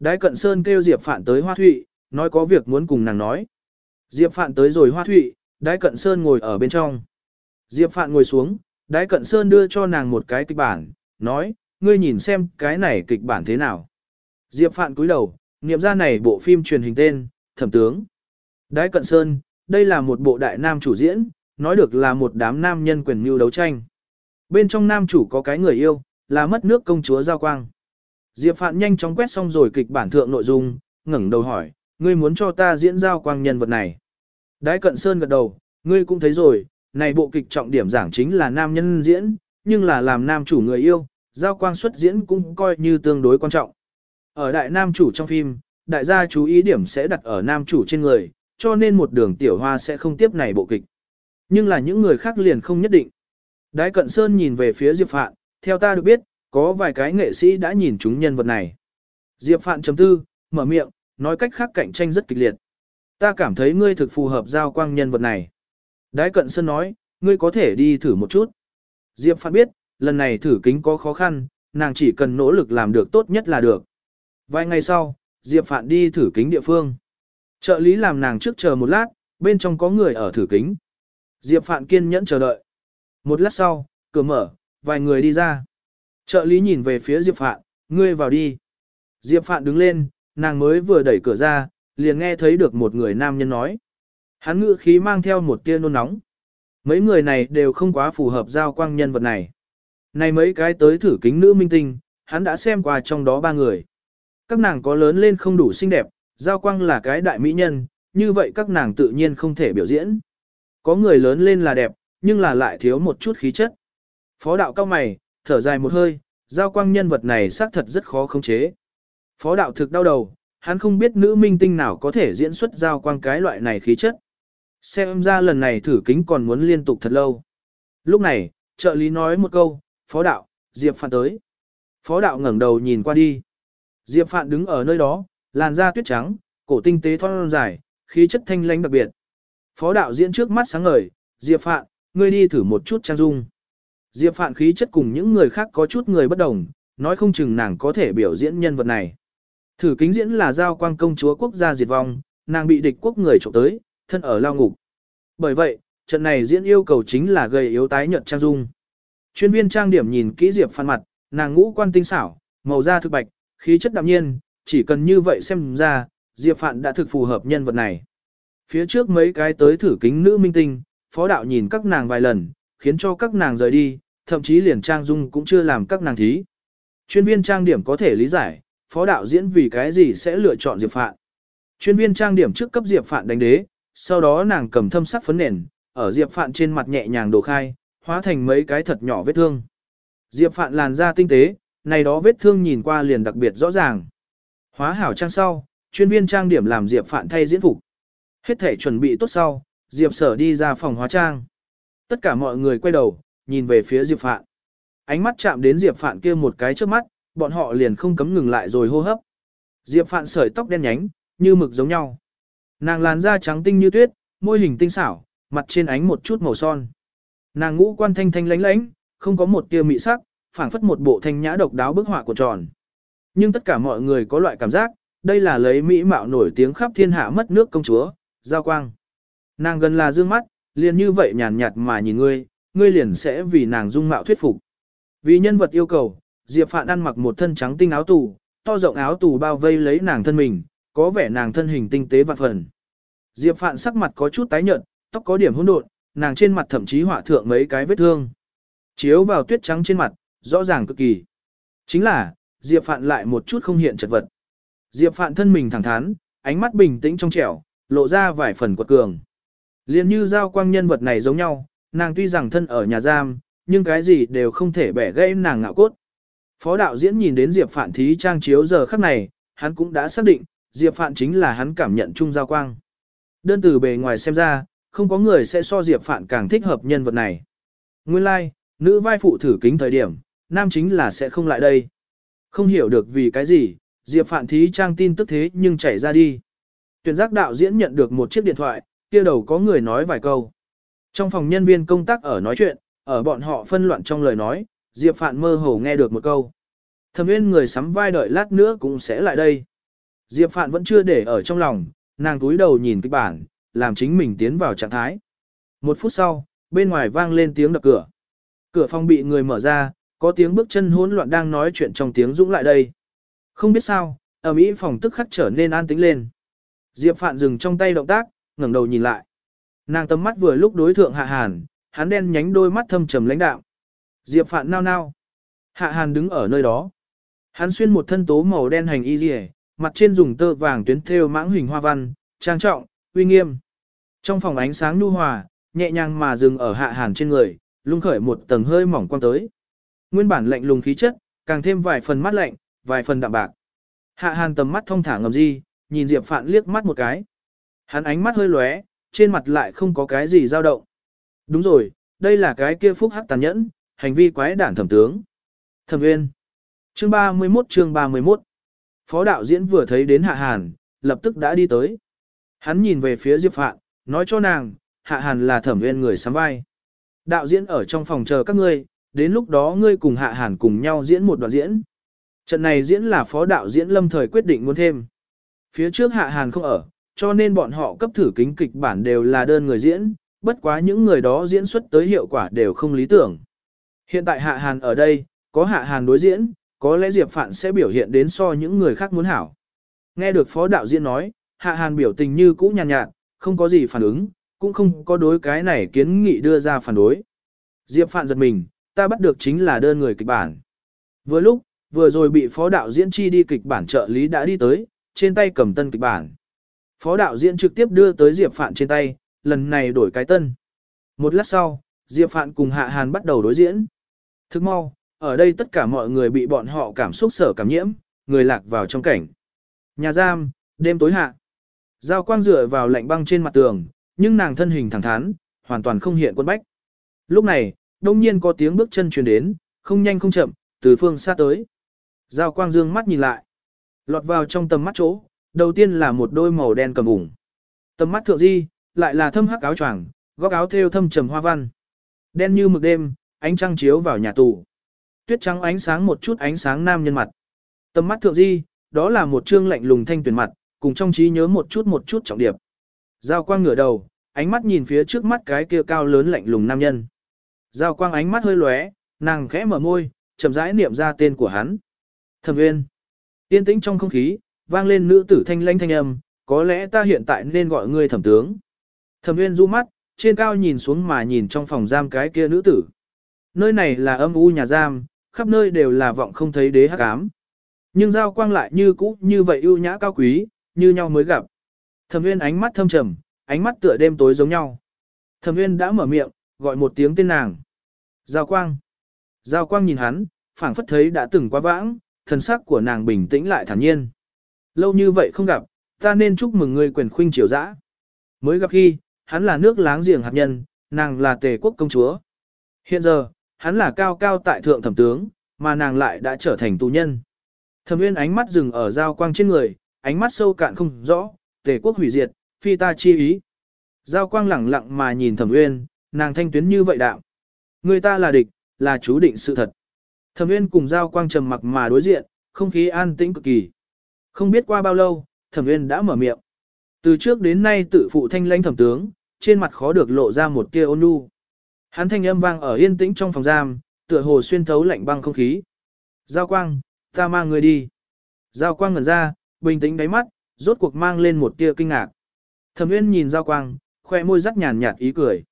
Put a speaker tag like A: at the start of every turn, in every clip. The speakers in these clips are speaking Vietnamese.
A: Đái cận sơn kêu Diệp Phạn tới Hoa Thụy, nói có việc muốn cùng nàng nói. Diệp Phạn tới rồi Hoa Thụy, Đái cận sơn ngồi ở bên trong. Diệp Phạn ngồi xuống, Đái cận sơn đưa cho nàng một cái kịch bản, nói, ngươi nhìn xem cái này kịch bản thế nào. Diệp Phạn cúi đầu, niệm ra này bộ phim truyền hình tên, thẩm tướng. Đái cận sơn, đây là một bộ đại nam chủ diễn, nói được là một đám nam nhân quyền mưu đấu tranh. Bên trong nam chủ có cái người yêu, là mất nước công chúa Giao Quang. Diệp Phạn nhanh chóng quét xong rồi kịch bản thượng nội dung, ngẩng đầu hỏi, ngươi muốn cho ta diễn Giao Quang nhân vật này. Đái cận sơn gật đầu, ngươi cũng thấy rồi, này bộ kịch trọng điểm giảng chính là nam nhân diễn, nhưng là làm nam chủ người yêu, Giao Quang xuất diễn cũng coi như tương đối quan trọng. Ở đại nam chủ trong phim, đại gia chú ý điểm sẽ đặt ở nam chủ trên người, cho nên một đường tiểu hoa sẽ không tiếp này bộ kịch. Nhưng là những người khác liền không nhất định. Đái cận sơn nhìn về phía Diệp Phạn, theo ta được biết, có vài cái nghệ sĩ đã nhìn chúng nhân vật này. Diệp Phạn chấm tư, mở miệng, nói cách khác cạnh tranh rất kịch liệt. Ta cảm thấy ngươi thực phù hợp giao quang nhân vật này. Đái cận sơn nói, ngươi có thể đi thử một chút. Diệp Phạn biết, lần này thử kính có khó khăn, nàng chỉ cần nỗ lực làm được tốt nhất là được. Vài ngày sau, Diệp Phạn đi thử kính địa phương. Trợ lý làm nàng trước chờ một lát, bên trong có người ở thử kính. Diệp Phạn kiên nhẫn chờ đợi. Một lát sau, cửa mở, vài người đi ra. Trợ lý nhìn về phía Diệp Phạn, ngươi vào đi. Diệp Phạn đứng lên, nàng mới vừa đẩy cửa ra, liền nghe thấy được một người nam nhân nói. Hắn ngữ khí mang theo một tia nôn nóng. Mấy người này đều không quá phù hợp giao quang nhân vật này. Này mấy cái tới thử kính nữ minh tinh, hắn đã xem qua trong đó ba người. Các nàng có lớn lên không đủ xinh đẹp, giao quang là cái đại mỹ nhân, như vậy các nàng tự nhiên không thể biểu diễn. Có người lớn lên là đẹp, nhưng là lại thiếu một chút khí chất. Phó đạo cao mày, thở dài một hơi, giao quang nhân vật này xác thật rất khó khống chế. Phó đạo thực đau đầu, hắn không biết nữ minh tinh nào có thể diễn xuất giao quang cái loại này khí chất. Xem ra lần này thử kính còn muốn liên tục thật lâu. Lúc này, trợ lý nói một câu, phó đạo, Diệp Phạn tới. Phó đạo ngẩng đầu nhìn qua đi. Diệp Phạn đứng ở nơi đó, làn da tuyết trắng, cổ tinh tế thon dài, khí chất thanh lãnh đặc biệt. Phó đạo diễn trước mắt sáng ngời, Diệp Phạn, ngươi đi thử một chút trang dung. Diệp Phạn khí chất cùng những người khác có chút người bất đồng, nói không chừng nàng có thể biểu diễn nhân vật này. Thử kính diễn là giao quang công chúa quốc gia diệt vong, nàng bị địch quốc người trộm tới, thân ở lao ngục. Bởi vậy, trận này diễn yêu cầu chính là gây yếu tái nhợt trang dung. Chuyên viên trang điểm nhìn kỹ Diệp Phạn mặt, nàng ngũ quan tinh xảo, màu da thực bạch, khí chất đạm nhiên, chỉ cần như vậy xem ra, Diệp Phạn đã thực phù hợp nhân vật này. Phía trước mấy cái tới thử kính nữ minh tinh, phó đạo nhìn các nàng vài lần, khiến cho các nàng rời đi, thậm chí liền trang dung cũng chưa làm các nàng thí. Chuyên viên trang điểm có thể lý giải, phó đạo diễn vì cái gì sẽ lựa chọn Diệp Phạn. Chuyên viên trang điểm trước cấp Diệp Phạn đánh đế, sau đó nàng cầm thâm sắc phấn nền, ở Diệp Phạn trên mặt nhẹ nhàng đổ khai, hóa thành mấy cái thật nhỏ vết thương. Diệp Phạn làn da tinh tế, này đó vết thương nhìn qua liền đặc biệt rõ ràng. Hóa hảo trang sau, chuyên viên trang điểm làm Diệp Phạn thay diễn phục. Hết thể chuẩn bị tốt sau, Diệp Sở đi ra phòng hóa trang. Tất cả mọi người quay đầu, nhìn về phía Diệp Phạn. Ánh mắt chạm đến Diệp Phạn kia một cái trước mắt, bọn họ liền không cấm ngừng lại rồi hô hấp. Diệp Phạn sợi tóc đen nhánh, như mực giống nhau. Nàng làn da trắng tinh như tuyết, môi hình tinh xảo, mặt trên ánh một chút màu son. Nàng ngũ quan thanh thanh lánh lánh, không có một tia mị sắc, phảng phất một bộ thanh nhã độc đáo bức họa của tròn. Nhưng tất cả mọi người có loại cảm giác, đây là lấy mỹ mạo nổi tiếng khắp thiên hạ mất nước công chúa, giao quang. Nàng gần là dương mắt, liền như vậy nhàn nhạt mà nhìn ngươi, ngươi liền sẽ vì nàng dung mạo thuyết phục. Vì nhân vật yêu cầu, Diệp Phạn ăn mặc một thân trắng tinh áo tù, to rộng áo tù bao vây lấy nàng thân mình, có vẻ nàng thân hình tinh tế vạn phần. Diệp Phạn sắc mặt có chút tái nhợt, tóc có điểm hỗn độn, nàng trên mặt thậm chí họa thượng mấy cái vết thương. Chiếu vào tuyết trắng trên mặt, rõ ràng cực kỳ. Chính là, Diệp Phạn lại một chút không hiện chật vật. Diệp Phạn thân mình thẳng thắn, ánh mắt bình tĩnh trong trẻo, lộ ra vài phần quật cường. Liên như giao quang nhân vật này giống nhau, nàng tuy rằng thân ở nhà giam, nhưng cái gì đều không thể bẻ gãy nàng ngạo cốt. Phó đạo diễn nhìn đến Diệp Phạn thí trang chiếu giờ khắc này, hắn cũng đã xác định, Diệp Phạn chính là hắn cảm nhận chung giao quang. Đơn từ bề ngoài xem ra, không có người sẽ so Diệp Phạn càng thích hợp nhân vật này. Nguyên lai, like, nữ vai phụ thử kính thời điểm, nam chính là sẽ không lại đây. Không hiểu được vì cái gì, Diệp Phạn thí trang tin tức thế nhưng chảy ra đi. Tuyển giác đạo diễn nhận được một chiếc điện thoại, kia đầu có người nói vài câu. Trong phòng nhân viên công tác ở nói chuyện, ở bọn họ phân loạn trong lời nói, Diệp Phạn mơ hồ nghe được một câu. Thẩm Uyên người sắm vai đợi lát nữa cũng sẽ lại đây. Diệp Phạn vẫn chưa để ở trong lòng, nàng túi đầu nhìn kịch bản, làm chính mình tiến vào trạng thái. Một phút sau, bên ngoài vang lên tiếng đập cửa. Cửa phòng bị người mở ra, có tiếng bước chân hỗn loạn đang nói chuyện trong tiếng dũng lại đây. Không biết sao, ở Mỹ phòng tức khắc trở nên an tĩnh lên. Diệp Phạn dừng trong tay động tác, ngẩng đầu nhìn lại. Nàng tầm mắt vừa lúc đối thượng Hạ Hàn, hắn đen nhánh đôi mắt thâm trầm lãnh đạo. Diệp Phạn nao nao. Hạ Hàn đứng ở nơi đó. Hắn xuyên một thân tố màu đen hành y liễu, mặt trên dùng tơ vàng tuyến thêu mãng hình hoa văn, trang trọng, uy nghiêm. Trong phòng ánh sáng nhu hòa, nhẹ nhàng mà dừng ở Hạ Hàn trên người, lung khởi một tầng hơi mỏng quang tới. Nguyên bản lạnh lùng khí chất, càng thêm vài phần mắt lạnh, vài phần đạm bạc. Hạ Hàn tầm mắt thông thả ngầm di, nhìn Diệp Phạn liếc mắt một cái. Hắn ánh mắt hơi lóe, trên mặt lại không có cái gì dao động. Đúng rồi, đây là cái kia phúc hắc tàn nhẫn, hành vi quái đản thẩm tướng. Thẩm uyên Chương 31 chương 31. Phó đạo diễn vừa thấy đến Hạ Hàn, lập tức đã đi tới. Hắn nhìn về phía Diệp Phạn, nói cho nàng, Hạ Hàn là thẩm uyên người sắm vai. Đạo diễn ở trong phòng chờ các ngươi, đến lúc đó ngươi cùng Hạ Hàn cùng nhau diễn một đoạn diễn. Trận này diễn là phó đạo diễn lâm thời quyết định muốn thêm. Phía trước Hạ Hàn không ở, cho nên bọn họ cấp thử kính kịch bản đều là đơn người diễn, bất quá những người đó diễn xuất tới hiệu quả đều không lý tưởng. Hiện tại Hạ Hàn ở đây, có Hạ Hàn đối diễn, có lẽ Diệp Phạn sẽ biểu hiện đến so những người khác muốn hảo. Nghe được phó đạo diễn nói, Hạ Hàn biểu tình như cũ nhàn nhạt, nhạt, không có gì phản ứng, cũng không có đối cái này kiến nghị đưa ra phản đối. Diệp Phạn giật mình, ta bắt được chính là đơn người kịch bản. Vừa lúc, vừa rồi bị phó đạo diễn chi đi kịch bản trợ lý đã đi tới, trên tay cầm tân kịch bản. Phó đạo diễn trực tiếp đưa tới Diệp Phạn trên tay, lần này đổi cái tân. Một lát sau, Diệp Phạn cùng Hạ Hàn bắt đầu đối diễn. Thức mau, ở đây tất cả mọi người bị bọn họ cảm xúc sở cảm nhiễm, người lạc vào trong cảnh. Nhà giam, đêm tối hạ. Giao quang dựa vào lạnh băng trên mặt tường, nhưng nàng thân hình thẳng thắn, hoàn toàn không hiện quân bách. Lúc này, đông nhiên có tiếng bước chân truyền đến, không nhanh không chậm, từ phương xa tới. Giao quang dương mắt nhìn lại. Lọt vào trong tầm mắt chỗ, đầu tiên là một đôi màu đen cầm ủng. Tầm mắt thượng di, lại là thâm hắc áo choàng, góc áo thêu thâm trầm hoa văn. Đen như mực đêm, ánh trăng chiếu vào nhà tù. Tuyết trắng ánh sáng một chút ánh sáng nam nhân mặt. Tầm mắt thượng di, đó là một trương lạnh lùng thanh tuyển mặt, cùng trong trí nhớ một chút một chút trọng điệp. Giao quang ngửa đầu, ánh mắt nhìn phía trước mắt cái kia cao lớn lạnh lùng nam nhân. Giao quang ánh mắt hơi lóe, nàng khẽ mở môi, chậm rãi niệm ra tên của hắn. Thẩm Nguyên. Tiên tĩnh trong không khí, vang lên nữ tử thanh lãnh thanh âm, có lẽ ta hiện tại nên gọi ngươi thẩm tướng. Thẩm Nguyên du mắt, trên cao nhìn xuống mà nhìn trong phòng giam cái kia nữ tử. Nơi này là âm u nhà giam, khắp nơi đều là vọng không thấy đế hắc ám. Nhưng giao quang lại như cũ như vậy ưu nhã cao quý, như nhau mới gặp. Thẩm Nguyên ánh mắt thâm trầm, ánh mắt tựa đêm tối giống nhau. Thẩm Nguyên đã mở miệng, gọi một tiếng tên nàng. Giao quang. Giao quang nhìn hắn, phảng phất thấy đã từng quá vãng, thần sắc của nàng bình tĩnh lại thản nhiên. Lâu như vậy không gặp, ta nên chúc mừng ngươi quyền khuynh triều dã. Mới gặp khi, hắn là nước láng giềng hạt nhân, nàng là tề quốc công chúa. Hiện giờ, hắn là cao cao tại thượng thẩm tướng, mà nàng lại đã trở thành tù nhân. Thẩm uyên ánh mắt dừng ở giao quang trên người, ánh mắt sâu cạn không rõ, tề quốc hủy diệt, phi ta chi ý. Giao quang lẳng lặng mà nhìn Thẩm uyên nàng thanh tuyến như vậy đạo. Người ta là địch, là chú định sự thật. Thẩm uyên cùng Giao Quang trầm mặc mà đối diện, không khí an tĩnh cực kỳ. Không biết qua bao lâu, Thẩm Nguyên đã mở miệng. Từ trước đến nay tự phụ thanh lãnh thẩm tướng, trên mặt khó được lộ ra một tia ôn nhu. Hắn thanh âm vang ở yên tĩnh trong phòng giam, tựa hồ xuyên thấu lạnh băng không khí. Giao Quang, ta mang người đi. Giao Quang ngẩn ra, bình tĩnh đáy mắt, rốt cuộc mang lên một tia kinh ngạc. Thẩm Nguyên nhìn Giao Quang, khoe môi rắc nhàn nhạt ý cười.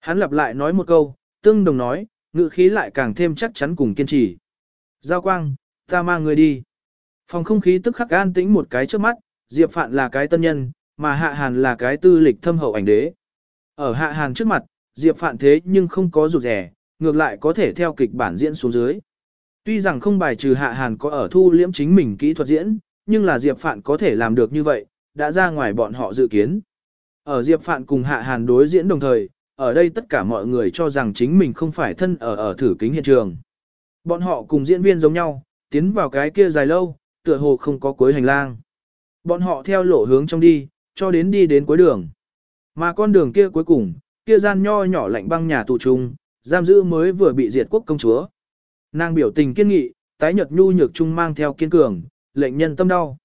A: Hắn lặp lại nói một câu, tương đồng nói, ngữ khí lại càng thêm chắc chắn cùng kiên trì. Giao quang, ta mang người đi. Phòng không khí tức khắc an tĩnh một cái trước mắt, Diệp Phạn là cái tân nhân, mà Hạ Hàn là cái tư lịch thâm hậu ảnh đế. Ở Hạ Hàn trước mặt, Diệp Phạn thế nhưng không có rụt rẻ, ngược lại có thể theo kịch bản diễn xuống dưới. Tuy rằng không bài trừ Hạ Hàn có ở thu liễm chính mình kỹ thuật diễn, nhưng là Diệp Phạn có thể làm được như vậy, đã ra ngoài bọn họ dự kiến. Ở Diệp Phạn cùng Hạ Hàn đối diễn đồng thời, ở đây tất cả mọi người cho rằng chính mình không phải thân ở ở thử kính hiện trường. Bọn họ cùng diễn viên giống nhau, tiến vào cái kia dài lâu, tựa hồ không có cuối hành lang. Bọn họ theo lộ hướng trong đi, cho đến đi đến cuối đường. Mà con đường kia cuối cùng, kia gian nho nhỏ lạnh băng nhà tù trung, giam giữ mới vừa bị diệt quốc công chúa. Nàng biểu tình kiên nghị, tái nhật nhu nhược trung mang theo kiên cường, lệnh nhân tâm đau.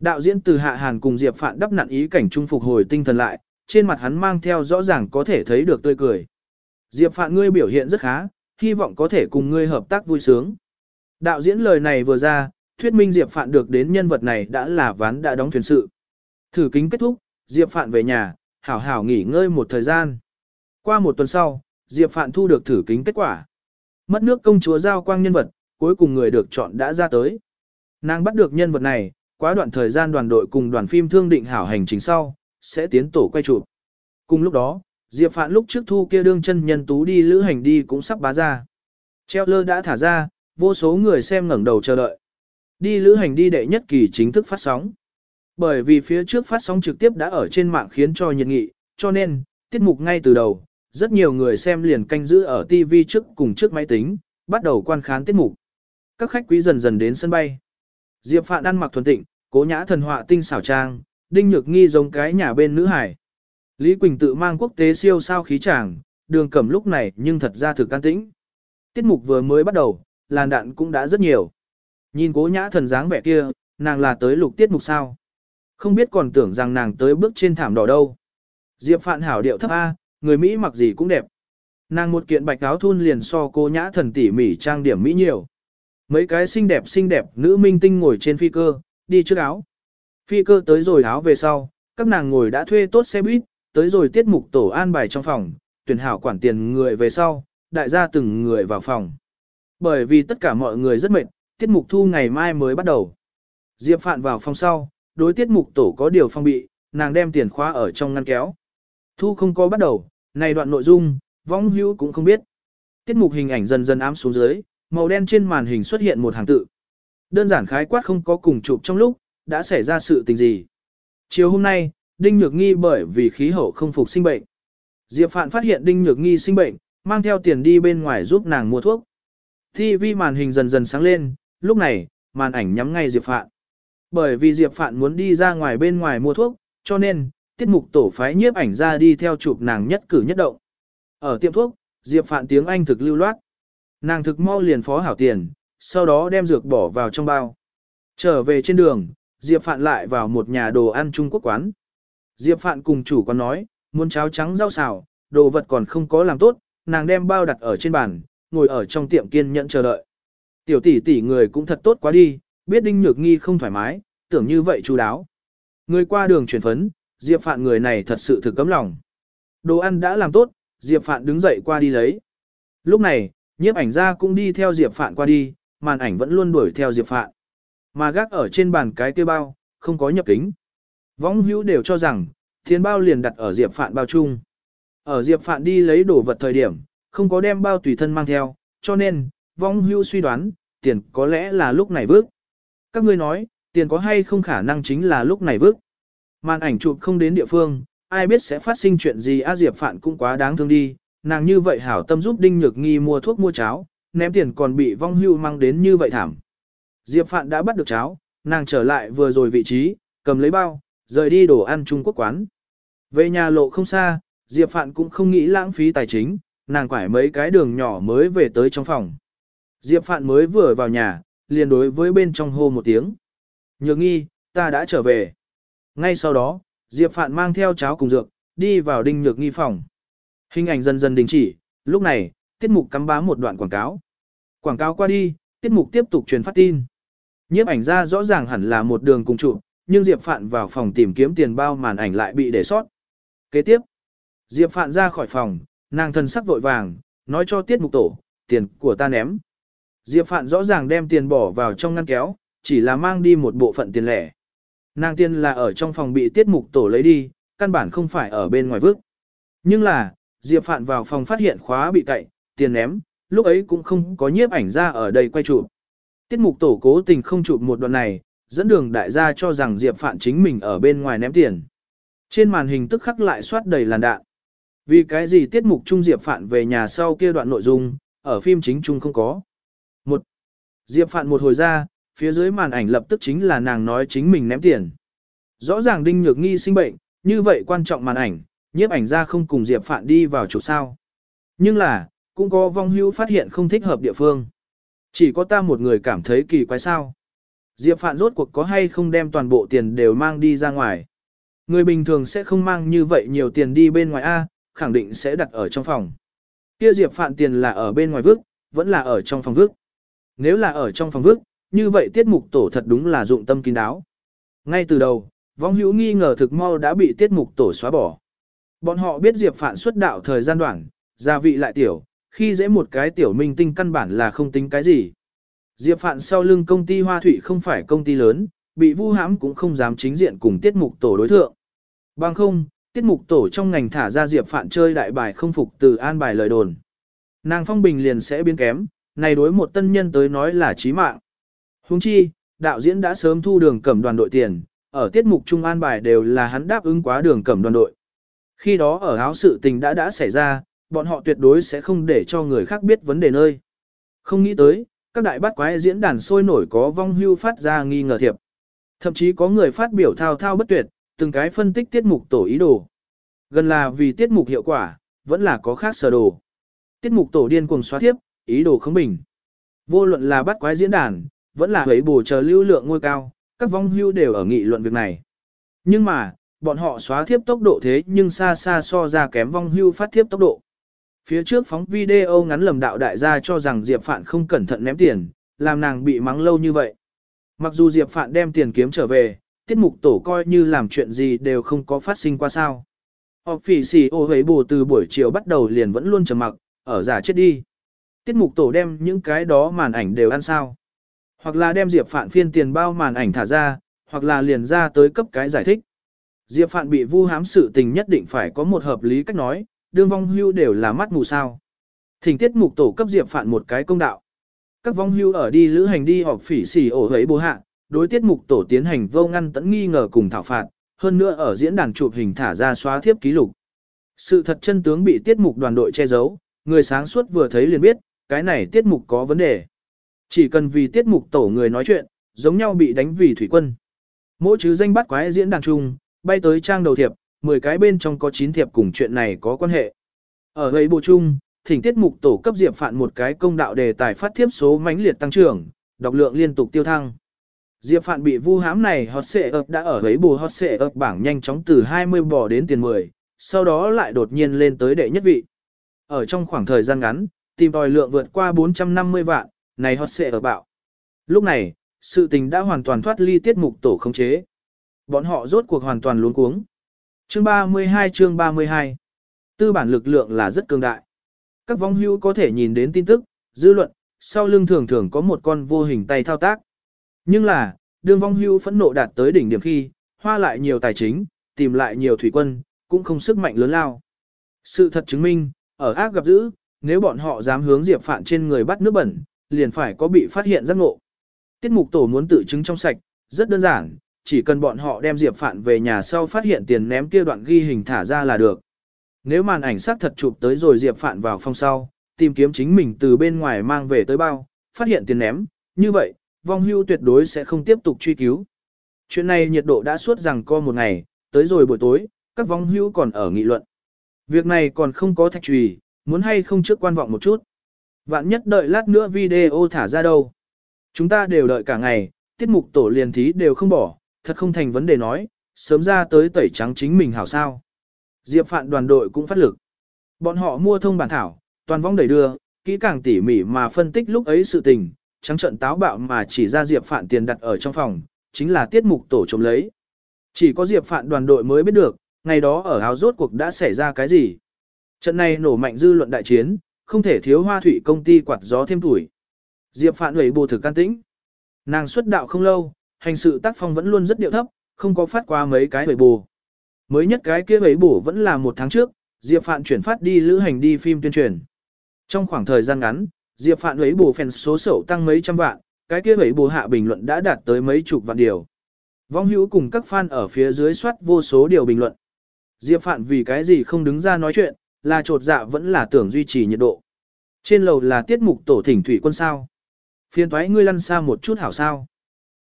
A: Đạo diễn từ Hạ Hàn cùng Diệp Phạn đắp nặn ý cảnh trung phục hồi tinh thần lại, trên mặt hắn mang theo rõ ràng có thể thấy được tươi cười. Diệp Phạn ngươi biểu hiện rất khá, hy vọng có thể cùng ngươi hợp tác vui sướng. Đạo diễn lời này vừa ra, thuyết minh Diệp Phạn được đến nhân vật này đã là ván đã đóng thuyền sự. Thử kính kết thúc, Diệp Phạn về nhà, hảo hảo nghỉ ngơi một thời gian. Qua một tuần sau, Diệp Phạn thu được thử kính kết quả. Mất nước công chúa giao quang nhân vật, cuối cùng người được chọn đã ra tới. Nàng bắt được nhân vật này, quá đoạn thời gian đoàn đội cùng đoàn phim thương định hảo hành trình sau, sẽ tiến tổ quay chụp. Cùng lúc đó, Diệp Phạn lúc trước thu kia đương chân nhân tú đi lữ hành đi cũng sắp bá ra. Treo lơ đã thả ra, vô số người xem ngẩng đầu chờ đợi. Đi lữ hành đi đệ nhất kỳ chính thức phát sóng. Bởi vì phía trước phát sóng trực tiếp đã ở trên mạng khiến cho nhiệt nghị, cho nên, tiết mục ngay từ đầu, rất nhiều người xem liền canh giữ ở TV trước cùng trước máy tính, bắt đầu quan khán tiết mục. Các khách quý dần dần đến sân bay. Diệp Phạn ăn mặc thuần tịnh, cố nhã thần họa tinh xảo trang, đinh nhược nghi giống cái nhà bên nữ hải. Lý Quỳnh tự mang quốc tế siêu sao khí chàng, đường cẩm lúc này nhưng thật ra thực can tĩnh. Tiết mục vừa mới bắt đầu, làn đạn cũng đã rất nhiều. Nhìn cố nhã thần dáng vẻ kia, nàng là tới lục tiết mục sao. Không biết còn tưởng rằng nàng tới bước trên thảm đỏ đâu. Diệp Phạn hảo điệu thấp A, người Mỹ mặc gì cũng đẹp. Nàng một kiện bạch áo thun liền so cô nhã thần tỉ mỉ trang điểm Mỹ nhiều. Mấy cái xinh đẹp xinh đẹp nữ minh tinh ngồi trên phi cơ, đi trước áo. Phi cơ tới rồi áo về sau, các nàng ngồi đã thuê tốt xe buýt, tới rồi tiết mục tổ an bài trong phòng, tuyển hảo quản tiền người về sau, đại gia từng người vào phòng. Bởi vì tất cả mọi người rất mệt, tiết mục thu ngày mai mới bắt đầu. Diệp Phạn vào phòng sau, đối tiết mục tổ có điều phong bị, nàng đem tiền khóa ở trong ngăn kéo. Thu không có bắt đầu, này đoạn nội dung, vong hữu cũng không biết. Tiết mục hình ảnh dần dần ám xuống dưới, màu đen trên màn hình xuất hiện một hàng tự. Đơn giản khái quát không có cùng chụp trong lúc, đã xảy ra sự tình gì. Chiều hôm nay, Đinh Nhược Nghi bởi vì khí hậu không phục sinh bệnh. Diệp Phạn phát hiện Đinh Nhược Nghi sinh bệnh, mang theo tiền đi bên ngoài giúp nàng mua thuốc. TV màn hình dần dần sáng lên, lúc này, màn ảnh nhắm ngay Diệp Phạn. Bởi vì Diệp Phạn muốn đi ra ngoài bên ngoài mua thuốc, cho nên, tiết mục tổ phái nhiếp ảnh ra đi theo chụp nàng nhất cử nhất động. Ở tiệm thuốc, Diệp Phạn tiếng Anh thực lưu loát. Nàng thực mau liền phó hảo tiền, sau đó đem dược bỏ vào trong bao. Trở về trên đường, Diệp Phạn lại vào một nhà đồ ăn Trung Quốc quán. Diệp Phạn cùng chủ quán nói, muốn cháo trắng rau xào, đồ vật còn không có làm tốt, nàng đem bao đặt ở trên bàn, ngồi ở trong tiệm kiên nhẫn chờ đợi. Tiểu tỷ tỷ người cũng thật tốt quá đi, biết Đinh Nhược Nghi không thoải mái, tưởng như vậy chú đáo. Người qua đường chuyển phấn, Diệp Phạn người này thật sự thực cấm lòng. Đồ ăn đã làm tốt, Diệp Phạn đứng dậy qua đi lấy. Lúc này, nhiếp ảnh ra cũng đi theo Diệp Phạn qua đi, màn ảnh vẫn luôn đuổi theo Diệp Phạn. Mà gác ở trên bàn cái kia bao, không có nhập kính. Võng hữu đều cho rằng, thiên bao liền đặt ở Diệp Phạn bao chung. Ở Diệp Phạn đi lấy đồ vật thời điểm, không có đem bao tùy thân mang theo, cho nên, vong hưu suy đoán, tiền có lẽ là lúc này vước. Các ngươi nói, tiền có hay không khả năng chính là lúc này vước. Màn ảnh chụp không đến địa phương, ai biết sẽ phát sinh chuyện gì A Diệp Phạn cũng quá đáng thương đi, nàng như vậy hảo tâm giúp Đinh Nhược Nghi mua thuốc mua cháo, ném tiền còn bị vong hưu mang đến như vậy thảm. Diệp Phạn đã bắt được cháo, nàng trở lại vừa rồi vị trí, cầm lấy bao, rời đi đồ ăn Trung Quốc quán. Về nhà lộ không xa, Diệp Phạn cũng không nghĩ lãng phí tài chính, nàng quải mấy cái đường nhỏ mới về tới trong phòng. Diệp Phạn mới vừa vào nhà, liền đối với bên trong hô một tiếng. Nhược nghi, ta đã trở về. Ngay sau đó, Diệp Phạn mang theo cháo cùng dược, đi vào đinh nhược nghi phòng. Hình ảnh dần dần đình chỉ, lúc này, tiết mục cắm bám một đoạn quảng cáo. Quảng cáo qua đi, tiết mục tiếp tục truyền phát tin. Nhiếp ảnh ra rõ ràng hẳn là một đường cùng trụ, nhưng Diệp Phạn vào phòng tìm kiếm tiền bao màn ảnh lại bị để sót. Kế tiếp, Diệp Phạn ra khỏi phòng, nàng thần sắc vội vàng, nói cho tiết mục tổ, tiền của ta ném. Diệp Phạn rõ ràng đem tiền bỏ vào trong ngăn kéo, chỉ là mang đi một bộ phận tiền lẻ. Nàng tiền là ở trong phòng bị tiết mục tổ lấy đi, căn bản không phải ở bên ngoài vứt. Nhưng là, Diệp Phạn vào phòng phát hiện khóa bị cậy, tiền ném, lúc ấy cũng không có nhiếp ảnh ra ở đây quay chụp. Tiết mục tổ cố tình không chụp một đoạn này, dẫn đường đại gia cho rằng Diệp Phạn chính mình ở bên ngoài ném tiền. Trên màn hình tức khắc lại soát đầy làn đạn. Vì cái gì tiết mục Trung Diệp Phạn về nhà sau kia đoạn nội dung, ở phim chính Trung không có. Diệp Phạn một hồi ra, phía dưới màn ảnh lập tức chính là nàng nói chính mình ném tiền. Rõ ràng Đinh Nhược Nghi sinh bệnh, như vậy quan trọng màn ảnh, nhiếp ảnh ra không cùng Diệp Phạn đi vào chụp sao. Nhưng là, cũng có vong hữu phát hiện không thích hợp địa phương. Chỉ có ta một người cảm thấy kỳ quái sao. Diệp Phạn rốt cuộc có hay không đem toàn bộ tiền đều mang đi ra ngoài. Người bình thường sẽ không mang như vậy nhiều tiền đi bên ngoài A, khẳng định sẽ đặt ở trong phòng. Kia Diệp Phạn tiền là ở bên ngoài vức, vẫn là ở trong phòng vức. Nếu là ở trong phòng vước, như vậy tiết mục tổ thật đúng là dụng tâm kín đáo. Ngay từ đầu, vong hữu nghi ngờ thực mau đã bị tiết mục tổ xóa bỏ. Bọn họ biết Diệp Phạn xuất đạo thời gian đoạn, gia vị lại tiểu, khi dễ một cái tiểu minh tinh căn bản là không tính cái gì. Diệp Phạn sau lưng công ty Hoa thủy không phải công ty lớn, bị vu hãm cũng không dám chính diện cùng tiết mục tổ đối thượng. Bằng không, tiết mục tổ trong ngành thả ra Diệp Phạn chơi đại bài không phục từ an bài lời đồn. Nàng phong bình liền sẽ biến kém, này đối một tân nhân tới nói là chí mạng. Huống chi, đạo diễn đã sớm thu đường cẩm đoàn đội tiền, ở tiết mục trung an bài đều là hắn đáp ứng quá đường cẩm đoàn đội. Khi đó ở áo sự tình đã đã xảy ra, bọn họ tuyệt đối sẽ không để cho người khác biết vấn đề nơi. Không nghĩ tới, các đại bát quái diễn đàn sôi nổi có vong hưu phát ra nghi ngờ thiệp. Thậm chí có người phát biểu thao thao bất tuyệt, từng cái phân tích tiết mục tổ ý đồ. Gần là vì tiết mục hiệu quả, vẫn là có khác sở đồ. Tiết mục tổ điên cuồng xóa tiếp, ý đồ không bình. Vô luận là bắt quái diễn đàn, vẫn là hấy bổ chờ lưu lượng ngôi cao, các vong hưu đều ở nghị luận việc này. Nhưng mà, bọn họ xóa thiếp tốc độ thế nhưng xa xa so ra kém vong hưu phát thiếp tốc độ. Phía trước phóng video ngắn lầm đạo đại gia cho rằng Diệp Phạn không cẩn thận ném tiền, làm nàng bị mắng lâu như vậy. Mặc dù Diệp Phạn đem tiền kiếm trở về, tiết mục tổ coi như làm chuyện gì đều không có phát sinh qua sao. Họp phỉ xì ô hấy bù từ buổi chiều bắt đầu liền vẫn luôn trầm mặc, ở giả chết đi. Tiết mục tổ đem những cái đó màn ảnh đều ăn sao. Hoặc là đem Diệp Phạn phiên tiền bao màn ảnh thả ra, hoặc là liền ra tới cấp cái giải thích. Diệp Phạn bị vu hám sự tình nhất định phải có một hợp lý cách nói, đương vong hưu đều là mắt mù sao. Thỉnh tiết mục tổ cấp Diệp Phạn một cái công đạo. Các vong hưu ở đi lữ hành đi họp phỉ xỉ ổ hấy bố hạ, đối tiết mục tổ tiến hành vô ngăn tẫn nghi ngờ cùng thảo phạt, hơn nữa ở diễn đàn chụp hình thả ra xóa thiếp ký lục. Sự thật chân tướng bị tiết mục đoàn đội che giấu, người sáng suốt vừa thấy liền biết, cái này tiết mục có vấn đề. Chỉ cần vì tiết mục tổ người nói chuyện, giống nhau bị đánh vì thủy quân. Mỗi chứ danh bắt quái diễn đàn chung, bay tới trang đầu thiệp, 10 cái bên trong có 9 thiệp cùng chuyện này có quan hệ. Ở gây bộ chung, thỉnh tiết mục tổ cấp diệp phạn một cái công đạo đề tài phát thiếp số mãnh liệt tăng trưởng, đọc lượng liên tục tiêu thăng. Diệp Phạn bị vu hám này hot xệ ập đã ở ấy bù hot xệ ập bảng nhanh chóng từ 20 bò đến tiền 10, sau đó lại đột nhiên lên tới đệ nhất vị. Ở trong khoảng thời gian ngắn, tìm tòi lượng vượt qua 450 vạn, này hot sẽ ở bạo. Lúc này, sự tình đã hoàn toàn thoát ly tiết mục tổ khống chế. Bọn họ rốt cuộc hoàn toàn luống cuống. Chương 32 chương 32 Tư bản lực lượng là rất cường đại. Các vong hưu có thể nhìn đến tin tức, dư luận, sau lưng thường thường có một con vô hình tay thao tác. Nhưng là, đường vong hưu phẫn nộ đạt tới đỉnh điểm khi, hoa lại nhiều tài chính, tìm lại nhiều thủy quân, cũng không sức mạnh lớn lao. Sự thật chứng minh, ở ác gặp dữ, nếu bọn họ dám hướng Diệp Phạn trên người bắt nước bẩn, liền phải có bị phát hiện giác ngộ. Tiết mục tổ muốn tự chứng trong sạch, rất đơn giản, chỉ cần bọn họ đem Diệp Phạn về nhà sau phát hiện tiền ném kia đoạn ghi hình thả ra là được. Nếu màn ảnh xác thật chụp tới rồi Diệp Phạn vào phòng sau, tìm kiếm chính mình từ bên ngoài mang về tới bao, phát hiện tiền ném, như vậy, vong hưu tuyệt đối sẽ không tiếp tục truy cứu. Chuyện này nhiệt độ đã suốt rằng co một ngày, tới rồi buổi tối, các vong hưu còn ở nghị luận. Việc này còn không có thạch trùy, muốn hay không trước quan vọng một chút. Vạn nhất đợi lát nữa video thả ra đâu. Chúng ta đều đợi cả ngày, tiết mục tổ liền thí đều không bỏ, thật không thành vấn đề nói, sớm ra tới tẩy trắng chính mình hảo sao. Diệp Phạn đoàn đội cũng phát lực. Bọn họ mua thông bản thảo, toàn vong đẩy đưa, kỹ càng tỉ mỉ mà phân tích lúc ấy sự tình, trắng trận táo bạo mà chỉ ra Diệp Phạn tiền đặt ở trong phòng, chính là tiết mục tổ trộm lấy. Chỉ có Diệp Phạn đoàn đội mới biết được, ngày đó ở áo rốt cuộc đã xảy ra cái gì. Trận này nổ mạnh dư luận đại chiến, không thể thiếu hoa thủy công ty quạt gió thêm tuổi. Diệp Phạn Huệ bù thực can tĩnh. Nàng xuất đạo không lâu, hành sự tác phong vẫn luôn rất điệu thấp, không có phát qua mấy cái huệ bù. Mới nhất cái kia huệ bù vẫn là một tháng trước, Diệp Phạn chuyển phát đi lữ hành đi phim tuyên truyền. Trong khoảng thời gian ngắn, Diệp Phạn huệ bù fan số sổ tăng mấy trăm vạn, cái kia huệ bù hạ bình luận đã đạt tới mấy chục vạn điều. Vong hữu cùng các fan ở phía dưới soát vô số điều bình luận. Diệp Phạn vì cái gì không đứng ra nói chuyện, là trột dạ vẫn là tưởng duy trì nhiệt độ. Trên lầu là tiết mục tổ thỉnh thủy quân sao. Phiên thoái ngươi lăn xa một chút hảo sao.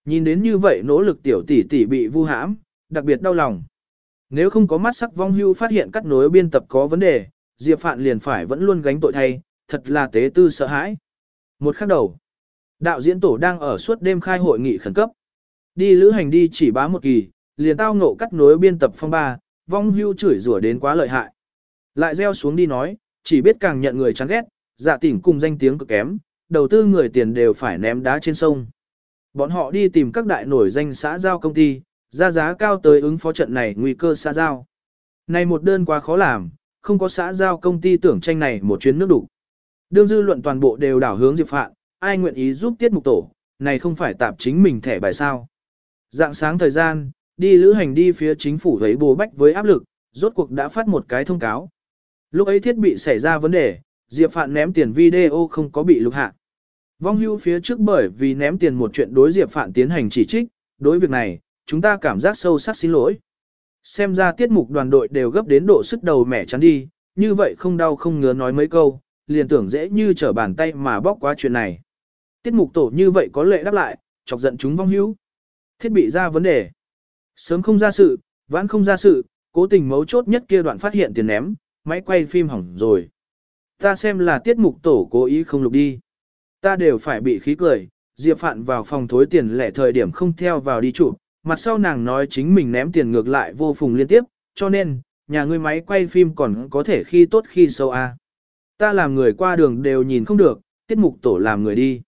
A: Nhìn đến như vậy nỗ lực tiểu tỷ tỷ bị vu hãm, đặc biệt đau lòng. Nếu không có mắt sắc vong hưu phát hiện cắt nối biên tập có vấn đề, Diệp Phạn liền phải vẫn luôn gánh tội thay, thật là tế tư sợ hãi. Một khắc đầu, đạo diễn tổ đang ở suốt đêm khai hội nghị khẩn cấp. Đi lữ hành đi chỉ bá một kỳ, liền tao ngộ cắt nối biên tập phong ba, vong hưu chửi rủa đến quá lợi hại. Lại gieo xuống đi nói, chỉ biết càng nhận người chán ghét, dạ tỉnh cùng danh tiếng cực kém, đầu tư người tiền đều phải ném đá trên sông. Bọn họ đi tìm các đại nổi danh xã giao công ty, ra giá cao tới ứng phó trận này nguy cơ xã giao. Này một đơn quá khó làm, không có xã giao công ty tưởng tranh này một chuyến nước đủ. Đương dư luận toàn bộ đều đảo hướng Diệp Phạn, ai nguyện ý giúp tiết mục tổ, này không phải tạp chính mình thẻ bài sao. Dạng sáng thời gian, đi lữ hành đi phía chính phủ thấy bồ bách với áp lực, rốt cuộc đã phát một cái thông cáo. Lúc ấy thiết bị xảy ra vấn đề, Diệp Phạn ném tiền video không có bị lục hạ. Vong hưu phía trước bởi vì ném tiền một chuyện đối Diệp Phạn tiến hành chỉ trích, đối việc này, chúng ta cảm giác sâu sắc xin lỗi. Xem ra tiết mục đoàn đội đều gấp đến độ sức đầu mẻ chắn đi, như vậy không đau không ngứa nói mấy câu, liền tưởng dễ như trở bàn tay mà bóc qua chuyện này. Tiết mục tổ như vậy có lệ đáp lại, chọc giận chúng vong hữu. Thiết bị ra vấn đề. Sớm không ra sự, vãn không ra sự, cố tình mấu chốt nhất kia đoạn phát hiện tiền ném, máy quay phim hỏng rồi. Ta xem là tiết mục tổ cố ý không lục đi. Ta đều phải bị khí cười, Diệp Phạn vào phòng thối tiền lẻ thời điểm không theo vào đi chụp, mặt sau nàng nói chính mình ném tiền ngược lại vô phùng liên tiếp, cho nên, nhà ngươi máy quay phim còn có thể khi tốt khi sâu a. À. Ta làm người qua đường đều nhìn không được, tiết mục tổ làm người đi.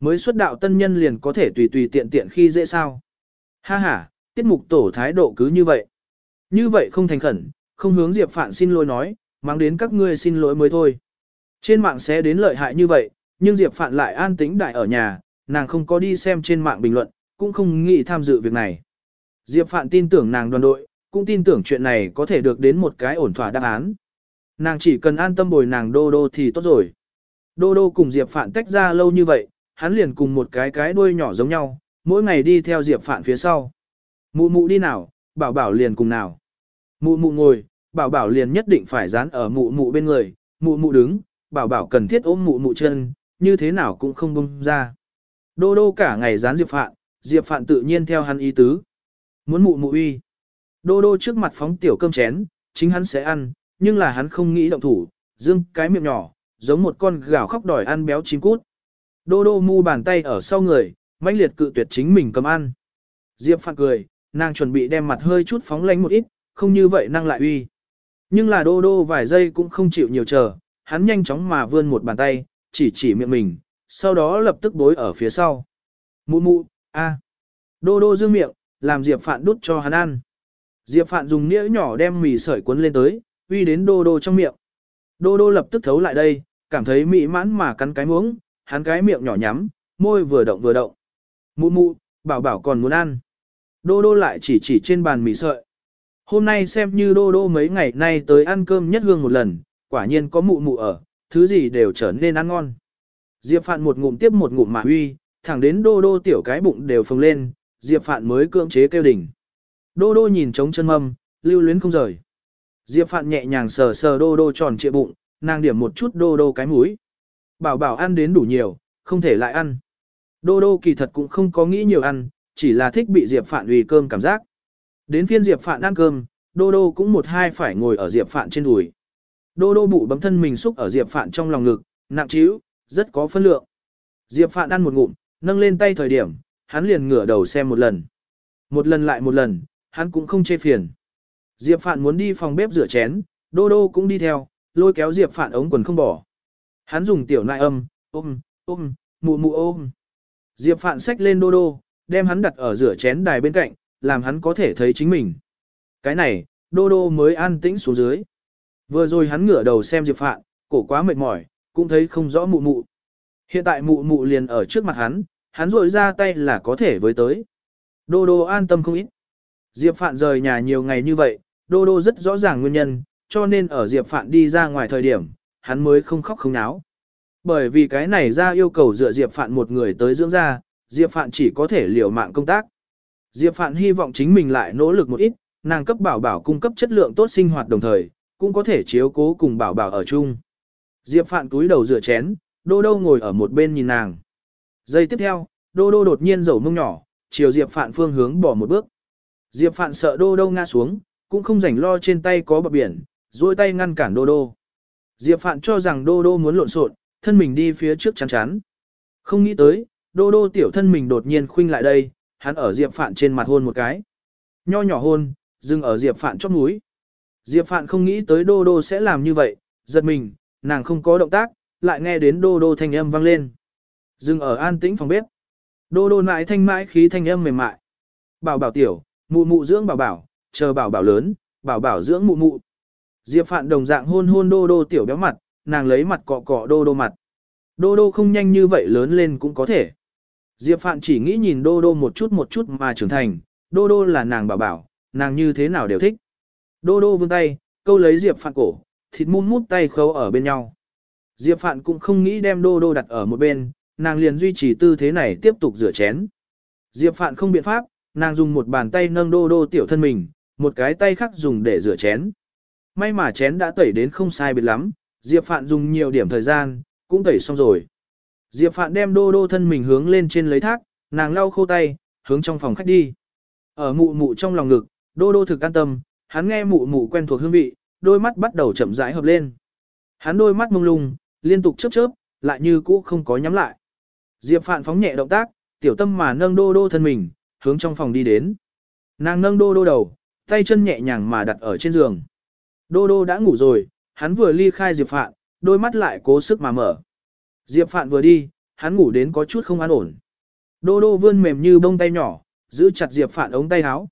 A: Mới xuất đạo tân nhân liền có thể tùy tùy tiện tiện khi dễ sao. Ha ha, tiết mục tổ thái độ cứ như vậy. Như vậy không thành khẩn, không hướng Diệp Phạn xin lỗi nói, mang đến các ngươi xin lỗi mới thôi. Trên mạng sẽ đến lợi hại như vậy, nhưng Diệp Phạn lại an tĩnh đại ở nhà, nàng không có đi xem trên mạng bình luận, cũng không nghĩ tham dự việc này. Diệp Phạn tin tưởng nàng đoàn đội, cũng tin tưởng chuyện này có thể được đến một cái ổn thỏa đáp án. Nàng chỉ cần an tâm bồi nàng đô đô thì tốt rồi. Đô đô cùng Diệp Phạn tách ra lâu như vậy, hắn liền cùng một cái cái đuôi nhỏ giống nhau, mỗi ngày đi theo Diệp Phạn phía sau. Mụ mụ đi nào, bảo bảo liền cùng nào. Mụ mụ ngồi, bảo bảo liền nhất định phải dán ở mụ mụ bên người, mụ mụ đứng, bảo bảo cần thiết ôm mụ mụ chân, như thế nào cũng không bông ra. Đô đô cả ngày dán Diệp Phạn, Diệp Phạn tự nhiên theo hắn ý tứ. Muốn mụ mụ uy. Đô đô trước mặt phóng tiểu cơm chén, chính hắn sẽ ăn, nhưng là hắn không nghĩ động thủ, dương cái miệng nhỏ, giống một con gào khóc đòi ăn béo chín cút. Đô đô mu bàn tay ở sau người, mãnh liệt cự tuyệt chính mình cầm ăn. Diệp Phạn cười, nàng chuẩn bị đem mặt hơi chút phóng lánh một ít, không như vậy năng lại uy. Nhưng là đô đô vài giây cũng không chịu nhiều chờ, hắn nhanh chóng mà vươn một bàn tay, chỉ chỉ miệng mình, sau đó lập tức bối ở phía sau. Mụ mụ, a. Đô đô dương miệng, làm Diệp Phạn đút cho hắn ăn. Diệp Phạn dùng nĩa nhỏ đem mì sợi cuốn lên tới, uy đến đô đô trong miệng. Đô đô lập tức thấu lại đây, cảm thấy mỹ mãn mà cắn cái muỗng, hắn cái miệng nhỏ nhắm, môi vừa động vừa động. Mụ mụ, bảo bảo còn muốn ăn. Đô đô lại chỉ chỉ trên bàn mì sợi. Hôm nay xem như đô đô mấy ngày nay tới ăn cơm nhất hương một lần, quả nhiên có mụ mụ ở, thứ gì đều trở nên ăn ngon. Diệp Phạn một ngụm tiếp một ngụm mà huy, thẳng đến đô đô tiểu cái bụng đều phồng lên, Diệp Phạn mới cưỡng chế kêu đỉnh. Đô đô nhìn trống chân mâm, lưu luyến không rời. Diệp Phạn nhẹ nhàng sờ sờ đô đô tròn trịa bụng, nàng điểm một chút đô đô cái mũi. Bảo bảo ăn đến đủ nhiều, không thể lại ăn. Đô đô kỳ thật cũng không có nghĩ nhiều ăn, chỉ là thích bị Diệp Phạn uy cơm cảm giác. Đến phiên Diệp Phạn ăn cơm, đô đô cũng một hai phải ngồi ở Diệp Phạn trên đùi. Đô đô bụ bấm thân mình xúc ở Diệp Phạn trong lòng ngực, nặng trĩu, rất có phân lượng. Diệp Phạn ăn một ngụm, nâng lên tay thời điểm, hắn liền ngửa đầu xem một lần. Một lần lại một lần, hắn cũng không chê phiền. Diệp Phạn muốn đi phòng bếp rửa chén, Đô Đô cũng đi theo, lôi kéo Diệp Phạn ống quần không bỏ. Hắn dùng tiểu nại âm, ôm, ôm, mụ mụ ôm. Diệp Phạn xách lên Đô Đô, đem hắn đặt ở rửa chén đài bên cạnh, làm hắn có thể thấy chính mình. Cái này, Đô Đô mới an tĩnh xuống dưới. Vừa rồi hắn ngửa đầu xem Diệp Phạn, cổ quá mệt mỏi, cũng thấy không rõ mụ mụ. Hiện tại mụ mụ liền ở trước mặt hắn, hắn rội ra tay là có thể với tới. Đô đô an tâm không ít. Diệp Phạn rời nhà nhiều ngày như vậy, đô đô rất rõ ràng nguyên nhân, cho nên ở Diệp Phạn đi ra ngoài thời điểm, hắn mới không khóc không náo. Bởi vì cái này ra yêu cầu dựa Diệp Phạn một người tới dưỡng ra, Diệp Phạn chỉ có thể liều mạng công tác. Diệp Phạn hy vọng chính mình lại nỗ lực một ít, nàng cấp bảo bảo cung cấp chất lượng tốt sinh hoạt đồng thời, cũng có thể chiếu cố cùng bảo bảo ở chung. Diệp Phạn túi đầu rửa chén, đô đô ngồi ở một bên nhìn nàng. Giây tiếp theo, đô đô đột nhiên dầu mông nhỏ, chiều Diệp Phạn phương hướng bỏ một bước. Diệp Phạn sợ đô đô ngã xuống, cũng không rảnh lo trên tay có bờ biển, duỗi tay ngăn cản đô đô. Diệp Phạn cho rằng đô đô muốn lộn xộn, thân mình đi phía trước chắn chắn. Không nghĩ tới, đô đô tiểu thân mình đột nhiên khuynh lại đây, hắn ở Diệp Phạn trên mặt hôn một cái. Nho nhỏ hôn, dừng ở Diệp Phạn chóp núi. Diệp Phạn không nghĩ tới Đô Đô sẽ làm như vậy, giật mình, nàng không có động tác, lại nghe đến Đô Đô thanh âm vang lên. Dừng ở an tĩnh phòng bếp. Đô Đô mãi thanh mãi khí thanh âm mềm mại. Bảo bảo tiểu, mụ mụ dưỡng bảo bảo, chờ bảo bảo lớn, bảo bảo dưỡng mụ mụ. Diệp Phạn đồng dạng hôn hôn Đô Đô tiểu béo mặt, nàng lấy mặt cọ cọ Đô Đô mặt. Đô Đô không nhanh như vậy lớn lên cũng có thể. Diệp Phạn chỉ nghĩ nhìn Đô Đô một chút một chút mà trưởng thành, Đô Đô là nàng bảo bảo, nàng như thế nào đều thích. Đô Đô vươn tay, câu lấy Diệp Phạn cổ, thịt mút mút tay khâu ở bên nhau. Diệp Phạn cũng không nghĩ đem Đô Đô đặt ở một bên, nàng liền duy trì tư thế này tiếp tục rửa chén. Diệp Phạn không biện pháp, nàng dùng một bàn tay nâng Đô Đô tiểu thân mình, một cái tay khác dùng để rửa chén. May mà chén đã tẩy đến không sai biệt lắm, Diệp Phạn dùng nhiều điểm thời gian, cũng tẩy xong rồi. Diệp Phạn đem đô đô thân mình hướng lên trên lấy thác, nàng lau khô tay, hướng trong phòng khách đi. Ở mụ mụ trong lòng ngực, đô đô thực an tâm, hắn nghe mụ mụ quen thuộc hương vị, đôi mắt bắt đầu chậm rãi hợp lên. Hắn đôi mắt mông lung, liên tục chớp chớp, lại như cũ không có nhắm lại. Diệp Phạn phóng nhẹ động tác, tiểu tâm mà nâng đô đô thân mình, hướng trong phòng đi đến. Nàng nâng đô đô đầu, tay chân nhẹ nhàng mà đặt ở trên giường. Đô đô đã ngủ rồi, hắn vừa ly khai Diệp Phạn, đôi mắt lại cố sức mà mở. Diệp Phạn vừa đi, hắn ngủ đến có chút không an ổn. Đô đô vươn mềm như bông tay nhỏ, giữ chặt Diệp Phạn ống tay áo.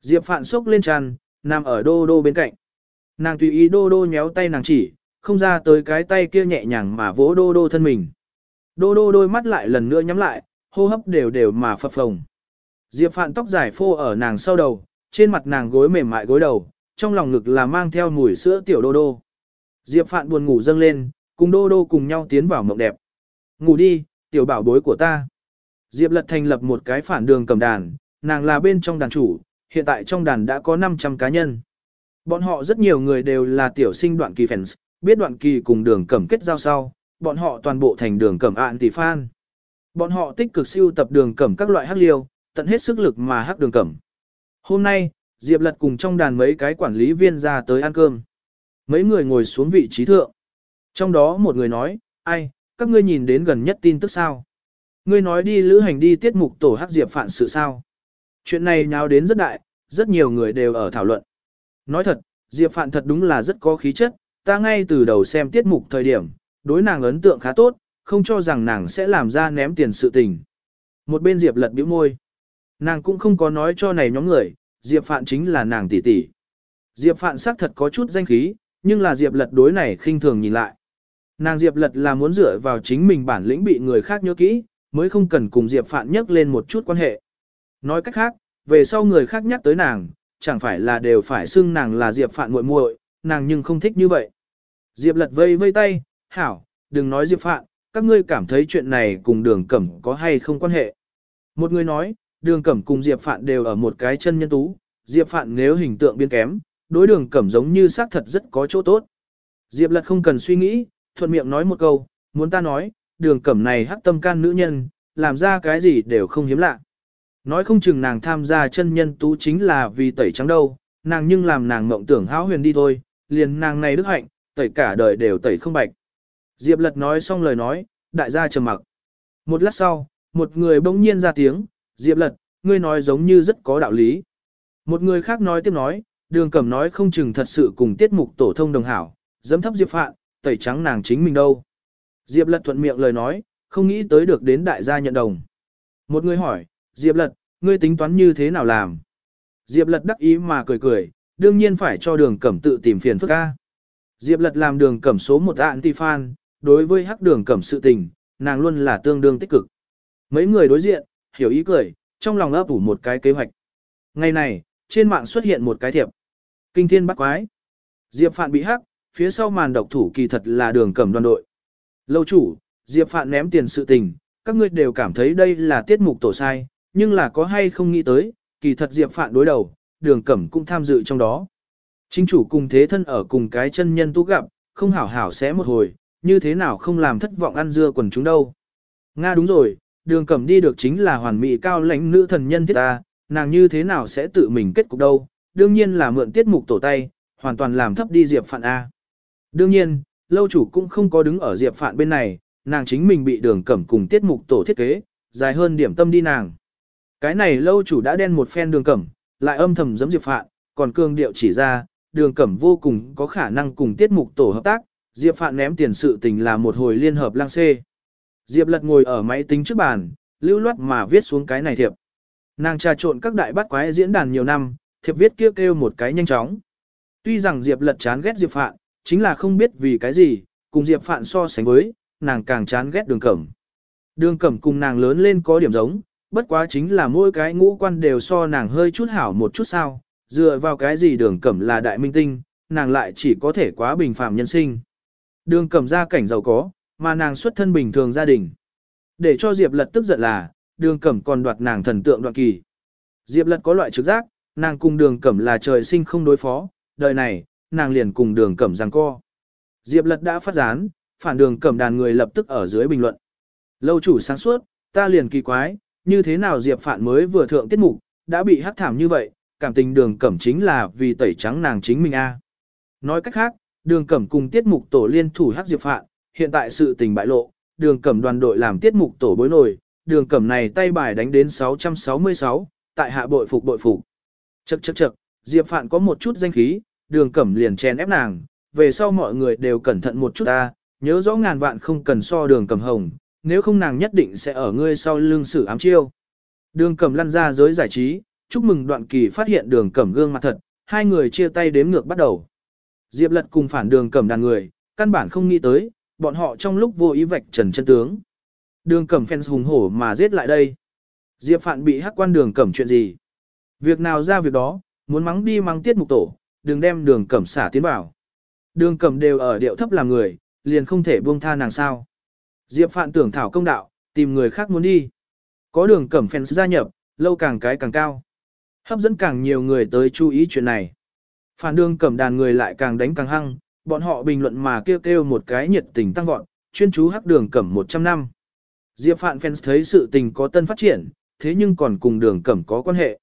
A: Diệp Phạn sốc lên tràn, nằm ở đô đô bên cạnh. Nàng tùy ý đô đô nhéo tay nàng chỉ, không ra tới cái tay kia nhẹ nhàng mà vỗ đô đô thân mình. Đô đô đôi mắt lại lần nữa nhắm lại, hô hấp đều đều mà phập phồng. Diệp Phạn tóc dài phô ở nàng sau đầu, trên mặt nàng gối mềm mại gối đầu, trong lòng ngực là mang theo mùi sữa tiểu đô đô. Diệp Phạn buồn ngủ dâng lên, cùng đô đô cùng nhau tiến vào mộng đẹp. Ngủ đi, tiểu bảo bối của ta. Diệp Lật thành lập một cái phản đường cầm đàn, nàng là bên trong đàn chủ, hiện tại trong đàn đã có 500 cá nhân. Bọn họ rất nhiều người đều là tiểu sinh đoạn kỳ fans, biết đoạn kỳ cùng đường cẩm kết giao sau, bọn họ toàn bộ thành đường cẩm ạn tỷ fan. Bọn họ tích cực siêu tập đường cẩm các loại hắc liêu, tận hết sức lực mà hắc đường cẩm. Hôm nay, Diệp Lật cùng trong đàn mấy cái quản lý viên ra tới ăn cơm. Mấy người ngồi xuống vị trí thượng. Trong đó một người nói, ai, các ngươi nhìn đến gần nhất tin tức sao? Ngươi nói đi lữ hành đi tiết mục tổ hắc diệp phản sự sao? Chuyện này nháo đến rất đại, rất nhiều người đều ở thảo luận. Nói thật, diệp phản thật đúng là rất có khí chất, ta ngay từ đầu xem tiết mục thời điểm, đối nàng ấn tượng khá tốt, không cho rằng nàng sẽ làm ra ném tiền sự tình. Một bên diệp lật bĩu môi. Nàng cũng không có nói cho này nhóm người, diệp phạn chính là nàng tỷ tỷ. Diệp phạn xác thật có chút danh khí, nhưng là diệp lật đối này khinh thường nhìn lại. Nàng Diệp Lật là muốn dựa vào chính mình bản lĩnh bị người khác nhớ kỹ, mới không cần cùng Diệp Phạn nhắc lên một chút quan hệ. Nói cách khác, về sau người khác nhắc tới nàng, chẳng phải là đều phải xưng nàng là Diệp Phạn muội muội, nàng nhưng không thích như vậy. Diệp Lật vây vây tay, hảo, đừng nói Diệp Phạn, các ngươi cảm thấy chuyện này cùng đường cẩm có hay không quan hệ. Một người nói, đường cẩm cùng Diệp Phạn đều ở một cái chân nhân tú, Diệp Phạn nếu hình tượng biến kém, đối đường cẩm giống như xác thật rất có chỗ tốt. Diệp Lật không cần suy nghĩ, thuận miệng nói một câu, muốn ta nói, đường cẩm này hắc tâm can nữ nhân, làm ra cái gì đều không hiếm lạ. Nói không chừng nàng tham gia chân nhân tú chính là vì tẩy trắng đâu, nàng nhưng làm nàng mộng tưởng háo huyền đi thôi, liền nàng này đức hạnh, tẩy cả đời đều tẩy không bạch. Diệp lật nói xong lời nói, đại gia trầm mặc. Một lát sau, một người bỗng nhiên ra tiếng, Diệp lật, ngươi nói giống như rất có đạo lý. Một người khác nói tiếp nói, đường cẩm nói không chừng thật sự cùng tiết mục tổ thông đồng hảo, dấm thấp Diệp Phạn, tẩy trắng nàng chính mình đâu. Diệp Lật thuận miệng lời nói, không nghĩ tới được đến đại gia nhận đồng. Một người hỏi, Diệp Lật, ngươi tính toán như thế nào làm? Diệp Lật đắc ý mà cười cười, đương nhiên phải cho đường cẩm tự tìm phiền phức ca. Diệp Lật làm đường cẩm số một anti-fan, đối với hắc đường cẩm sự tình, nàng luôn là tương đương tích cực. Mấy người đối diện, hiểu ý cười, trong lòng ấp ủ một cái kế hoạch. Ngày này, trên mạng xuất hiện một cái thiệp. Kinh thiên bắt quái. Diệp Phạn bị hắc, phía sau màn độc thủ kỳ thật là đường cẩm đoàn đội. Lâu chủ, Diệp Phạn ném tiền sự tình, các ngươi đều cảm thấy đây là tiết mục tổ sai, nhưng là có hay không nghĩ tới, kỳ thật Diệp Phạn đối đầu, đường cẩm cũng tham dự trong đó. Chính chủ cùng thế thân ở cùng cái chân nhân tú gặp, không hảo hảo sẽ một hồi, như thế nào không làm thất vọng ăn dưa quần chúng đâu. Nga đúng rồi, đường cẩm đi được chính là hoàn mỹ cao lãnh nữ thần nhân thiết ta, nàng như thế nào sẽ tự mình kết cục đâu, đương nhiên là mượn tiết mục tổ tay, hoàn toàn làm thấp đi Diệp Phạn A. Đương nhiên, lâu chủ cũng không có đứng ở Diệp Phạn bên này, nàng chính mình bị đường cẩm cùng tiết mục tổ thiết kế, dài hơn điểm tâm đi nàng. Cái này lâu chủ đã đen một phen đường cẩm, lại âm thầm giấm Diệp Phạn, còn cương điệu chỉ ra, đường cẩm vô cùng có khả năng cùng tiết mục tổ hợp tác, Diệp Phạn ném tiền sự tình là một hồi liên hợp lang xê. Diệp lật ngồi ở máy tính trước bàn, lưu loát mà viết xuống cái này thiệp. Nàng trà trộn các đại bát quái diễn đàn nhiều năm, thiệp viết kia kêu, kêu một cái nhanh chóng. Tuy rằng Diệp lật chán ghét Diệp Phạn, chính là không biết vì cái gì, cùng Diệp Phạn so sánh với, nàng càng chán ghét đường cẩm. Đường cẩm cùng nàng lớn lên có điểm giống, bất quá chính là mỗi cái ngũ quan đều so nàng hơi chút hảo một chút sao, dựa vào cái gì đường cẩm là đại minh tinh, nàng lại chỉ có thể quá bình phàm nhân sinh. Đường cẩm gia cảnh giàu có, mà nàng xuất thân bình thường gia đình. Để cho Diệp lật tức giận là, đường cẩm còn đoạt nàng thần tượng đoạn kỳ. Diệp lật có loại trực giác, nàng cùng đường cẩm là trời sinh không đối phó, đời này, nàng liền cùng đường cẩm giằng co. Diệp lật đã phát gián, phản đường cẩm đàn người lập tức ở dưới bình luận. Lâu chủ sáng suốt, ta liền kỳ quái, như thế nào Diệp phản mới vừa thượng tiết mục, đã bị hắc thảm như vậy, cảm tình đường cẩm chính là vì tẩy trắng nàng chính mình a. À. Nói cách khác, đường cẩm cùng tiết mục tổ liên thủ hắc Diệp phản hiện tại sự tình bại lộ, đường cẩm đoàn đội làm tiết mục tổ bối nổi, đường cẩm này tay bài đánh đến 666, tại hạ bội phục bội phục. Chậc chậc chậc, Diệp Phạn có một chút danh khí, đường cẩm liền chèn ép nàng, về sau mọi người đều cẩn thận một chút ta, nhớ rõ ngàn vạn không cần so đường cẩm hồng, nếu không nàng nhất định sẽ ở ngươi sau lưng xử ám chiêu. Đường cẩm lăn ra giới giải trí, chúc mừng đoạn kỳ phát hiện đường cẩm gương mặt thật, hai người chia tay đếm ngược bắt đầu. Diệp lật cùng phản đường cẩm đàn người, căn bản không nghĩ tới, bọn họ trong lúc vô ý vạch trần chân tướng. Đường cẩm fans hùng hổ mà giết lại đây. Diệp phạn bị hắc quan đường cẩm chuyện gì? Việc nào ra việc đó, muốn mắng đi mắng tiết mục tổ, đừng đem đường cẩm xả tiến vào. Đường cẩm đều ở điệu thấp làm người, liền không thể buông tha nàng sao. Diệp phạn tưởng thảo công đạo, tìm người khác muốn đi. Có đường cẩm fans gia nhập, lâu càng cái càng cao. Hấp dẫn càng nhiều người tới chú ý chuyện này. Phản đường cẩm đàn người lại càng đánh càng hăng, bọn họ bình luận mà kêu kêu một cái nhiệt tình tăng vọt, chuyên chú hắc đường cẩm 100 năm. Diệp Phạn fans thấy sự tình có tân phát triển, thế nhưng còn cùng đường cẩm có quan hệ.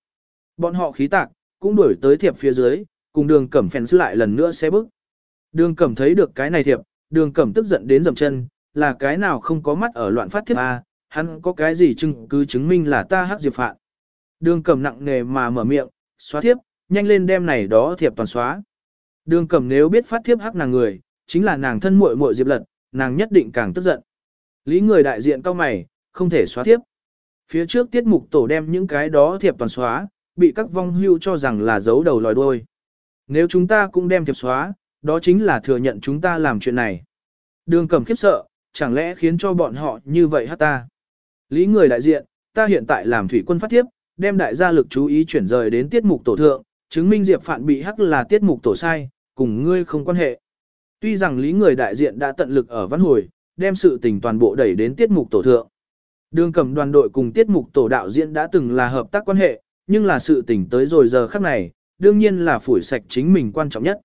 A: Bọn họ khí tạc, cũng đuổi tới thiệp phía dưới, cùng đường cẩm phèn fans lại lần nữa xe bức. Đường cẩm thấy được cái này thiệp, đường cẩm tức giận đến dầm chân, là cái nào không có mắt ở loạn phát thiệp A, hắn có cái gì chứng cứ chứng minh là ta hắc Diệp Phạn. Đường cẩm nặng nề mà mở miệng, xóa thiệp, nhanh lên đem này đó thiệp toàn xóa. Đường cẩm nếu biết phát thiếp hắc nàng người, chính là nàng thân muội muội Diệp Lật, nàng nhất định càng tức giận. Lý người đại diện cao mày, không thể xóa thiếp. Phía trước tiết mục tổ đem những cái đó thiệp toàn xóa, bị các vong hưu cho rằng là giấu đầu lòi đuôi. Nếu chúng ta cũng đem thiệp xóa, đó chính là thừa nhận chúng ta làm chuyện này. Đường cẩm khiếp sợ, chẳng lẽ khiến cho bọn họ như vậy hát ta. Lý người đại diện, ta hiện tại làm thủy quân phát thiếp, đem đại gia lực chú ý chuyển rời đến tiết mục tổ thượng, chứng minh Diệp Phạn bị hắc là tiết mục tổ sai, cùng ngươi không quan hệ. Tuy rằng lý người đại diện đã tận lực ở văn hồi, đem sự tình toàn bộ đẩy đến tiết mục tổ thượng. Đường cầm đoàn đội cùng tiết mục tổ đạo diễn đã từng là hợp tác quan hệ, nhưng là sự tình tới rồi giờ khắc này, đương nhiên là phủi sạch chính mình quan trọng nhất.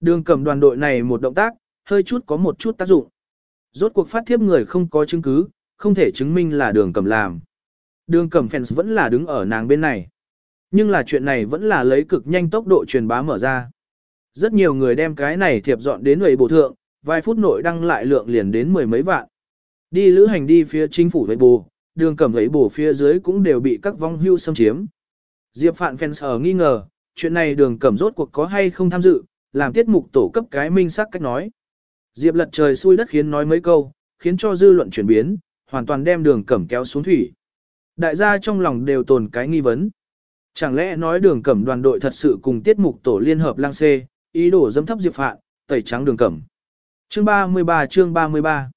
A: Đường cầm đoàn đội này một động tác, hơi chút có một chút tác dụng. Rốt cuộc phát thiếp người không có chứng cứ, không thể chứng minh là đường cầm làm. Đường cầm fans vẫn là đứng ở nàng bên này. Nhưng là chuyện này vẫn là lấy cực nhanh tốc độ truyền bá mở ra. Rất nhiều người đem cái này thiệp dọn đến người bổ thượng, vài phút nội đăng lại lượng liền đến mười mấy vạn. Đi lữ hành đi phía chính phủ với bù, đường cầm ấy bổ phía dưới cũng đều bị các vong hưu xâm chiếm. Diệp Phạn fans ở nghi ngờ, chuyện này đường cẩm rốt cuộc có hay không tham dự, làm tiết mục tổ cấp cái minh sắc cách nói. Diệp lật trời xui đất khiến nói mấy câu, khiến cho dư luận chuyển biến, hoàn toàn đem đường cẩm kéo xuống thủy. Đại gia trong lòng đều tồn cái nghi vấn. Chẳng lẽ nói đường cẩm đoàn đội thật sự cùng tiết mục tổ liên hợp lang xê, ý đồ dâm thấp Diệp Phạn, tẩy trắng đường cẩm. Chương 33 chương 33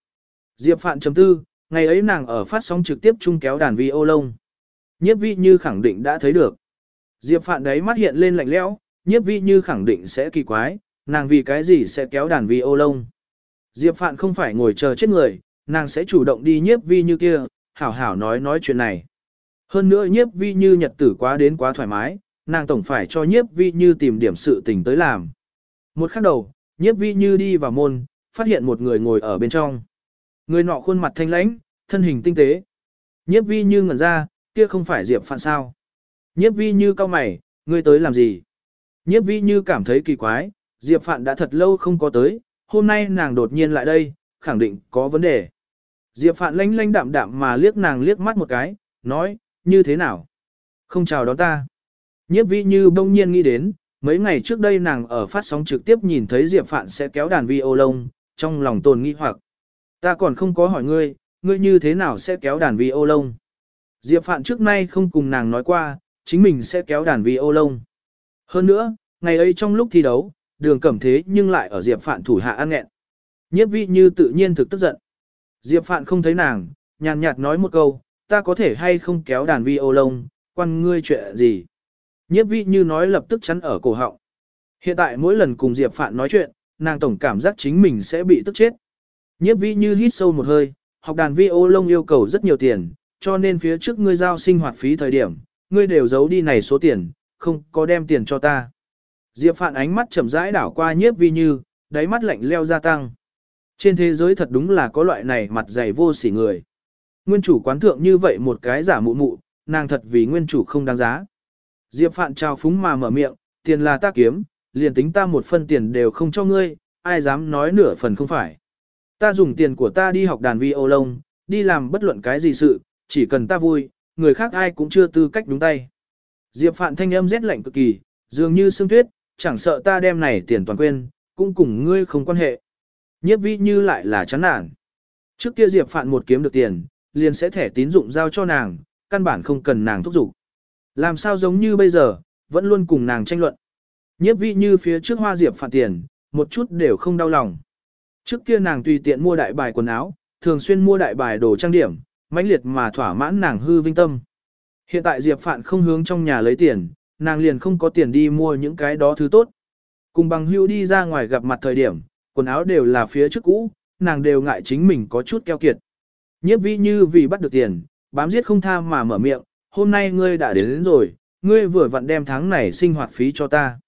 A: Diệp Phạn chấm tư, ngày ấy nàng ở phát sóng trực tiếp chung kéo đàn vi ô lông. Nhiếp vi như khẳng định đã thấy được. Diệp Phạn đấy mắt hiện lên lạnh lẽo, nhiếp vi như khẳng định sẽ kỳ quái, nàng vì cái gì sẽ kéo đàn vi ô lông. Diệp Phạn không phải ngồi chờ chết người, nàng sẽ chủ động đi nhiếp vi như kia, hảo hảo nói nói chuyện này. Hơn nữa nhiếp vi như nhật tử quá đến quá thoải mái, nàng tổng phải cho nhiếp vi như tìm điểm sự tình tới làm. Một khắc đầu, nhiếp vi như đi vào môn, phát hiện một người ngồi ở bên trong. Người nọ khuôn mặt thanh lãnh, thân hình tinh tế. Nhiếp vi như ngẩn ra, kia không phải Diệp Phạn sao. Nhiếp vi như cao mày, ngươi tới làm gì? Nhiếp vi như cảm thấy kỳ quái, Diệp Phạn đã thật lâu không có tới, hôm nay nàng đột nhiên lại đây, khẳng định có vấn đề. Diệp Phạn lanh lanh đạm đạm mà liếc nàng liếc mắt một cái, nói, như thế nào? Không chào đón ta. Nhiếp vi như bỗng nhiên nghĩ đến, mấy ngày trước đây nàng ở phát sóng trực tiếp nhìn thấy Diệp Phạn sẽ kéo đàn vi ô lông, trong lòng tồn nghi hoặc. Ta còn không có hỏi ngươi, ngươi như thế nào sẽ kéo đàn vi ô lông. Diệp Phạn trước nay không cùng nàng nói qua, chính mình sẽ kéo đàn vi ô lông. Hơn nữa, ngày ấy trong lúc thi đấu, đường cẩm thế nhưng lại ở Diệp Phạn thủ hạ ăn nghẹn. Nhiếp vi như tự nhiên thực tức giận. Diệp Phạn không thấy nàng, nhàn nhạt nói một câu, ta có thể hay không kéo đàn vi ô lông, quan ngươi chuyện gì. Nhiếp vi như nói lập tức chắn ở cổ họng. Hiện tại mỗi lần cùng Diệp Phạn nói chuyện, nàng tổng cảm giác chính mình sẽ bị tức chết. Nhiếp vi như hít sâu một hơi, học đàn vi ô lông yêu cầu rất nhiều tiền, cho nên phía trước ngươi giao sinh hoạt phí thời điểm, ngươi đều giấu đi này số tiền, không có đem tiền cho ta. Diệp Phạn ánh mắt chậm rãi đảo qua nhiếp vi như, đáy mắt lạnh leo gia tăng. Trên thế giới thật đúng là có loại này mặt dày vô sỉ người. Nguyên chủ quán thượng như vậy một cái giả mụ mụ, nàng thật vì nguyên chủ không đáng giá. Diệp Phạn trao phúng mà mở miệng, tiền là ta kiếm, liền tính ta một phân tiền đều không cho ngươi, ai dám nói nửa phần không phải. Ta dùng tiền của ta đi học đàn vi ô lông, đi làm bất luận cái gì sự, chỉ cần ta vui, người khác ai cũng chưa tư cách đúng tay. Diệp Phạn thanh âm rét lạnh cực kỳ, dường như sương tuyết, chẳng sợ ta đem này tiền toàn quên, cũng cùng ngươi không quan hệ. Nhiếp vi như lại là chán nản. Trước kia Diệp Phạn một kiếm được tiền, liền sẽ thẻ tín dụng giao cho nàng, căn bản không cần nàng thúc giục. Làm sao giống như bây giờ, vẫn luôn cùng nàng tranh luận. Nhiếp vi như phía trước hoa Diệp Phạn tiền, một chút đều không đau lòng. Trước kia nàng tùy tiện mua đại bài quần áo, thường xuyên mua đại bài đồ trang điểm, mãnh liệt mà thỏa mãn nàng hư vinh tâm. Hiện tại Diệp Phạn không hướng trong nhà lấy tiền, nàng liền không có tiền đi mua những cái đó thứ tốt. Cùng bằng hưu đi ra ngoài gặp mặt thời điểm, quần áo đều là phía trước cũ, nàng đều ngại chính mình có chút keo kiệt. Nhiếp vi như vì bắt được tiền, bám giết không tha mà mở miệng, hôm nay ngươi đã đến, đến rồi, ngươi vừa vặn đem tháng này sinh hoạt phí cho ta.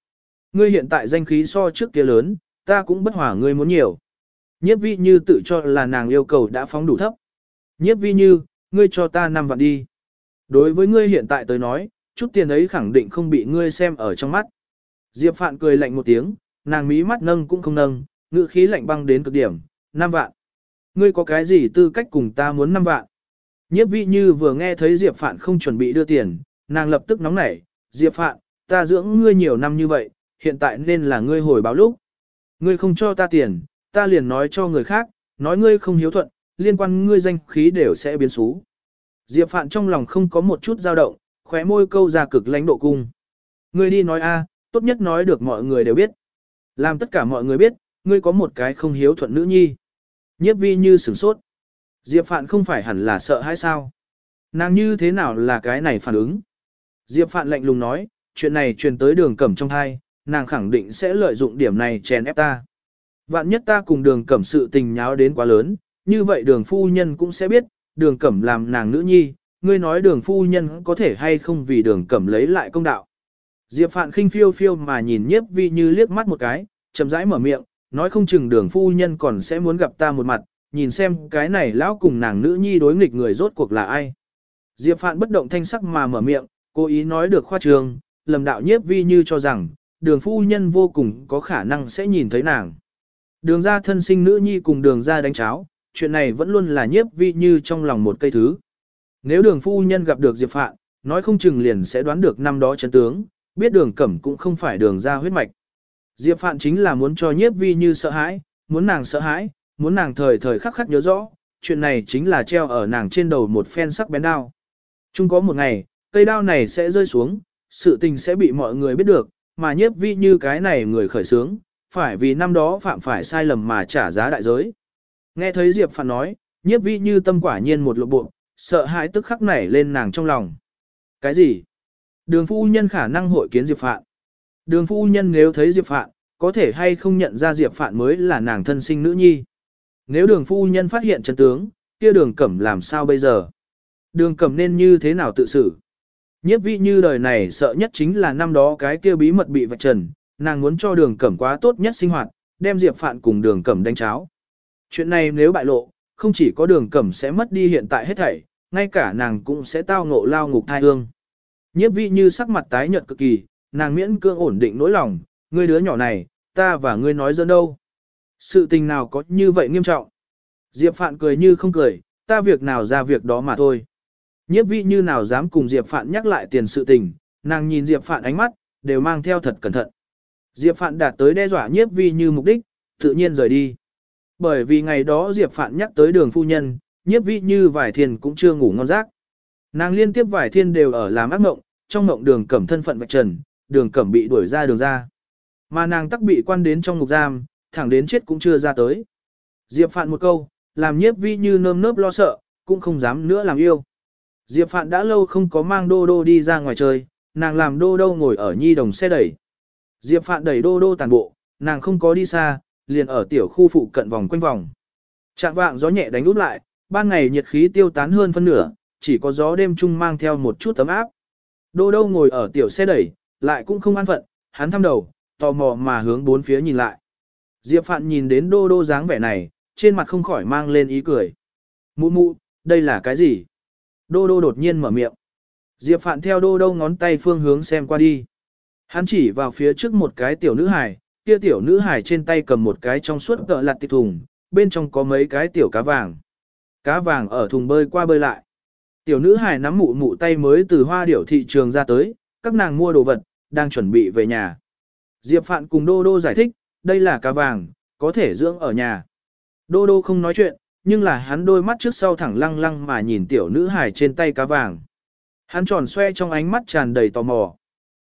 A: Ngươi hiện tại danh khí so trước kia lớn, ta cũng bất hỏa ngươi muốn nhiều. Nhiếp vi như tự cho là nàng yêu cầu đã phóng đủ thấp. Nhiếp vi như, ngươi cho ta năm vạn đi. Đối với ngươi hiện tại tới nói, chút tiền ấy khẳng định không bị ngươi xem ở trong mắt. Diệp Phạn cười lạnh một tiếng, nàng mí mắt nâng cũng không nâng, ngữ khí lạnh băng đến cực điểm, năm vạn. Ngươi có cái gì tư cách cùng ta muốn năm vạn? Nhiếp vi như vừa nghe thấy Diệp Phạn không chuẩn bị đưa tiền, nàng lập tức nóng nảy, Diệp Phạn, ta dưỡng ngươi nhiều năm như vậy, hiện tại nên là ngươi hồi báo lúc. Ngươi không cho ta tiền, ta liền nói cho người khác, nói ngươi không hiếu thuận, liên quan ngươi danh khí đều sẽ biến xú. Diệp Phạn trong lòng không có một chút dao động, khóe môi câu ra cực lãnh độ cung. Ngươi đi nói a, tốt nhất nói được mọi người đều biết. Làm tất cả mọi người biết, ngươi có một cái không hiếu thuận nữ nhi. Nhiếp vi như sửng sốt. Diệp Phạn không phải hẳn là sợ hay sao? Nàng như thế nào là cái này phản ứng? Diệp Phạn lạnh lùng nói, chuyện này truyền tới đường cẩm trong thai, nàng khẳng định sẽ lợi dụng điểm này chèn ép ta. Vạn nhất ta cùng đường cẩm sự tình nháo đến quá lớn, như vậy đường phu nhân cũng sẽ biết, đường cẩm làm nàng nữ nhi, ngươi nói đường phu nhân có thể hay không vì đường cẩm lấy lại công đạo. Diệp Phạn khinh phiêu phiêu mà nhìn nhiếp vi như liếc mắt một cái, chậm rãi mở miệng, nói không chừng đường phu nhân còn sẽ muốn gặp ta một mặt, nhìn xem cái này lão cùng nàng nữ nhi đối nghịch người rốt cuộc là ai. Diệp Phạn bất động thanh sắc mà mở miệng, cố ý nói được khoa trường, lầm đạo nhiếp vi như cho rằng, đường phu nhân vô cùng có khả năng sẽ nhìn thấy nàng. Đường ra thân sinh nữ nhi cùng đường ra đánh cháo, chuyện này vẫn luôn là nhiếp vi như trong lòng một cây thứ. Nếu đường phu nhân gặp được Diệp Phạn, nói không chừng liền sẽ đoán được năm đó chân tướng, biết đường cẩm cũng không phải đường ra huyết mạch. Diệp Phạn chính là muốn cho nhiếp vi như sợ hãi, muốn nàng sợ hãi, muốn nàng thời thời khắc khắc nhớ rõ, chuyện này chính là treo ở nàng trên đầu một phen sắc bén đao. Chung có một ngày, cây đao này sẽ rơi xuống, sự tình sẽ bị mọi người biết được, mà nhiếp vi như cái này người khởi sướng, phải vì năm đó phạm phải sai lầm mà trả giá đại giới. Nghe thấy Diệp Phạn nói, nhiếp vi như tâm quả nhiên một lộ bộ, sợ hãi tức khắc nảy lên nàng trong lòng. Cái gì? Đường phu nhân khả năng hội kiến Diệp Phạn. Đường phu nhân nếu thấy Diệp Phạn, có thể hay không nhận ra Diệp Phạn mới là nàng thân sinh nữ nhi. Nếu đường phu nhân phát hiện chân tướng, kia đường cẩm làm sao bây giờ? Đường cẩm nên như thế nào tự xử? Nhiếp vi như đời này sợ nhất chính là năm đó cái kia bí mật bị vạch trần, nàng muốn cho đường cẩm quá tốt nhất sinh hoạt, đem Diệp Phạn cùng đường cẩm đánh cháo. Chuyện này nếu bại lộ, không chỉ có đường cẩm sẽ mất đi hiện tại hết thảy, ngay cả nàng cũng sẽ tao ngộ lao ngục thai hương. Nhiếp vi như sắc mặt tái nhợt cực kỳ, nàng miễn cương ổn định nỗi lòng, ngươi đứa nhỏ này, ta và ngươi nói dẫn đâu. Sự tình nào có như vậy nghiêm trọng. Diệp Phạn cười như không cười, ta việc nào ra việc đó mà thôi. Nhiếp vi như nào dám cùng Diệp Phạn nhắc lại tiền sự tình, nàng nhìn Diệp Phạn ánh mắt, đều mang theo thật cẩn thận. Diệp Phạn đạt tới đe dọa nhiếp vi như mục đích, tự nhiên rời đi. Bởi vì ngày đó Diệp Phạn nhắc tới đường phu nhân, nhiếp vi như vài thiên cũng chưa ngủ ngon giấc. Nàng liên tiếp vài thiên đều ở làm ác mộng, trong mộng đường cẩm thân phận vạch trần, đường cẩm bị đuổi ra đường ra. Mà nàng tắc bị quan đến trong ngục giam, thẳng đến chết cũng chưa ra tới. Diệp Phạn một câu, làm nhiếp vi như nơm nớp lo sợ, cũng không dám nữa làm yêu. Diệp Phạn đã lâu không có mang đô đô đi ra ngoài chơi, nàng làm đô đô ngồi ở nhi đồng xe đẩy. Diệp Phạn đẩy đô đô tàn bộ, nàng không có đi xa, liền ở tiểu khu phụ cận vòng quanh vòng. Trạng vạng gió nhẹ đánh úp lại, ban ngày nhiệt khí tiêu tán hơn phân nửa, chỉ có gió đêm trung mang theo một chút tấm áp. Đô đô ngồi ở tiểu xe đẩy, lại cũng không an phận, hắn thăm đầu, tò mò mà hướng bốn phía nhìn lại. Diệp Phạn nhìn đến đô đô dáng vẻ này, trên mặt không khỏi mang lên ý cười. Mụ mụ, đây là cái gì? Đô đô đột nhiên mở miệng. Diệp Phạn theo đô đô ngón tay phương hướng xem qua đi. Hắn chỉ vào phía trước một cái tiểu nữ hài, kia tiểu nữ hài trên tay cầm một cái trong suốt cỡ lặt tịt thùng, bên trong có mấy cái tiểu cá vàng. Cá vàng ở thùng bơi qua bơi lại. Tiểu nữ hài nắm mụ mụ tay mới từ hoa điểu thị trường ra tới, các nàng mua đồ vật, đang chuẩn bị về nhà. Diệp Phạn cùng Đô Đô giải thích, đây là cá vàng, có thể dưỡng ở nhà. Đô Đô không nói chuyện, nhưng là hắn đôi mắt trước sau thẳng lăng lăng mà nhìn tiểu nữ hài trên tay cá vàng. Hắn tròn xoe trong ánh mắt tràn đầy tò mò.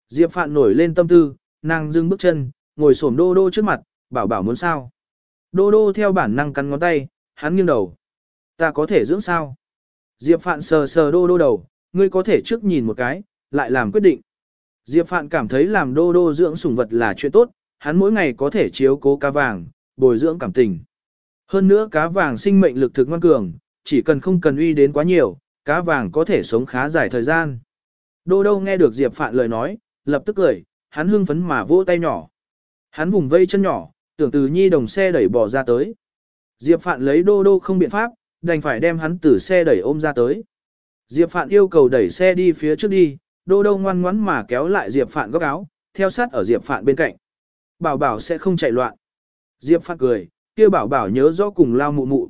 A: Diệp Phạn nổi lên tâm tư, nàng dưng bước chân, ngồi xổm Đô Đô trước mặt, bảo bảo muốn sao. Đô Đô theo bản năng cắn ngón tay, hắn nghiêng đầu. Ta có thể dưỡng sao? Diệp Phạn sờ sờ Đô Đô đầu, ngươi có thể trước nhìn một cái, lại làm quyết định. Diệp Phạn cảm thấy làm Đô Đô dưỡng sủng vật là chuyện tốt, hắn mỗi ngày có thể chiếu cố cá vàng, bồi dưỡng cảm tình. Hơn nữa cá vàng sinh mệnh lực thực ngoan cường, chỉ cần không cần uy đến quá nhiều, cá vàng có thể sống khá dài thời gian. Đô Đô nghe được Diệp Phạn lời nói, lập tức cười, hắn hưng phấn mà vỗ tay nhỏ. Hắn vùng vây chân nhỏ, tưởng từ nhi đồng xe đẩy bỏ ra tới. Diệp Phạn lấy Đô Đô không biện pháp, đành phải đem hắn từ xe đẩy ôm ra tới. Diệp Phạn yêu cầu đẩy xe đi phía trước đi, Đô Đô ngoan ngoãn mà kéo lại Diệp Phạn góc áo, theo sát ở Diệp Phạn bên cạnh. Bảo bảo sẽ không chạy loạn. Diệp Phạn cười, kia bảo bảo nhớ rõ cùng lao mụ mụ.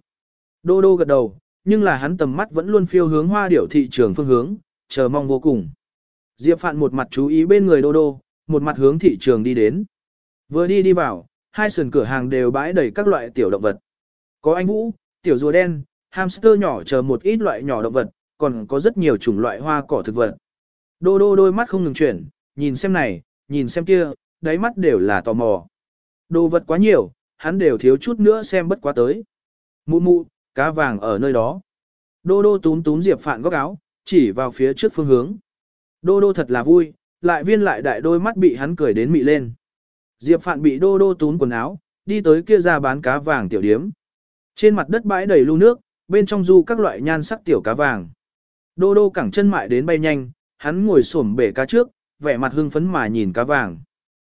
A: Đô Đô gật đầu, nhưng là hắn tầm mắt vẫn luôn phiêu hướng hoa điểu thị trường phương hướng, chờ mong vô cùng. Diệp Phạn một mặt chú ý bên người Đô Đô, một mặt hướng thị trường đi đến. Vừa đi đi vào, hai sườn cửa hàng đều bãi đầy các loại tiểu động vật. Có anh Vũ, tiểu rùa đen, hamster nhỏ chờ một ít loại nhỏ động vật, còn có rất nhiều chủng loại hoa cỏ thực vật. Đô đô đôi mắt không ngừng chuyển, nhìn xem này, nhìn xem kia, đáy mắt đều là tò mò. Đồ vật quá nhiều, hắn đều thiếu chút nữa xem bất quá tới. Mụ mụ, cá vàng ở nơi đó. Đô đô túm túm Diệp Phạn góc áo, chỉ vào phía trước phương hướng. Đô đô thật là vui, lại viên lại đại đôi mắt bị hắn cười đến mị lên. Diệp Phạn bị đô đô tún quần áo, đi tới kia ra bán cá vàng tiểu điếm. Trên mặt đất bãi đầy lưu nước, bên trong du các loại nhan sắc tiểu cá vàng. Đô đô cẳng chân mại đến bay nhanh, hắn ngồi xổm bể cá trước, vẻ mặt hưng phấn mà nhìn cá vàng.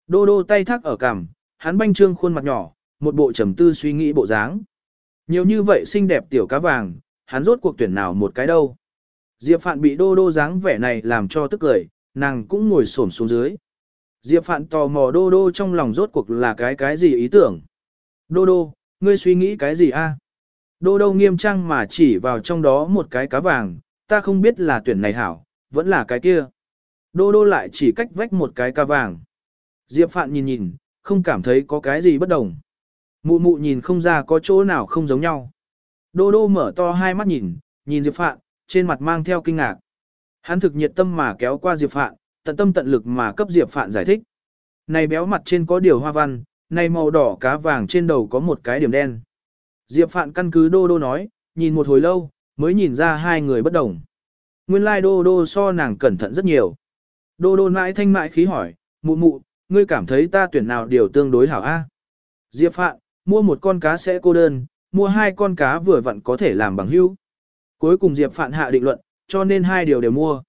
A: Đô đô tay thắt ở cằm, hắn banh trương khuôn mặt nhỏ, một bộ trầm tư suy nghĩ bộ dáng. Nhiều như vậy xinh đẹp tiểu cá vàng, hắn rốt cuộc tuyển nào một cái đâu. Diệp Phạn bị đô đô dáng vẻ này làm cho tức cười, nàng cũng ngồi xổm xuống dưới. Diệp Phạn tò mò đô đô trong lòng rốt cuộc là cái cái gì ý tưởng. Đô đô, ngươi suy nghĩ cái gì a? Đô đô nghiêm trang mà chỉ vào trong đó một cái cá vàng, ta không biết là tuyển này hảo, vẫn là cái kia. Đô đô lại chỉ cách vách một cái cá vàng. Diệp Phạn nhìn nhìn, không cảm thấy có cái gì bất đồng. Mụ mụ nhìn không ra có chỗ nào không giống nhau. Đô đô mở to hai mắt nhìn, nhìn Diệp Phạn, trên mặt mang theo kinh ngạc. Hắn thực nhiệt tâm mà kéo qua Diệp Phạn, tận tâm tận lực mà cấp Diệp Phạn giải thích. Này béo mặt trên có điều hoa văn, này màu đỏ cá vàng trên đầu có một cái điểm đen. Diệp Phạn căn cứ đô đô nói, nhìn một hồi lâu, mới nhìn ra hai người bất đồng. Nguyên lai like đô đô so nàng cẩn thận rất nhiều. Đô đô mãi thanh mại khí hỏi, mụ mụ, ngươi cảm thấy ta tuyển nào điều tương đối hảo a? Diệp Phạn, mua một con cá sẽ cô đơn, mua hai con cá vừa vặn có thể làm bằng hữu. Cuối cùng Diệp Phạn hạ định luận, cho nên hai điều đều mua.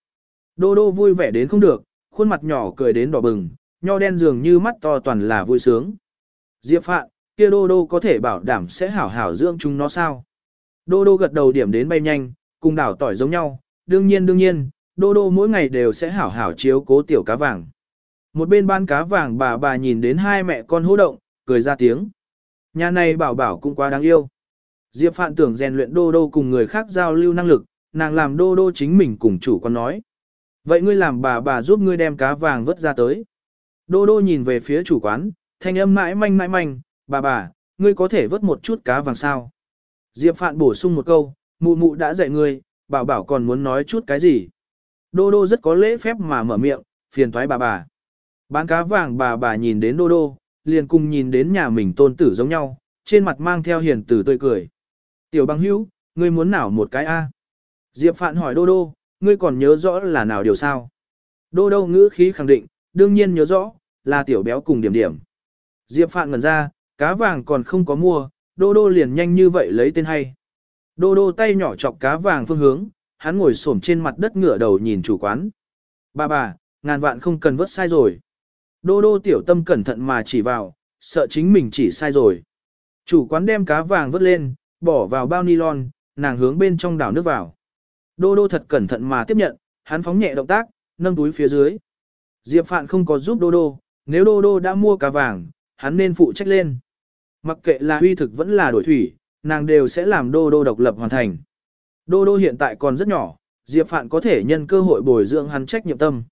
A: Đô đô vui vẻ đến không được, khuôn mặt nhỏ cười đến đỏ bừng, nho đen dường như mắt to toàn là vui sướng. Diệp Phạn, kia đô đô có thể bảo đảm sẽ hảo hảo dưỡng chúng nó sao? Đô đô gật đầu điểm đến bay nhanh, cùng đảo tỏi giống nhau, đương nhiên đương nhiên, đô đô mỗi ngày đều sẽ hảo hảo chiếu cố tiểu cá vàng. Một bên ban cá vàng bà bà nhìn đến hai mẹ con hô động, cười ra tiếng. Nhà này bảo bảo cũng quá đáng yêu. Diệp Phạn tưởng rèn luyện đô đô cùng người khác giao lưu năng lực, nàng làm đô đô chính mình cùng chủ con nói. Vậy ngươi làm bà bà giúp ngươi đem cá vàng vớt ra tới. Đô đô nhìn về phía chủ quán, thanh âm mãi manh mãi manh, bà bà, ngươi có thể vớt một chút cá vàng sao. Diệp Phạn bổ sung một câu, mụ mụ đã dạy ngươi, bảo bảo còn muốn nói chút cái gì. Đô đô rất có lễ phép mà mở miệng, phiền thoái bà bà. Bán cá vàng bà bà nhìn đến đô đô, liền cùng nhìn đến nhà mình tôn tử giống nhau, trên mặt mang theo hiền tử tươi cười. Tiểu băng hữu, ngươi muốn nào một cái A? Diệp Phạn hỏi đô đô, ngươi còn nhớ rõ là nào điều sao? Đô đô ngữ khí khẳng định, đương nhiên nhớ rõ, là tiểu béo cùng điểm điểm. Diệp Phạn ngẩn ra, cá vàng còn không có mua, đô đô liền nhanh như vậy lấy tên hay. Đô đô tay nhỏ chọc cá vàng phương hướng, hắn ngồi xổm trên mặt đất ngửa đầu nhìn chủ quán. Bà bà, ngàn vạn không cần vớt sai rồi. Đô đô tiểu tâm cẩn thận mà chỉ vào, sợ chính mình chỉ sai rồi. Chủ quán đem cá vàng vớt lên, bỏ vào bao nylon, nàng hướng bên trong đảo nước vào. Đô đô thật cẩn thận mà tiếp nhận, hắn phóng nhẹ động tác, nâng túi phía dưới. Diệp Phạn không có giúp đô đô, nếu đô đô đã mua cá vàng, hắn nên phụ trách lên. Mặc kệ là huy thực vẫn là đổi thủy, nàng đều sẽ làm đô đô độc lập hoàn thành. Đô đô hiện tại còn rất nhỏ, Diệp Phạn có thể nhân cơ hội bồi dưỡng hắn trách nhiệm tâm.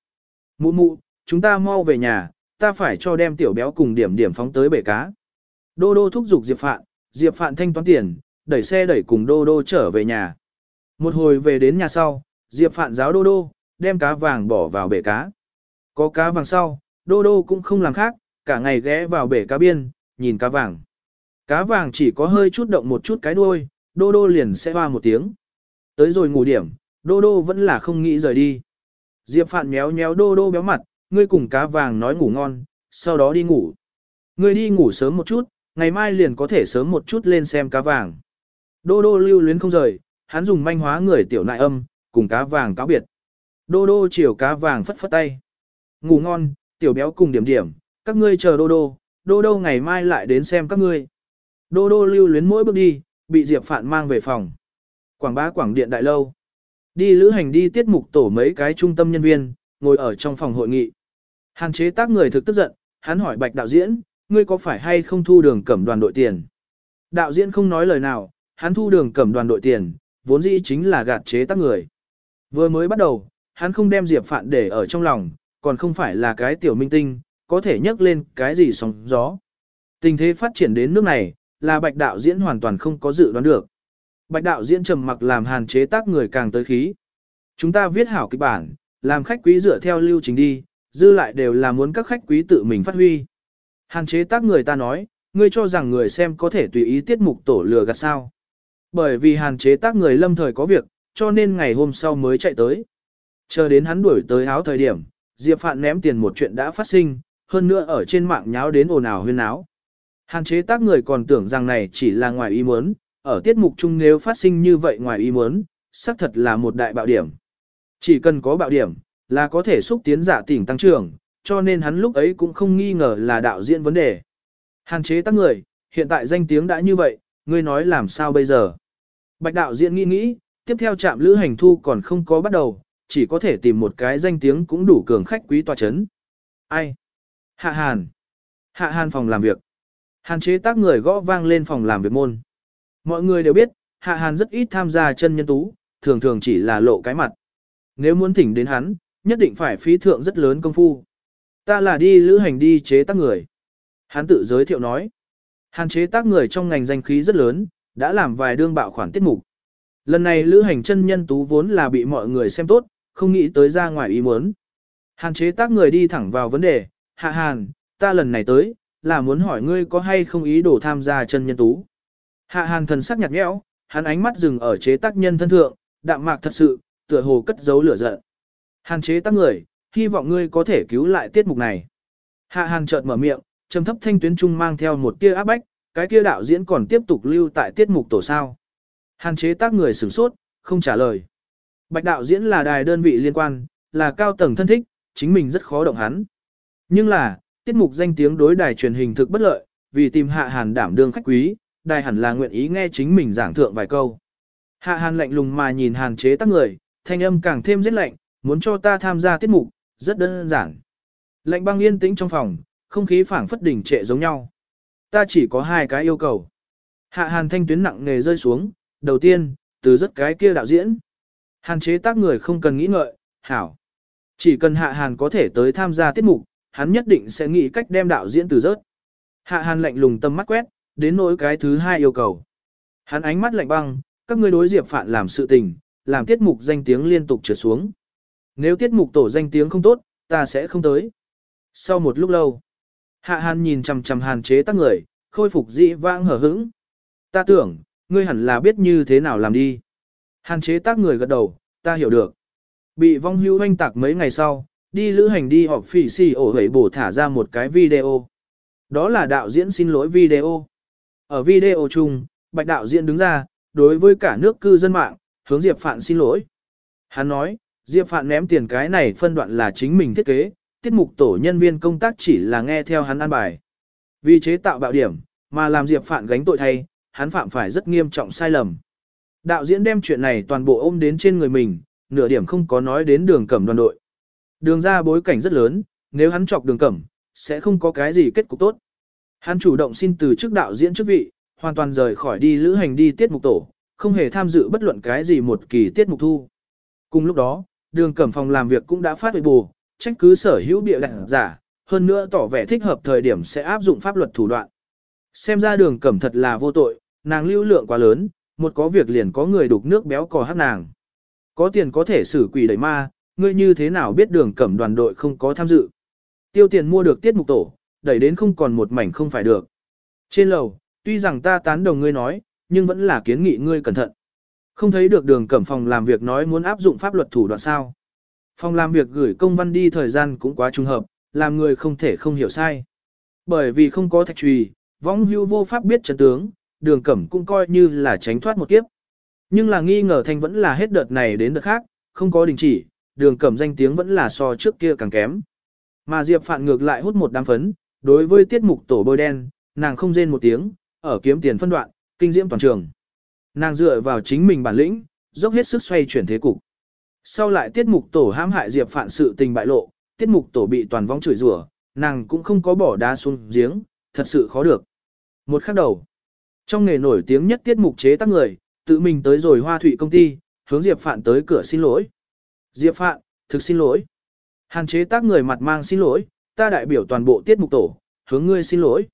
A: Mụ mụ, chúng ta mau về nhà, ta phải cho đem tiểu béo cùng điểm điểm phóng tới bể cá. Đô đô thúc giục Diệp Phạn, Diệp Phạn thanh toán tiền, đẩy xe đẩy cùng đô đô trở về nhà. Một hồi về đến nhà sau, Diệp Phạn giáo đô đô, đem cá vàng bỏ vào bể cá. Có cá vàng sau, đô đô cũng không làm khác, cả ngày ghé vào bể cá biên, nhìn cá vàng. Cá vàng chỉ có hơi chút động một chút cái đuôi, đô đô liền sẽ hoa một tiếng. Tới rồi ngủ điểm, đô đô vẫn là không nghĩ rời đi. Diệp Phạn méo méo đô đô béo mặt, ngươi cùng cá vàng nói ngủ ngon, sau đó đi ngủ. Ngươi đi ngủ sớm một chút, ngày mai liền có thể sớm một chút lên xem cá vàng. Đô đô lưu luyến không rời, hắn dùng manh hóa người tiểu nại âm, cùng cá vàng cáo biệt. Đô đô chiều cá vàng phất phất tay. Ngủ ngon, tiểu béo cùng điểm điểm, các ngươi chờ đô đô, đô đô ngày mai lại đến xem các ngươi. Đô đô lưu luyến mỗi bước đi, bị Diệp Phạn mang về phòng. Quảng bá quảng điện đại lâu. Đi lữ hành đi tiết mục tổ mấy cái trung tâm nhân viên, ngồi ở trong phòng hội nghị. Hàn chế tác người thực tức giận, hắn hỏi bạch đạo diễn, ngươi có phải hay không thu đường cẩm đoàn đội tiền? Đạo diễn không nói lời nào, hắn thu đường cẩm đoàn đội tiền, vốn dĩ chính là gạt chế tác người. Vừa mới bắt đầu, hắn không đem Diệp Phạn để ở trong lòng, còn không phải là cái tiểu minh tinh, có thể nhấc lên cái gì sóng gió. Tình thế phát triển đến nước này, là bạch đạo diễn hoàn toàn không có dự đoán được. Bạch đạo diễn trầm mặc làm hàn chế tác người càng tới khí. Chúng ta viết hảo kịch bản, làm khách quý dựa theo lưu trình đi, dư lại đều là muốn các khách quý tự mình phát huy. Hàn chế tác người ta nói, ngươi cho rằng người xem có thể tùy ý tiết mục tổ lừa gạt sao. Bởi vì hàn chế tác người lâm thời có việc, cho nên ngày hôm sau mới chạy tới. Chờ đến hắn đuổi tới áo thời điểm, Diệp Phạn ném tiền một chuyện đã phát sinh, hơn nữa ở trên mạng nháo đến ồn ào huyên áo. Hàn chế tác người còn tưởng rằng này chỉ là ngoài ý muốn, ở tiết mục chung nếu phát sinh như vậy ngoài ý muốn, xác thật là một đại bạo điểm. Chỉ cần có bạo điểm, là có thể xúc tiến giả tỉnh tăng trưởng, cho nên hắn lúc ấy cũng không nghi ngờ là đạo diễn vấn đề. Hàn chế tác người, hiện tại danh tiếng đã như vậy, ngươi nói làm sao bây giờ? Bạch đạo diễn nghĩ nghĩ, tiếp theo trạm lữ hành thu còn không có bắt đầu, chỉ có thể tìm một cái danh tiếng cũng đủ cường khách quý tòa chấn. Ai? Hạ Hàn. Hạ Hàn phòng làm việc. Hàn chế tác người gõ vang lên phòng làm việc môn. Mọi người đều biết, Hạ Hàn rất ít tham gia chân nhân tú, thường thường chỉ là lộ cái mặt. Nếu muốn thỉnh đến hắn, nhất định phải phí thượng rất lớn công phu. Ta là đi lữ hành đi chế tác người. Hắn tự giới thiệu nói. Hàn chế tác người trong ngành danh khí rất lớn, đã làm vài đương bạo khoản tiết mục. Lần này lữ hành chân nhân tú vốn là bị mọi người xem tốt, không nghĩ tới ra ngoài ý muốn. Hàn chế tác người đi thẳng vào vấn đề, hạ hàn, ta lần này tới, là muốn hỏi ngươi có hay không ý đồ tham gia chân nhân tú. Hạ hàn thần sắc nhạt nhẽo, hắn ánh mắt dừng ở chế tác nhân thân thượng, đạm mạc thật sự, tựa hồ cất giấu lửa giận. Hàn chế tác người, hy vọng ngươi có thể cứu lại tiết mục này. Hạ hàn chợt mở miệng, trầm thấp thanh tuyến trung mang theo một tia áp bách, cái kia đạo diễn còn tiếp tục lưu tại tiết mục tổ sao. Hàn chế tác người sửng sốt, không trả lời. Bạch đạo diễn là đài đơn vị liên quan, là cao tầng thân thích, chính mình rất khó động hắn. Nhưng là, tiết mục danh tiếng đối đài truyền hình thực bất lợi, vì tìm hạ hàn đảm đương khách quý, đài hẳn là nguyện ý nghe chính mình giảng thượng vài câu. Hạ hàn lạnh lùng mà nhìn hàn chế tác người, thanh âm càng thêm rất lạnh, muốn cho ta tham gia tiết mục, rất đơn giản. Lạnh băng yên tĩnh trong phòng, không khí phảng phất đỉnh trệ giống nhau. Ta chỉ có hai cái yêu cầu. Hạ hàn thanh tuyến nặng nề rơi xuống, đầu tiên, từ rất cái kia đạo diễn. Hàn chế tác người không cần nghĩ ngợi, hảo. Chỉ cần hạ hàn có thể tới tham gia tiết mục, hắn nhất định sẽ nghĩ cách đem đạo diễn từ rớt. Hạ hàn lạnh lùng tâm mắt quét, đến nỗi cái thứ hai yêu cầu. Hắn ánh mắt lạnh băng, các ngươi đối diệp phạn làm sự tình, làm tiết mục danh tiếng liên tục trượt xuống. Nếu tiết mục tổ danh tiếng không tốt, ta sẽ không tới. Sau một lúc lâu, hạ hàn nhìn chằm chằm hàn chế tác người, khôi phục dị vãng hở hững. Ta tưởng, ngươi hẳn là biết như thế nào làm đi. Hàn chế tác người gật đầu, ta hiểu được. Bị vong hưu hoanh tạc mấy ngày sau, đi lữ hành đi họp phỉ xì ổ hẩy bổ thả ra một cái video. Đó là đạo diễn xin lỗi video. Ở video chung, bạch đạo diễn đứng ra, đối với cả nước cư dân mạng, hướng Diệp Phạn xin lỗi. Hắn nói, Diệp Phạn ném tiền cái này phân đoạn là chính mình thiết kế, tiết mục tổ nhân viên công tác chỉ là nghe theo hắn an bài. Vì chế tạo bạo điểm, mà làm Diệp Phạn gánh tội thay, hắn phạm phải rất nghiêm trọng sai lầm. Đạo diễn đem chuyện này toàn bộ ôm đến trên người mình, nửa điểm không có nói đến đường cẩm đoàn đội. Đường ra bối cảnh rất lớn, nếu hắn chọc đường cẩm, sẽ không có cái gì kết cục tốt. Hắn chủ động xin từ chức đạo diễn chức vị, hoàn toàn rời khỏi đi lữ hành đi tiết mục tổ, không hề tham dự bất luận cái gì một kỳ tiết mục thu. Cùng lúc đó, đường cẩm phòng làm việc cũng đã phát huệ bù, trách cứ sở hữu bịa đặt giả, hơn nữa tỏ vẻ thích hợp thời điểm sẽ áp dụng pháp luật thủ đoạn. Xem ra đường cẩm thật là vô tội, nàng lưu lượng quá lớn, một có việc liền có người đục nước béo cò hát nàng. Có tiền có thể xử quỷ đẩy ma, ngươi như thế nào biết đường cẩm đoàn đội không có tham dự. Tiêu tiền mua được tiết mục tổ, đẩy đến không còn một mảnh không phải được. Trên lầu, tuy rằng ta tán đồng ngươi nói, nhưng vẫn là kiến nghị ngươi cẩn thận. Không thấy được đường cẩm phòng làm việc nói muốn áp dụng pháp luật thủ đoạn sao. Phòng làm việc gửi công văn đi thời gian cũng quá trùng hợp, làm người không thể không hiểu sai. Bởi vì không có thạch trùy, võng hưu vô pháp biết trận tướng, đường cẩm cũng coi như là tránh thoát một kiếp. Nhưng là nghi ngờ thanh vẫn là hết đợt này đến đợt khác, không có đình chỉ, đường cẩm danh tiếng vẫn là so trước kia càng kém. Mà Diệp Phạn ngược lại hút một đám phấn, đối với tiết mục tổ bôi đen, nàng không rên một tiếng, ở kiếm tiền phân đoạn, kinh diễm toàn trường. Nàng dựa vào chính mình bản lĩnh, dốc hết sức xoay chuyển thế cục. Sau lại tiết mục tổ hãm hại Diệp Phạn sự tình bại lộ, tiết mục tổ bị toàn vong chửi rủa, nàng cũng không có bỏ đá xuống giếng, thật sự khó được. Một khắc đầu, trong nghề nổi tiếng nhất tiết mục chế tác người, tự mình tới rồi hoa thủy công ty, hướng Diệp Phạn tới cửa xin lỗi. Diệp Phạn, thực xin lỗi. Hàn chế tác người mặt mang xin lỗi, ta đại biểu toàn bộ tiết mục tổ, hướng ngươi xin lỗi.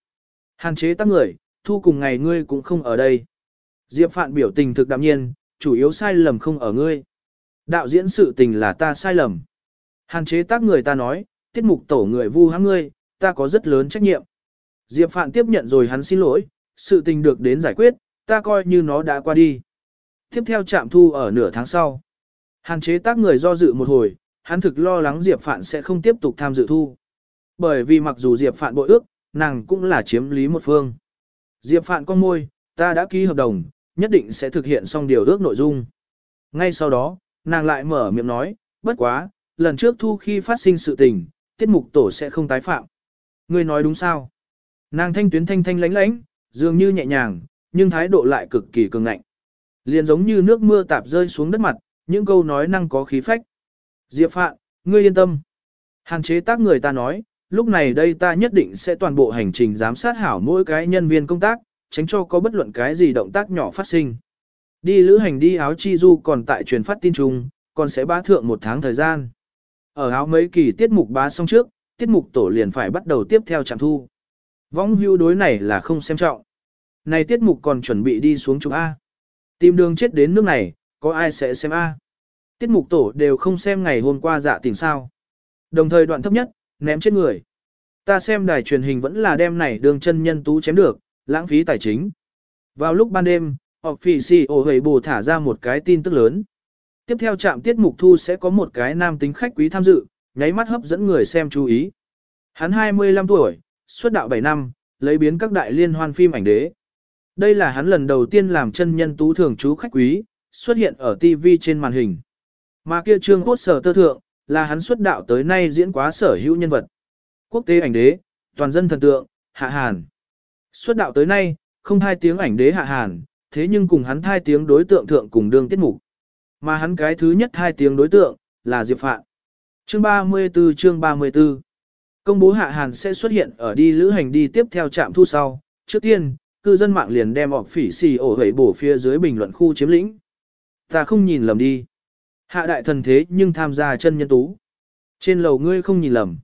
A: Hàn chế tác người, thu cùng ngày ngươi cũng không ở đây. Diệp Phạn biểu tình thực đạm nhiên, chủ yếu sai lầm không ở ngươi. Đạo diễn sự tình là ta sai lầm. Hàn chế tác người ta nói, tiết mục tổ người vu hãm ngươi, ta có rất lớn trách nhiệm. Diệp Phạn tiếp nhận rồi hắn xin lỗi, sự tình được đến giải quyết, ta coi như nó đã qua đi. Tiếp theo chạm thu ở nửa tháng sau. Hàn chế tác người do dự một hồi, hắn thực lo lắng Diệp Phạn sẽ không tiếp tục tham dự thu. Bởi vì mặc dù Diệp Phạn bội ước, nàng cũng là chiếm lý một phương. Diệp Phạn con môi, ta đã ký hợp đồng, nhất định sẽ thực hiện xong điều ước nội dung. Ngay sau đó, nàng lại mở miệng nói, bất quá, lần trước thu khi phát sinh sự tình, tiết mục tổ sẽ không tái phạm. Ngươi nói đúng sao? Nàng thanh tuyến thanh thanh lánh lánh, dường như nhẹ nhàng, nhưng thái độ lại cực kỳ cường ngạnh. Liền giống như nước mưa tạp rơi xuống đất mặt, những câu nói năng có khí phách. Diệp Phạn, ngươi yên tâm. Hàn chế tác người ta nói, lúc này đây ta nhất định sẽ toàn bộ hành trình giám sát hảo mỗi cái nhân viên công tác, tránh cho có bất luận cái gì động tác nhỏ phát sinh. Đi lữ hành đi áo chi du còn tại truyền phát tin chung, còn sẽ bá thượng một tháng thời gian. Ở áo mấy kỳ tiết mục bá xong trước, tiết mục tổ liền phải bắt đầu tiếp theo trạm thu. Vong hưu đối này là không xem trọng. Này tiết mục còn chuẩn bị đi xuống chụp A. Tìm đường chết đến nước này, có ai sẽ xem A. Tiết mục tổ đều không xem ngày hôm qua dạ tình sao. Đồng thời đoạn thấp nhất, ném chết người. Ta xem đài truyền hình vẫn là đem này đường chân nhân tú chém được, lãng phí tài chính. Vào lúc ban đêm, Officio phỉ hầy bù thả ra một cái tin tức lớn. Tiếp theo trạm tiết mục thu sẽ có một cái nam tính khách quý tham dự, nháy mắt hấp dẫn người xem chú ý. Hắn 25 tuổi, xuất đạo 7 năm, lấy biến các đại liên hoan phim ảnh đế. Đây là hắn lần đầu tiên làm chân nhân tú thường chú khách quý, xuất hiện ở TV trên màn hình. Mà kia trương quốc sở tơ thượng, là hắn xuất đạo tới nay diễn quá sở hữu nhân vật. Quốc tế ảnh đế, toàn dân thần tượng, hạ hàn. Xuất đạo tới nay, không hai tiếng ảnh đế hạ hàn, thế nhưng cùng hắn thai tiếng đối tượng thượng cùng đương tiết mục. Mà hắn cái thứ nhất hai tiếng đối tượng, là Diệp Phạn. Chương 34 chương 34 Công bố hạ hàn sẽ xuất hiện ở đi lữ hành đi tiếp theo trạm thu sau. Trước tiên, cư dân mạng liền đem ọc phỉ xì ổ hẩy bổ phía dưới bình luận khu chiếm lĩnh. Ta không nhìn lầm đi. Hạ đại thần thế nhưng tham gia chân nhân tú. Trên lầu ngươi không nhìn lầm.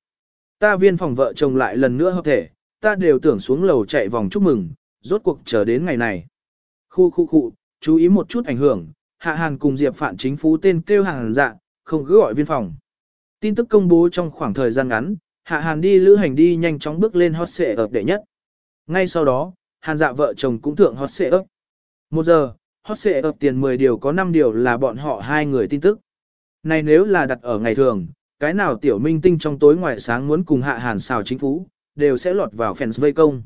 A: Ta viên phòng vợ chồng lại lần nữa hợp thể, ta đều tưởng xuống lầu chạy vòng chúc mừng, rốt cuộc chờ đến ngày này. Khu khu khu, chú ý một chút ảnh hưởng, Hạ Hàn cùng Diệp Phạn chính phủ tên kêu hàng dạ, không cứ gọi viên phòng. Tin tức công bố trong khoảng thời gian ngắn, Hạ Hàn đi lữ hành đi nhanh chóng bước lên hot xệ ập đệ nhất. Ngay sau đó, Hàn dạ vợ chồng cũng thượng hot xệ ấp. Một giờ, hot xệ ập tiền 10 điều có 5 điều là bọn họ hai người tin tức. Này nếu là đặt ở ngày thường, cái nào tiểu minh tinh trong tối ngoài sáng muốn cùng Hạ Hàn xào chính phủ, đều sẽ lọt vào fans vây công.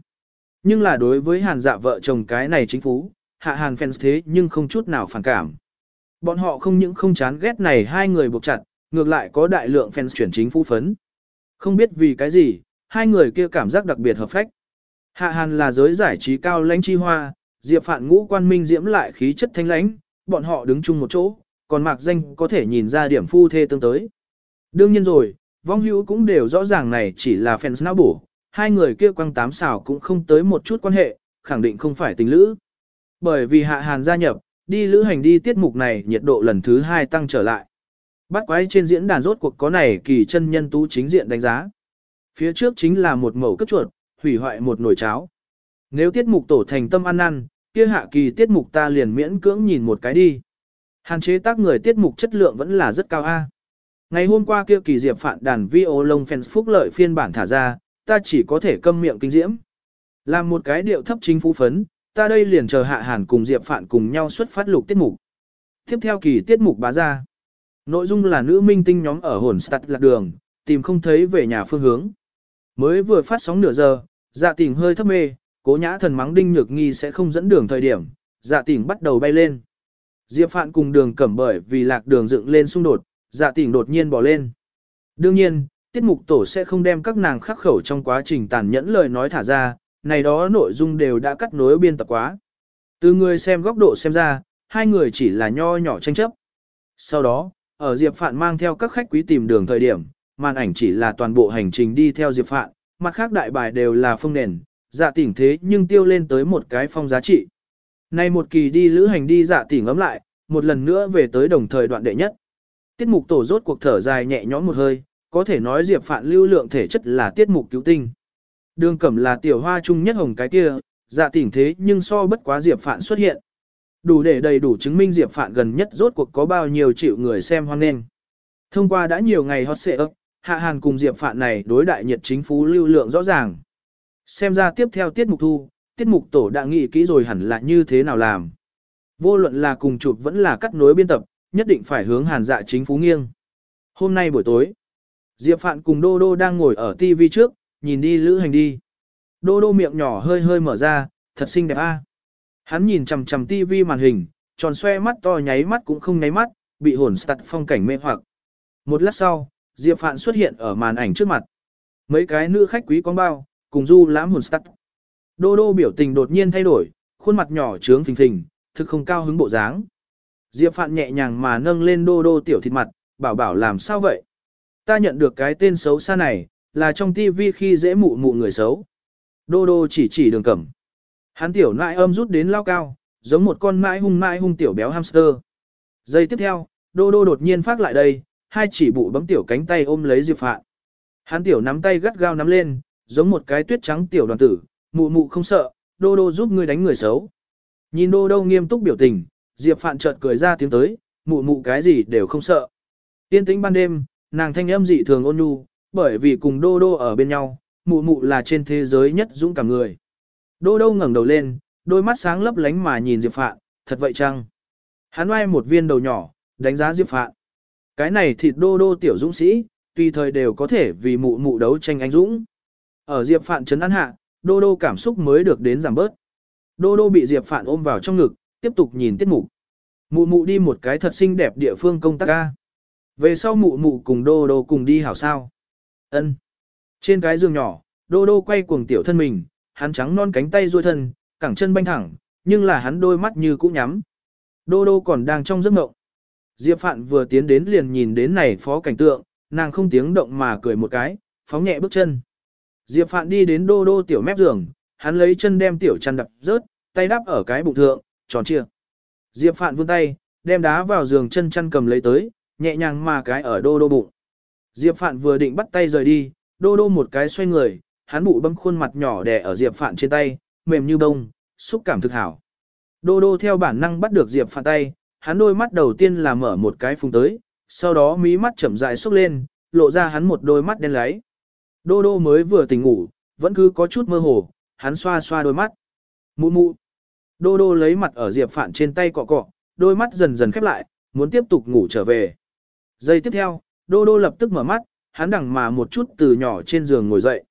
A: Nhưng là đối với Hàn dạ vợ chồng cái này chính phủ, Hạ Hàn fans thế nhưng không chút nào phản cảm. Bọn họ không những không chán ghét này hai người buộc chặt, ngược lại có đại lượng fans chuyển chính phu phấn. Không biết vì cái gì, hai người kia cảm giác đặc biệt hợp phách. Hạ Hàn là giới giải trí cao lãnh chi hoa, Diệp Phạn ngũ quan minh diễm lại khí chất thanh lãnh, bọn họ đứng chung một chỗ, còn mạc danh có thể nhìn ra điểm phu thê tương tới. Đương nhiên rồi, vong hữu cũng đều rõ ràng này chỉ là fans não bổ, hai người kia quăng tám xào cũng không tới một chút quan hệ, khẳng định không phải tình lữ. Bởi vì Hạ Hàn gia nhập, đi lữ hành đi tiết mục này nhiệt độ lần thứ hai tăng trở lại. Bắt quái trên diễn đàn rốt cuộc có này kỳ chân nhân tú chính diện đánh giá. Phía trước chính là một mẩu cấp chuột, hủy hoại một nồi cháo. Nếu tiết mục tổ thành tâm ăn ăn, kia hạ kỳ tiết mục ta liền miễn cưỡng nhìn một cái đi. Hàn chế tác người tiết mục chất lượng vẫn là rất cao a. Ngày hôm qua kia kỳ diệp phản đàn vi ô lông fans phúc lợi phiên bản thả ra, ta chỉ có thể câm miệng kinh diễm. Làm một cái điệu thấp chính phú phấn, ta đây liền chờ hạ hàn cùng diệp Phạn cùng nhau xuất phát lục tiết mục. Tiếp theo kỳ tiết mục bá ra. Nội dung là nữ minh tinh nhóm ở hồn start lạc đường, tìm không thấy về nhà phương hướng. Mới vừa phát sóng nửa giờ, dạ tỉnh hơi thấp mê, cố nhã thần mắng đinh nhược nghi sẽ không dẫn đường thời điểm, dạ tỉnh bắt đầu bay lên. Diệp Phạn cùng đường cẩm bởi vì lạc đường dựng lên xung đột, dạ tỉnh đột nhiên bỏ lên. Đương nhiên, tiết mục tổ sẽ không đem các nàng khắc khẩu trong quá trình tàn nhẫn lời nói thả ra, này đó nội dung đều đã cắt nối biên tập quá. Từ người xem góc độ xem ra, hai người chỉ là nho nhỏ tranh chấp. Sau đó, ở Diệp Phạn mang theo các khách quý tìm đường thời điểm, màn ảnh chỉ là toàn bộ hành trình đi theo Diệp Phạn, mặt khác đại bài đều là phong nền, dạ tỉnh thế nhưng tiêu lên tới một cái phong giá trị. Nay một kỳ đi lữ hành đi dạ tỉnh ấm lại, một lần nữa về tới đồng thời đoạn đệ nhất. Tiết mục tổ rốt cuộc thở dài nhẹ nhõm một hơi, có thể nói Diệp Phạn lưu lượng thể chất là tiết mục cứu tinh. Đường cẩm là tiểu hoa trung nhất hồng cái kia, dạ tỉnh thế nhưng so bất quá Diệp Phạn xuất hiện. Đủ để đầy đủ chứng minh Diệp Phạn gần nhất rốt cuộc có bao nhiêu triệu người xem hoan nghênh. Thông qua đã nhiều ngày hot xệ ấp, Hạ Hàn cùng Diệp Phạn này đối đại nhiệt chính phú lưu lượng rõ ràng. Xem ra tiếp theo tiết mục thu, tiết mục tổ đã nghĩ kỹ rồi hẳn là như thế nào làm. Vô luận là cùng chụp vẫn là cắt nối biên tập, nhất định phải hướng Hàn dạ chính phú nghiêng. Hôm nay buổi tối, Diệp Phạn cùng Đô Đô đang ngồi ở TV trước, nhìn đi lữ hành đi. Đô Đô miệng nhỏ hơi hơi mở ra, thật xinh đẹp a. Hắn nhìn chằm chằm tivi màn hình, tròn xoe mắt to nháy mắt cũng không nháy mắt, bị hồn sặt phong cảnh mê hoặc. Một lát sau, Diệp Phạn xuất hiện ở màn ảnh trước mặt. Mấy cái nữ khách quý con bao, cùng du lãm hồn sặt, Đô đô biểu tình đột nhiên thay đổi, khuôn mặt nhỏ trướng phình phình, thực không cao hứng bộ dáng. Diệp Phạn nhẹ nhàng mà nâng lên đô đô tiểu thịt mặt, bảo bảo làm sao vậy? Ta nhận được cái tên xấu xa này, là trong tivi khi dễ mụ mụ người xấu. Đô đô chỉ chỉ đường cẩm. Hắn tiểu nại âm rút đến lao cao, giống một con mãi hung mãi hung tiểu béo hamster. Giây tiếp theo, đô đô đột nhiên phát lại đây, hai chỉ bụ bấm tiểu cánh tay ôm lấy Diệp Phạn. Hắn tiểu nắm tay gắt gao nắm lên, giống một cái tuyết trắng tiểu đoàn tử, mụ mụ không sợ, đô đô giúp ngươi đánh người xấu. Nhìn đô đô nghiêm túc biểu tình, Diệp Phạn chợt cười ra tiếng tới, mụ mụ cái gì đều không sợ. Tiên tĩnh ban đêm, nàng thanh âm dị thường ôn nhu, bởi vì cùng đô đô ở bên nhau, mụ mụ là trên thế giới nhất dũng cảm người. Đô đô ngẩng đầu lên, đôi mắt sáng lấp lánh mà nhìn Diệp Phạn, thật vậy chăng? Hắn oai một viên đầu nhỏ, đánh giá Diệp Phạn. Cái này thịt đô đô tiểu dũng sĩ, tùy thời đều có thể vì mụ mụ đấu tranh anh dũng. Ở Diệp Phạn trấn an hạ, đô đô cảm xúc mới được đến giảm bớt. Đô đô bị Diệp Phạn ôm vào trong ngực, tiếp tục nhìn tiết mục. Mụ mụ đi một cái thật xinh đẹp địa phương công tác ca. Về sau mụ mụ cùng đô đô cùng đi hảo sao ân Trên cái giường nhỏ, đô đô quay cuồng tiểu thân mình, hắn trắng non cánh tay duỗi thân, cẳng chân banh thẳng, nhưng là hắn đôi mắt như cũ nhắm. Đô đô còn đang trong giấc mộng. Diệp Phạn vừa tiến đến liền nhìn đến này phó cảnh tượng, nàng không tiếng động mà cười một cái, phóng nhẹ bước chân. Diệp Phạn đi đến đô đô tiểu mép giường, hắn lấy chân đem tiểu chăn đập rớt, tay đắp ở cái bụng thượng, tròn chia. Diệp Phạn vươn tay, đem đá vào giường chân chăn cầm lấy tới, nhẹ nhàng mà cái ở đô đô bụng. Diệp Phạn vừa định bắt tay rời đi, đô đô một cái xoay người, hắn bụ bấm khuôn mặt nhỏ đè ở Diệp Phạn trên tay, mềm như bông, xúc cảm thực hảo. Đô đô theo bản năng bắt được Diệp Phạn tay, hắn đôi mắt đầu tiên là mở một cái phùng tới, sau đó mí mắt chậm rãi xúc lên, lộ ra hắn một đôi mắt đen láy. Đô đô mới vừa tỉnh ngủ, vẫn cứ có chút mơ hồ, hắn xoa xoa đôi mắt. Mụ mụ. Đô đô lấy mặt ở Diệp Phạn trên tay cọ cọ, đôi mắt dần dần khép lại, muốn tiếp tục ngủ trở về. Giây tiếp theo, đô đô lập tức mở mắt, hắn đằng mà một chút từ nhỏ trên giường ngồi dậy.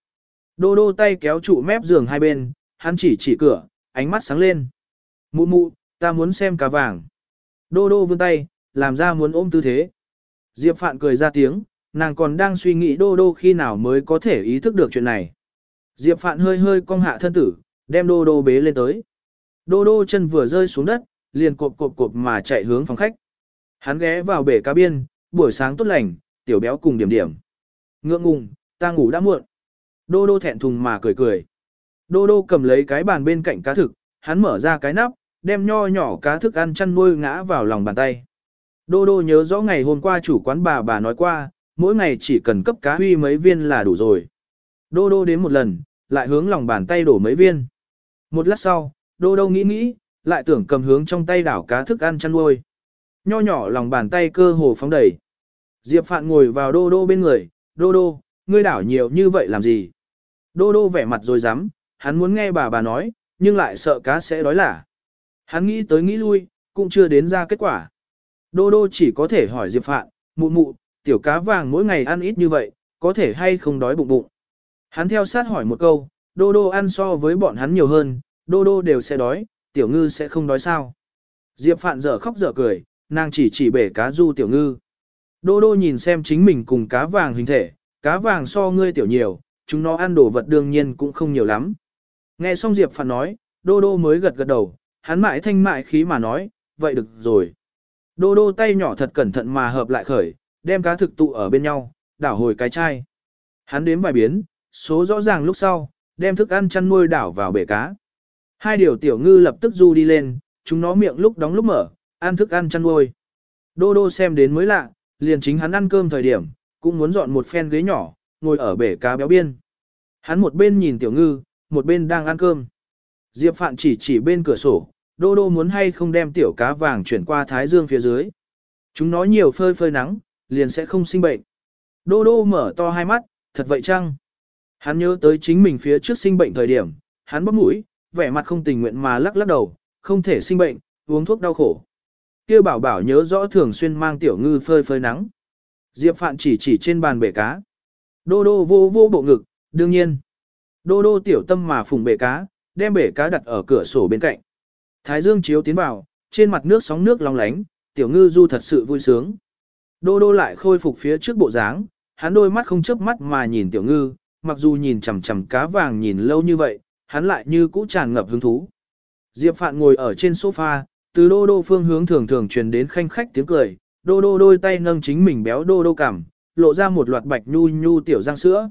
A: Đô đô tay kéo trụ mép giường hai bên, hắn chỉ chỉ cửa, ánh mắt sáng lên. Mụ mụ, ta muốn xem cá vàng. Đô đô vươn tay, làm ra muốn ôm tư thế. Diệp Phạn cười ra tiếng, nàng còn đang suy nghĩ đô đô khi nào mới có thể ý thức được chuyện này. Diệp Phạn hơi hơi cong hạ thân tử, đem đô đô bế lên tới. Đô đô chân vừa rơi xuống đất, liền cộp cộp cộp mà chạy hướng phòng khách. Hắn ghé vào bể cá biên, buổi sáng tốt lành, tiểu béo cùng điểm điểm. Ngượng ngùng, ta ngủ đã muộn. Đô đô thẹn thùng mà cười cười. Đô đô cầm lấy cái bàn bên cạnh cá thực, hắn mở ra cái nắp, đem nho nhỏ cá thức ăn chăn nuôi ngã vào lòng bàn tay. Đô đô nhớ rõ ngày hôm qua chủ quán bà bà nói qua, mỗi ngày chỉ cần cấp cá huy mấy viên là đủ rồi. Đô đô đến một lần, lại hướng lòng bàn tay đổ mấy viên. Một lát sau, đô đô nghĩ nghĩ, lại tưởng cầm hướng trong tay đảo cá thức ăn chăn nuôi. Nho nhỏ lòng bàn tay cơ hồ phóng đầy. Diệp Phạn ngồi vào đô đô bên người, đô đô, ngươi đảo nhiều như vậy làm gì? Đô đô vẻ mặt rồi dám, hắn muốn nghe bà bà nói, nhưng lại sợ cá sẽ đói lả. Hắn nghĩ tới nghĩ lui, cũng chưa đến ra kết quả. Đô đô chỉ có thể hỏi Diệp Phạn, mụ mụ, tiểu cá vàng mỗi ngày ăn ít như vậy, có thể hay không đói bụng bụng. Hắn theo sát hỏi một câu, đô đô ăn so với bọn hắn nhiều hơn, đô đô đều sẽ đói, tiểu ngư sẽ không đói sao. Diệp Phạn dở khóc dở cười, nàng chỉ chỉ bể cá du tiểu ngư. Đô đô nhìn xem chính mình cùng cá vàng hình thể, cá vàng so ngươi tiểu nhiều, chúng nó ăn đồ vật đương nhiên cũng không nhiều lắm. Nghe xong Diệp Phạn nói, đô đô mới gật gật đầu, hắn mãi thanh mại khí mà nói, vậy được rồi. Đô đô tay nhỏ thật cẩn thận mà hợp lại khởi, đem cá thực tụ ở bên nhau, đảo hồi cái chai. Hắn đếm vài biến, số rõ ràng lúc sau, đem thức ăn chăn nuôi đảo vào bể cá. Hai điều tiểu ngư lập tức du đi lên, chúng nó miệng lúc đóng lúc mở, ăn thức ăn chăn nuôi. Đô đô xem đến mới lạ, liền chính hắn ăn cơm thời điểm, cũng muốn dọn một phen ghế nhỏ, ngồi ở bể cá béo biên. Hắn một bên nhìn tiểu ngư, một bên đang ăn cơm. Diệp Phạn chỉ chỉ bên cửa sổ, đô đô muốn hay không đem tiểu cá vàng chuyển qua thái dương phía dưới. Chúng nó nhiều phơi phơi nắng, liền sẽ không sinh bệnh. Đô đô mở to hai mắt, thật vậy chăng? Hắn nhớ tới chính mình phía trước sinh bệnh thời điểm, hắn bóp mũi, vẻ mặt không tình nguyện mà lắc lắc đầu, không thể sinh bệnh, uống thuốc đau khổ. Kia bảo bảo nhớ rõ thường xuyên mang tiểu ngư phơi phơi nắng. Diệp Phạn chỉ chỉ trên bàn bể cá. Đô đô vô vô bộ ngực, đương nhiên. Đô đô tiểu tâm mà phùng bể cá, đem bể cá đặt ở cửa sổ bên cạnh. Thái dương chiếu tiến vào, trên mặt nước sóng nước long lánh, tiểu ngư du thật sự vui sướng. Đô đô lại khôi phục phía trước bộ dáng, hắn đôi mắt không chớp mắt mà nhìn tiểu ngư, mặc dù nhìn chằm chằm cá vàng nhìn lâu như vậy, hắn lại như cũ tràn ngập hứng thú. Diệp Phạn ngồi ở trên sofa, từ đô đô phương hướng thường thường truyền đến khanh khách tiếng cười, đô đô đôi tay nâng chính mình béo đô đô cảm, lộ ra một loạt bạch nhu nhu tiểu răng sữa.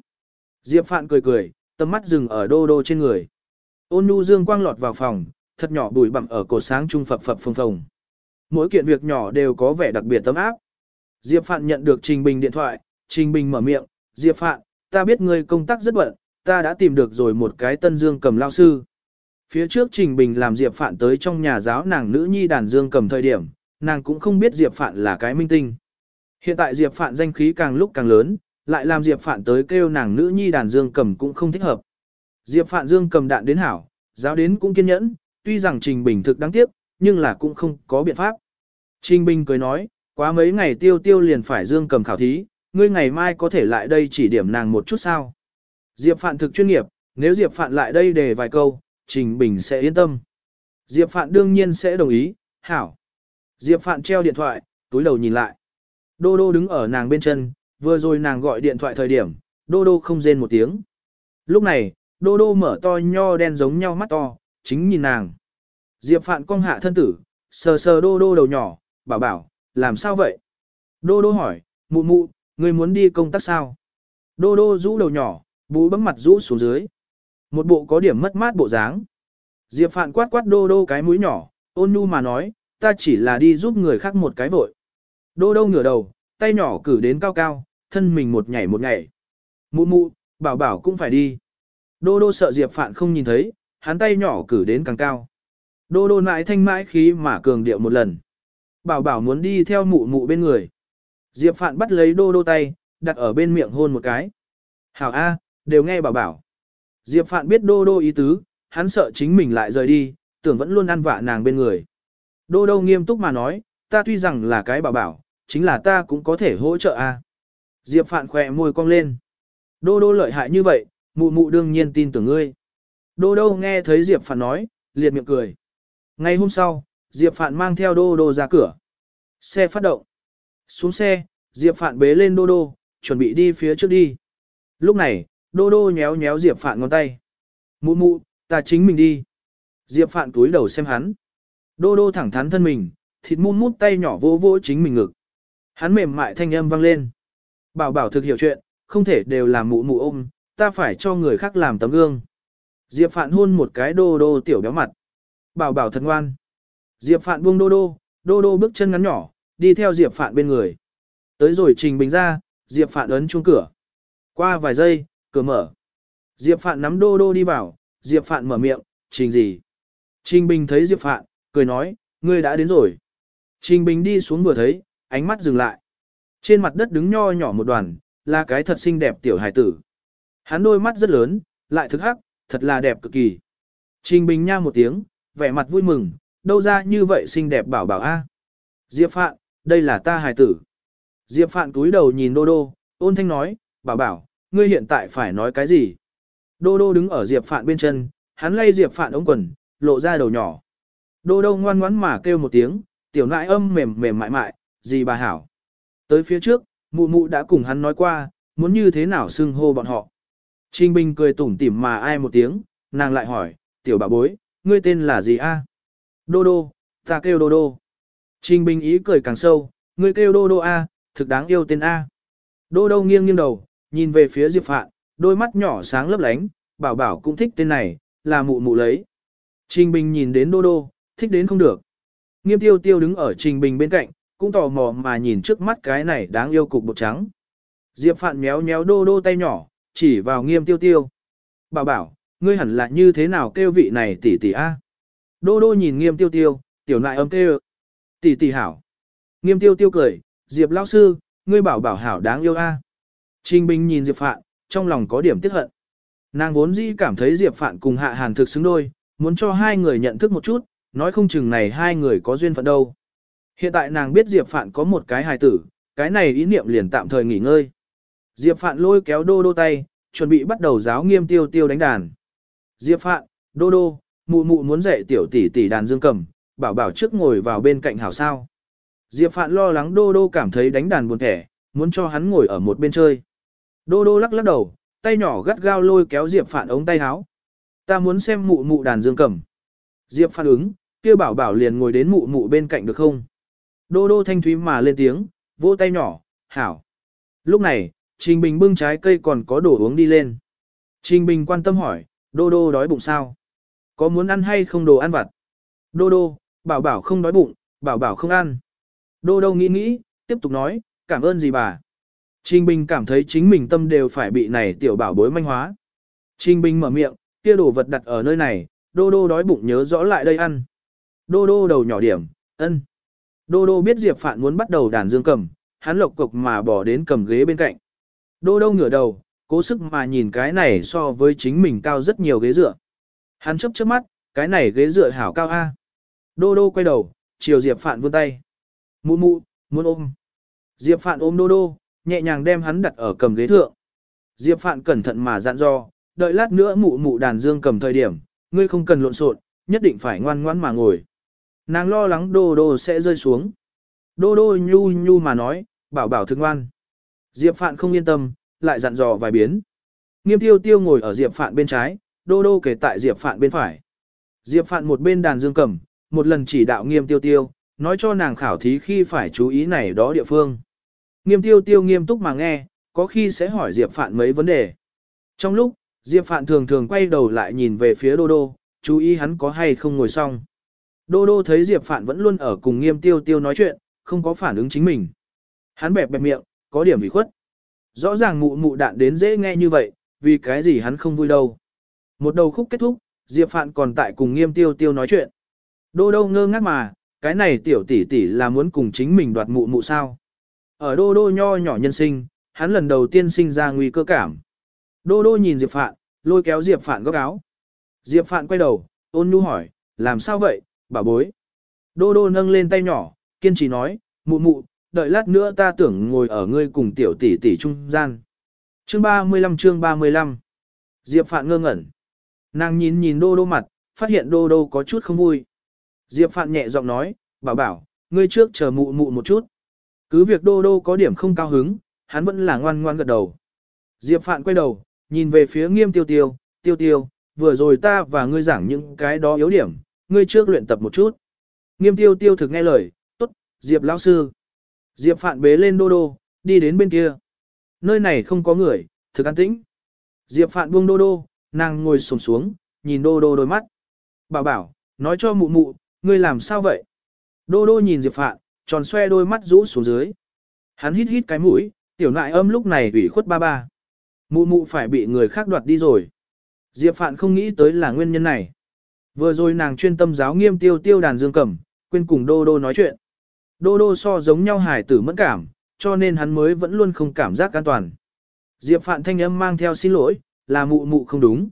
A: Diệp Phạn cười cười, tầm mắt dừng ở đô đô trên người. Ôn nhu dương quang lọt vào phòng, thật nhỏ bụi bặm ở cột sáng trung phập phập phồng phồng. Mỗi kiện việc nhỏ đều có vẻ đặc biệt tấm áp. Diệp Phạn nhận được Trình Bình điện thoại, Trình Bình mở miệng, Diệp Phạn, ta biết ngươi công tác rất bận, ta đã tìm được rồi một cái tân dương cầm lao sư. Phía trước Trình Bình làm Diệp Phạn tới trong nhà giáo nàng nữ nhi đàn dương cầm thời điểm, nàng cũng không biết Diệp Phạn là cái minh tinh. Hiện tại Diệp Phạn danh khí càng lúc càng lớn, lại làm Diệp Phạn tới kêu nàng nữ nhi đàn dương cầm cũng không thích hợp. Diệp Phạn dương cầm đạn đến hảo, giáo đến cũng kiên nhẫn, tuy rằng Trình Bình thực đáng tiếc, nhưng là cũng không có biện pháp. Trình Bình cười nói, quá mấy ngày tiêu tiêu liền phải dương cầm khảo thí, ngươi ngày mai có thể lại đây chỉ điểm nàng một chút sao. Diệp Phạn thực chuyên nghiệp, nếu Diệp Phạn lại đây để vài câu, Trình Bình sẽ yên tâm. Diệp Phạn đương nhiên sẽ đồng ý, hảo. Diệp Phạn treo điện thoại, túi đầu nhìn lại. Đô đô đứng ở nàng bên chân, vừa rồi nàng gọi điện thoại thời điểm, đô đô không rên một tiếng. Lúc này, đô đô mở to nho đen giống nhau mắt to, chính nhìn nàng. Diệp Phạn cong hạ thân tử, sờ sờ đô đô đầu nhỏ, bảo bảo, làm sao vậy? Đô đô hỏi, mụ mụ, người muốn đi công tác sao? Đô đô rũ đầu nhỏ, bú bấm mặt rũ xuống dưới. Một bộ có điểm mất mát bộ dáng. Diệp Phạn quát quát đô đô cái mũi nhỏ, ôn nhu mà nói, ta chỉ là đi giúp người khác một cái vội. Đô đô ngửa đầu, tay nhỏ cử đến cao cao, thân mình một nhảy một nhảy. Mụ mụ, bảo bảo cũng phải đi. Đô đô sợ Diệp Phạn không nhìn thấy, hắn tay nhỏ cử đến càng cao. Đô đô mãi thanh mãi khí mà cường điệu một lần. Bảo bảo muốn đi theo mụ mụ bên người. Diệp Phạn bắt lấy đô đô tay, đặt ở bên miệng hôn một cái. Hảo A, đều nghe bảo bảo. Diệp Phạn biết đô đô ý tứ, hắn sợ chính mình lại rời đi, tưởng vẫn luôn ăn vạ nàng bên người. Đô đô nghiêm túc mà nói, ta tuy rằng là cái bảo bảo, chính là ta cũng có thể hỗ trợ A. Diệp Phạn khỏe môi cong lên. Đô đô lợi hại như vậy, mụ mụ đương nhiên tin tưởng ngươi. Đô đô nghe thấy Diệp Phạn nói, liệt miệng cười. Ngày hôm sau, Diệp Phạn mang theo đô đô ra cửa. Xe phát động. Xuống xe, Diệp Phạn bế lên đô đô, chuẩn bị đi phía trước đi. Lúc này, đô đô nhéo nhéo Diệp Phạn ngón tay. Mụ mụ, ta chính mình đi. Diệp Phạn túi đầu xem hắn. Đô đô thẳng thắn thân mình, thịt mút mút tay nhỏ vỗ vỗ chính mình ngực. Hắn mềm mại thanh âm vang lên. Bảo bảo thực hiểu chuyện, không thể đều làm mụ mụ ôm, ta phải cho người khác làm tấm gương. Diệp Phạn hôn một cái đô đô tiểu béo mặt. Bảo bảo thật ngoan. Diệp Phạn buông đô đô, đô đô bước chân ngắn nhỏ, đi theo Diệp Phạn bên người. Tới rồi Trình Bình ra, Diệp Phạn ấn chuông cửa. Qua vài giây, cửa mở. Diệp Phạn nắm đô đô đi vào, Diệp Phạn mở miệng, Trình gì? Trình Bình thấy Diệp Phạn, cười nói, ngươi đã đến rồi. Trình Bình đi xuống vừa thấy, ánh mắt dừng lại. Trên mặt đất đứng nho nhỏ một đoàn, là cái thật xinh đẹp tiểu hài tử. Hắn đôi mắt rất lớn, lại thức hắc, thật là đẹp cực kỳ. Trình Bình nha một tiếng, vẻ mặt vui mừng, đâu ra như vậy xinh đẹp bảo bảo a. Diệp Phạn, đây là ta hài tử. Diệp Phạn cúi đầu nhìn Đô Đô, ôn thanh nói, bảo bảo, ngươi hiện tại phải nói cái gì? Đô Đô đứng ở Diệp Phạn bên chân, hắn lay Diệp Phạn ống quần, lộ ra đầu nhỏ. Đô Đô ngoan ngoãn mà kêu một tiếng, tiểu nại âm mềm mềm mại mại, gì bà hảo. Tới phía trước, mụ mụ đã cùng hắn nói qua, muốn như thế nào xưng hô bọn họ. Trình Bình cười tủm tỉm mà ai một tiếng, nàng lại hỏi, tiểu bà bối, ngươi tên là gì a? Đô đô, ta kêu đô đô. Trình Bình ý cười càng sâu, ngươi kêu đô đô a, thực đáng yêu tên a. Đô đô nghiêng nghiêng đầu, nhìn về phía Diệp Phạn, đôi mắt nhỏ sáng lấp lánh, bảo bảo cũng thích tên này, là mụ mụ lấy. Trình Bình nhìn đến đô đô, thích đến không được. Nghiêm tiêu tiêu đứng ở Trình Bình bên cạnh, cũng tò mò mà nhìn trước mắt cái này đáng yêu cục bột trắng. Diệp Phạn méo méo đô đô tay nhỏ, chỉ vào nghiêm tiêu tiêu. Bảo bảo, ngươi hẳn là như thế nào kêu vị này tỷ tỷ a? Đô đô nhìn nghiêm tiêu tiêu, tiểu nại âm kêu. Tỷ tỷ hảo. Nghiêm tiêu tiêu cười, Diệp lão sư, ngươi bảo bảo hảo đáng yêu a. Trình Bình nhìn Diệp Phạn, trong lòng có điểm tiếc hận. Nàng vốn dĩ cảm thấy Diệp Phạn cùng Hạ Hàn thực xứng đôi, muốn cho hai người nhận thức một chút, nói không chừng này hai người có duyên phận đâu. Hiện tại nàng biết Diệp Phạn có một cái hài tử, cái này ý niệm liền tạm thời nghỉ ngơi. Diệp Phạn lôi kéo đô đô tay, chuẩn bị bắt đầu giáo nghiêm tiêu tiêu đánh đàn. Diệp Phạn, đô đô, mụ mụ muốn dạy tiểu tỷ tỷ đàn dương cầm, bảo bảo trước ngồi vào bên cạnh hảo sao. Diệp Phạn lo lắng đô đô cảm thấy đánh đàn buồn thẻ, muốn cho hắn ngồi ở một bên chơi. Đô đô lắc lắc đầu, tay nhỏ gắt gao lôi kéo Diệp Phạn ống tay áo. Ta muốn xem mụ mụ đàn dương cầm. Diệp Phạn ứng, kia bảo bảo liền ngồi đến mụ mụ bên cạnh được không? Đô đô thanh thúy mà lên tiếng, vỗ tay nhỏ, hảo. Lúc này, Trình Bình bưng trái cây còn có đồ uống đi lên. Trình Bình quan tâm hỏi, đô đô đói bụng sao? Có muốn ăn hay không đồ ăn vặt? Đô đô, bảo bảo không đói bụng, bảo bảo không ăn. Đô đô nghĩ nghĩ, tiếp tục nói, cảm ơn gì bà? Trình Bình cảm thấy chính mình tâm đều phải bị này tiểu bảo bối manh hóa. Trình Bình mở miệng, kia đồ vật đặt ở nơi này, đô đô đói bụng nhớ rõ lại đây ăn. Đô đô đầu nhỏ điểm, ân. Đô đô biết Diệp Phạn muốn bắt đầu đàn dương cầm, hắn lộc cục mà bỏ đến cầm ghế bên cạnh. Đô đô ngửa đầu, cố sức mà nhìn cái này so với chính mình cao rất nhiều ghế dựa. Hắn chấp chớp mắt, cái này ghế dựa hảo cao A. Đô đô quay đầu, chiều Diệp Phạn vươn tay. Mụ mụ, muốn ôm. Diệp Phạn ôm đô đô, nhẹ nhàng đem hắn đặt ở cầm ghế thượng. Diệp Phạn cẩn thận mà dặn dò, đợi lát nữa mụ mụ đàn dương cầm thời điểm, ngươi không cần lộn xộn, nhất định phải ngoan ngoãn mà ngồi. Nàng lo lắng đô đô sẽ rơi xuống. Đô đô nhu nhu mà nói, bảo bảo thương ngoan. Diệp Phạn không yên tâm, lại dặn dò vài biến. Nghiêm tiêu tiêu ngồi ở Diệp Phạn bên trái, đô đô kể tại Diệp Phạn bên phải. Diệp Phạn một bên đàn dương cầm, một lần chỉ đạo nghiêm tiêu tiêu, nói cho nàng khảo thí khi phải chú ý này đó địa phương. Nghiêm tiêu tiêu nghiêm túc mà nghe, có khi sẽ hỏi Diệp Phạn mấy vấn đề. Trong lúc, Diệp Phạn thường thường quay đầu lại nhìn về phía đô đô, chú ý hắn có hay không ngồi xong. Đô đô thấy Diệp Phạn vẫn luôn ở cùng nghiêm tiêu tiêu nói chuyện, không có phản ứng chính mình. Hắn bẹp bẹp miệng, có điểm bị khuất. Rõ ràng mụ mụ đạn đến dễ nghe như vậy, vì cái gì hắn không vui đâu. Một đầu khúc kết thúc, Diệp Phạn còn tại cùng nghiêm tiêu tiêu nói chuyện. Đô đô ngơ ngác mà, cái này tiểu tỷ tỷ là muốn cùng chính mình đoạt mụ mụ sao. Ở đô đô nho nhỏ nhân sinh, hắn lần đầu tiên sinh ra nguy cơ cảm. Đô đô nhìn Diệp Phạn, lôi kéo Diệp Phạn góc áo. Diệp Phạn quay đầu, ôn nhu hỏi, làm sao vậy, bà bối. Đô đô nâng lên tay nhỏ, kiên trì nói, mụ mụ, đợi lát nữa ta tưởng ngồi ở ngươi cùng tiểu tỷ tỷ trung gian. Chương 35 chương 35 Diệp Phạn ngơ ngẩn. Nàng nhìn nhìn đô đô mặt, phát hiện đô đô có chút không vui. Diệp Phạn nhẹ giọng nói, bảo bảo, ngươi trước chờ mụ mụ một chút. Cứ việc đô đô có điểm không cao hứng, hắn vẫn là ngoan ngoan gật đầu. Diệp Phạn quay đầu, nhìn về phía nghiêm tiêu tiêu, tiêu tiêu, vừa rồi ta và ngươi giảng những cái đó yếu điểm, ngươi trước luyện tập một chút. Nghiêm tiêu tiêu thực nghe lời, tốt, Diệp lão sư. Diệp Phạn bế lên đô đô, đi đến bên kia. Nơi này không có người, thực an tĩnh. Diệp Phạn buông đô đô, nàng ngồi xổm xuống, nhìn đô đô đôi mắt. Bảo bảo, nói cho mụ mụ, ngươi làm sao vậy? Đô đô nhìn Diệp Phạn, tròn xoe đôi mắt rũ xuống dưới. Hắn hít hít cái mũi, tiểu nại âm lúc này ủy khuất ba ba. Mụ mụ phải bị người khác đoạt đi rồi. Diệp Phạn không nghĩ tới là nguyên nhân này. Vừa rồi nàng chuyên tâm giáo nghiêm tiêu tiêu đàn dương cầm, quên cùng Đô Đô nói chuyện. Đô Đô so giống nhau hải tử mẫn cảm, cho nên hắn mới vẫn luôn không cảm giác an toàn. Diệp Phạn thanh âm mang theo xin lỗi, là mụ mụ không đúng.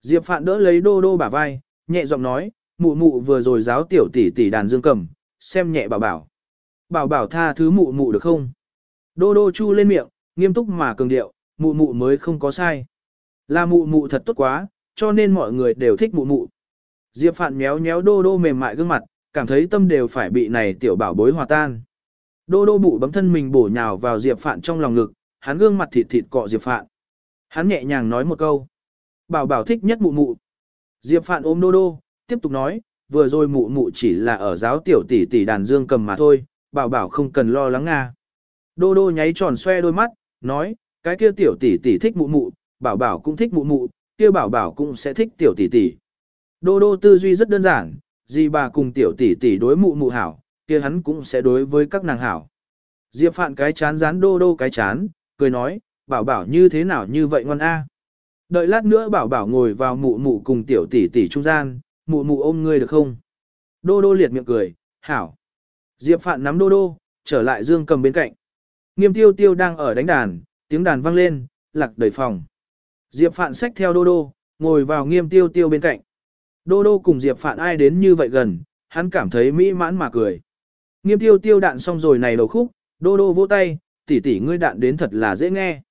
A: Diệp Phạn đỡ lấy Đô Đô bả vai, nhẹ giọng nói, mụ mụ vừa rồi giáo tiểu tỷ tỷ đàn dương cầm, xem nhẹ bảo bảo. Bảo bảo tha thứ mụ mụ được không? Đô Đô chu lên miệng, nghiêm túc mà cường điệu, mụ mụ mới không có sai. Là mụ mụ thật tốt quá, cho nên mọi người đều thích mụ mụ. Diệp Phạn méo méo đô đô mềm mại gương mặt, cảm thấy tâm đều phải bị này tiểu bảo bối hòa tan. Đô đô bụ bấm thân mình bổ nhào vào Diệp Phạn trong lòng ngực, hắn gương mặt thịt thịt cọ Diệp Phạn. Hắn nhẹ nhàng nói một câu. Bảo bảo thích nhất mụ mụ. Diệp Phạn ôm đô đô, tiếp tục nói, vừa rồi mụ mụ chỉ là ở giáo tiểu tỷ tỷ đàn dương cầm mà thôi, bảo bảo không cần lo lắng nga. Đô đô nháy tròn xoe đôi mắt, nói, cái kia tiểu tỷ tỷ thích mụ mụ, bảo bảo cũng thích mụ mụ, kia bảo bảo cũng sẽ thích tiểu tỷ tỷ. Đô đô tư duy rất đơn giản, gì bà cùng tiểu tỷ tỷ đối mụ mụ hảo, kia hắn cũng sẽ đối với các nàng hảo. Diệp Phạn cái chán dán đô đô cái chán, cười nói, bảo bảo như thế nào như vậy ngoan a. Đợi lát nữa bảo bảo ngồi vào mụ mụ cùng tiểu tỷ tỷ trung gian, mụ mụ ôm ngươi được không? Đô đô liệt miệng cười, hảo. Diệp Phạn nắm đô đô, trở lại dương cầm bên cạnh. Nghiêm tiêu tiêu đang ở đánh đàn, tiếng đàn vang lên, lạc đầy phòng. Diệp Phạn xách theo đô đô, ngồi vào nghiêm tiêu tiêu bên cạnh. Đô đô cùng Diệp Phạn ai đến như vậy gần, hắn cảm thấy mỹ mãn mà cười. Nghiêm tiêu tiêu đạn xong rồi này đầu khúc, đô đô vỗ tay, tỷ tỷ ngươi đạn đến thật là dễ nghe.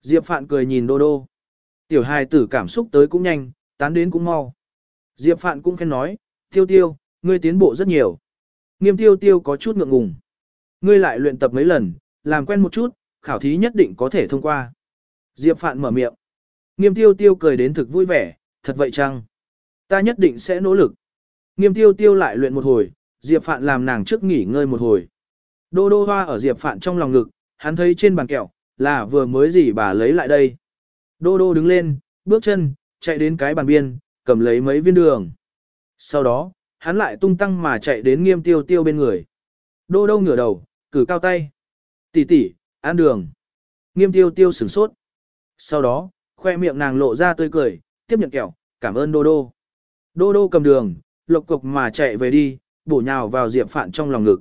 A: Diệp Phạn cười nhìn đô đô. Tiểu hài tử cảm xúc tới cũng nhanh, tán đến cũng mau. Diệp Phạn cũng khen nói, tiêu tiêu, ngươi tiến bộ rất nhiều. Nghiêm tiêu tiêu có chút ngượng ngùng. Ngươi lại luyện tập mấy lần, làm quen một chút, khảo thí nhất định có thể thông qua. Diệp Phạn mở miệng. Nghiêm tiêu tiêu cười đến thực vui vẻ, thật vậy chăng? Ta nhất định sẽ nỗ lực. Nghiêm tiêu tiêu lại luyện một hồi, Diệp Phạn làm nàng trước nghỉ ngơi một hồi. Đô đô hoa ở Diệp Phạn trong lòng ngực, hắn thấy trên bàn kẹo, là vừa mới gì bà lấy lại đây. Đô đô đứng lên, bước chân, chạy đến cái bàn biên, cầm lấy mấy viên đường. Sau đó, hắn lại tung tăng mà chạy đến nghiêm tiêu tiêu bên người. Đô đô ngửa đầu, cử cao tay. tỷ tỷ, ăn đường. Nghiêm tiêu tiêu sửng sốt. Sau đó, khoe miệng nàng lộ ra tươi cười, tiếp nhận kẹo, cảm ơn đô đô. Đô đô cầm đường, lộc cục mà chạy về đi, bổ nhào vào Diệp Phạn trong lòng ngực.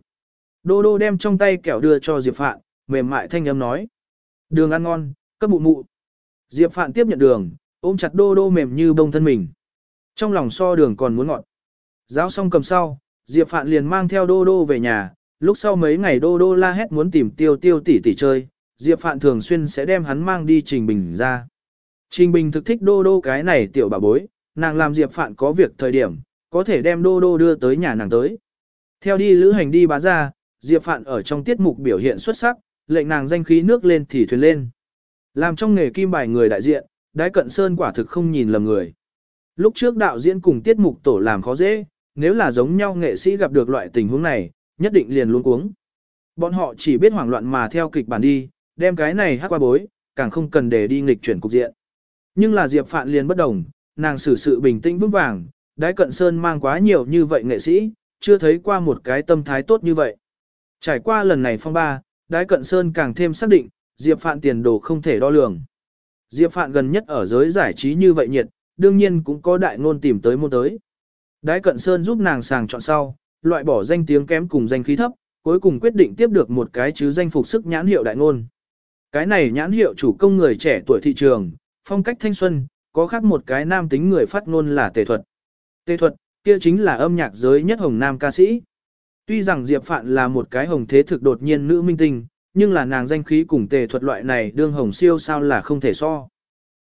A: Đô đô đem trong tay kẹo đưa cho Diệp Phạn, mềm mại thanh âm nói. Đường ăn ngon, cấp mụ mụ. Diệp Phạn tiếp nhận đường, ôm chặt đô đô mềm như bông thân mình. Trong lòng so đường còn muốn ngọt. Giáo xong cầm sau, Diệp Phạn liền mang theo đô đô về nhà, lúc sau mấy ngày đô đô la hét muốn tìm tiêu tiêu tỷ tỷ chơi, Diệp Phạn thường xuyên sẽ đem hắn mang đi Trình Bình ra. Trình Bình thực thích đô đô cái này tiểu bà bối, nàng làm Diệp Phạn có việc thời điểm, có thể đem đô đô đưa tới nhà nàng tới. Theo đi lữ hành đi bá ra, Diệp Phạn ở trong tiết mục biểu hiện xuất sắc, lệnh nàng danh khí nước lên thì thuyền lên. Làm trong nghề kim bài người đại diện, đái cận sơn quả thực không nhìn lầm người. Lúc trước đạo diễn cùng tiết mục tổ làm khó dễ, nếu là giống nhau nghệ sĩ gặp được loại tình huống này, nhất định liền luôn cuống. Bọn họ chỉ biết hoảng loạn mà theo kịch bản đi, đem cái này hát qua bối, càng không cần để đi nghịch chuyển cục diện. Nhưng là Diệp Phạn liền bất đồng, nàng xử sự bình tĩnh vững vàng, đái cận sơn mang quá nhiều như vậy nghệ sĩ, chưa thấy qua một cái tâm thái tốt như vậy. Trải qua lần này phong ba, đái cận sơn càng thêm xác định, Diệp Phạn tiền đồ không thể đo lường. Diệp Phạn gần nhất ở giới giải trí như vậy nhiệt, đương nhiên cũng có đại ngôn tìm tới môn tới. Đái cận sơn giúp nàng sàng chọn sau, loại bỏ danh tiếng kém cùng danh khí thấp, cuối cùng quyết định tiếp được một cái chứ danh phục sức nhãn hiệu đại ngôn. Cái này nhãn hiệu chủ công người trẻ tuổi thị trường, phong cách thanh xuân, có khác một cái nam tính người phát ngôn là tề thuật. Tề thuật, kia chính là âm nhạc giới nhất hồng nam ca sĩ. Tuy rằng Diệp Phạn là một cái hồng thế thực đột nhiên nữ minh tinh, nhưng là nàng danh khí cùng tề thuật loại này đương hồng siêu sao là không thể so.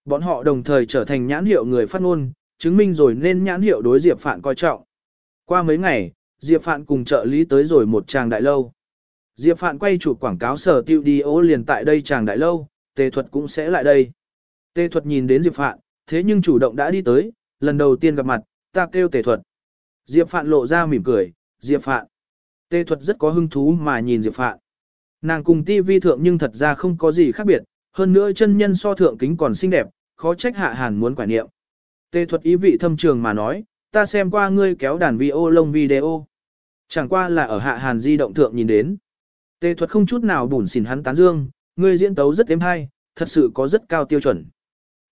A: Bọn họ đồng thời trở thành nhãn hiệu người phát ngôn, chứng minh rồi nên nhãn hiệu đối Diệp Phạn coi trọng. Qua mấy ngày, Diệp Phạn cùng trợ lý tới rồi một tràng đại lâu. Diệp Phạn quay chụp quảng cáo sở tiêu đi ố liền tại đây tràng đại lâu, tề thuật cũng sẽ lại đây. Tề thuật nhìn đến Diệp Phạn, thế nhưng chủ động đã đi tới, lần đầu tiên gặp mặt, ta kêu tề thuật. Diệp Phạn lộ ra mỉm cười, Diệp Phạn. Tề thuật rất có hứng thú mà nhìn Diệp Phạn. Nàng cùng ti vi thượng nhưng thật ra không có gì khác biệt, hơn nữa chân nhân so thượng kính còn xinh đẹp, khó trách hạ hàn muốn quả niệm. Tề thuật ý vị thâm trường mà nói, ta xem qua ngươi kéo đàn vi ô lông video. Chẳng qua là ở hạ hàn di động thượng nhìn đến. Tề thuật không chút nào bùn xỉn hắn tán dương, ngươi diễn tấu rất êm hay, thật sự có rất cao tiêu chuẩn.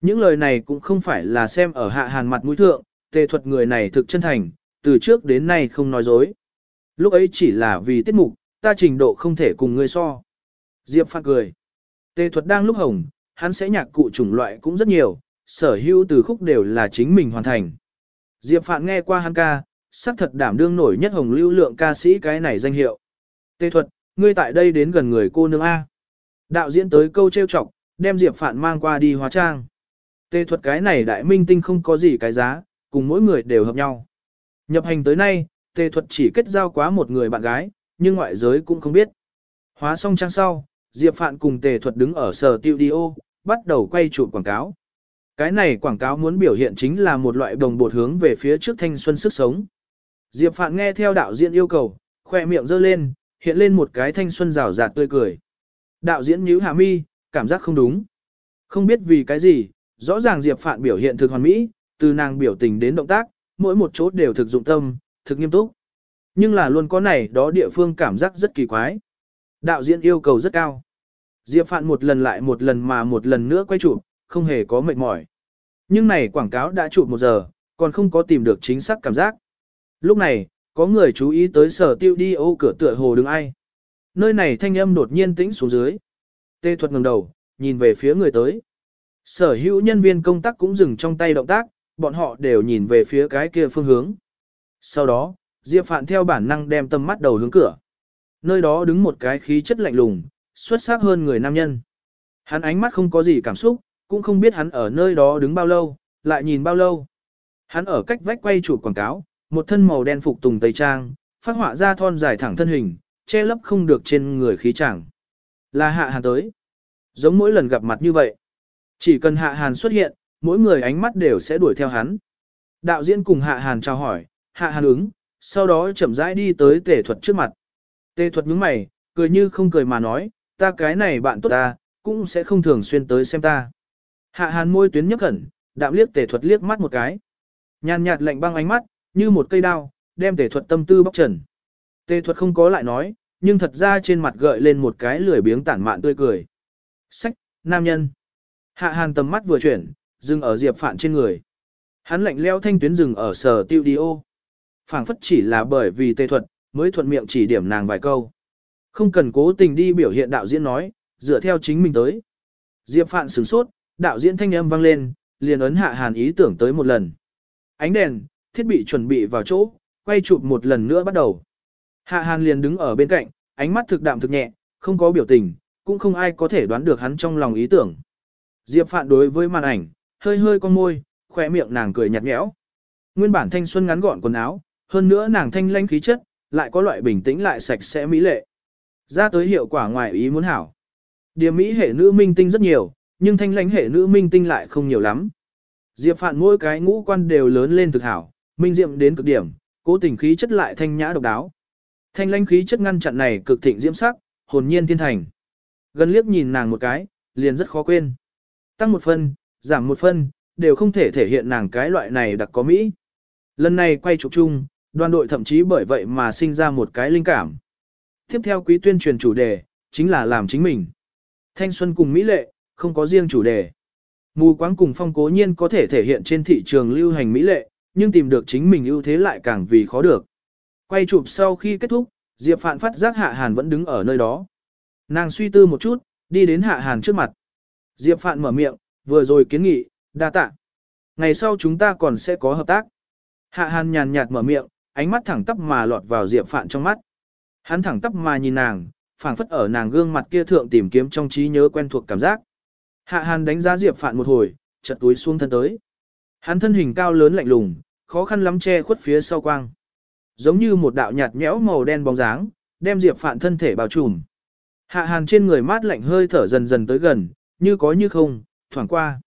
A: Những lời này cũng không phải là xem ở hạ hàn mặt mũi thượng, tề thuật người này thực chân thành, từ trước đến nay không nói dối. Lúc ấy chỉ là vì tiết mục, ta trình độ không thể cùng ngươi so. Diệp Phạn cười. Tề thuật đang lúc hồng, hắn sẽ nhạc cụ chủng loại cũng rất nhiều, sở hữu từ khúc đều là chính mình hoàn thành. Diệp Phạn nghe qua hắn ca, sắc thật đảm đương nổi nhất hồng lưu lượng ca sĩ cái này danh hiệu. Tề thuật, ngươi tại đây đến gần người cô nương A. Đạo diễn tới câu trêu chọc, đem Diệp Phạn mang qua đi hóa trang. Tề thuật cái này đại minh tinh không có gì cái giá, cùng mỗi người đều hợp nhau. Nhập hành tới nay, tề thuật chỉ kết giao quá một người bạn gái, nhưng ngoại giới cũng không biết. Hóa xong trang sau, Diệp Phạn cùng tề thuật đứng ở sở tiêu đi ô, bắt đầu quay chụp quảng cáo. Cái này quảng cáo muốn biểu hiện chính là một loại đồng bột hướng về phía trước thanh xuân sức sống. Diệp Phạn nghe theo đạo diễn yêu cầu, khoe miệng giơ lên, hiện lên một cái thanh xuân rào rạt tươi cười. Đạo diễn nhíu hạ mi, cảm giác không đúng. Không biết vì cái gì, rõ ràng Diệp Phạn biểu hiện thực hoàn mỹ, từ nàng biểu tình đến động tác, mỗi một chỗ đều thực dụng tâm, thực nghiêm túc. Nhưng là luôn có này đó địa phương cảm giác rất kỳ quái. Đạo diễn yêu cầu rất cao. Diệp Phạn một lần lại một lần mà một lần nữa quay chụp, không hề có mệt mỏi. Nhưng này quảng cáo đã chụp một giờ, còn không có tìm được chính xác cảm giác. Lúc này, có người chú ý tới sở tiêu đi ô cửa tựa hồ đứng ai. Nơi này thanh âm đột nhiên tĩnh xuống dưới. Tê thuật ngẩng đầu, nhìn về phía người tới. Sở hữu nhân viên công tác cũng dừng trong tay động tác, bọn họ đều nhìn về phía cái kia phương hướng. Sau đó, Diệp Phạn theo bản năng đem tâm mắt đầu hướng cửa. Nơi đó đứng một cái khí chất lạnh lùng, xuất sắc hơn người nam nhân. Hắn ánh mắt không có gì cảm xúc, cũng không biết hắn ở nơi đó đứng bao lâu, lại nhìn bao lâu. Hắn ở cách vách quay chụp quảng cáo, một thân màu đen phục tùng tây trang, phát họa ra thon dài thẳng thân hình, che lấp không được trên người khí chẳng. Là hạ hàn tới. Giống mỗi lần gặp mặt như vậy. Chỉ cần hạ hàn xuất hiện, mỗi người ánh mắt đều sẽ đuổi theo hắn. Đạo diễn cùng hạ hàn chào hỏi, hạ hàn ứng, sau đó chậm rãi đi tới tề thuật trước mặt. Tề thuật nhướng mày, cười như không cười mà nói, ta cái này bạn tốt ta, cũng sẽ không thường xuyên tới xem ta. Hạ hàn môi tuyến nhấp khẩn, đạm liếc tề thuật liếc mắt một cái. Nhàn nhạt lạnh băng ánh mắt, như một cây đao, đem tề thuật tâm tư bóc trần. Tề thuật không có lại nói, nhưng thật ra trên mặt gợi lên một cái lười biếng tản mạn tươi cười. Sách, nam nhân. Hạ hàn tầm mắt vừa chuyển, dừng ở Diệp Phạn trên người. Hắn lạnh leo thanh tuyến dừng ở sở tiêu đi ô. phảng phất chỉ là bởi vì tề thuật, mới thuận miệng chỉ điểm nàng vài câu. Không cần cố tình đi biểu hiện đạo diễn nói, dựa theo chính mình tới. Diệp Phạn sửng sốt, đạo diễn thanh âm vang lên, liền ấn hạ hàn ý tưởng tới một lần. Ánh đèn, thiết bị chuẩn bị vào chỗ, quay chụp một lần nữa bắt đầu. Hạ hàn liền đứng ở bên cạnh, ánh mắt thực đạm thực nhẹ, không có biểu tình, cũng không ai có thể đoán được hắn trong lòng ý tưởng. Diệp Phạn đối với màn ảnh, hơi hơi con môi, khỏe miệng nàng cười nhạt nhẽo. Nguyên bản thanh xuân ngắn gọn quần áo, hơn nữa nàng thanh lanh khí chất, lại có loại bình tĩnh lại sạch sẽ mỹ lệ. Ra tới hiệu quả ngoài ý muốn hảo. Điểm mỹ hệ nữ minh tinh rất nhiều, nhưng thanh lãnh hệ nữ minh tinh lại không nhiều lắm. Diệp Phạn mỗi cái ngũ quan đều lớn lên thực hảo, minh diệm đến cực điểm, cố tình khí chất lại thanh nhã độc đáo. Thanh lãnh khí chất ngăn chặn này cực thịnh diễm sắc, hồn nhiên thiên thành. Gần liếc nhìn nàng một cái, liền rất khó quên. Tăng một phân, giảm một phân, đều không thể thể hiện nàng cái loại này đặc có mỹ. Lần này quay chụp chung, đoàn đội thậm chí bởi vậy mà sinh ra một cái linh cảm. Tiếp theo quý tuyên truyền chủ đề, chính là làm chính mình. Thanh xuân cùng mỹ lệ, không có riêng chủ đề. Mù quáng cùng phong cố nhiên có thể thể hiện trên thị trường lưu hành mỹ lệ, nhưng tìm được chính mình ưu thế lại càng vì khó được. Quay chụp sau khi kết thúc, Diệp Phạn phát giác Hạ Hàn vẫn đứng ở nơi đó. Nàng suy tư một chút, đi đến Hạ Hàn trước mặt. Diệp Phạn mở miệng, vừa rồi kiến nghị, đa tạ. Ngày sau chúng ta còn sẽ có hợp tác. Hạ Hàn nhàn nhạt mở miệng, ánh mắt thẳng tắp mà lọt vào Diệp Phạn trong mắt. Hắn thẳng tắp mà nhìn nàng, phảng phất ở nàng gương mặt kia thượng tìm kiếm trong trí nhớ quen thuộc cảm giác. Hạ Hàn đánh giá Diệp Phạn một hồi, chợt túi xuống thân tới. Hắn thân hình cao lớn lạnh lùng, khó khăn lắm che khuất phía sau quang. Giống như một đạo nhạt nhẽo màu đen bóng dáng, đem Diệp Phạn thân thể bao trùm. Hạ Hàn trên người mát lạnh hơi thở dần dần tới gần, như có như không, thoảng qua.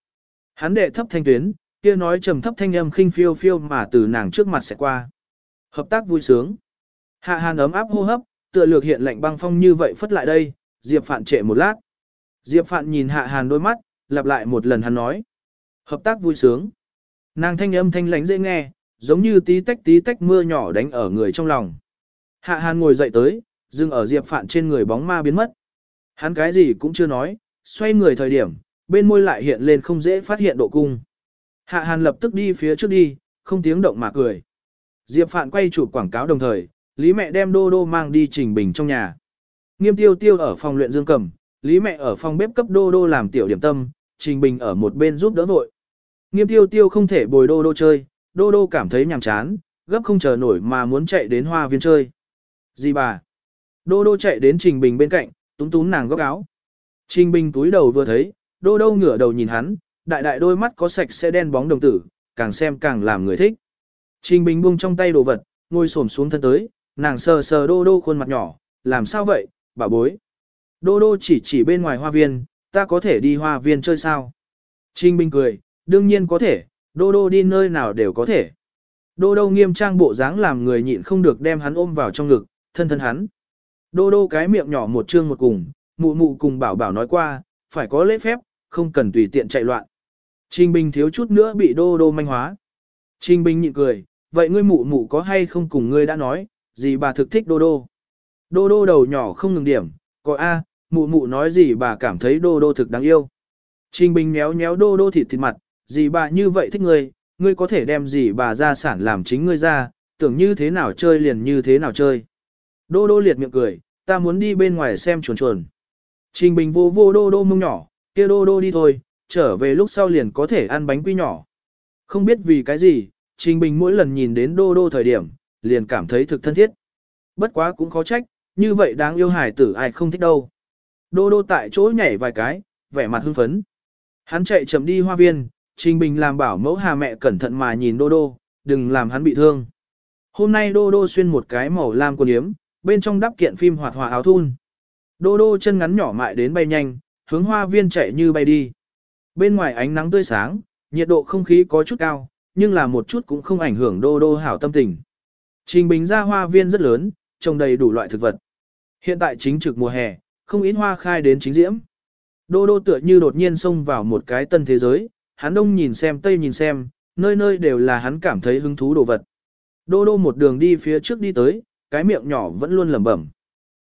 A: Hắn đệ thấp thanh tuyến, kia nói trầm thấp thanh âm khinh phiêu phiêu mà từ nàng trước mặt sẽ qua. Hợp tác vui sướng. Hạ Hàn ấm áp hô hấp, tựa lược hiện lạnh băng phong như vậy phất lại đây, Diệp Phạn trệ một lát. Diệp Phạn nhìn Hạ Hàn đôi mắt, lặp lại một lần hắn nói. Hợp tác vui sướng. Nàng thanh âm thanh lãnh dễ nghe, giống như tí tách tí tách mưa nhỏ đánh ở người trong lòng. Hạ Hàn ngồi dậy tới, dừng ở Diệp Phạn trên người bóng ma biến mất. Hắn cái gì cũng chưa nói, xoay người thời điểm, bên môi lại hiện lên không dễ phát hiện độ cung. Hạ Hàn lập tức đi phía trước đi, không tiếng động mà cười. Diệp Phạn quay chụp quảng cáo đồng thời, Lý mẹ đem Đô Đô mang đi trình bình trong nhà. Nghiêm tiêu tiêu ở phòng luyện dương cầm, Lý mẹ ở phòng bếp cấp Đô Đô làm tiểu điểm tâm, trình bình ở một bên giúp đỡ vội. Nghiêm tiêu tiêu không thể bồi Đô Đô chơi, Đô Đô cảm thấy nhàm chán, gấp không chờ nổi mà muốn chạy đến hoa viên chơi. Gì bà? Đô Đô chạy đến trình bình bên cạnh, túm túm nàng góc áo. Trình bình túi đầu vừa thấy, Đô Đô ngửa đầu nhìn hắn, đại đại đôi mắt có sạch sẽ đen bóng đồng tử, càng xem càng làm người thích. Trình bình buông trong tay đồ vật, ngồi xổm xuống thân tới, nàng sờ sờ đô đô khuôn mặt nhỏ, làm sao vậy, bà bối. Đô đô chỉ chỉ bên ngoài hoa viên, ta có thể đi hoa viên chơi sao? Trình Bình cười, đương nhiên có thể, đô đô đi nơi nào đều có thể. Đô đô nghiêm trang bộ dáng làm người nhịn không được đem hắn ôm vào trong ngực, thân thân hắn. Đô đô cái miệng nhỏ một chương một cùng, mụ mụ cùng bảo bảo nói qua, phải có lễ phép, không cần tùy tiện chạy loạn. Trình Bình thiếu chút nữa bị đô đô manh hóa. Trình Bình nhịn cười, vậy ngươi mụ mụ có hay không cùng ngươi đã nói, gì bà thực thích đô đô. Đô đô đầu nhỏ không ngừng điểm, có a, mụ mụ nói gì bà cảm thấy đô đô thực đáng yêu. Trình Bình méo méo đô đô thịt thịt mặt, gì bà như vậy thích ngươi, ngươi có thể đem gì bà ra sản làm chính ngươi ra, tưởng như thế nào chơi liền như thế nào chơi. Đô đô liệt miệng cười, ta muốn đi bên ngoài xem chuồn chuồn. Trình Bình vô vô đô đô mông nhỏ, kia đô đô đi thôi, trở về lúc sau liền có thể ăn bánh quy nhỏ. Không biết vì cái gì, Trình Bình mỗi lần nhìn đến đô đô thời điểm, liền cảm thấy thực thân thiết. Bất quá cũng khó trách, như vậy đáng yêu hài tử ai không thích đâu. Đô đô tại chỗ nhảy vài cái, vẻ mặt hưng phấn. Hắn chạy chậm đi hoa viên, Trình Bình làm bảo mẫu hà mẹ cẩn thận mà nhìn đô đô, đừng làm hắn bị thương. Hôm nay đô đô xuyên một cái màu lam quần yếm, bên trong đắp kiện phim hoạt hòa áo thun. Đô đô chân ngắn nhỏ mại đến bay nhanh, hướng hoa viên chạy như bay đi. Bên ngoài ánh nắng tươi sáng, nhiệt độ không khí có chút cao, nhưng là một chút cũng không ảnh hưởng đô đô hảo tâm tình. Trình Bình ra hoa viên rất lớn, trồng đầy đủ loại thực vật. Hiện tại chính trực mùa hè, không ít hoa khai đến chính diễm. Đô đô tựa như đột nhiên xông vào một cái tân thế giới, hắn đông nhìn xem tây nhìn xem, nơi nơi đều là hắn cảm thấy hứng thú đồ vật. Đô đô một đường đi phía trước đi tới, cái miệng nhỏ vẫn luôn lẩm bẩm.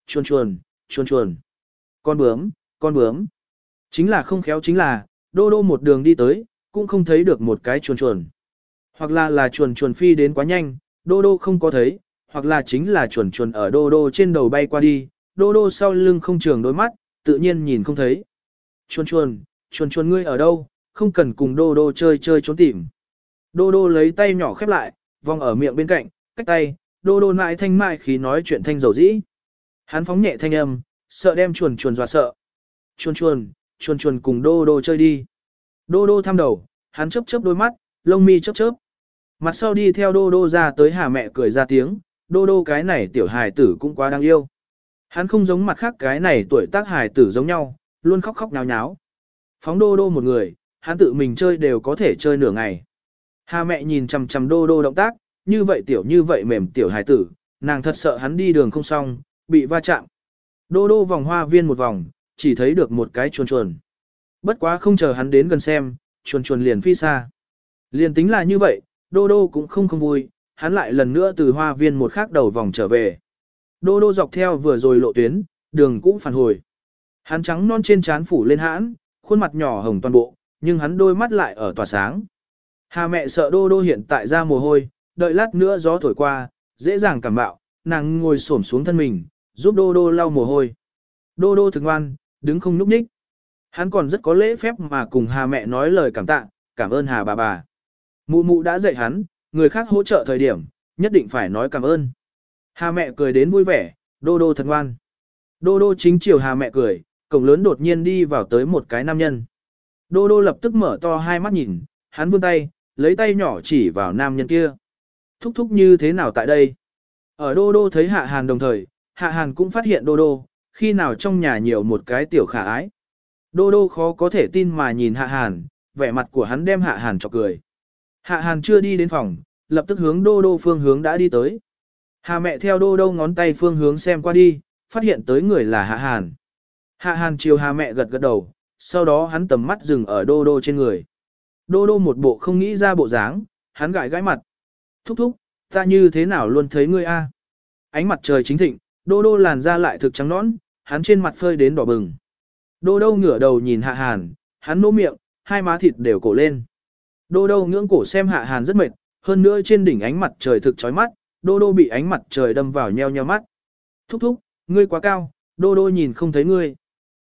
A: Chuồn chuồn, chuồn chuồn. Con bướm, con bướm. Chính là không khéo chính là, đô đô một đường đi tới, cũng không thấy được một cái chuồn chuồn. Hoặc là là chuồn chuồn phi đến quá nhanh, đô đô không có thấy, hoặc là chính là chuồn chuồn ở đô đô trên đầu bay qua đi, đô đô sau lưng không trường đôi mắt, tự nhiên nhìn không thấy. Chuồn chuồn, chuồn chuồn ngươi ở đâu, không cần cùng đô đô chơi chơi trốn tìm. Đô đô lấy tay nhỏ khép lại, vòng ở miệng bên cạnh, cách tay, đô đô mãi thanh mại khí nói chuyện thanh dầu dĩ. Hắn phóng nhẹ thanh âm, sợ đem chuồn chuồn dọa sợ. Chuồn chuồn, chuồn chuồn cùng đô đô chơi đi. Đô đô thăm đầu, hắn chớp chớp đôi mắt, lông mi chớp chớp. Mặt sau đi theo đô đô ra tới hà mẹ cười ra tiếng, đô đô cái này tiểu hài tử cũng quá đáng yêu. Hắn không giống mặt khác cái này tuổi tác hài tử giống nhau, luôn khóc khóc nháo nháo. Phóng đô đô một người, hắn tự mình chơi đều có thể chơi nửa ngày. Hà mẹ nhìn chằm chằm đô đô động tác, như vậy tiểu như vậy mềm tiểu hài tử, nàng thật sợ hắn đi đường không xong, bị va chạm. Đô đô vòng hoa viên một vòng, chỉ thấy được một cái chuồn chuồn. Bất quá không chờ hắn đến gần xem, chuồn chuồn liền phi xa. Liền tính là như vậy, Đô Đô cũng không không vui, hắn lại lần nữa từ hoa viên một khác đầu vòng trở về. Đô Đô dọc theo vừa rồi lộ tuyến, đường cũ phản hồi. Hắn trắng non trên trán phủ lên hãn, khuôn mặt nhỏ hồng toàn bộ, nhưng hắn đôi mắt lại ở tỏa sáng. Hà mẹ sợ đô đô hiện tại ra mồ hôi, đợi lát nữa gió thổi qua, dễ dàng cảm bạo, nàng ngồi xổm xuống thân mình, giúp đô đô lau mồ hôi. Đô đô thực ngoan, đứng không núp ních. Hắn còn rất có lễ phép mà cùng hà mẹ nói lời cảm tạ, cảm ơn hà bà bà. Mụ mụ đã dạy hắn, người khác hỗ trợ thời điểm, nhất định phải nói cảm ơn. Hà mẹ cười đến vui vẻ, đô đô thật ngoan. Đô đô chính chiều hà mẹ cười, cổng lớn đột nhiên đi vào tới một cái nam nhân. Đô đô lập tức mở to hai mắt nhìn, hắn vươn tay, lấy tay nhỏ chỉ vào nam nhân kia. Thúc thúc như thế nào tại đây? Ở đô đô thấy hạ hàn đồng thời, hạ hàn cũng phát hiện đô đô, khi nào trong nhà nhiều một cái tiểu khả ái. Đô đô khó có thể tin mà nhìn hạ hàn, vẻ mặt của hắn đem hạ hàn cho cười. Hạ hàn chưa đi đến phòng, lập tức hướng đô đô phương hướng đã đi tới. Hà mẹ theo đô đô ngón tay phương hướng xem qua đi, phát hiện tới người là hạ hàn. Hạ hàn chiều hà mẹ gật gật đầu, sau đó hắn tầm mắt dừng ở đô đô trên người. Đô đô một bộ không nghĩ ra bộ dáng, hắn gãi gãi mặt. Thúc thúc, ta như thế nào luôn thấy ngươi a? Ánh mặt trời chính thịnh, đô đô làn da lại thực trắng nõn, hắn trên mặt phơi đến đỏ bừng. Đô đô ngửa đầu nhìn hạ hàn, hắn nỗ miệng, hai má thịt đều cổ lên. Đô đô ngưỡng cổ xem hạ hàn rất mệt, hơn nữa trên đỉnh ánh mặt trời thực chói mắt, đô đô bị ánh mặt trời đâm vào nheo nheo mắt. Thúc thúc, ngươi quá cao, đô đô nhìn không thấy ngươi.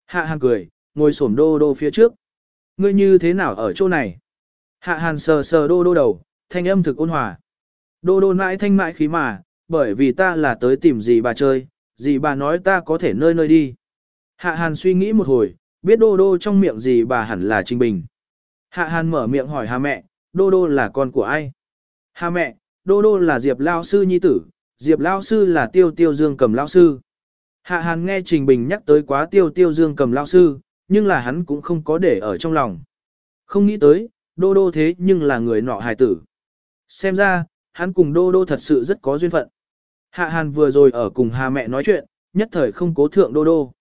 A: Hạ hàn cười, ngồi xổm đô đô phía trước. Ngươi như thế nào ở chỗ này? Hạ hàn sờ sờ đô đô đầu, thanh âm thực ôn hòa. Đô đô mãi thanh mãi khí mà, bởi vì ta là tới tìm gì bà chơi, gì bà nói ta có thể nơi nơi đi. Hạ hàn suy nghĩ một hồi, biết đô đô trong miệng gì bà hẳn là Trình Bình. Hạ hàn mở miệng hỏi hà mẹ, đô đô là con của ai? Hà mẹ, đô đô là Diệp Lao Sư nhi tử, Diệp Lao Sư là tiêu tiêu dương cầm Lao Sư. Hạ hàn nghe Trình Bình nhắc tới quá tiêu tiêu dương cầm Lao Sư, nhưng là hắn cũng không có để ở trong lòng. Không nghĩ tới, đô đô thế nhưng là người nọ hài tử. Xem ra, hắn cùng đô đô thật sự rất có duyên phận. Hạ hàn vừa rồi ở cùng hà mẹ nói chuyện, nhất thời không cố thượng đô đô.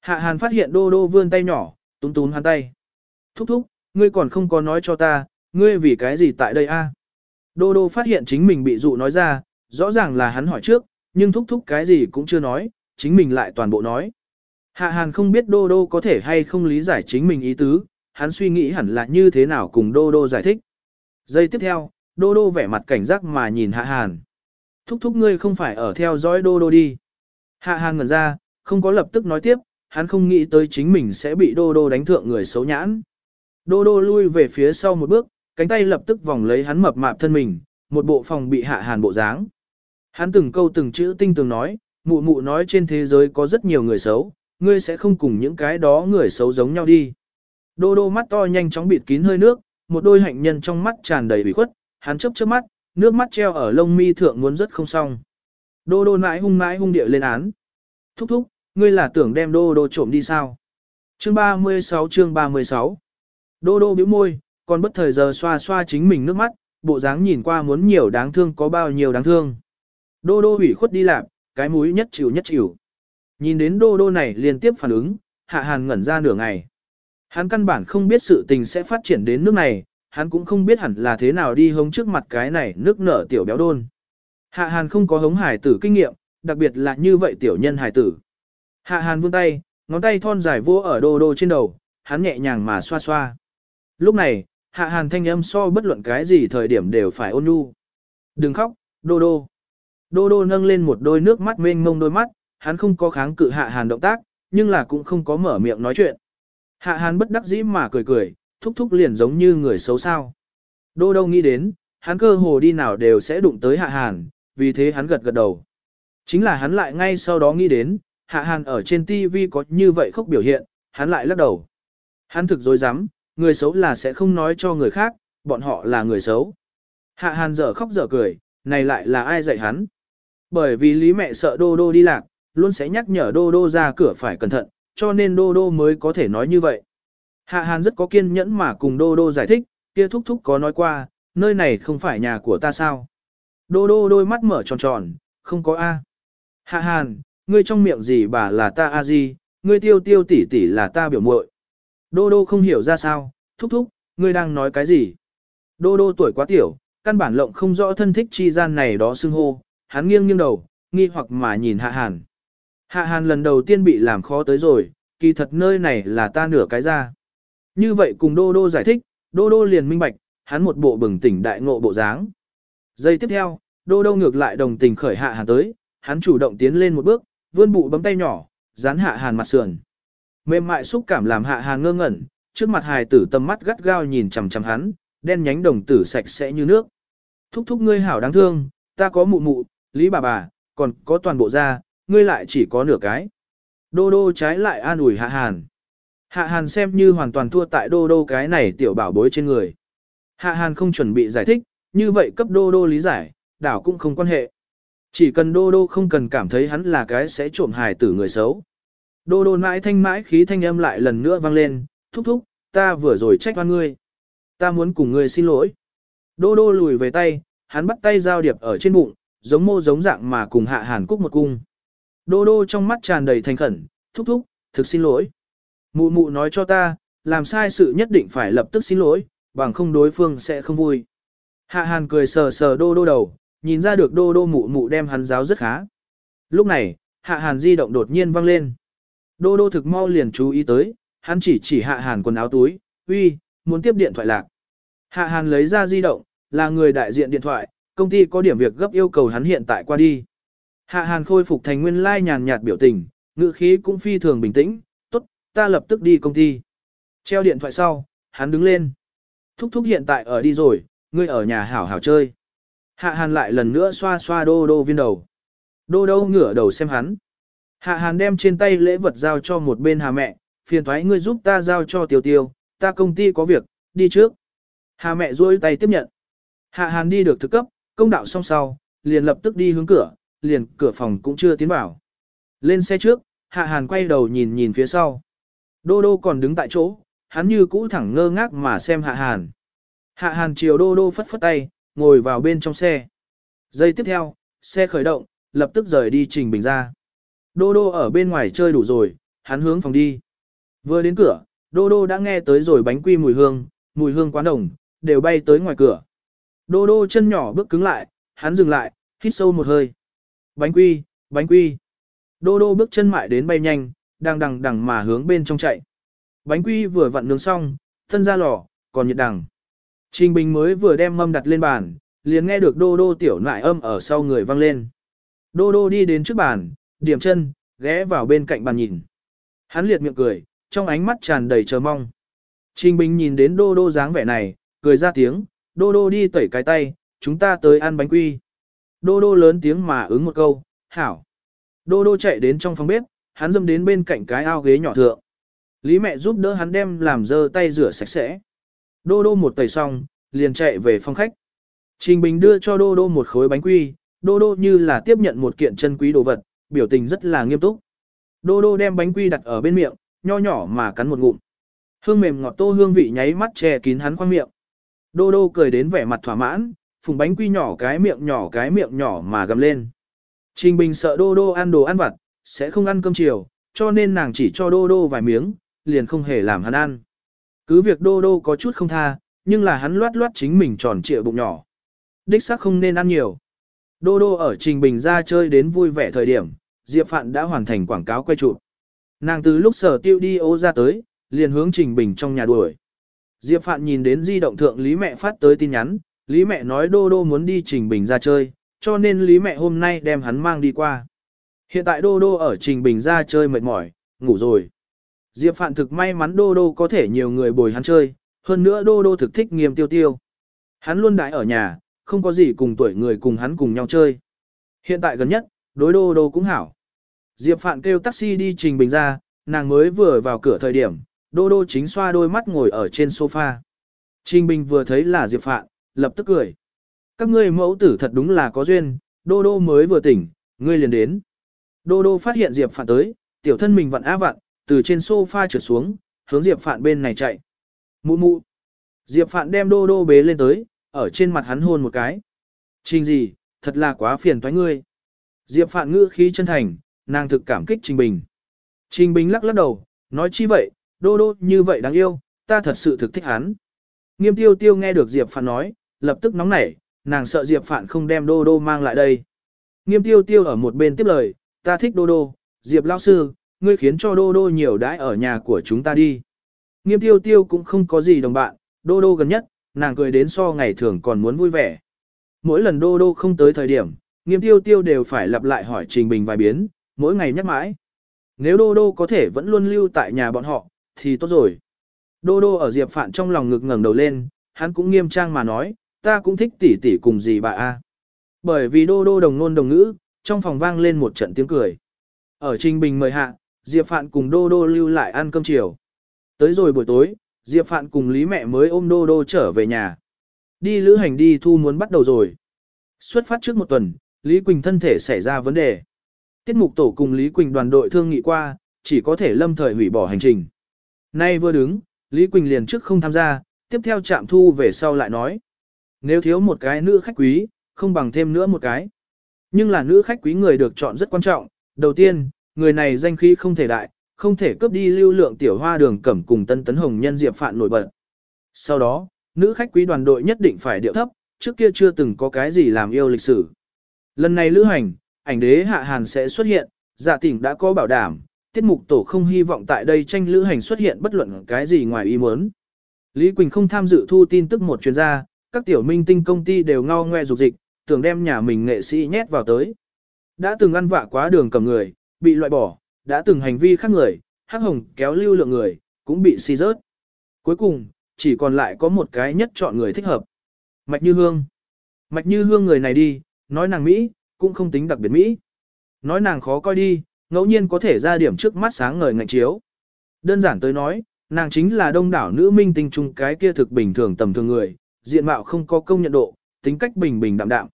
A: Hạ hàn phát hiện đô đô vươn tay nhỏ, túm túm hắn tay. Thúc thúc, ngươi còn không có nói cho ta, ngươi vì cái gì tại đây a? Đô đô phát hiện chính mình bị dụ nói ra, rõ ràng là hắn hỏi trước, nhưng thúc thúc cái gì cũng chưa nói, chính mình lại toàn bộ nói. Hạ hàn không biết đô đô có thể hay không lý giải chính mình ý tứ, hắn suy nghĩ hẳn là như thế nào cùng đô đô giải thích. Giây tiếp theo, đô đô vẻ mặt cảnh giác mà nhìn hạ hàn. Thúc thúc ngươi không phải ở theo dõi đô đô đi. Hạ hàn ngẩn ra, không có lập tức nói tiếp, hắn không nghĩ tới chính mình sẽ bị đô đô đánh thượng người xấu nhãn. Đô đô lui về phía sau một bước, cánh tay lập tức vòng lấy hắn mập mạp thân mình, một bộ phòng bị hạ hàn bộ dáng. Hắn từng câu từng chữ tinh tường nói, mụ mụ nói trên thế giới có rất nhiều người xấu, ngươi sẽ không cùng những cái đó người xấu giống nhau đi. Đô đô mắt to nhanh chóng bịt kín hơi nước, một đôi hạnh nhân trong mắt tràn đầy ủy khuất, hắn chớp chớp mắt, nước mắt treo ở lông mi thượng muốn rất không xong. Đô đô mãi hung mãi hung địa lên án. Thúc thúc, ngươi là tưởng đem đô đô trộm đi sao? Chương 36 chương 36 Đô đô bĩu môi, còn bất thời giờ xoa xoa chính mình nước mắt, bộ dáng nhìn qua muốn nhiều đáng thương có bao nhiêu đáng thương. Đô đô ủy khuất đi làm, cái mũi nhất chịu nhất chịu. Nhìn đến đô đô này liên tiếp phản ứng, hạ hàn ngẩn ra nửa ngày. Hắn căn bản không biết sự tình sẽ phát triển đến nước này, hắn cũng không biết hẳn là thế nào đi hống trước mặt cái này nước nở tiểu béo đôn. Hạ hàn không có hống hải tử kinh nghiệm, đặc biệt là như vậy tiểu nhân hải tử. Hạ hàn vươn tay, ngón tay thon dài vô ở đô đô trên đầu, hắn nhẹ nhàng mà xoa xoa. Lúc này, hạ hàn thanh âm so bất luận cái gì thời điểm đều phải ôn nhu. Đừng khóc, đô đô. Đô đô nâng lên một đôi nước mắt mênh mông đôi mắt, hắn không có kháng cự hạ hàn động tác, nhưng là cũng không có mở miệng nói chuyện. Hạ hàn bất đắc dĩ mà cười cười, thúc thúc liền giống như người xấu sao. Đô đô nghĩ đến, hắn cơ hồ đi nào đều sẽ đụng tới hạ hàn, vì thế hắn gật gật đầu. Chính là hắn lại ngay sau đó nghĩ đến, hạ hàn ở trên TV có như vậy khóc biểu hiện, hắn lại lắc đầu. Hắn thực dối rắm người xấu là sẽ không nói cho người khác, bọn họ là người xấu. Hạ hàn dở khóc dở cười, này lại là ai dạy hắn. Bởi vì lý mẹ sợ đô đô đi lạc, luôn sẽ nhắc nhở đô đô ra cửa phải cẩn thận, cho nên đô đô mới có thể nói như vậy. Hạ hàn rất có kiên nhẫn mà cùng đô đô giải thích, kia thúc thúc có nói qua, nơi này không phải nhà của ta sao. Đô đô đôi mắt mở tròn tròn, không có A. Hạ hàn, ngươi trong miệng gì bà là ta A gì, ngươi tiêu tiêu tỷ tỷ là ta biểu muội. Đô đô không hiểu ra sao, thúc thúc, ngươi đang nói cái gì? Đô đô tuổi quá tiểu, căn bản lộng không rõ thân thích chi gian này đó xưng hô, hắn nghiêng nghiêng đầu, nghi hoặc mà nhìn hạ hàn. Hạ hàn lần đầu tiên bị làm khó tới rồi, kỳ thật nơi này là ta nửa cái ra. Như vậy cùng Đô Đô giải thích, Đô Đô liền minh bạch, hắn một bộ bừng tỉnh đại ngộ bộ dáng. Giây tiếp theo, Đô Đô ngược lại đồng tình khởi hạ hàn tới, hắn chủ động tiến lên một bước, vươn bụ bấm tay nhỏ, dán hạ hàn mặt sườn. Mềm mại xúc cảm làm hạ hàn ngơ ngẩn, trước mặt hài tử tầm mắt gắt gao nhìn chằm chằm hắn, đen nhánh đồng tử sạch sẽ như nước. Thúc thúc ngươi hảo đáng thương, ta có mụ mụ, lý bà bà, còn có toàn bộ da, ngươi lại chỉ có nửa cái. Đô đô trái lại an ủi hạ hàn. Hạ hàn xem như hoàn toàn thua tại đô đô cái này tiểu bảo bối trên người. Hạ hàn không chuẩn bị giải thích, như vậy cấp đô đô lý giải, đảo cũng không quan hệ. Chỉ cần đô đô không cần cảm thấy hắn là cái sẽ trộm hài tử người xấu. Đô đô mãi thanh mãi khí thanh âm lại lần nữa vang lên, thúc thúc, ta vừa rồi trách oan ngươi. Ta muốn cùng ngươi xin lỗi. Đô đô lùi về tay, hắn bắt tay giao điệp ở trên bụng, giống mô giống dạng mà cùng hạ hàn cúc một cung. Đô đô trong mắt tràn đầy thành khẩn, thúc thúc, thực xin lỗi. Mụ mụ nói cho ta, làm sai sự nhất định phải lập tức xin lỗi, bằng không đối phương sẽ không vui. Hạ hàn cười sờ sờ đô đô đầu, nhìn ra được đô đô mụ mụ đem hắn giáo rất khá. Lúc này, hạ hàn di động đột nhiên vang lên. Đô đô thực mau liền chú ý tới, hắn chỉ chỉ hạ hàn quần áo túi, uy, muốn tiếp điện thoại lạc. Hạ hàn lấy ra di động, là người đại diện điện thoại, công ty có điểm việc gấp yêu cầu hắn hiện tại qua đi. Hạ hàn khôi phục thành nguyên lai nhàn nhạt biểu tình, ngữ khí cũng phi thường bình tĩnh, tốt, ta lập tức đi công ty. Treo điện thoại sau, hắn đứng lên. Thúc thúc hiện tại ở đi rồi, ngươi ở nhà hảo hảo chơi. Hạ hàn lại lần nữa xoa xoa đô đô viên đầu. Đô đô ngửa đầu xem hắn. Hạ hàn đem trên tay lễ vật giao cho một bên hà mẹ, phiền thoái ngươi giúp ta giao cho tiêu tiêu, ta công ty có việc, đi trước. Hà mẹ duỗi tay tiếp nhận. Hạ hàn đi được thực cấp, công đạo xong sau, liền lập tức đi hướng cửa, liền cửa phòng cũng chưa tiến vào. Lên xe trước, hạ hàn quay đầu nhìn nhìn phía sau. Đô đô còn đứng tại chỗ, hắn như cũ thẳng ngơ ngác mà xem hạ hàn. Hạ hàn chiều đô đô phất phất tay, ngồi vào bên trong xe. Giây tiếp theo, xe khởi động, lập tức rời đi trình bình ra. Đô đô ở bên ngoài chơi đủ rồi, hắn hướng phòng đi. Vừa đến cửa, đô đô đã nghe tới rồi bánh quy mùi hương, mùi hương quán đồng, đều bay tới ngoài cửa. Đô đô chân nhỏ bước cứng lại, hắn dừng lại, hít sâu một hơi. Bánh quy, bánh quy. Đô đô bước chân mại đến bay nhanh, đang đằng đằng mà hướng bên trong chạy. Bánh quy vừa vặn nướng xong, thân ra lò, còn nhiệt đằng. Trình Bình mới vừa đem mâm đặt lên bàn, liền nghe được đô đô tiểu nại âm ở sau người vang lên. Đô đô đi đến trước bàn, điểm chân, ghé vào bên cạnh bàn nhìn. Hắn liệt miệng cười, trong ánh mắt tràn đầy chờ mong. Trình Bình nhìn đến đô đô dáng vẻ này, cười ra tiếng, đô đô đi tẩy cái tay, chúng ta tới ăn bánh quy. Đô đô lớn tiếng mà ứng một câu, hảo. Đô đô chạy đến trong phòng bếp, hắn dâm đến bên cạnh cái ao ghế nhỏ thượng. Lý mẹ giúp đỡ hắn đem làm dơ tay rửa sạch sẽ. Đô đô một tẩy xong, liền chạy về phòng khách. Trình Bình đưa cho đô đô một khối bánh quy, đô đô như là tiếp nhận một kiện chân quý đồ vật, biểu tình rất là nghiêm túc. Đô đô đem bánh quy đặt ở bên miệng, nho nhỏ mà cắn một ngụm. Hương mềm ngọt tô hương vị nháy mắt che kín hắn khoang miệng. Đô đô cười đến vẻ mặt thỏa mãn, phùng bánh quy nhỏ cái miệng nhỏ cái miệng nhỏ mà gầm lên. Trình Bình sợ đô đô ăn đồ ăn vặt, sẽ không ăn cơm chiều, cho nên nàng chỉ cho đô đô vài miếng, liền không hề làm hắn ăn. Cứ việc đô đô có chút không tha, nhưng là hắn loát loát chính mình tròn trịa bụng nhỏ. Đích xác không nên ăn nhiều. Đô đô ở Trình Bình ra chơi đến vui vẻ thời điểm, Diệp Phạn đã hoàn thành quảng cáo quay chụp. Nàng từ lúc sở tiêu đi ô ra tới, liền hướng Trình Bình trong nhà đuổi. Diệp Phạn nhìn đến di động thượng Lý mẹ phát tới tin nhắn, Lý mẹ nói Đô Đô muốn đi Trình Bình ra chơi, cho nên Lý mẹ hôm nay đem hắn mang đi qua. Hiện tại Đô Đô ở Trình Bình ra chơi mệt mỏi, ngủ rồi. Diệp Phạn thực may mắn Đô Đô có thể nhiều người bồi hắn chơi, hơn nữa Đô Đô thực thích nghiêm tiêu tiêu. Hắn luôn đãi ở nhà, không có gì cùng tuổi người cùng hắn cùng nhau chơi. Hiện tại gần nhất, đối Đô Đô cũng hảo. Diệp Phạn kêu taxi đi Trình Bình ra, nàng mới vừa vào cửa thời điểm, Đô Đô chính xoa đôi mắt ngồi ở trên sofa. Trình Bình vừa thấy là Diệp Phạn, lập tức cười. Các ngươi mẫu tử thật đúng là có duyên, Đô Đô mới vừa tỉnh, ngươi liền đến. Đô Đô phát hiện Diệp Phạn tới, tiểu thân mình vặn á vặn, từ trên sofa trượt xuống, hướng Diệp Phạn bên này chạy. Mụ mụ. Diệp Phạn đem Đô Đô bế lên tới, ở trên mặt hắn hôn một cái. Trình gì, thật là quá phiền toái ngươi. Diệp Phạn ngữ khí chân thành, nàng thực cảm kích Trình Bình. Trình Bình lắc lắc đầu, nói chi vậy, Đô Đô như vậy đáng yêu, ta thật sự thực thích hắn. Nghiêm tiêu tiêu nghe được Diệp Phạn nói, lập tức nóng nảy, nàng sợ Diệp Phạn không đem Đô Đô mang lại đây. Nghiêm tiêu tiêu ở một bên tiếp lời, ta thích Đô Đô, Diệp Lao Sư, ngươi khiến cho Đô Đô nhiều đãi ở nhà của chúng ta đi. Nghiêm tiêu tiêu cũng không có gì đồng bạn, Đô Đô gần nhất, nàng cười đến so ngày thường còn muốn vui vẻ. Mỗi lần Đô Đô không tới thời điểm, nghiêm tiêu tiêu đều phải lặp lại hỏi Trình Bình vài biến, mỗi ngày nhắc mãi. Nếu Đô Đô có thể vẫn luôn lưu tại nhà bọn họ, thì tốt rồi. Đô Đô ở Diệp Phạn trong lòng ngực ngẩng đầu lên, hắn cũng nghiêm trang mà nói, ta cũng thích tỷ tỷ cùng gì bà a. Bởi vì Đô Đô đồng ngôn đồng ngữ, trong phòng vang lên một trận tiếng cười. Ở Trình Bình mời hạ, Diệp Phạn cùng Đô Đô lưu lại ăn cơm chiều. Tới rồi buổi tối, Diệp Phạn cùng Lý mẹ mới ôm Đô Đô trở về nhà. Đi lữ hành đi thu muốn bắt đầu rồi. Xuất phát trước một tuần, Lý Quỳnh thân thể xảy ra vấn đề. Tiết mục tổ cùng Lý Quỳnh đoàn đội thương nghị qua, chỉ có thể lâm thời hủy bỏ hành trình. Nay vừa đứng, Lý Quỳnh liền trước không tham gia, tiếp theo chạm thu về sau lại nói. Nếu thiếu một cái nữ khách quý, không bằng thêm nữa một cái. Nhưng là nữ khách quý người được chọn rất quan trọng. Đầu tiên, người này danh khí không thể đại, không thể cướp đi lưu lượng tiểu hoa đường cẩm cùng tân tấn hồng nhân diệp phạn nổi bật. Sau đó, nữ khách quý đoàn đội nhất định phải điệu thấp, trước kia chưa từng có cái gì làm yêu lịch sử. Lần này lữ hành, ảnh đế hạ hàn sẽ xuất hiện, dạ tỉnh đã có bảo đảm, tiết mục tổ không hy vọng tại đây tranh lữ hành xuất hiện bất luận cái gì ngoài ý muốn. Lý Quỳnh không tham dự thu tin tức một chuyên gia, các tiểu minh tinh công ty đều ngao ngoe dục dịch, tưởng đem nhà mình nghệ sĩ nhét vào tới. Đã từng ăn vạ quá đường cầm người, bị loại bỏ, đã từng hành vi khác người, hắc hồng kéo lưu lượng người, cũng bị si rớt. Cuối cùng, chỉ còn lại có một cái nhất chọn người thích hợp. Mạch Như Hương. Mạch Như Hương người này đi, nói nàng Mỹ, cũng không tính đặc biệt Mỹ. Nói nàng khó coi đi, ngẫu nhiên có thể ra điểm trước mắt sáng ngời ngạnh chiếu. Đơn giản tới nói, nàng chính là đông đảo nữ minh tinh trung cái kia thực bình thường tầm thường người, diện mạo không có công nhận độ, tính cách bình bình đạm đạm.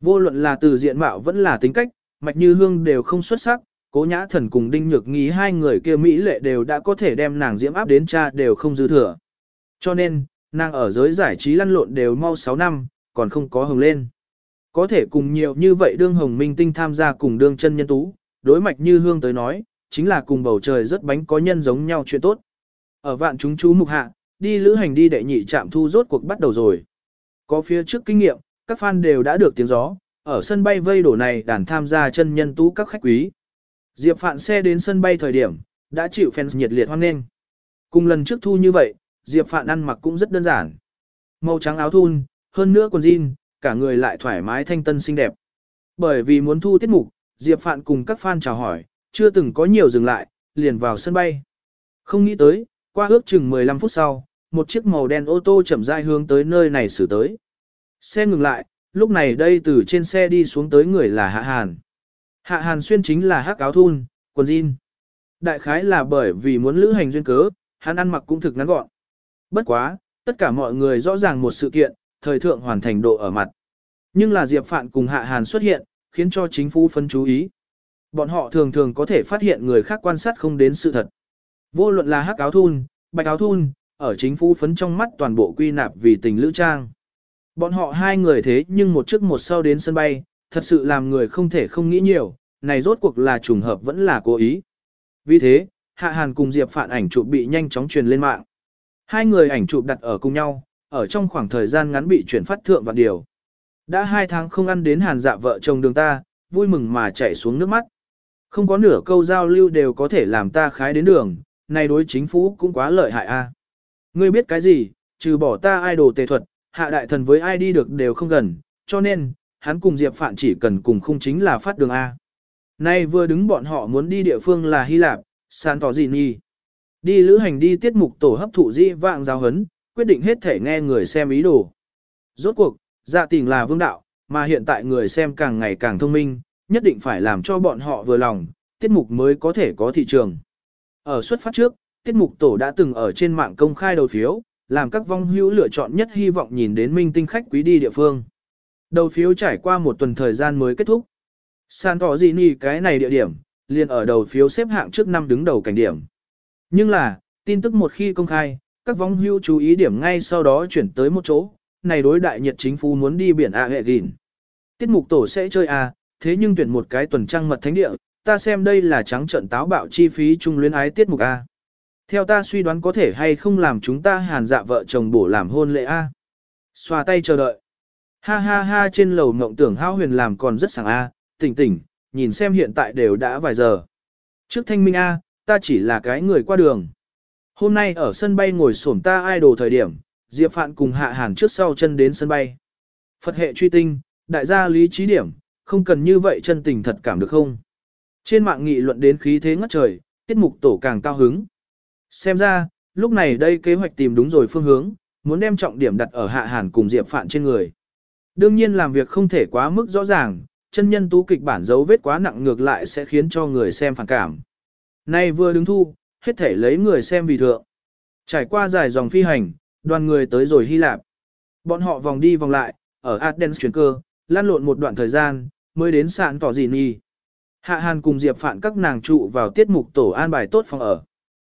A: Vô luận là từ diện mạo vẫn là tính cách, Mạch Như Hương đều không xuất sắc, Cố Nhã Thần cùng Đinh Nhược Nghi hai người kia mỹ lệ đều đã có thể đem nàng diễm áp đến cha đều không dư thừa. Cho nên, nàng ở giới giải trí lăn lộn đều mau 6 năm, còn không có hồng lên. Có thể cùng nhiều như vậy đương hồng minh tinh tham gia cùng đương chân nhân tú, đối mạch như hương tới nói, chính là cùng bầu trời rất bánh có nhân giống nhau chuyện tốt. Ở vạn chúng chú mục hạ, đi lữ hành đi đệ nhị trạm thu rốt cuộc bắt đầu rồi. Có phía trước kinh nghiệm, các fan đều đã được tiếng gió, ở sân bay vây đổ này đàn tham gia chân nhân tú các khách quý. Diệp Phạn xe đến sân bay thời điểm, đã chịu fans nhiệt liệt hoan nghênh. Cùng lần trước thu như vậy, Diệp Phạn ăn mặc cũng rất đơn giản. Màu trắng áo thun, hơn nữa quần jean, cả người lại thoải mái thanh tân xinh đẹp. Bởi vì muốn thu tiết mục, Diệp Phạn cùng các fan chào hỏi, chưa từng có nhiều dừng lại, liền vào sân bay. Không nghĩ tới, qua ước chừng 15 phút sau, một chiếc màu đen ô tô chậm rãi hướng tới nơi này xử tới. Xe ngừng lại, lúc này đây từ trên xe đi xuống tới người là Hạ Hàn. Hạ Hàn xuyên chính là hắc áo thun, quần jean. Đại khái là bởi vì muốn lữ hành duyên cớ, hắn ăn mặc cũng thực ngắn gọn. Bất quá, tất cả mọi người rõ ràng một sự kiện, thời thượng hoàn thành độ ở mặt. Nhưng là Diệp Phạn cùng Hạ Hàn xuất hiện, khiến cho chính phủ phân chú ý. Bọn họ thường thường có thể phát hiện người khác quan sát không đến sự thật. Vô luận là hắc áo thun, bạch áo thun, ở chính phủ phấn trong mắt toàn bộ quy nạp vì tình lữ trang. Bọn họ hai người thế nhưng một trước một sau đến sân bay, thật sự làm người không thể không nghĩ nhiều, này rốt cuộc là trùng hợp vẫn là cố ý. Vì thế, Hạ Hàn cùng Diệp Phạn ảnh chụp bị nhanh chóng truyền lên mạng. Hai người ảnh chụp đặt ở cùng nhau, ở trong khoảng thời gian ngắn bị chuyển phát thượng vạn điều. Đã hai tháng không ăn đến hàn dạ vợ chồng đường ta, vui mừng mà chạy xuống nước mắt. Không có nửa câu giao lưu đều có thể làm ta khái đến đường, này đối chính phủ cũng quá lợi hại a. Ngươi biết cái gì, trừ bỏ ta idol tề thuật, hạ đại thần với ai đi được đều không gần, cho nên, hắn cùng Diệp Phạn chỉ cần cùng khung chính là phát đường A. Nay vừa đứng bọn họ muốn đi địa phương là Hy Lạp, San Tỏ gì Nhi. Đi lữ hành đi tiết mục tổ hấp thụ di vạng giáo hấn, quyết định hết thể nghe người xem ý đồ. Rốt cuộc, dạ tình là vương đạo, mà hiện tại người xem càng ngày càng thông minh, nhất định phải làm cho bọn họ vừa lòng, tiết mục mới có thể có thị trường. Ở xuất phát trước, tiết mục tổ đã từng ở trên mạng công khai đầu phiếu, làm các vong hữu lựa chọn nhất hy vọng nhìn đến minh tinh khách quý đi địa phương. Đầu phiếu trải qua một tuần thời gian mới kết thúc. San tỏ gì nì cái này địa điểm, liền ở đầu phiếu xếp hạng trước năm đứng đầu cảnh điểm. Nhưng là, tin tức một khi công khai, các vong hưu chú ý điểm ngay sau đó chuyển tới một chỗ, này đối đại nhiệt chính phủ muốn đi biển A hệ gìn. Tiết mục tổ sẽ chơi A, thế nhưng tuyển một cái tuần trăng mật thánh địa, ta xem đây là trắng trận táo bạo chi phí chung luyến ái tiết mục A. Theo ta suy đoán có thể hay không làm chúng ta hàn dạ vợ chồng bổ làm hôn lễ A. Xoa tay chờ đợi. Ha ha ha trên lầu mộng tưởng hao huyền làm còn rất sảng A, tỉnh tỉnh, nhìn xem hiện tại đều đã vài giờ. Trước thanh minh A, ta chỉ là cái người qua đường. Hôm nay ở sân bay ngồi xổm ta idol thời điểm, Diệp Phạn cùng Hạ Hàn trước sau chân đến sân bay. Phật hệ truy tinh, đại gia lý trí điểm, không cần như vậy chân tình thật cảm được không? Trên mạng nghị luận đến khí thế ngất trời, tiết mục tổ càng cao hứng. Xem ra, lúc này đây kế hoạch tìm đúng rồi phương hướng, muốn đem trọng điểm đặt ở Hạ Hàn cùng Diệp Phạn trên người. Đương nhiên làm việc không thể quá mức rõ ràng, chân nhân tú kịch bản dấu vết quá nặng ngược lại sẽ khiến cho người xem phản cảm. Nay vừa đứng thu, hết thể lấy người xem vì thượng. Trải qua dài dòng phi hành, đoàn người tới rồi Hy Lạp. Bọn họ vòng đi vòng lại, ở Athens chuyển cơ, lan lộn một đoạn thời gian, mới đến sạn tỏ gì nhi. Hạ Hàn cùng Diệp Phạn các nàng trụ vào tiết mục tổ an bài tốt phòng ở.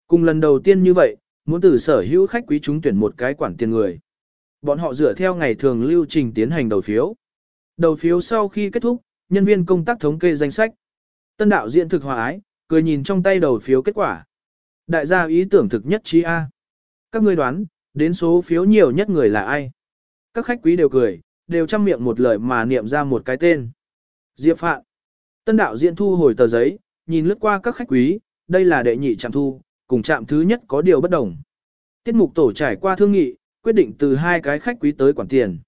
A: Cùng lần đầu tiên như vậy, muốn từ sở hữu khách quý chúng tuyển một cái quản tiền người. Bọn họ dựa theo ngày thường lưu trình tiến hành đầu phiếu. Đầu phiếu sau khi kết thúc, nhân viên công tác thống kê danh sách. Tân đạo diễn thực hòa ái, cười nhìn trong tay đầu phiếu kết quả. Đại gia ý tưởng thực nhất trí A. Các ngươi đoán, đến số phiếu nhiều nhất người là ai? Các khách quý đều cười, đều chăm miệng một lời mà niệm ra một cái tên. Diệp Phạn. Tân đạo diễn thu hồi tờ giấy, nhìn lướt qua các khách quý, đây là đệ nhị trạm thu, cùng trạm thứ nhất có điều bất đồng. Tiết mục tổ trải qua thương nghị, quyết định từ hai cái khách quý tới quản tiền.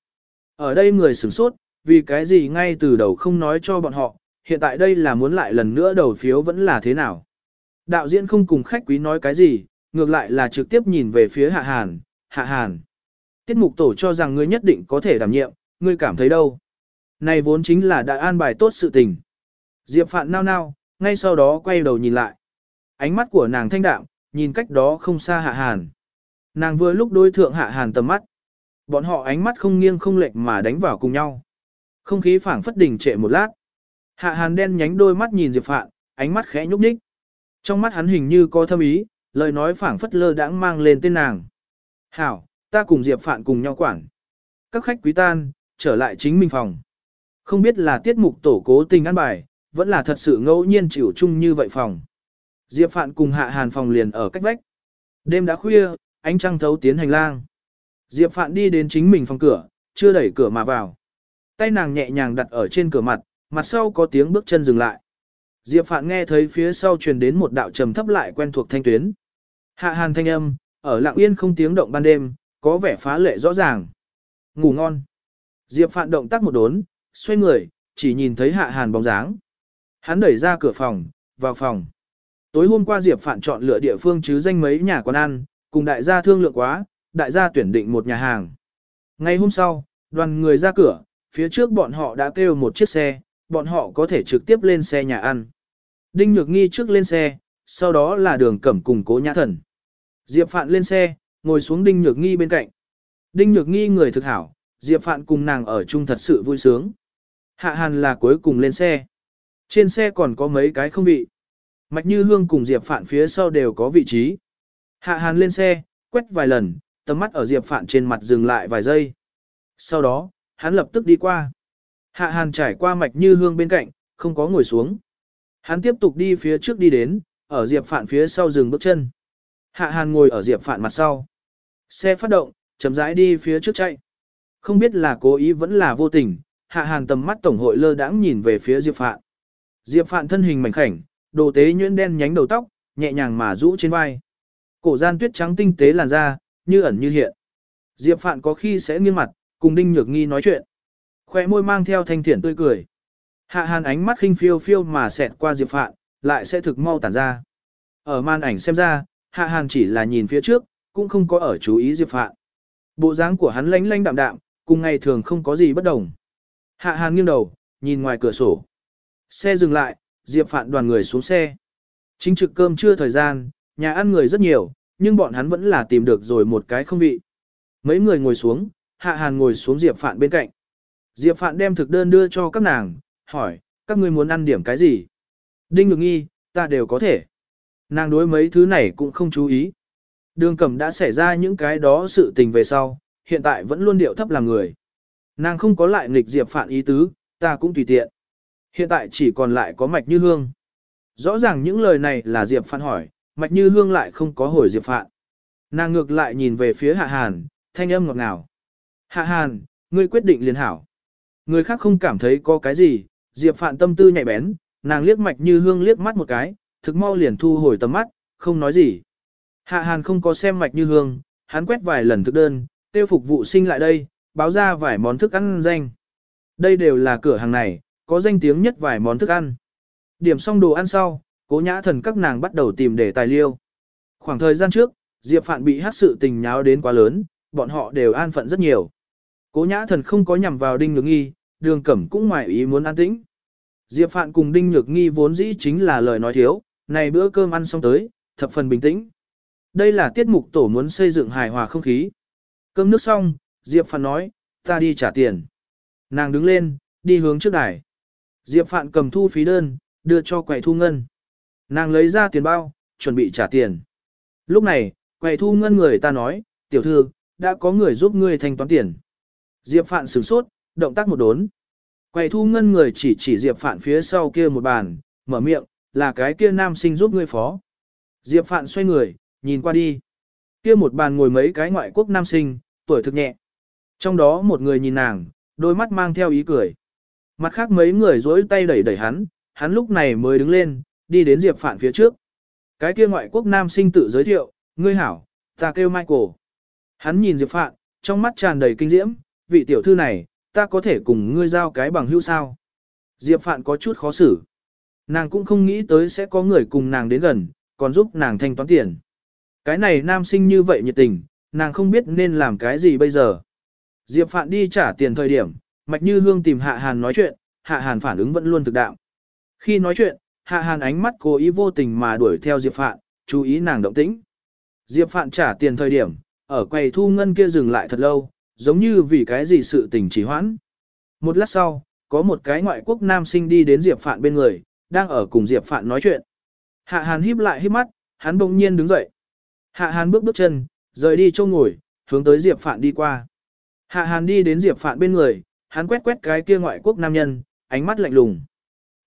A: Ở đây người sửng sốt, vì cái gì ngay từ đầu không nói cho bọn họ, hiện tại đây là muốn lại lần nữa đầu phiếu vẫn là thế nào. Đạo diễn không cùng khách quý nói cái gì, ngược lại là trực tiếp nhìn về phía Hạ Hàn, Hạ Hàn. Tiết mục tổ cho rằng ngươi nhất định có thể đảm nhiệm, ngươi cảm thấy đâu. Này vốn chính là đại an bài tốt sự tình. Diệp Phạn nao nao, ngay sau đó quay đầu nhìn lại. Ánh mắt của nàng thanh đạm, nhìn cách đó không xa Hạ Hàn. Nàng vừa lúc đối thượng Hạ Hàn tầm mắt. Bọn họ ánh mắt không nghiêng không lệch mà đánh vào cùng nhau. Không khí phảng phất đỉnh trệ một lát. Hạ Hàn đen nhánh đôi mắt nhìn Diệp Phạn, ánh mắt khẽ nhúc nhích. Trong mắt hắn hình như có thâm ý, lời nói phảng phất lơ đãng mang lên tên nàng. Hảo, ta cùng Diệp Phạn cùng nhau quản. Các khách quý tan, trở lại chính mình phòng. Không biết là tiết mục tổ cố tình ăn bài, vẫn là thật sự ngẫu nhiên chịu chung như vậy phòng. Diệp Phạn cùng Hạ Hàn phòng liền ở cách vách. Đêm đã khuya, ánh trăng thấu tiến hành lang. Diệp Phạn đi đến chính mình phòng cửa, chưa đẩy cửa mà vào. Tay nàng nhẹ nhàng đặt ở trên cửa mặt, mặt sau có tiếng bước chân dừng lại. Diệp Phạn nghe thấy phía sau truyền đến một đạo trầm thấp lại quen thuộc thanh tuyến. Hạ Hàn thanh âm, ở lặng yên không tiếng động ban đêm, có vẻ phá lệ rõ ràng. Ngủ ngon. Diệp Phạn động tác một đốn, xoay người, chỉ nhìn thấy Hạ Hàn bóng dáng. Hắn đẩy ra cửa phòng, vào phòng. Tối hôm qua Diệp Phạn chọn lựa địa phương chứ danh mấy nhà quán ăn, cùng đại gia thương lượng quá, đại gia tuyển định một nhà hàng. Ngày hôm sau, đoàn người ra cửa, phía trước bọn họ đã kêu một chiếc xe, bọn họ có thể trực tiếp lên xe nhà ăn. Đinh Nhược Nghi trước lên xe, sau đó là đường cẩm cùng cố nhã thần. Diệp Phạn lên xe, ngồi xuống Đinh Nhược Nghi bên cạnh. Đinh Nhược Nghi người thực hảo, Diệp Phạn cùng nàng ở chung thật sự vui sướng. Hạ Hàn là cuối cùng lên xe. Trên xe còn có mấy cái không vị. Mạch Như Hương cùng Diệp Phạn phía sau đều có vị trí. Hạ Hàn lên xe, quét vài lần, tầm mắt ở Diệp Phạn trên mặt dừng lại vài giây. Sau đó, hắn lập tức đi qua. Hạ Hàn trải qua Mạch Như Hương bên cạnh, không có ngồi xuống. Hắn tiếp tục đi phía trước đi đến, ở Diệp Phạn phía sau dừng bước chân. Hạ Hàn ngồi ở Diệp Phạn mặt sau. Xe phát động, chậm rãi đi phía trước chạy. Không biết là cố ý vẫn là vô tình, Hạ Hàn tầm mắt tổng hội lơ đãng nhìn về phía Diệp Phạn. Diệp Phạn thân hình mảnh khảnh, đồ tế nhuyễn đen nhánh đầu tóc, nhẹ nhàng mà rũ trên vai. Cổ gian tuyết trắng tinh tế làn da, như ẩn như hiện. Diệp Phạn có khi sẽ nghiêng mặt, cùng Đinh Nhược Nghi nói chuyện. Khoe môi mang theo thanh thiện tươi cười. Hạ Hàn ánh mắt khinh phiêu phiêu mà xẹt qua Diệp Phạn, lại sẽ thực mau tản ra. Ở màn ảnh xem ra, Hạ Hàn chỉ là nhìn phía trước, cũng không có ở chú ý Diệp Phạn. Bộ dáng của hắn lánh lánh đạm đạm, cùng ngày thường không có gì bất đồng. Hạ Hàn nghiêng đầu, nhìn ngoài cửa sổ. Xe dừng lại, Diệp Phạn đoàn người xuống xe. Chính trực cơm trưa thời gian, nhà ăn người rất nhiều, nhưng bọn hắn vẫn là tìm được rồi một cái không vị. Mấy người ngồi xuống, Hạ Hàn ngồi xuống Diệp Phạn bên cạnh. Diệp Phạn đem thực đơn đưa cho các nàng, hỏi, các ngươi muốn ăn điểm cái gì? Đinh Ngược Nghi, ta đều có thể. Nàng đối mấy thứ này cũng không chú ý. Đường Cẩm đã xảy ra những cái đó sự tình về sau, hiện tại vẫn luôn điệu thấp làm người. Nàng không có lại nghịch Diệp Phạn ý tứ, ta cũng tùy tiện. Hiện tại chỉ còn lại có Mạch Như Hương. Rõ ràng những lời này là Diệp Phạn hỏi, Mạch Như Hương lại không có hồi Diệp Phạn. Nàng ngược lại nhìn về phía Hạ Hàn, thanh âm ngọt ngào. Hạ Hàn, ngươi quyết định liền hảo. Người khác không cảm thấy có cái gì, Diệp Phạn tâm tư nhạy bén, nàng liếc Mạch Như Hương liếc mắt một cái, thực mau liền thu hồi tầm mắt, không nói gì. Hạ Hàn không có xem mạch như hương, hắn quét vài lần thực đơn, tiêu phục vụ sinh lại đây, báo ra vài món thức ăn danh. Đây đều là cửa hàng này, có danh tiếng nhất vài món thức ăn. Điểm xong đồ ăn sau, cố nhã thần các nàng bắt đầu tìm để tài liêu. Khoảng thời gian trước, Diệp Phạn bị hát sự tình nháo đến quá lớn, bọn họ đều an phận rất nhiều. Cố nhã thần không có nhằm vào đinh nhược nghi, đường cẩm cũng ngoài ý muốn an tĩnh. Diệp Phạn cùng đinh nhược nghi vốn dĩ chính là lời nói thiếu, này bữa cơm ăn xong tới, thập phần bình tĩnh. Đây là tiết mục tổ muốn xây dựng hài hòa không khí. Cơm nước xong, Diệp Phạn nói, ta đi trả tiền. Nàng đứng lên, đi hướng trước đài. Diệp Phạn cầm thu phí đơn, đưa cho quầy thu ngân. Nàng lấy ra tiền bao, chuẩn bị trả tiền. Lúc này, quầy thu ngân người ta nói, tiểu thư, đã có người giúp ngươi thanh toán tiền. Diệp Phạn sửng sốt, động tác một đốn. Quầy thu ngân người chỉ chỉ Diệp Phạn phía sau kia một bàn, mở miệng, là cái kia nam sinh giúp ngươi phó. Diệp Phạn xoay người, nhìn qua đi. Kia một bàn ngồi mấy cái ngoại quốc nam sinh, tuổi thực nhẹ. Trong đó một người nhìn nàng, đôi mắt mang theo ý cười. Mặt khác mấy người dối tay đẩy đẩy hắn, hắn lúc này mới đứng lên, đi đến Diệp Phạn phía trước. Cái kia ngoại quốc nam sinh tự giới thiệu, ngươi hảo, ta kêu Michael. Hắn nhìn Diệp Phạn, trong mắt tràn đầy kinh diễm, vị tiểu thư này, ta có thể cùng ngươi giao cái bằng hữu sao. Diệp Phạn có chút khó xử. Nàng cũng không nghĩ tới sẽ có người cùng nàng đến gần, còn giúp nàng thanh toán tiền. Cái này nam sinh như vậy nhiệt tình, nàng không biết nên làm cái gì bây giờ. Diệp Phạn đi trả tiền thời điểm, Mạch Như Hương tìm Hạ Hàn nói chuyện, Hạ Hàn phản ứng vẫn luôn thực đạo. Khi nói chuyện, Hạ Hàn ánh mắt cố ý vô tình mà đuổi theo Diệp Phạn, chú ý nàng động tĩnh. Diệp Phạn trả tiền thời điểm, ở quầy thu ngân kia dừng lại thật lâu, giống như vì cái gì sự tình trì hoãn. Một lát sau, có một cái ngoại quốc nam sinh đi đến Diệp Phạn bên người, đang ở cùng Diệp Phạn nói chuyện. Hạ Hàn híp lại híp mắt, hắn bỗng nhiên đứng dậy. Hạ Hàn bước bước chân, rời đi chỗ ngồi, hướng tới Diệp Phạn đi qua. Hạ Hàn đi đến Diệp Phạn bên người, hắn quét quét cái kia ngoại quốc nam nhân, ánh mắt lạnh lùng.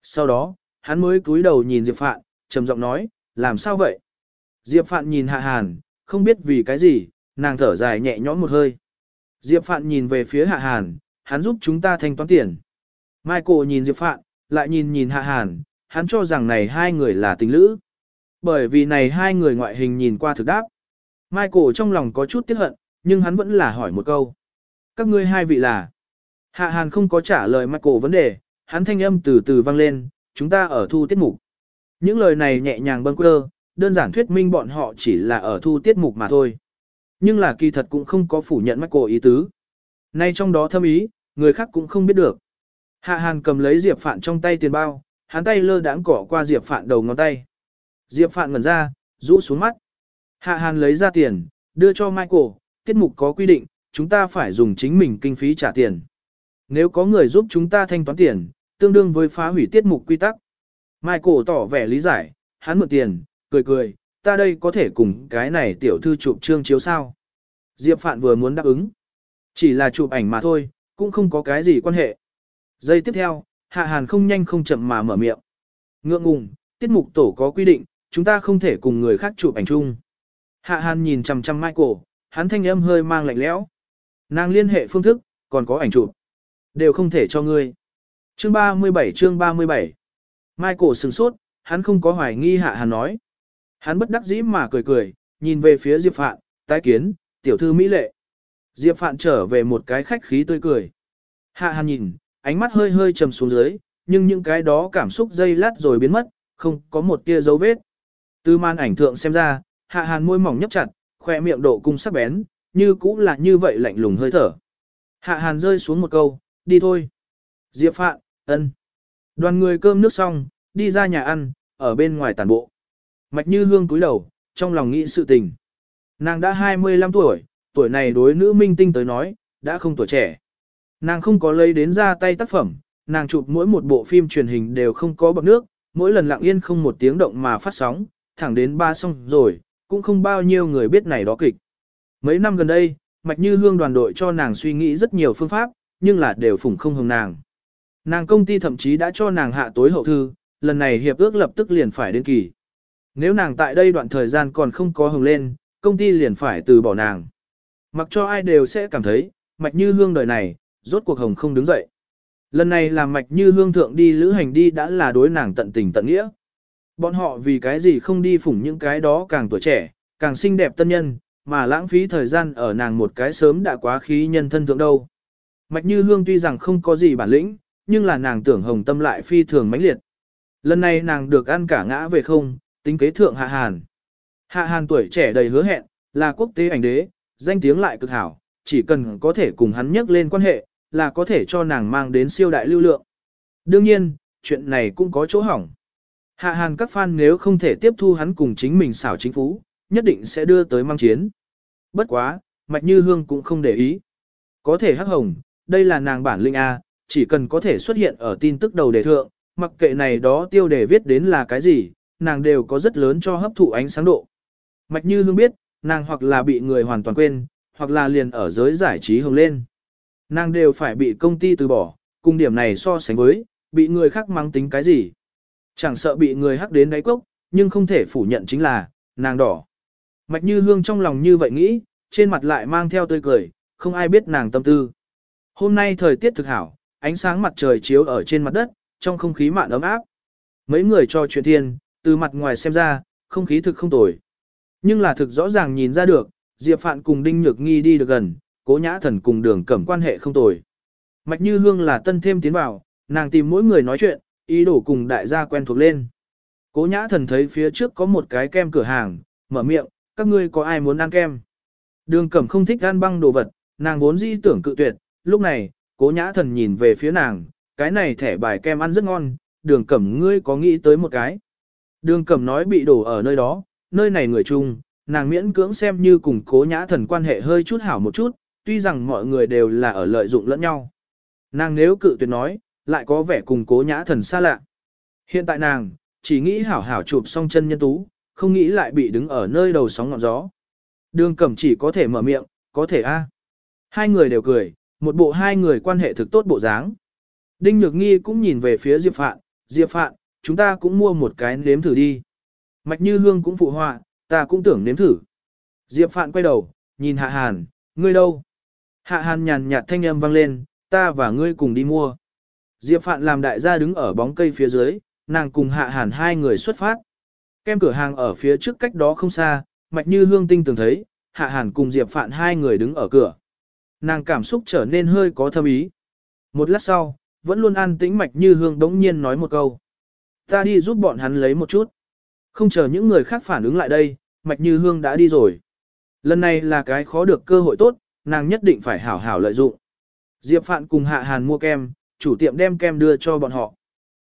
A: Sau đó, hắn mới cúi đầu nhìn Diệp Phạn, trầm giọng nói, làm sao vậy? Diệp Phạn nhìn Hạ Hàn, không biết vì cái gì, nàng thở dài nhẹ nhõm một hơi. Diệp Phạn nhìn về phía Hạ Hàn, hắn giúp chúng ta thanh toán tiền. Michael nhìn Diệp Phạn, lại nhìn nhìn Hạ Hàn, hắn cho rằng này hai người là tình lữ. Bởi vì này hai người ngoại hình nhìn qua thực đáp. Michael trong lòng có chút tiếc hận, nhưng hắn vẫn là hỏi một câu. Các ngươi hai vị là? Hạ Hàn không có trả lời Michael vấn đề, hắn thanh âm từ từ vang lên, chúng ta ở thu tiết mục. Những lời này nhẹ nhàng bâng quơ, đơn giản thuyết minh bọn họ chỉ là ở thu tiết mục mà thôi. Nhưng là kỳ thật cũng không có phủ nhận Michael ý tứ. Nay trong đó thâm ý, người khác cũng không biết được. Hạ Hàn cầm lấy Diệp Phạn trong tay tiền bao, hắn tay lơ đãng cỏ qua Diệp Phạn đầu ngón tay. Diệp Phạn ngẩn ra, rũ xuống mắt. Hạ Hàn lấy ra tiền, đưa cho Michael, tiết mục có quy định, chúng ta phải dùng chính mình kinh phí trả tiền. Nếu có người giúp chúng ta thanh toán tiền, tương đương với phá hủy tiết mục quy tắc. Michael tỏ vẻ lý giải, hắn mượn tiền, cười cười, ta đây có thể cùng cái này tiểu thư chụp trương chiếu sao. Diệp Phạn vừa muốn đáp ứng. Chỉ là chụp ảnh mà thôi, cũng không có cái gì quan hệ. Giây tiếp theo, Hạ Hàn không nhanh không chậm mà mở miệng. Ngượng ngùng, tiết mục tổ có quy định, chúng ta không thể cùng người khác chụp ảnh chung. Hạ Hàn nhìn chằm chằm Michael, hắn thanh âm hơi mang lạnh lẽo. Nàng liên hệ phương thức, còn có ảnh chụp. Đều không thể cho ngươi. Chương 37 chương 37 Michael sừng sốt, hắn không có hoài nghi Hạ Hàn nói. Hắn bất đắc dĩ mà cười cười, nhìn về phía Diệp Phạn, tái kiến, tiểu thư Mỹ lệ. Diệp Phạn trở về một cái khách khí tươi cười. Hạ Hàn nhìn, ánh mắt hơi hơi trầm xuống dưới, nhưng những cái đó cảm xúc dây lát rồi biến mất, không có một tia dấu vết. Từ màn ảnh thượng xem ra, Hạ Hàn môi mỏng nhấp chặt, khoe miệng độ cung sắc bén, như cũ là như vậy lạnh lùng hơi thở. Hạ Hàn rơi xuống một câu, đi thôi. Diệp Phạn, ân. Đoàn người cơm nước xong, đi ra nhà ăn, ở bên ngoài tàn bộ. Mạch như hương cúi đầu, trong lòng nghĩ sự tình. Nàng đã 25 tuổi, tuổi này đối nữ minh tinh tới nói, đã không tuổi trẻ. Nàng không có lấy đến ra tay tác phẩm, nàng chụp mỗi một bộ phim truyền hình đều không có bậc nước, mỗi lần lặng yên không một tiếng động mà phát sóng, thẳng đến ba xong rồi, cũng không bao nhiêu người biết này đó kịch. Mấy năm gần đây, Mạch Như Hương đoàn đội cho nàng suy nghĩ rất nhiều phương pháp, nhưng là đều phủng không hồng nàng. Nàng công ty thậm chí đã cho nàng hạ tối hậu thư, lần này hiệp ước lập tức liền phải đến kỳ. Nếu nàng tại đây đoạn thời gian còn không có hồng lên, công ty liền phải từ bỏ nàng. Mặc cho ai đều sẽ cảm thấy, Mạch Như Hương đời này, rốt cuộc hồng không đứng dậy. Lần này làm Mạch Như Hương thượng đi lữ hành đi đã là đối nàng tận tình tận nghĩa. Bọn họ vì cái gì không đi phủng những cái đó càng tuổi trẻ, càng xinh đẹp tân nhân, mà lãng phí thời gian ở nàng một cái sớm đã quá khí nhân thân thượng đâu. Mạch Như Hương tuy rằng không có gì bản lĩnh, nhưng là nàng tưởng hồng tâm lại phi thường mãnh liệt. Lần này nàng được ăn cả ngã về không, tính kế thượng hạ hàn. Hạ hàn tuổi trẻ đầy hứa hẹn, là quốc tế ảnh đế, danh tiếng lại cực hảo, chỉ cần có thể cùng hắn nhắc lên quan hệ, là có thể cho nàng mang đến siêu đại lưu lượng. Đương nhiên, chuyện này cũng có chỗ hỏng. Hạ hàn các fan nếu không thể tiếp thu hắn cùng chính mình xảo chính phú, nhất định sẽ đưa tới mang chiến. Bất quá, Mạch Như Hương cũng không để ý. Có thể hắc hồng, đây là nàng bản linh A, chỉ cần có thể xuất hiện ở tin tức đầu đề thượng, mặc kệ này đó tiêu đề viết đến là cái gì, nàng đều có rất lớn cho hấp thụ ánh sáng độ. Mạch Như Hương biết, nàng hoặc là bị người hoàn toàn quên, hoặc là liền ở giới giải trí hồng lên. Nàng đều phải bị công ty từ bỏ, cùng điểm này so sánh với, bị người khác mắng tính cái gì. Chẳng sợ bị người hắc đến đáy cốc, nhưng không thể phủ nhận chính là, nàng đỏ. Mạch Như Hương trong lòng như vậy nghĩ, trên mặt lại mang theo tươi cười, không ai biết nàng tâm tư. Hôm nay thời tiết thực hảo, ánh sáng mặt trời chiếu ở trên mặt đất, trong không khí mạn ấm áp. Mấy người cho chuyện thiên, từ mặt ngoài xem ra, không khí thực không tồi. Nhưng là thực rõ ràng nhìn ra được, Diệp Phạn cùng Đinh Nhược Nghi đi được gần, cố nhã thần cùng đường cẩm quan hệ không tồi. Mạch Như Hương là tân thêm tiến vào, nàng tìm mỗi người nói chuyện, ý đồ cùng đại gia quen thuộc lên. Cố nhã thần thấy phía trước có một cái kem cửa hàng, mở miệng, các ngươi có ai muốn ăn kem? Đường cẩm không thích ăn băng đồ vật, nàng vốn dĩ tưởng cự tuyệt, lúc này, cố nhã thần nhìn về phía nàng, cái này thẻ bài kem ăn rất ngon, đường cẩm ngươi có nghĩ tới một cái. Đường cẩm nói bị đổ ở nơi đó, nơi này người chung, nàng miễn cưỡng xem như cùng cố nhã thần quan hệ hơi chút hảo một chút, tuy rằng mọi người đều là ở lợi dụng lẫn nhau. Nàng nếu cự tuyệt nói, lại có vẻ cùng cố nhã thần xa lạ. Hiện tại nàng, chỉ nghĩ hảo hảo chụp xong chân nhân tú, không nghĩ lại bị đứng ở nơi đầu sóng ngọn gió. Đường cẩm chỉ có thể mở miệng, có thể a. Hai người đều cười, một bộ hai người quan hệ thực tốt bộ dáng. Đinh Nhược Nghi cũng nhìn về phía Diệp Phạn, Diệp Phạn, chúng ta cũng mua một cái nếm thử đi. Mạch Như Hương cũng phụ họa, ta cũng tưởng nếm thử. Diệp Phạn quay đầu, nhìn Hạ Hàn, ngươi đâu? Hạ Hàn nhàn nhạt thanh âm vang lên, ta và ngươi cùng đi mua. Diệp Phạn làm đại gia đứng ở bóng cây phía dưới, nàng cùng Hạ Hàn hai người xuất phát. Kem cửa hàng ở phía trước cách đó không xa, Mạch Như Hương tinh tường thấy, Hạ Hàn cùng Diệp Phạn hai người đứng ở cửa. Nàng cảm xúc trở nên hơi có thâm ý. Một lát sau, vẫn luôn an tĩnh Mạch Như Hương đống nhiên nói một câu. Ta đi giúp bọn hắn lấy một chút. Không chờ những người khác phản ứng lại đây, Mạch Như Hương đã đi rồi. Lần này là cái khó được cơ hội tốt, nàng nhất định phải hảo hảo lợi dụng. Diệp Phạn cùng Hạ Hàn mua kem, chủ tiệm đem kem đưa cho bọn họ.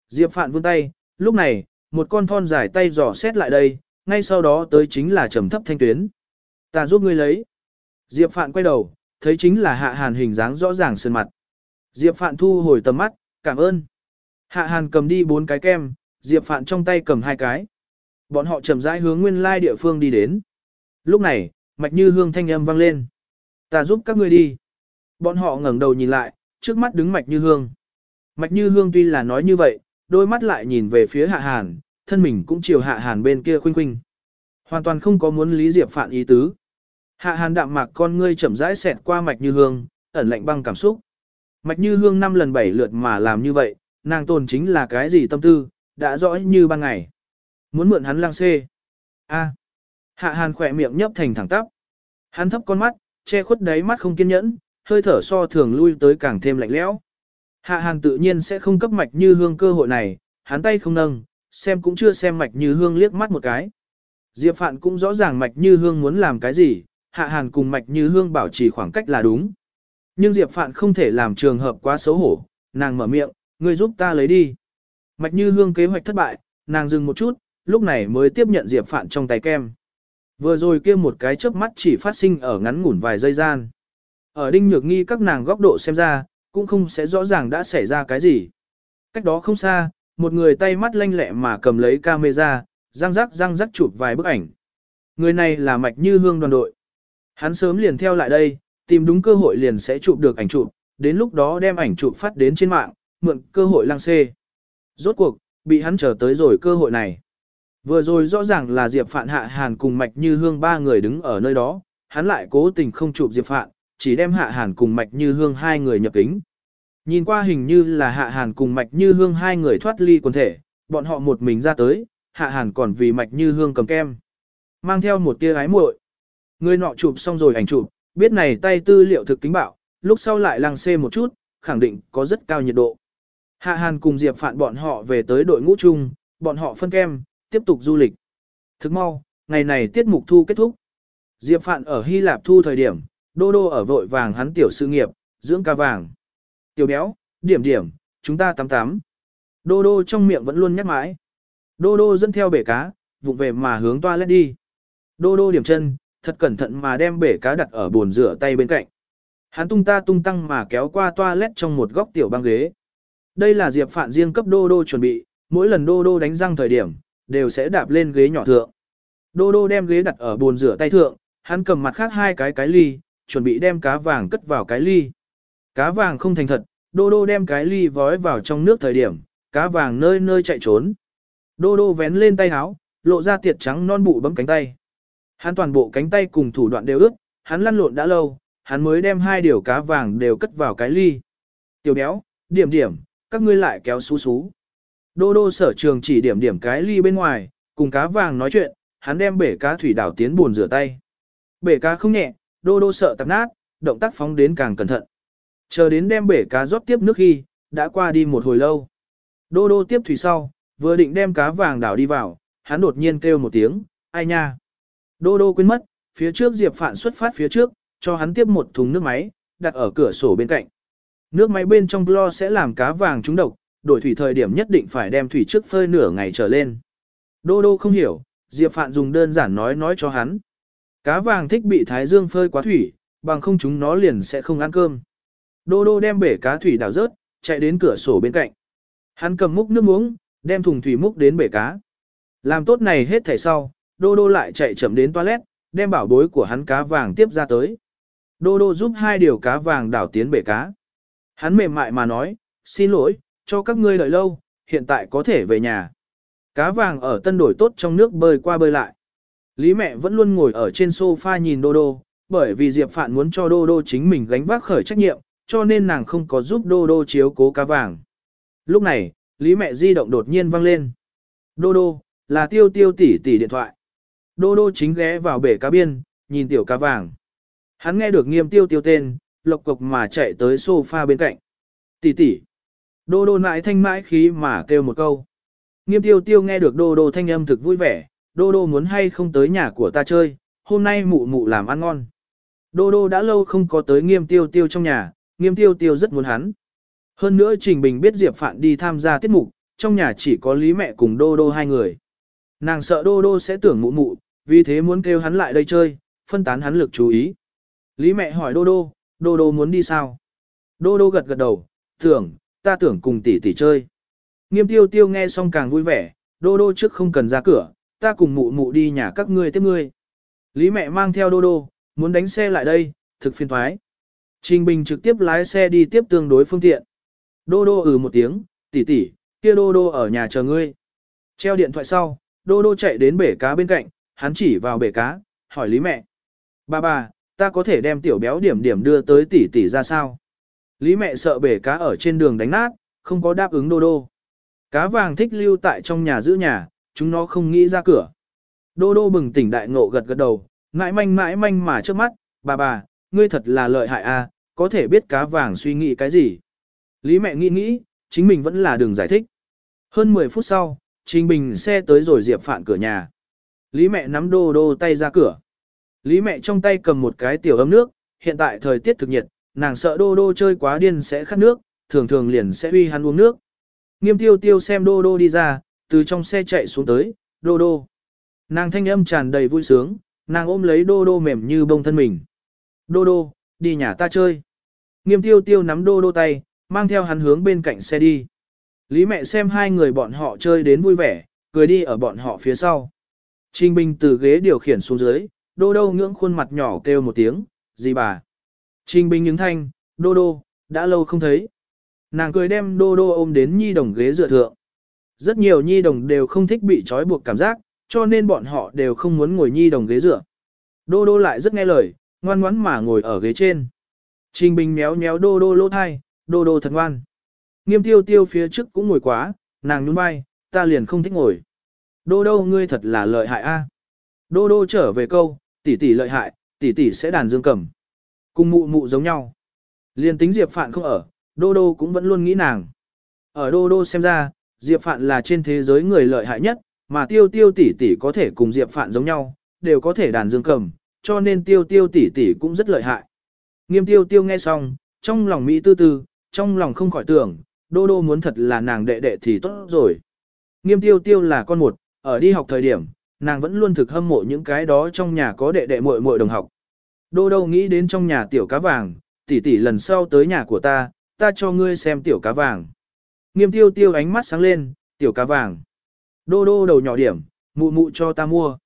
A: Diệp Phạn vươn tay, lúc này, một con thon dài tay dò xét lại đây, ngay sau đó tới chính là trầm thấp thanh tuyến. Ta giúp ngươi lấy. Diệp Phạn quay đầu, thấy chính là Hạ Hàn hình dáng rõ ràng sơn mặt. Diệp Phạn thu hồi tầm mắt, cảm ơn. Hạ Hàn cầm đi bốn cái kem, Diệp Phạn trong tay cầm hai cái. Bọn họ chậm rãi hướng nguyên lai địa phương đi đến. Lúc này, Mạch Như Hương thanh âm vang lên. Ta giúp các ngươi đi. Bọn họ ngẩng đầu nhìn lại, trước mắt đứng Mạch Như Hương. Mạch Như Hương tuy là nói như vậy, đôi mắt lại nhìn về phía Hạ Hàn, thân mình cũng chiều Hạ Hàn bên kia khuynh khuynh. Hoàn toàn không có muốn lý Diệp Phạn ý tứ. Hạ Hàn đạm mạc con ngươi chậm rãi xẹt qua Mạch Như Hương, ẩn lạnh băng cảm xúc. Mạch Như Hương năm lần bảy lượt mà làm như vậy, nàng tồn chính là cái gì tâm tư, đã rõ như ban ngày. Muốn mượn hắn lang xê. A. Hạ Hàn khỏe miệng nhấp thành thẳng tắp. Hắn thấp con mắt, che khuất đáy mắt không kiên nhẫn, hơi thở so thường lui tới càng thêm lạnh lẽo. Hạ Hàn tự nhiên sẽ không cấp mạch như hương cơ hội này, hắn tay không nâng, xem cũng chưa xem mạch như hương liếc mắt một cái. Diệp Phạn cũng rõ ràng mạch như hương muốn làm cái gì, Hạ Hàn cùng mạch như hương bảo trì khoảng cách là đúng. Nhưng Diệp Phạn không thể làm trường hợp quá xấu hổ, nàng mở miệng, ngươi giúp ta lấy đi. Mạch như hương kế hoạch thất bại, nàng dừng một chút, lúc này mới tiếp nhận Diệp Phạn trong tay kem. Vừa rồi kia một cái chớp mắt chỉ phát sinh ở ngắn ngủn vài giây gian. Ở đinh nhược nghi các nàng góc độ xem ra, cũng không sẽ rõ ràng đã xảy ra cái gì. Cách đó không xa, một người tay mắt lanh lẹ mà cầm lấy camera, răng rắc răng rắc chụp vài bức ảnh. Người này là Mạch Như Hương đoàn đội. Hắn sớm liền theo lại đây, tìm đúng cơ hội liền sẽ chụp được ảnh chụp, đến lúc đó đem ảnh chụp phát đến trên mạng, mượn cơ hội lăng xê. Rốt cuộc, bị hắn chờ tới rồi cơ hội này. Vừa rồi rõ ràng là Diệp Phạn Hạ Hàn cùng Mạch Như Hương ba người đứng ở nơi đó, hắn lại cố tình không chụp Diệp Phạn, chỉ đem Hạ Hàn cùng Mạch Như Hương hai người nhập kính. Nhìn qua hình như là Hạ Hàn cùng Mạch Như Hương hai người thoát ly quần thể, bọn họ một mình ra tới, hạ hàn còn vì mạch như hương cầm kem. Mang theo một tia ái muội. Người nọ chụp xong rồi ảnh chụp, biết này tay tư liệu thực kính bạo, lúc sau lại lăng xê một chút, khẳng định có rất cao nhiệt độ. Hạ Hàn cùng Diệp Phạn bọn họ về tới đội ngũ chung, bọn họ phân kem, tiếp tục du lịch. Thức mau, ngày này tiết mục thu kết thúc. Diệp Phạn ở Hy Lạp thu thời điểm, Đô Đô ở vội vàng hắn tiểu sự nghiệp, dưỡng ca vàng. Tiểu béo, điểm điểm, chúng ta tắm tắm. Đô Đô trong miệng vẫn luôn nhắc mãi. Đô Đô dẫn theo bể cá, vụng về mà hướng toilet đi. Đô Đô điểm chân, thật cẩn thận mà đem bể cá đặt ở bồn rửa tay bên cạnh. Hắn tung ta tung tăng mà kéo qua toilet trong một góc tiểu băng ghế. Đây là Diệp Phạn riêng cấp Đô Đô chuẩn bị, mỗi lần Đô Đô đánh răng thời điểm, đều sẽ đạp lên ghế nhỏ thượng. Đô Đô đem ghế đặt ở bồn rửa tay thượng, hắn cầm mặt khác hai cái cái ly, chuẩn bị đem cá vàng cất vào cái ly. Cá vàng không thành thật, Đô Đô đem cái ly vói vào trong nước thời điểm, cá vàng nơi nơi chạy trốn. Đô Đô vén lên tay áo, lộ ra tiệt trắng non bụ bấm cánh tay. Hắn toàn bộ cánh tay cùng thủ đoạn đều ướt, hắn lăn lộn đã lâu, hắn mới đem hai điều cá vàng đều cất vào cái ly. Tiểu béo, điểm điểm, các ngươi lại kéo xú xú. Đô đô sở trường chỉ điểm điểm cái ly bên ngoài, cùng cá vàng nói chuyện, hắn đem bể cá thủy đảo tiến buồn rửa tay. Bể cá không nhẹ, đô đô sợ tạp nát, động tác phóng đến càng cẩn thận. Chờ đến đem bể cá rót tiếp nước khi, đã qua đi một hồi lâu. Đô đô tiếp thủy sau, vừa định đem cá vàng đảo đi vào, hắn đột nhiên kêu một tiếng, ai nha. Đô đô quên mất, phía trước Diệp Phạn xuất phát phía trước, cho hắn tiếp một thùng nước máy, đặt ở cửa sổ bên cạnh. Nước máy bên trong lo sẽ làm cá vàng trúng độc, đổi thủy thời điểm nhất định phải đem thủy trước phơi nửa ngày trở lên. Đô đô không hiểu, Diệp Phạn dùng đơn giản nói nói cho hắn. Cá vàng thích bị thái dương phơi quá thủy, bằng không chúng nó liền sẽ không ăn cơm. Đô đô đem bể cá thủy đào rớt, chạy đến cửa sổ bên cạnh. Hắn cầm múc nước uống, đem thùng thủy múc đến bể cá. Làm tốt này hết thảy sau, đô đô lại chạy chậm đến toilet, đem bảo bối của hắn cá vàng tiếp ra tới. Đô đô giúp hai điều cá vàng đảo tiến bể cá. Hắn mềm mại mà nói, xin lỗi, cho các ngươi đợi lâu, hiện tại có thể về nhà. Cá vàng ở tân đổi tốt trong nước bơi qua bơi lại. Lý mẹ vẫn luôn ngồi ở trên sofa nhìn Đô Đô, bởi vì Diệp Phạn muốn cho Đô Đô chính mình gánh vác khởi trách nhiệm, cho nên nàng không có giúp Đô Đô chiếu cố cá vàng. Lúc này, Lý mẹ di động đột nhiên vang lên. Đô Đô, là tiêu tiêu tỷ tỷ điện thoại. Đô Đô chính ghé vào bể cá biên, nhìn tiểu cá vàng. Hắn nghe được nghiêm tiêu tiêu tên, lộc cục mà chạy tới sofa bên cạnh. Tỷ tỷ. Đô đô mãi thanh mãi khí mà kêu một câu. Nghiêm tiêu tiêu nghe được đô đô thanh âm thực vui vẻ, đô đô muốn hay không tới nhà của ta chơi, hôm nay mụ mụ làm ăn ngon. Đô đô đã lâu không có tới nghiêm tiêu tiêu trong nhà, nghiêm tiêu tiêu rất muốn hắn. Hơn nữa Trình Bình biết Diệp Phạn đi tham gia tiết mục, trong nhà chỉ có Lý mẹ cùng đô đô hai người. Nàng sợ đô đô sẽ tưởng mụ mụ, vì thế muốn kêu hắn lại đây chơi, phân tán hắn lực chú ý. Lý mẹ hỏi đô đô, đô đô muốn đi sao? Đô đô gật gật đầu, tưởng, ta tưởng cùng tỷ tỷ chơi. Nghiêm tiêu tiêu nghe xong càng vui vẻ, đô đô trước không cần ra cửa, ta cùng mụ mụ đi nhà các ngươi tiếp ngươi. Lý mẹ mang theo đô đô, muốn đánh xe lại đây, thực phiền thoái. Trình Bình trực tiếp lái xe đi tiếp tương đối phương tiện. Đô đô ừ một tiếng, tỷ tỷ, kia đô đô ở nhà chờ ngươi. Treo điện thoại sau, đô đô chạy đến bể cá bên cạnh, hắn chỉ vào bể cá, hỏi Lý mẹ. "Ba bà, ta có thể đem tiểu béo điểm điểm đưa tới tỷ tỷ ra sao? Lý mẹ sợ bể cá ở trên đường đánh nát, không có đáp ứng đô đô. Cá vàng thích lưu tại trong nhà giữ nhà, chúng nó không nghĩ ra cửa. Đô đô bừng tỉnh đại ngộ gật gật đầu, mãi manh mãi manh mà trước mắt, bà bà, ngươi thật là lợi hại à, có thể biết cá vàng suy nghĩ cái gì. Lý mẹ nghĩ nghĩ, chính mình vẫn là đường giải thích. Hơn 10 phút sau, Trình Bình xe tới rồi Diệp Phạn cửa nhà. Lý mẹ nắm đô đô tay ra cửa. Lý mẹ trong tay cầm một cái tiểu ấm nước, hiện tại thời tiết thực nhiệt, nàng sợ đô đô chơi quá điên sẽ khát nước, thường thường liền sẽ huy hắn uống nước. Nghiêm tiêu tiêu xem đô đô đi ra, từ trong xe chạy xuống tới, đô đô. Nàng thanh âm tràn đầy vui sướng, nàng ôm lấy đô đô mềm như bông thân mình. Đô đô, đi nhà ta chơi. Nghiêm tiêu tiêu nắm đô đô tay, mang theo hắn hướng bên cạnh xe đi. Lý mẹ xem hai người bọn họ chơi đến vui vẻ, cười đi ở bọn họ phía sau. Trình Bình từ ghế điều khiển xuống dưới, đô đô ngưỡng khuôn mặt nhỏ kêu một tiếng, gì bà. Trình Bình những thanh, đô đô, đã lâu không thấy. Nàng cười đem đô đô ôm đến nhi đồng ghế dựa thượng. Rất nhiều nhi đồng đều không thích bị trói buộc cảm giác, cho nên bọn họ đều không muốn ngồi nhi đồng ghế dựa. Đô đô lại rất nghe lời, ngoan ngoãn mà ngồi ở ghế trên. Trình Bình méo méo đô đô lỗ thai, đô đô thật ngoan. Nghiêm tiêu tiêu phía trước cũng ngồi quá, nàng nhún vai, ta liền không thích ngồi. Đô đô ngươi thật là lợi hại a. Đô đô trở về câu, tỷ tỷ lợi hại, tỷ tỷ sẽ đàn dương cầm. Cùng mụ mụ giống nhau. liền tính Diệp Phạn không ở, đô đô cũng vẫn luôn nghĩ nàng. Ở đô đô xem ra, Diệp Phạn là trên thế giới người lợi hại nhất, mà tiêu tiêu tỷ tỷ có thể cùng Diệp Phạn giống nhau, đều có thể đàn dương cầm, cho nên tiêu tiêu tỷ tỷ cũng rất lợi hại. Nghiêm tiêu tiêu nghe xong, trong lòng Mỹ tư tư, trong lòng không khỏi tưởng, đô đô muốn thật là nàng đệ đệ thì tốt rồi. Nghiêm tiêu tiêu là con một, ở đi học thời điểm, nàng vẫn luôn thực hâm mộ những cái đó trong nhà có đệ đệ muội muội đồng học. Đô đô nghĩ đến trong nhà tiểu cá vàng, tỷ tỷ lần sau tới nhà của ta, ta cho ngươi xem tiểu cá vàng. Nghiêm tiêu tiêu ánh mắt sáng lên, tiểu cá vàng. Đô đô đầu nhỏ điểm, mụ mụ cho ta mua.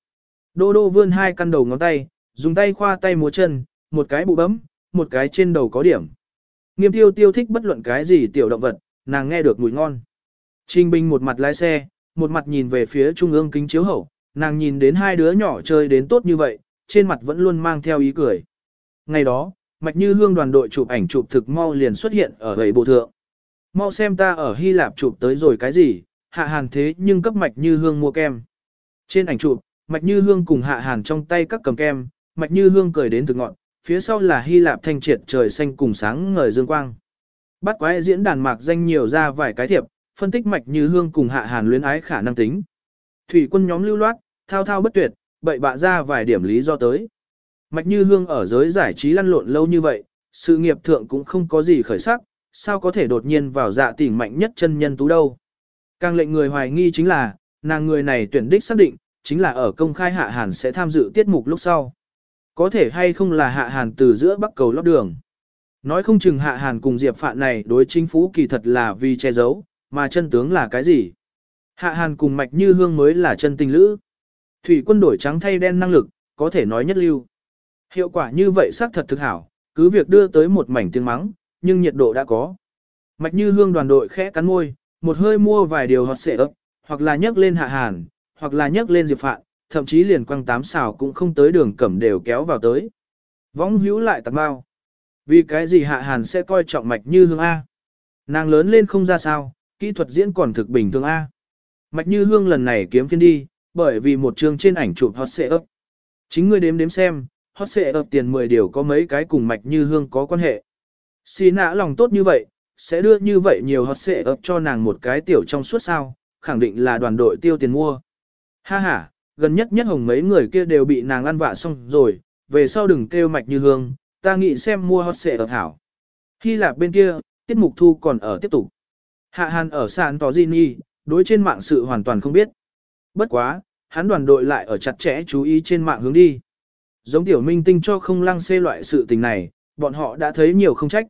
A: Đô đô vươn hai căn đầu ngón tay, dùng tay khoa tay múa chân, một cái bụ bấm, một cái trên đầu có điểm. Nghiêm tiêu tiêu thích bất luận cái gì tiểu động vật, nàng nghe được mùi ngon. Trình Bình một mặt lái xe, một mặt nhìn về phía trung ương kính chiếu hậu, nàng nhìn đến hai đứa nhỏ chơi đến tốt như vậy, trên mặt vẫn luôn mang theo ý cười. Ngày đó, Mạch Như Hương đoàn đội chụp ảnh chụp thực mau liền xuất hiện ở gầy bộ thượng. Mau xem ta ở Hy Lạp chụp tới rồi cái gì, hạ hàn thế nhưng cấp Mạch Như Hương mua kem. Trên ảnh chụp, Mạch Như Hương cùng hạ hàn trong tay các cầm kem, Mạch Như Hương cười đến thực ngọn, phía sau là Hy Lạp thanh triệt trời xanh cùng sáng ngời dương quang. Bắt quái diễn đàn mạc danh nhiều ra vài cái thiệp, phân tích Mạch Như Hương cùng hạ hàn luyến ái khả năng tính. Thủy quân nhóm lưu loát, thao thao bất tuyệt, bậy bạ ra vài điểm lý do tới. Mạch Như Hương ở giới giải trí lăn lộn lâu như vậy, sự nghiệp thượng cũng không có gì khởi sắc, sao có thể đột nhiên vào dạ tỉnh mạnh nhất chân nhân tú đâu. Càng lệnh người hoài nghi chính là, nàng người này tuyển đích xác định, chính là ở công khai hạ hàn sẽ tham dự tiết mục lúc sau. Có thể hay không là hạ hàn từ giữa bắc cầu lót đường. Nói không chừng hạ hàn cùng Diệp Phạn này đối chính phủ kỳ thật là vì che giấu, mà chân tướng là cái gì? Hạ hàn cùng mạch như hương mới là chân tình lữ. Thủy quân đổi trắng thay đen năng lực, có thể nói nhất lưu. Hiệu quả như vậy xác thật thực hảo, cứ việc đưa tới một mảnh tiếng mắng, nhưng nhiệt độ đã có. Mạch như hương đoàn đội khẽ cắn môi, một hơi mua vài điều hot xệ ấp, hoặc là nhấc lên hạ hàn, hoặc là nhấc lên diệp phạn, thậm chí liền quăng tám xào cũng không tới đường cẩm đều kéo vào tới. Võng hữu lại tạc bao. Vì cái gì hạ hàn sẽ coi trọng mạch như hương A. Nàng lớn lên không ra sao, kỹ thuật diễn còn thực bình thường A. Mạch như hương lần này kiếm phiên đi, bởi vì một chương trên ảnh chụp hot xệ ấp. Chính ngươi đếm đếm xem, hot xệ ấp tiền 10 điều có mấy cái cùng mạch như hương có quan hệ. Xì nã lòng tốt như vậy, sẽ đưa như vậy nhiều hot xệ ấp cho nàng một cái tiểu trong suốt sao, khẳng định là đoàn đội tiêu tiền mua. Ha ha, gần nhất nhất hồng mấy người kia đều bị nàng ăn vạ xong rồi, về sau đừng kêu mạch như hương, ta nghĩ xem mua hot xệ ở hảo. Hy Lạp bên kia, tiết mục thu còn ở tiếp tục. Hạ Hàn ở sàn tỏ Gini, đối trên mạng sự hoàn toàn không biết. Bất quá, hắn đoàn đội lại ở chặt chẽ chú ý trên mạng hướng đi. Giống tiểu minh tinh cho không lăng xê loại sự tình này, bọn họ đã thấy nhiều không trách.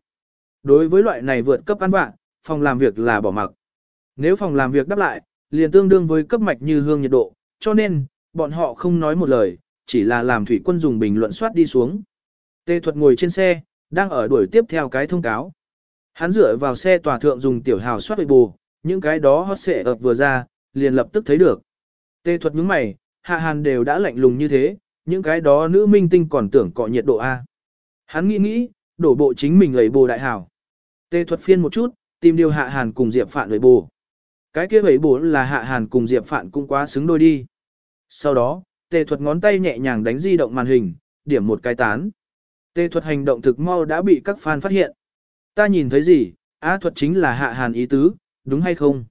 A: Đối với loại này vượt cấp ăn bạn, phòng làm việc là bỏ mặc. Nếu phòng làm việc đáp lại, liền tương đương với cấp mạch như hương nhiệt độ, cho nên, bọn họ không nói một lời, chỉ là làm thủy quân dùng bình luận soát đi xuống. Tê thuật ngồi trên xe, đang ở đuổi tiếp theo cái thông cáo. Hắn dựa vào xe tòa thượng dùng tiểu hào soát bù, những cái đó hot xệ ập vừa ra, liền lập tức thấy được. Tê thuật nhướng mày, hạ hàn đều đã lạnh lùng như thế, những cái đó nữ minh tinh còn tưởng cọ nhiệt độ A. Hắn nghĩ nghĩ, đổ bộ chính mình lấy bồ đại hảo. Tê thuật phiên một chút, tìm điều hạ hàn cùng Diệp Phạn lấy bồ. Cái kia lấy bồ là hạ hàn cùng Diệp Phạn cũng quá xứng đôi đi. Sau đó, tê thuật ngón tay nhẹ nhàng đánh di động màn hình, điểm một cái tán. Tê thuật hành động thực mau đã bị các fan phát hiện. Ta nhìn thấy gì, A thuật chính là hạ hàn ý tứ, đúng hay không?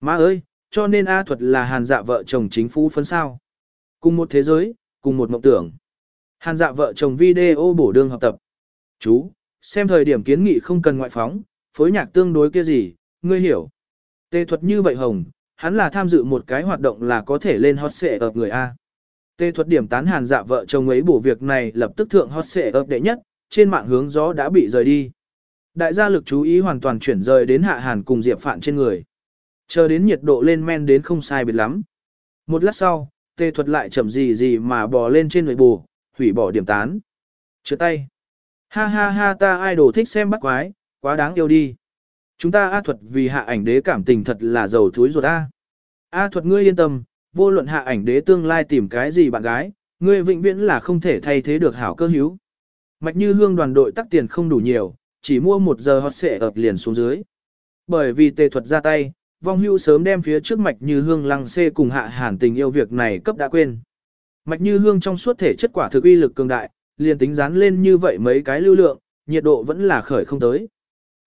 A: Má ơi, cho nên A thuật là hàn dạ vợ chồng chính phủ phấn sao. Cùng một thế giới, cùng một mộng tưởng. Hàn dạ vợ chồng video bổ đương học tập. Chú, xem thời điểm kiến nghị không cần ngoại phóng, phối nhạc tương đối kia gì, ngươi hiểu. Tê thuật như vậy hồng, hắn là tham dự một cái hoạt động là có thể lên hot xệ ở người A. Tê thuật điểm tán hàn dạ vợ chồng ấy bổ việc này lập tức thượng hot xệ ập đệ nhất, trên mạng hướng gió đã bị rời đi. Đại gia lực chú ý hoàn toàn chuyển rời đến hạ hàn cùng diệp phạn trên người. Chờ đến nhiệt độ lên men đến không sai biệt lắm. Một lát sau, tê thuật lại chậm gì gì mà bò lên trên người bù, hủy bỏ điểm tán. Chữa tay. Ha ha ha ta idol thích xem bắt quái, quá đáng yêu đi. Chúng ta A thuật vì hạ ảnh đế cảm tình thật là giàu thúi ruột A. A thuật ngươi yên tâm, vô luận hạ ảnh đế tương lai tìm cái gì bạn gái, ngươi vĩnh viễn là không thể thay thế được hảo cơ hữu. Mạch như hương đoàn đội tắc tiền không đủ nhiều, chỉ mua một giờ hot sẽ ập liền xuống dưới. Bởi vì tề thuật ra tay, vong hưu sớm đem phía trước mạch như hương lăng xê cùng hạ hàn tình yêu việc này cấp đã quên. Mạch như hương trong suốt thể chất quả thực uy lực cường đại, liền tính dán lên như vậy mấy cái lưu lượng, nhiệt độ vẫn là khởi không tới.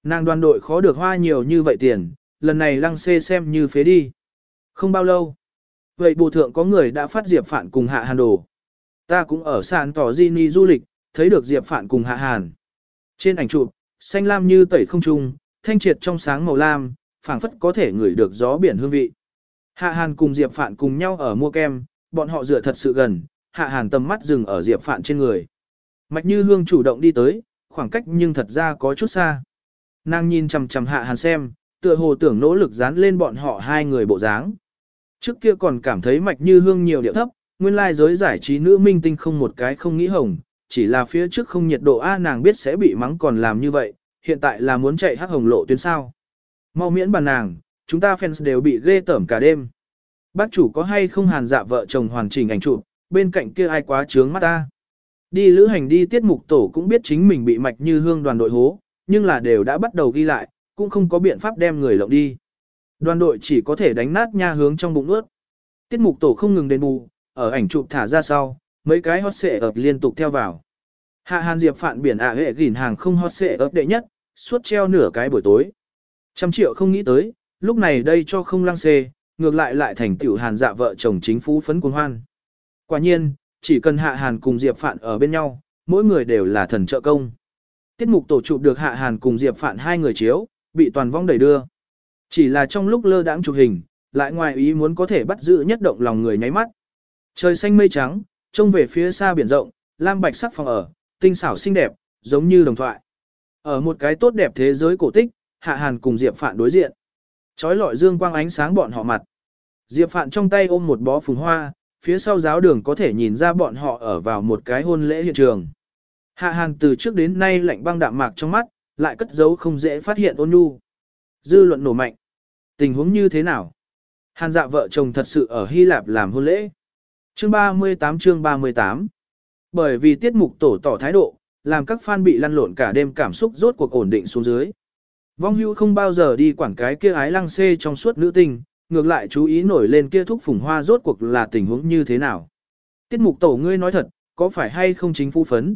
A: Nàng đoàn đội khó được hoa nhiều như vậy tiền, lần này lăng xê xem như phế đi. Không bao lâu. Vậy bộ thượng có người đã phát Diệp Phạn cùng Hạ Hàn đồ. Ta cũng ở sàn tỏ Gini du lịch, thấy được Diệp Phạn cùng Hạ Hàn. Trên ảnh chụp, xanh lam như tẩy không trung, thanh triệt trong sáng màu lam, phảng phất có thể ngửi được gió biển hương vị. Hạ Hàn cùng Diệp Phạn cùng nhau ở mua kem, bọn họ dựa thật sự gần, Hạ Hàn tầm mắt dừng ở Diệp Phạn trên người. Mạch Như Hương chủ động đi tới, khoảng cách nhưng thật ra có chút xa. Nàng nhìn chằm chằm Hạ Hàn xem, tựa hồ tưởng nỗ lực dán lên bọn họ hai người bộ dáng. Trước kia còn cảm thấy Mạch Như Hương nhiều điệu thấp, nguyên lai giới giải trí nữ minh tinh không một cái không nghĩ hồng, chỉ là phía trước không nhiệt độ A nàng biết sẽ bị mắng còn làm như vậy, hiện tại là muốn chạy hắc hồng lộ tuyến sao. Mau miễn bàn nàng, chúng ta fans đều bị ghê tởm cả đêm. Bác chủ có hay không hàn dạ vợ chồng hoàn chỉnh ảnh chụp, bên cạnh kia ai quá trướng mắt ta. Đi lữ hành đi tiết mục tổ cũng biết chính mình bị mạch như hương đoàn đội hố, nhưng là đều đã bắt đầu ghi lại, cũng không có biện pháp đem người lộng đi. Đoàn đội chỉ có thể đánh nát nha hướng trong bụng ướt. Tiết mục tổ không ngừng đền bù, ở ảnh chụp thả ra sau, mấy cái hot xệ ập liên tục theo vào. Hạ Hàn Diệp phạn biển ạ hệ gỉn hàng không hot xệ ập đệ nhất, suốt treo nửa cái buổi tối. Trăm triệu không nghĩ tới, lúc này đây cho không lăng xê, ngược lại lại thành tiểu Hàn dạ vợ chồng chính phú phấn cuồng hoan. Quả nhiên, chỉ cần Hạ Hàn cùng Diệp Phạn ở bên nhau, mỗi người đều là thần trợ công. Tiết mục tổ chụp được Hạ Hàn cùng Diệp Phạn hai người chiếu, bị toàn vong đẩy đưa. Chỉ là trong lúc lơ đãng chụp hình, lại ngoài ý muốn có thể bắt giữ nhất động lòng người nháy mắt. Trời xanh mây trắng, trông về phía xa biển rộng, lam bạch sắc phòng ở, tinh xảo xinh đẹp, giống như đồng thoại. Ở một cái tốt đẹp thế giới cổ tích, Hạ Hàn cùng Diệp Phạn đối diện. Chói lọi dương quang ánh sáng bọn họ mặt. Diệp Phạn trong tay ôm một bó phùng hoa, phía sau giáo đường có thể nhìn ra bọn họ ở vào một cái hôn lễ hiện trường. Hạ Hàn từ trước đến nay lạnh băng đạm mạc trong mắt, lại cất giấu không dễ phát hiện ôn nhu. Dư luận nổ mạnh. Tình huống như thế nào? Hàn dạ vợ chồng thật sự ở Hy Lạp làm hôn lễ. Chương 38 chương 38 Bởi vì tiết mục tổ tỏ thái độ, làm các fan bị lăn lộn cả đêm cảm xúc rốt cuộc ổn định xuống dưới. Vong hưu không bao giờ đi quản cái kia ái lăng xê trong suốt nữ tình, ngược lại chú ý nổi lên kia thúc phùng hoa rốt cuộc là tình huống như thế nào. Tiết mục tổ ngươi nói thật, có phải hay không chính phu phấn?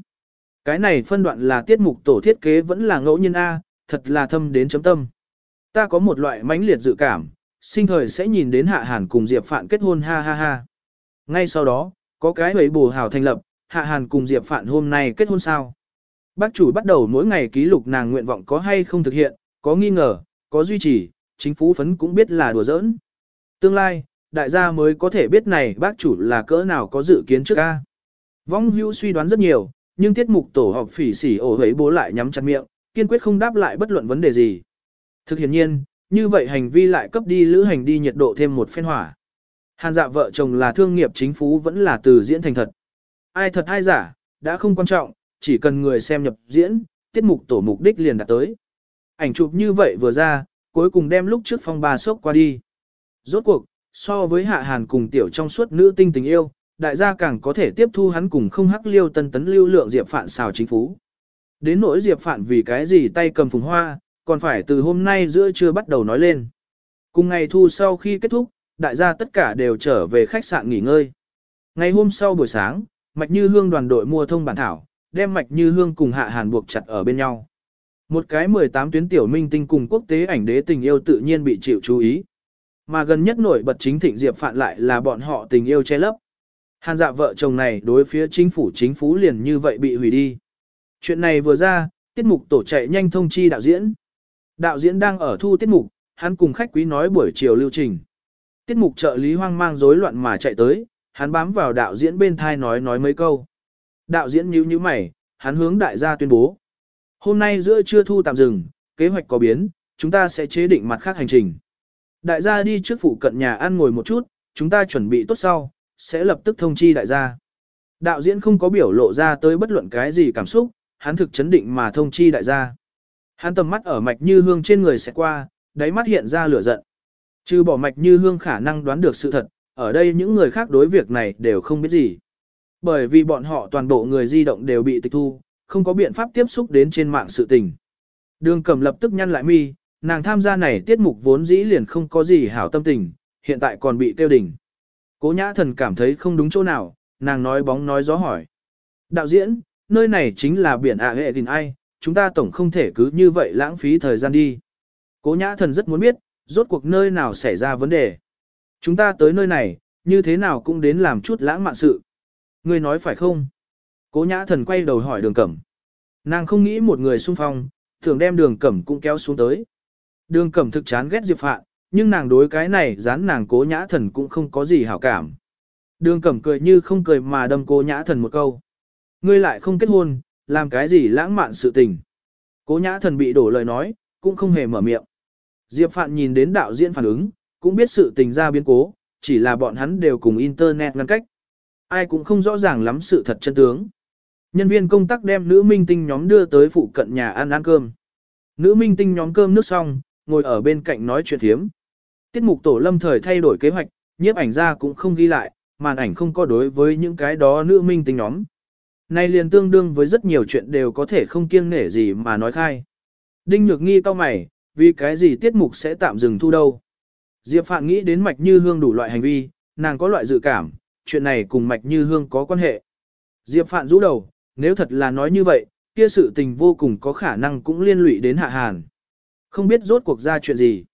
A: Cái này phân đoạn là tiết mục tổ thiết kế vẫn là ngẫu nhiên A, thật là thâm đến chấm tâm. Ta có một loại mãnh liệt dự cảm, sinh thời sẽ nhìn đến Hạ Hàn cùng Diệp Phạn kết hôn ha ha ha. Ngay sau đó, có cái hấy bù hào thành lập, Hạ Hàn cùng Diệp Phạn hôm nay kết hôn sao? Bác chủ bắt đầu mỗi ngày ký lục nàng nguyện vọng có hay không thực hiện, có nghi ngờ, có duy trì, chính phủ phấn cũng biết là đùa giỡn. Tương lai, đại gia mới có thể biết này bác chủ là cỡ nào có dự kiến trước ca. Vong hữu suy đoán rất nhiều, nhưng tiết mục tổ họp phỉ sỉ ổ hấy bố lại nhắm chặt miệng, kiên quyết không đáp lại bất luận vấn đề gì. Thực hiện nhiên, như vậy hành vi lại cấp đi lữ hành đi nhiệt độ thêm một phen hỏa. Hàn dạ vợ chồng là thương nghiệp chính phú vẫn là từ diễn thành thật. Ai thật ai giả, đã không quan trọng, chỉ cần người xem nhập diễn, tiết mục tổ mục đích liền đạt tới. Ảnh chụp như vậy vừa ra, cuối cùng đem lúc trước phong ba sốc qua đi. Rốt cuộc, so với hạ hàn cùng tiểu trong suốt nữ tinh tình yêu, đại gia càng có thể tiếp thu hắn cùng không hắc liêu tân tấn lưu lượng diệp phạn xào chính phú Đến nỗi diệp phạn vì cái gì tay cầm phùng hoa, còn phải từ hôm nay giữa trưa bắt đầu nói lên. Cùng ngày thu sau khi kết thúc, đại gia tất cả đều trở về khách sạn nghỉ ngơi. Ngày hôm sau buổi sáng, Mạch Như Hương đoàn đội mua thông bản thảo, đem Mạch Như Hương cùng Hạ Hàn buộc chặt ở bên nhau. Một cái 18 tuyến tiểu minh tinh cùng quốc tế ảnh đế tình yêu tự nhiên bị chịu chú ý. Mà gần nhất nổi bật chính thịnh diệp phạn lại là bọn họ tình yêu che lấp. Hàn dạ vợ chồng này đối phía chính phủ chính phủ liền như vậy bị hủy đi. Chuyện này vừa ra, tiết mục tổ chạy nhanh thông chi đạo diễn. Đạo diễn đang ở thu tiết mục, hắn cùng khách quý nói buổi chiều lưu trình. Tiết mục trợ lý hoang mang rối loạn mà chạy tới, hắn bám vào đạo diễn bên thai nói nói mấy câu. Đạo diễn nhíu nhíu mày, hắn hướng đại gia tuyên bố. Hôm nay giữa trưa thu tạm dừng, kế hoạch có biến, chúng ta sẽ chế định mặt khác hành trình. Đại gia đi trước phụ cận nhà ăn ngồi một chút, chúng ta chuẩn bị tốt sau, sẽ lập tức thông chi đại gia. Đạo diễn không có biểu lộ ra tới bất luận cái gì cảm xúc, hắn thực chấn định mà thông chi đại gia. Hắn tầm mắt ở mạch như hương trên người sẽ qua, đáy mắt hiện ra lửa giận. Trừ bỏ mạch như hương khả năng đoán được sự thật, ở đây những người khác đối việc này đều không biết gì. Bởi vì bọn họ toàn bộ người di động đều bị tịch thu, không có biện pháp tiếp xúc đến trên mạng sự tình. Đường cầm lập tức nhăn lại mi, Nàng tham gia này tiết mục vốn dĩ liền không có gì hảo tâm tình, hiện tại còn bị tiêu đỉnh. Cố nhã thần cảm thấy không đúng chỗ nào, nàng nói bóng nói gió hỏi. Đạo diễn, nơi này chính là biển ạ hệ đình ai, chúng ta tổng không thể cứ như vậy lãng phí thời gian đi. Cố nhã thần rất muốn biết, rốt cuộc nơi nào xảy ra vấn đề. Chúng ta tới nơi này, như thế nào cũng đến làm chút lãng mạn sự. Ngươi nói phải không? Cố nhã thần quay đầu hỏi đường cẩm. Nàng không nghĩ một người xung phong, thường đem đường cẩm cũng kéo xuống tới. Đường cẩm thực chán ghét Diệp Phạn, nhưng nàng đối cái này dán nàng cố nhã thần cũng không có gì hảo cảm. Đường cẩm cười như không cười mà đâm cố nhã thần một câu. Ngươi lại không kết hôn, làm cái gì lãng mạn sự tình. Cố nhã thần bị đổ lời nói, cũng không hề mở miệng. Diệp Phạn nhìn đến đạo diễn phản ứng, cũng biết sự tình ra biến cố, chỉ là bọn hắn đều cùng Internet ngăn cách. Ai cũng không rõ ràng lắm sự thật chân tướng. Nhân viên công tác đem nữ minh tinh nhóm đưa tới phụ cận nhà ăn ăn cơm. Nữ minh tinh nhóm cơm nước xong, ngồi ở bên cạnh nói chuyện thiếm. Tiết mục tổ lâm thời thay đổi kế hoạch, nhiếp ảnh ra cũng không ghi lại, màn ảnh không có đối với những cái đó nữ minh tinh nhóm nay liền tương đương với rất nhiều chuyện đều có thể không kiêng nể gì mà nói khai. Đinh Nhược Nghi cao mày, vì cái gì tiết mục sẽ tạm dừng thu đâu. Diệp Phạn nghĩ đến Mạch Như Hương đủ loại hành vi, nàng có loại dự cảm, chuyện này cùng Mạch Như Hương có quan hệ. Diệp Phạn rũ đầu, nếu thật là nói như vậy, kia sự tình vô cùng có khả năng cũng liên lụy đến Hạ Hàn. Không biết rốt cuộc ra chuyện gì.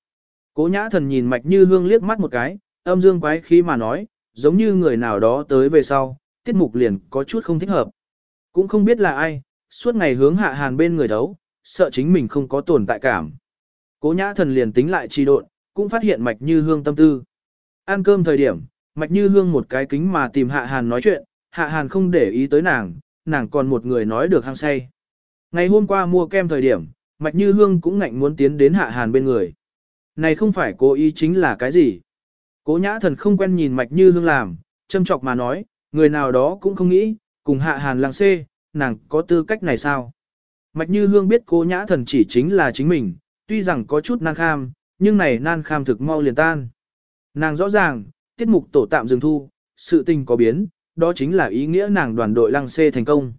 A: Cố nhã thần nhìn Mạch Như Hương liếc mắt một cái, âm dương quái khí mà nói, giống như người nào đó tới về sau, tiết mục liền có chút không thích hợp. Cũng không biết là ai, suốt ngày hướng Hạ Hàn bên người đấu, sợ chính mình không có tồn tại cảm. Cố nhã thần liền tính lại trì độn, cũng phát hiện Mạch Như Hương tâm tư. Ăn cơm thời điểm, Mạch Như Hương một cái kính mà tìm Hạ Hàn nói chuyện, Hạ Hàn không để ý tới nàng, nàng còn một người nói được hăng say. Ngày hôm qua mua kem thời điểm, Mạch Như Hương cũng ngạnh muốn tiến đến Hạ Hàn bên người. Này không phải cố ý chính là cái gì. Cố nhã thần không quen nhìn Mạch Như Hương làm, châm chọc mà nói, người nào đó cũng không nghĩ, cùng Hạ Hàn làng xê, nàng có tư cách này sao? Mạch Như Hương biết cố nhã thần chỉ chính là chính mình, tuy rằng có chút nan kham, nhưng này nan kham thực mau liền tan. Nàng rõ ràng, tiết mục tổ tạm dừng thu, sự tình có biến, đó chính là ý nghĩa nàng đoàn đội lăng xê thành công.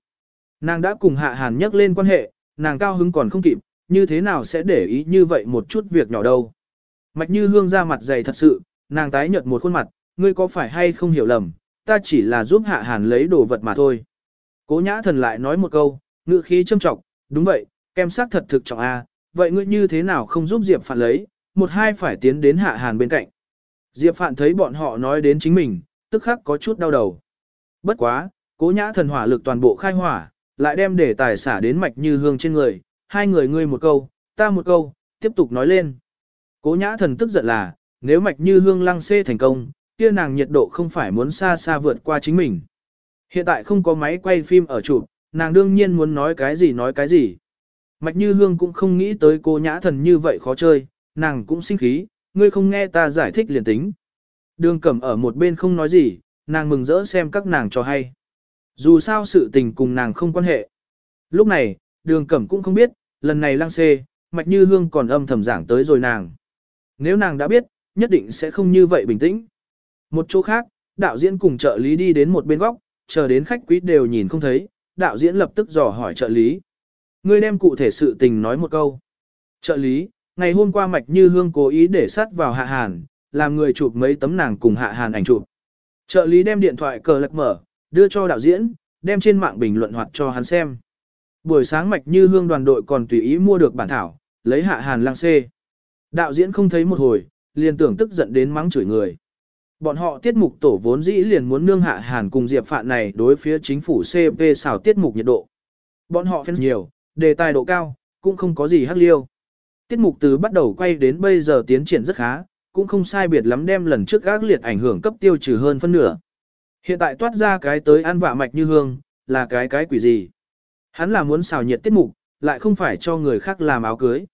A: Nàng đã cùng Hạ Hàn nhắc lên quan hệ, nàng cao hứng còn không kịp, như thế nào sẽ để ý như vậy một chút việc nhỏ đâu. Mạch như hương ra mặt dày thật sự, nàng tái nhợt một khuôn mặt, ngươi có phải hay không hiểu lầm, ta chỉ là giúp Hạ Hàn lấy đồ vật mà thôi. Cố nhã thần lại nói một câu, ngữ khí châm trọng, đúng vậy, kem sắc thật thực trọng a, vậy ngươi như thế nào không giúp Diệp Phạn lấy, một hai phải tiến đến Hạ Hàn bên cạnh. Diệp Phạn thấy bọn họ nói đến chính mình, tức khắc có chút đau đầu. Bất quá, cố nhã thần hỏa lực toàn bộ khai hỏa, lại đem để tài xả đến mạch như hương trên người, hai người ngươi một câu, ta một câu, tiếp tục nói lên. Cố nhã thần tức giận là, nếu mạch như hương lăng xê thành công, kia nàng nhiệt độ không phải muốn xa xa vượt qua chính mình. Hiện tại không có máy quay phim ở chụp, nàng đương nhiên muốn nói cái gì nói cái gì. Mạch Như Hương cũng không nghĩ tới cô nhã thần như vậy khó chơi, nàng cũng sinh khí, ngươi không nghe ta giải thích liền tính. Đường cẩm ở một bên không nói gì, nàng mừng rỡ xem các nàng cho hay. Dù sao sự tình cùng nàng không quan hệ. Lúc này, đường cẩm cũng không biết, lần này lăng xê, Mạch Như Hương còn âm thầm giảng tới rồi nàng. Nếu nàng đã biết, nhất định sẽ không như vậy bình tĩnh. Một chỗ khác, đạo diễn cùng trợ lý đi đến một bên góc, chờ đến khách quý đều nhìn không thấy, đạo diễn lập tức dò hỏi trợ lý. Ngươi đem cụ thể sự tình nói một câu. Trợ lý, ngày hôm qua Mạch Như Hương cố ý để sát vào Hạ Hàn, làm người chụp mấy tấm nàng cùng Hạ Hàn ảnh chụp. Trợ lý đem điện thoại cờ lật mở, đưa cho đạo diễn, đem trên mạng bình luận hoạt cho hắn xem. Buổi sáng Mạch Như Hương đoàn đội còn tùy ý mua được bản thảo, lấy Hạ Hàn lăng xê. Đạo diễn không thấy một hồi, liền tưởng tức giận đến mắng chửi người. Bọn họ tiết mục tổ vốn dĩ liền muốn nương Hạ Hàn cùng Diệp Phạn này đối phía chính phủ CP xào tiết mục nhiệt độ. Bọn họ fans nhiều, đề tài độ cao, cũng không có gì hắc liêu. Tiết mục từ bắt đầu quay đến bây giờ tiến triển rất khá, cũng không sai biệt lắm đem lần trước gác liệt ảnh hưởng cấp tiêu trừ hơn phân nửa. Hiện tại toát ra cái tới ăn vạ mạch như hương, là cái cái quỷ gì? Hắn là muốn xào nhiệt tiết mục, lại không phải cho người khác làm áo cưới.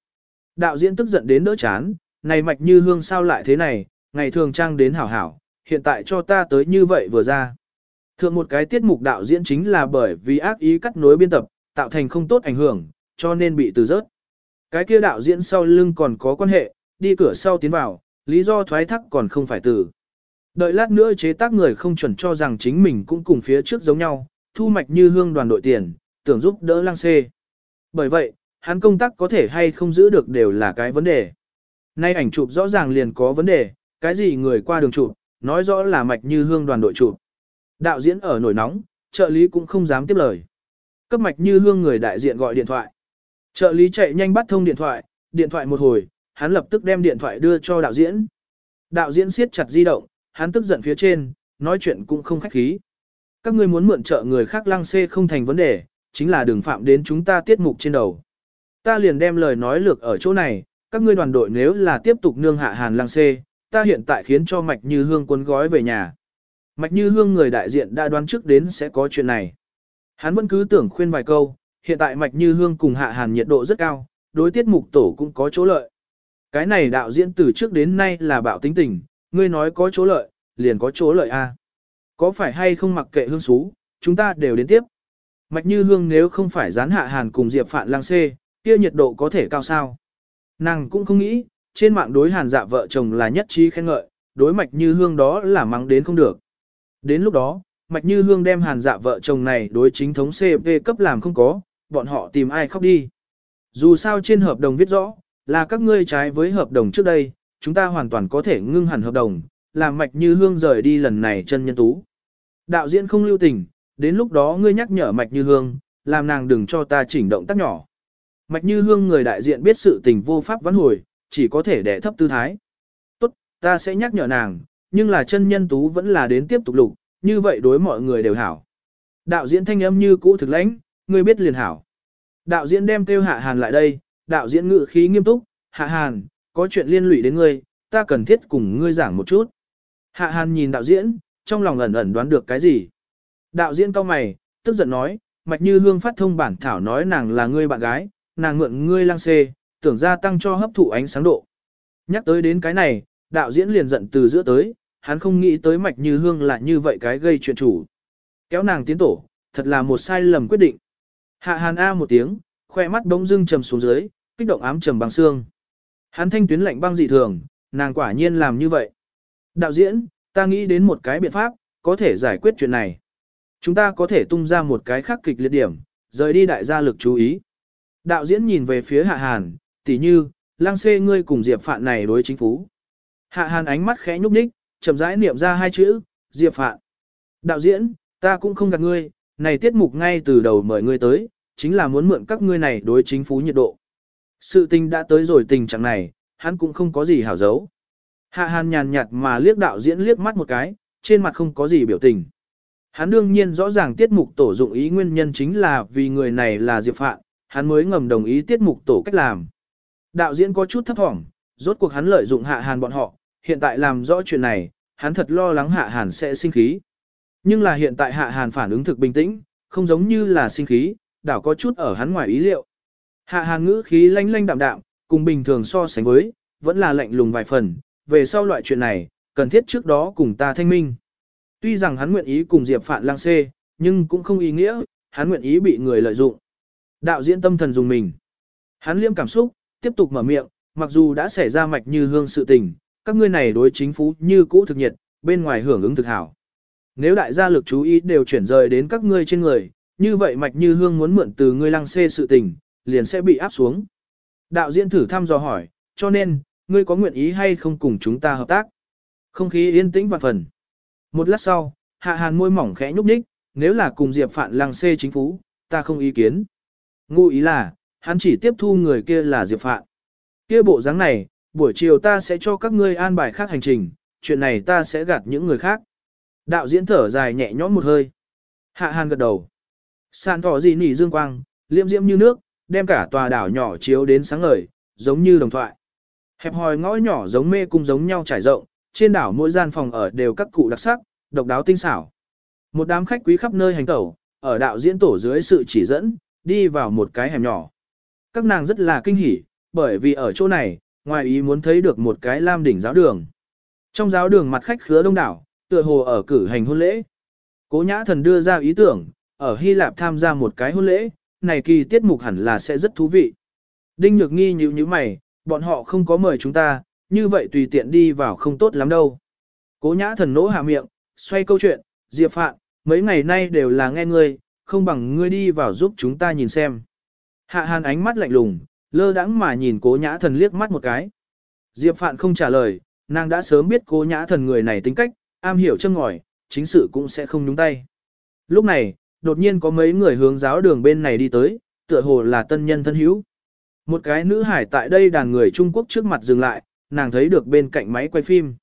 A: Đạo diễn tức giận đến đỡ chán, này mạch như hương sao lại thế này, ngày thường trang đến hảo hảo, hiện tại cho ta tới như vậy vừa ra. Thượng một cái tiết mục đạo diễn chính là bởi vì ác ý cắt nối biên tập, tạo thành không tốt ảnh hưởng, cho nên bị từ rớt. Cái kia đạo diễn sau lưng còn có quan hệ, đi cửa sau tiến vào, lý do thoái thác còn không phải từ. Đợi lát nữa chế tác người không chuẩn cho rằng chính mình cũng cùng phía trước giống nhau, thu mạch như hương đoàn đội tiền, tưởng giúp đỡ lang xê. Bởi vậy, hắn công tác có thể hay không giữ được đều là cái vấn đề. Nay ảnh chụp rõ ràng liền có vấn đề, cái gì người qua đường chụp, nói rõ là mạch như hương đoàn đội chụp. Đạo diễn ở nổi nóng, trợ lý cũng không dám tiếp lời. Cấp mạch như hương người đại diện gọi điện thoại. Trợ lý chạy nhanh bắt thông điện thoại, điện thoại một hồi, hắn lập tức đem điện thoại đưa cho đạo diễn. Đạo diễn siết chặt di động, hắn tức giận phía trên, nói chuyện cũng không khách khí. Các ngươi muốn mượn trợ người khác lăng xê không thành vấn đề, chính là đừng phạm đến chúng ta tiết mục trên đầu. Ta liền đem lời nói lược ở chỗ này, các ngươi đoàn đội nếu là tiếp tục nương hạ hàn lăng xê, ta hiện tại khiến cho Mạch Như Hương cuốn gói về nhà. Mạch Như Hương người đại diện đã đoán trước đến sẽ có chuyện này. Hắn vẫn cứ tưởng khuyên vài câu, hiện tại Mạch Như Hương cùng hạ hàn nhiệt độ rất cao, đối tiết mục tổ cũng có chỗ lợi. Cái này đạo diễn từ trước đến nay là bạo tính tình, ngươi nói có chỗ lợi, liền có chỗ lợi a. Có phải hay không mặc kệ hương xú, chúng ta đều đến tiếp. Mạch Như Hương nếu không phải gián hạ hàn cùng Diệp Phạn Lang xê, kia nhiệt độ có thể cao sao. Nàng cũng không nghĩ, trên mạng đối hàn dạ vợ chồng là nhất trí khen ngợi, đối Mạch Như Hương đó là mắng đến không được. Đến lúc đó, Mạch Như Hương đem hàn dạ vợ chồng này đối chính thống CP cấp làm không có, bọn họ tìm ai khóc đi. Dù sao trên hợp đồng viết rõ, là các ngươi trái với hợp đồng trước đây, chúng ta hoàn toàn có thể ngưng hẳn hợp đồng, làm Mạch Như Hương rời đi lần này chân nhân tú. Đạo diễn không lưu tình, đến lúc đó ngươi nhắc nhở Mạch Như Hương, làm nàng đừng cho ta chỉnh động tác nhỏ. Mạch Như Hương người đại diện biết sự tình vô pháp vãn hồi, chỉ có thể đẻ thấp tư thái. Tốt, ta sẽ nhắc nhở nàng, nhưng là chân nhân tú vẫn là đến tiếp tục lục, như vậy đối mọi người đều hảo. Đạo diễn thanh âm như cũ thực lãnh, ngươi biết liền hảo. Đạo diễn đem kêu Hạ Hàn lại đây, đạo diễn ngự khí nghiêm túc, Hạ Hàn, có chuyện liên lụy đến ngươi, ta cần thiết cùng ngươi giảng một chút. Hạ Hàn nhìn đạo diễn, trong lòng ẩn ẩn đoán được cái gì. Đạo diễn cao mày, tức giận nói, Mạch Như Hương phát thông bản thảo nói nàng là ngươi bạn gái, nàng mượn ngươi lang xê, tưởng gia tăng cho hấp thụ ánh sáng độ. Nhắc tới đến cái này, đạo diễn liền giận từ giữa tới, hắn không nghĩ tới Mạch Như Hương là như vậy cái gây chuyện chủ. Kéo nàng tiến tổ, thật là một sai lầm quyết định. Hạ Hàn A một tiếng, khoe mắt bỗng dưng trầm xuống dưới, kích động ám trầm bằng xương. Hắn thanh tuyến lạnh băng dị thường, nàng quả nhiên làm như vậy. Đạo diễn, ta nghĩ đến một cái biện pháp, có thể giải quyết chuyện này. Chúng ta có thể tung ra một cái khác kịch liệt điểm, rời đi đại gia lực chú ý. Đạo diễn nhìn về phía Hạ Hàn, tỉ như, lang xê ngươi cùng Diệp Phạn này đối chính phú Hạ Hàn ánh mắt khẽ nhúc nhích, chậm rãi niệm ra hai chữ, Diệp Phạn. Đạo diễn, ta cũng không gạt ngươi, này tiết mục ngay từ đầu mời ngươi tới, chính là muốn mượn các ngươi này đối chính phú nhiệt độ. Sự tình đã tới rồi tình trạng này, hắn cũng không có gì hảo giấu. Hạ Hàn nhàn nhạt mà liếc đạo diễn liếc mắt một cái, trên mặt không có gì biểu tình. Hắn đương nhiên rõ ràng tiết mục tổ dụng ý nguyên nhân chính là vì người này là Diệp Phạn, hắn mới ngầm đồng ý tiết mục tổ cách làm. Đạo diễn có chút thấp thỏm, rốt cuộc hắn lợi dụng Hạ Hàn bọn họ, hiện tại làm rõ chuyện này, hắn thật lo lắng Hạ Hàn sẽ sinh khí. Nhưng là hiện tại Hạ Hàn phản ứng thực bình tĩnh, không giống như là sinh khí, đảo có chút ở hắn ngoài ý liệu. Hạ Hàn ngữ khí lanh lanh đạm đạm, cùng bình thường so sánh với, vẫn là lạnh lùng vài phần, về sau loại chuyện này, cần thiết trước đó cùng ta thanh minh. Tuy rằng hắn nguyện ý cùng Diệp Phạn lang xê, nhưng cũng không ý nghĩa, hắn nguyện ý bị người lợi dụng. Đạo diễn tâm thần dùng mình. Hắn liêm cảm xúc, tiếp tục mở miệng, mặc dù đã xảy ra mạch như hương sự tình, các ngươi này đối chính phủ như cũ thực nhiệt, bên ngoài hưởng ứng thực hảo. Nếu đại gia lực chú ý đều chuyển rời đến các ngươi trên người, như vậy mạch như hương muốn mượn từ ngươi lăng xê sự tình, liền sẽ bị áp xuống. Đạo diễn thử thăm dò hỏi, cho nên, ngươi có nguyện ý hay không cùng chúng ta hợp tác? Không khí yên tĩnh và phần. Một lát sau, hạ hàn môi mỏng khẽ nhúc nhích, nếu là cùng Diệp Phạn lăng xê chính phủ, ta không ý kiến. Ngụ ý là, hắn chỉ tiếp thu người kia là Diệp Phạn. Kia bộ dáng này, buổi chiều ta sẽ cho các ngươi an bài khác hành trình, chuyện này ta sẽ gạt những người khác. Đạo diễn thở dài nhẹ nhõm một hơi. Hạ hàn gật đầu. Sàn thỏ gì nỉ dương quang, liêm diễm như nước, đem cả tòa đảo nhỏ chiếu đến sáng ngời, giống như đồng thoại. Hẹp hòi ngõ nhỏ giống mê cung giống nhau trải rộng, trên đảo mỗi gian phòng ở đều các cụ đặc sắc, độc đáo tinh xảo. Một đám khách quý khắp nơi hành tẩu, ở đạo diễn tổ dưới sự chỉ dẫn, đi vào một cái hẻm nhỏ. Các nàng rất là kinh hỉ, bởi vì ở chỗ này, ngoài ý muốn thấy được một cái lam đỉnh giáo đường. Trong giáo đường mặt khách khứa đông đảo, tựa hồ ở cử hành hôn lễ. Cố nhã thần đưa ra ý tưởng, ở Hy Lạp tham gia một cái hôn lễ, này kỳ tiết mục hẳn là sẽ rất thú vị. Đinh Nhược Nghi nhíu nhíu mày, bọn họ không có mời chúng ta, như vậy tùy tiện đi vào không tốt lắm đâu. Cố nhã thần nỗ hạ miệng, xoay câu chuyện, Diệp Phạn, mấy ngày nay đều là nghe ngươi, không bằng ngươi đi vào giúp chúng ta nhìn xem. Hạ hàn ánh mắt lạnh lùng, lơ đãng mà nhìn cố nhã thần liếc mắt một cái. Diệp Phạn không trả lời, nàng đã sớm biết cố nhã thần người này tính cách, am hiểu châm ngòi, chính sự cũng sẽ không nhúng tay. Lúc này, đột nhiên có mấy người hướng giáo đường bên này đi tới, tựa hồ là tân nhân thân hữu. Một cái nữ hải tại đây đàn người Trung Quốc trước mặt dừng lại, nàng thấy được bên cạnh máy quay phim.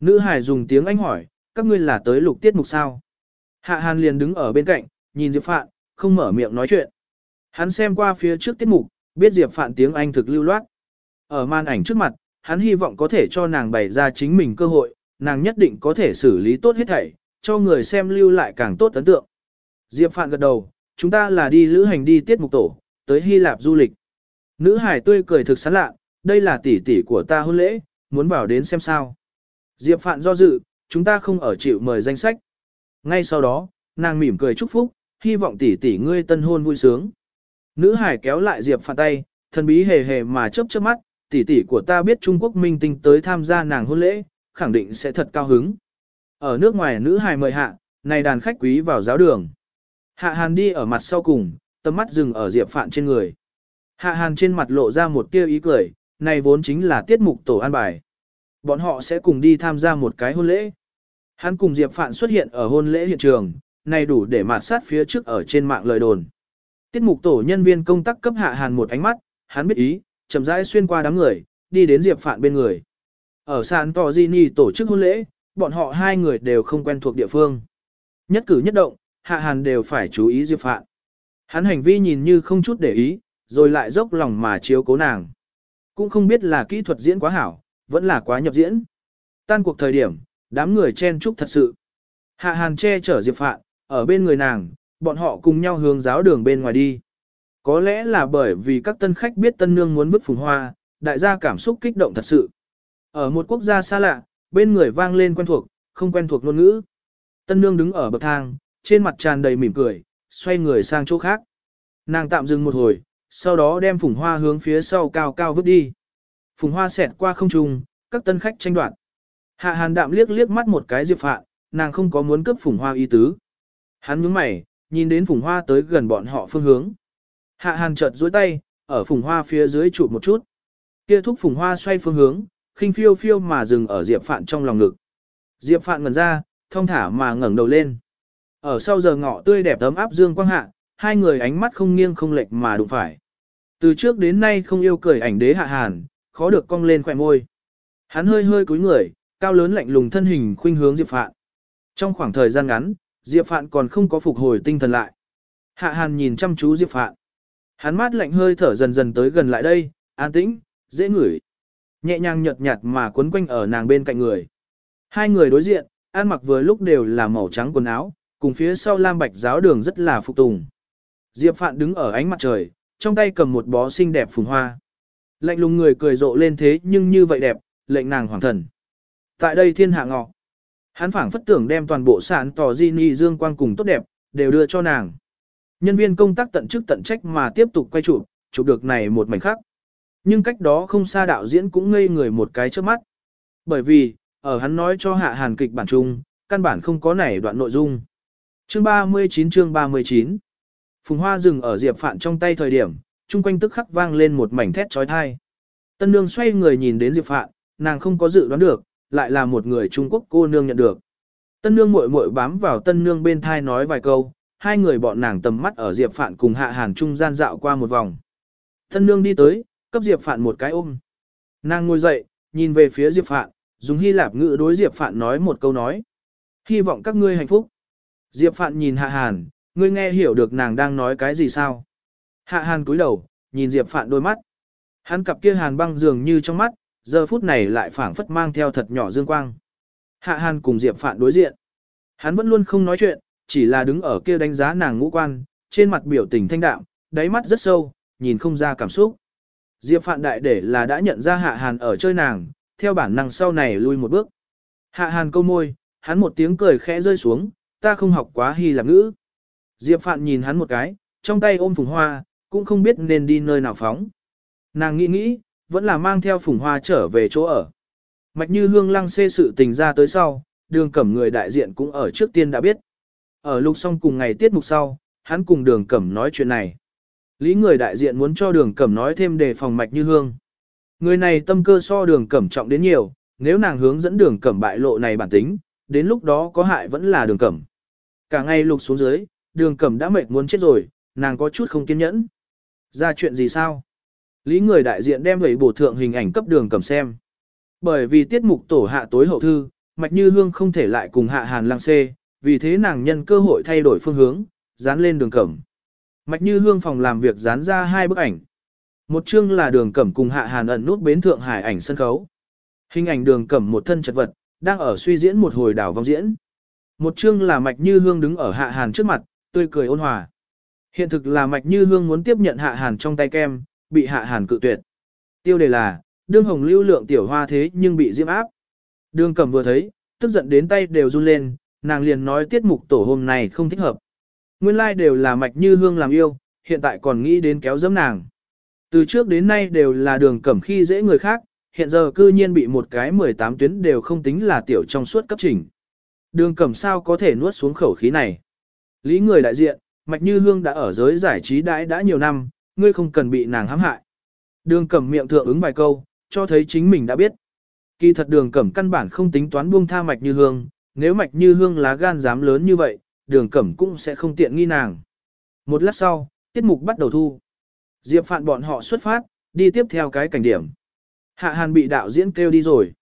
A: Nữ hải dùng tiếng Anh hỏi, các ngươi là tới lục tiết mục sao? Hạ Hàn liền đứng ở bên cạnh, nhìn Diệp Phạn, không mở miệng nói chuyện. Hắn xem qua phía trước tiết mục, biết Diệp Phạn tiếng Anh thực lưu loát. Ở màn ảnh trước mặt, hắn hy vọng có thể cho nàng bày ra chính mình cơ hội, nàng nhất định có thể xử lý tốt hết thảy, cho người xem lưu lại càng tốt ấn tượng. Diệp Phạn gật đầu, chúng ta là đi lữ hành đi tiết mục tổ, tới Hy Lạp du lịch. Nữ hải tươi cười thực sán lạ, đây là tỷ tỷ của ta hôn lễ, muốn vào đến xem sao. Diệp Phạn do dự, chúng ta không ở chịu mời danh sách. Ngay sau đó, nàng mỉm cười chúc phúc, hy vọng tỷ tỷ ngươi tân hôn vui sướng. Nữ hải kéo lại Diệp Phạn tay, thần bí hề hề mà chớp chớp mắt, tỷ tỷ của ta biết Trung Quốc minh tinh tới tham gia nàng hôn lễ, khẳng định sẽ thật cao hứng. Ở nước ngoài nữ hải mời hạ, này đàn khách quý vào giáo đường. Hạ Hàn đi ở mặt sau cùng, tầm mắt dừng ở Diệp Phạn trên người. Hạ Hàn trên mặt lộ ra một tia ý cười, này vốn chính là tiết mục tổ an bài. Bọn họ sẽ cùng đi tham gia một cái hôn lễ. Hắn cùng Diệp Phạn xuất hiện ở hôn lễ hiện trường, này đủ để mạt sát phía trước ở trên mạng lời đồn. Tiết mục tổ nhân viên công tác cấp Hạ Hàn một ánh mắt, hắn biết ý, chậm rãi xuyên qua đám người, đi đến Diệp Phạn bên người. Ở sàn tỏ Gini tổ chức hôn lễ, bọn họ hai người đều không quen thuộc địa phương. Nhất cử nhất động, Hạ Hàn đều phải chú ý Diệp Phạn. Hắn hành vi nhìn như không chút để ý, rồi lại dốc lòng mà chiếu cố nàng. Cũng không biết là kỹ thuật diễn quá hảo, vẫn là quá nhập diễn. Tan cuộc thời điểm, đám người chen chúc thật sự. Hạ Hàn che chở Diệp Phạn, ở bên người nàng, bọn họ cùng nhau hướng giáo đường bên ngoài đi. Có lẽ là bởi vì các tân khách biết tân nương muốn vứt phùng hoa, đại gia cảm xúc kích động thật sự. Ở một quốc gia xa lạ, bên người vang lên quen thuộc, không quen thuộc ngôn ngữ. Tân nương đứng ở bậc thang, trên mặt tràn đầy mỉm cười, xoay người sang chỗ khác. Nàng tạm dừng một hồi, sau đó đem phùng hoa hướng phía sau cao cao vứt đi. Phùng hoa xẹt qua không trung, các tân khách tranh đoạt. Hạ hàn đạm liếc liếc mắt một cái diệp phạn, nàng không có muốn cướp phùng hoa y tứ. Hắn nhướng mày, nhìn đến phùng hoa tới gần bọn họ phương hướng. Hạ hàn chợt duỗi tay, ở phùng hoa phía dưới chụp một chút. Kia thúc phùng hoa xoay phương hướng, khinh phiêu phiêu mà dừng ở diệp phạn trong lòng ngực. Diệp phạn ngẩn ra, thông thả mà ngẩng đầu lên. Ở sau giờ ngọ tươi đẹp ấm áp dương quang hạ, hai người ánh mắt không nghiêng không lệch mà đụng phải. Từ trước đến nay không yêu cười ảnh đế hạ hàn, khó được cong lên khỏe môi. Hắn hơi hơi cúi người, cao lớn lạnh lùng thân hình khuynh hướng Diệp Phạn. Trong khoảng thời gian ngắn, Diệp Phạn còn không có phục hồi tinh thần lại. Hạ Hàn nhìn chăm chú Diệp Phạn. Hắn mát lạnh hơi thở dần dần tới gần lại đây, an tĩnh, dễ ngửi. Nhẹ nhàng nhợt nhạt mà quấn quanh ở nàng bên cạnh người. Hai người đối diện, ăn mặc vừa lúc đều là màu trắng quần áo, cùng phía sau lam bạch giáo đường rất là phục tùng. Diệp Phạn đứng ở ánh mặt trời, trong tay cầm một bó xinh đẹp phùng hoa. Lạnh lùng người cười rộ lên thế nhưng như vậy đẹp, lệnh nàng hoàng thần. Tại đây thiên hạ ngọ. Hắn phảng phất tưởng đem toàn bộ sản tỏ di ni dương quang cùng tốt đẹp, đều đưa cho nàng. Nhân viên công tác tận chức tận trách mà tiếp tục quay chụp, chụp được này một mảnh khác. Nhưng cách đó không xa đạo diễn cũng ngây người một cái trước mắt. Bởi vì, ở hắn nói cho hạ hàn kịch bản chung, căn bản không có nảy đoạn nội dung. Chương 39 chương 39 Phùng hoa dừng ở Diệp Phạn trong tay thời điểm, chung quanh tức khắc vang lên một mảnh thét trói thai. Tân nương xoay người nhìn đến Diệp Phạn, nàng không có dự đoán được, lại là một người Trung Quốc cô nương nhận được. Tân nương muội muội bám vào tân nương bên thai nói vài câu, hai người bọn nàng tầm mắt ở Diệp Phạn cùng Hạ Hàn trung gian dạo qua một vòng. Tân nương đi tới, cấp Diệp Phạn một cái ôm. Nàng ngồi dậy, nhìn về phía Diệp Phạn, dùng Hy Lạp ngữ đối Diệp Phạn nói một câu nói. Hy vọng các ngươi hạnh phúc. Diệp Phạn nhìn Hạ Hàn, ngươi nghe hiểu được nàng đang nói cái gì sao? Hạ Hàn cúi đầu, nhìn Diệp Phạn đôi mắt. Hắn cặp kia Hàn băng dường như trong mắt, giờ phút này lại phảng phất mang theo thật nhỏ dương quang. Hạ Hàn cùng Diệp Phạn đối diện. Hắn vẫn luôn không nói chuyện, chỉ là đứng ở kia đánh giá nàng ngũ quan, trên mặt biểu tình thanh đạm, đáy mắt rất sâu, nhìn không ra cảm xúc. Diệp Phạn đại để là đã nhận ra Hạ Hàn ở chơi nàng, theo bản năng sau này lui một bước. Hạ Hàn câu môi, hắn một tiếng cười khẽ rơi xuống, ta không học quá Hy Lạp ngữ. Diệp Phạn nhìn hắn một cái, trong tay ôm phùng hoa, cũng không biết nên đi nơi nào phóng. Nàng nghĩ nghĩ, vẫn là mang theo phùng hoa trở về chỗ ở. Mạch như hương lăng xê sự tình ra tới sau, đường cẩm người đại diện cũng ở trước tiên đã biết. Ở lục xong cùng ngày tiết mục sau, hắn cùng đường cẩm nói chuyện này. Lý người đại diện muốn cho đường cẩm nói thêm đề phòng mạch như hương. Người này tâm cơ so đường cẩm trọng đến nhiều, nếu nàng hướng dẫn đường cẩm bại lộ này bản tính, đến lúc đó có hại vẫn là đường cẩm. Cả ngày lục xuống dưới, đường cẩm đã mệt muốn chết rồi, nàng có chút không kiên nhẫn. Ra chuyện gì sao? Lý người đại diện đem gửi bổ thượng hình ảnh cấp đường cẩm xem. Bởi vì tiết mục tổ hạ tối hậu thư, Mạch Như Hương không thể lại cùng hạ hàn lang xê, vì thế nàng nhân cơ hội thay đổi phương hướng, dán lên đường cẩm. Mạch Như Hương phòng làm việc dán ra hai bức ảnh. Một chương là đường cẩm cùng hạ hàn ẩn nút bến thượng hải ảnh sân khấu. Hình ảnh đường cẩm một thân chật vật, đang ở suy diễn một hồi đảo vong diễn. Một chương là Mạch Như Hương đứng ở hạ hàn trước mặt, tươi cười ôn hòa. Hiện thực là Mạch Như Hương muốn tiếp nhận hạ hàn trong tay kem, bị hạ hàn cự tuyệt. Tiêu đề là, đương hồng lưu lượng tiểu hoa thế nhưng bị diễm áp. Đường cẩm vừa thấy, tức giận đến tay đều run lên, nàng liền nói tiết mục tổ hôm này không thích hợp. Nguyên lai like đều là mạch như hương làm yêu, hiện tại còn nghĩ đến kéo dẫm nàng. Từ trước đến nay đều là đường cẩm khi dễ người khác, hiện giờ cư nhiên bị một cái 18 tuyến đều không tính là tiểu trong suốt cấp trình. Đường cẩm sao có thể nuốt xuống khẩu khí này. Lý người đại diện, mạch như hương đã ở giới giải trí đãi đã nhiều năm, ngươi không cần bị nàng hãm hại. Đường cẩm miệng thượng ứng vài câu, cho thấy chính mình đã biết. Kỳ thật đường cẩm căn bản không tính toán buông tha mạch như hương, nếu mạch như hương lá gan dám lớn như vậy, đường cẩm cũng sẽ không tiện nghi nàng. Một lát sau, tiết mục bắt đầu thu. Diệp phạn bọn họ xuất phát, đi tiếp theo cái cảnh điểm. Hạ hàn bị đạo diễn kêu đi rồi.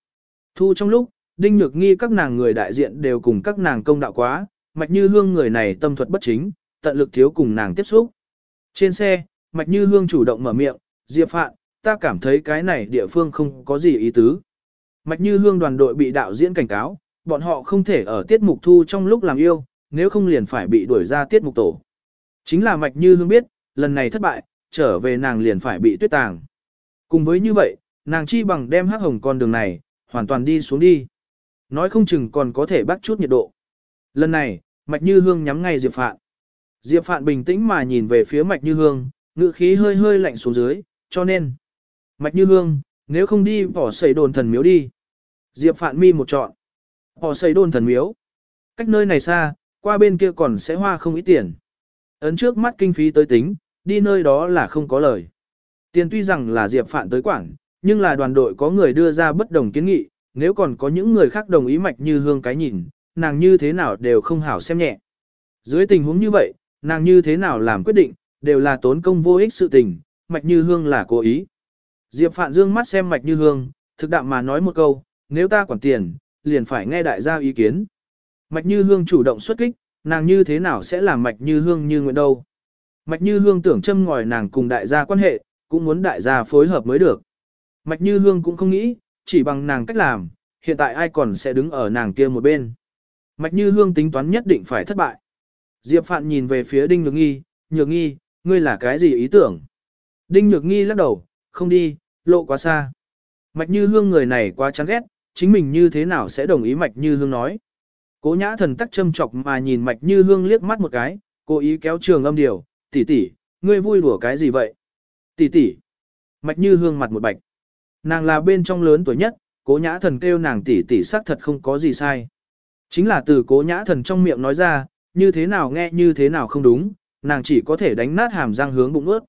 A: Thu trong lúc, đinh nhược nghi các nàng người đại diện đều cùng các nàng công đạo quá, mạch như hương người này tâm thuật bất chính, tận lực thiếu cùng nàng tiếp xúc. Trên xe, mạch như hương chủ động mở miệng, Diệp phạn, ta cảm thấy cái này địa phương không có gì ý tứ. Mạch như hương đoàn đội bị đạo diễn cảnh cáo, bọn họ không thể ở tiết mục thu trong lúc làm yêu, nếu không liền phải bị đuổi ra tiết mục tổ. Chính là Mạch như hương biết, lần này thất bại, trở về nàng liền phải bị tuyết tàng. Cùng với như vậy, nàng chi bằng đem hắc hồng con đường này, hoàn toàn đi xuống đi. Nói không chừng còn có thể bắt chút nhiệt độ. Lần này, Mạch Như Hương nhắm ngay Diệp Phạn. Diệp Phạn bình tĩnh mà nhìn về phía Mạch Như Hương, ngữ khí hơi hơi lạnh xuống dưới, cho nên. Mạch Như Hương, nếu không đi bỏ xây đồn thần miếu đi. Diệp Phạn mi một chọn. Bỏ xây đồn thần miếu. Cách nơi này xa, qua bên kia còn sẽ hoa không ít tiền. Ấn trước mắt kinh phí tới tính, đi nơi đó là không có lời. Tiền tuy rằng là Diệp Phạn tới quản, nhưng là đoàn đội có người đưa ra bất đồng kiến nghị, nếu còn có những người khác đồng ý mạch như hương cái nhìn, nàng như thế nào đều không hảo xem nhẹ. Dưới tình huống như vậy, nàng như thế nào làm quyết định, đều là tốn công vô ích sự tình, mạch như hương là cố ý. Diệp Phạn dương mắt xem mạch như hương, thực đạm mà nói một câu, nếu ta quản tiền, liền phải nghe đại gia ý kiến. Mạch như hương chủ động xuất kích, nàng như thế nào sẽ làm mạch như hương như nguyện đâu. Mạch như hương tưởng châm ngòi nàng cùng đại gia quan hệ, cũng muốn đại gia phối hợp mới được. Mạch như hương cũng không nghĩ, chỉ bằng nàng cách làm, hiện tại ai còn sẽ đứng ở nàng kia một bên. Mạch như hương tính toán nhất định phải thất bại. Diệp Phạn nhìn về phía Đinh Nhược Nghi, Nhược Nghi, ngươi là cái gì ý tưởng? Đinh Nhược Nghi lắc đầu, không đi, lộ quá xa. Mạch như hương người này quá chán ghét, chính mình như thế nào sẽ đồng ý Mạch như hương nói. Cố nhã thần tắc châm chọc mà nhìn Mạch như hương liếc mắt một cái, cố ý kéo trường âm điều, tỷ tỷ, ngươi vui đùa cái gì vậy? Tỷ tỷ. Mạch như hương mặt một bạch. Nàng là bên trong lớn tuổi nhất, cố nhã thần kêu nàng tỷ tỷ xác thật không có gì sai. Chính là từ cố nhã thần trong miệng nói ra, như thế nào nghe như thế nào không đúng, nàng chỉ có thể đánh nát hàm răng hướng bụng ướt.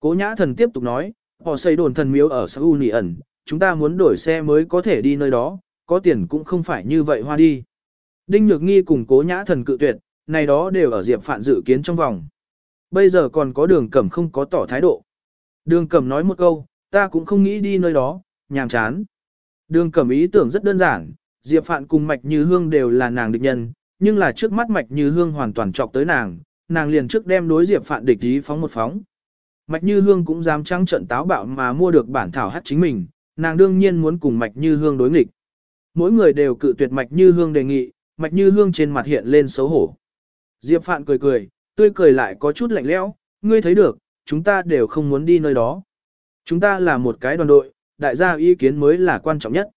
A: Cố nhã thần tiếp tục nói, họ xây đồn thần miếu ở Seoul Nỉ ẩn, chúng ta muốn đổi xe mới có thể đi nơi đó, có tiền cũng không phải như vậy hoa đi. Đinh Nhược Nghi cùng cố nhã thần cự tuyệt, này đó đều ở Diệp Phạn dự kiến trong vòng. Bây giờ còn có đường cẩm không có tỏ thái độ. Đường cẩm nói một câu, ta cũng không nghĩ đi nơi đó, nhàm chán. Đường cẩm ý tưởng rất đơn giản, Diệp Phạn cùng Mạch Như Hương đều là nàng địch nhân, nhưng là trước mắt Mạch Như Hương hoàn toàn chọc tới nàng, nàng liền trước đem đối Diệp Phạn địch ý phóng một phóng. Mạch Như Hương cũng dám trắng trận táo bạo mà mua được bản thảo hát chính mình, nàng đương nhiên muốn cùng Mạch Như Hương đối nghịch. Mỗi người đều cự tuyệt Mạch Như Hương đề nghị, Mạch Như Hương trên mặt hiện lên xấu hổ. Diệp Phạn cười cười, tươi cười lại có chút lạnh lẽo, ngươi thấy được, chúng ta đều không muốn đi nơi đó. Chúng ta là một cái đoàn đội, đại gia ý kiến mới là quan trọng nhất.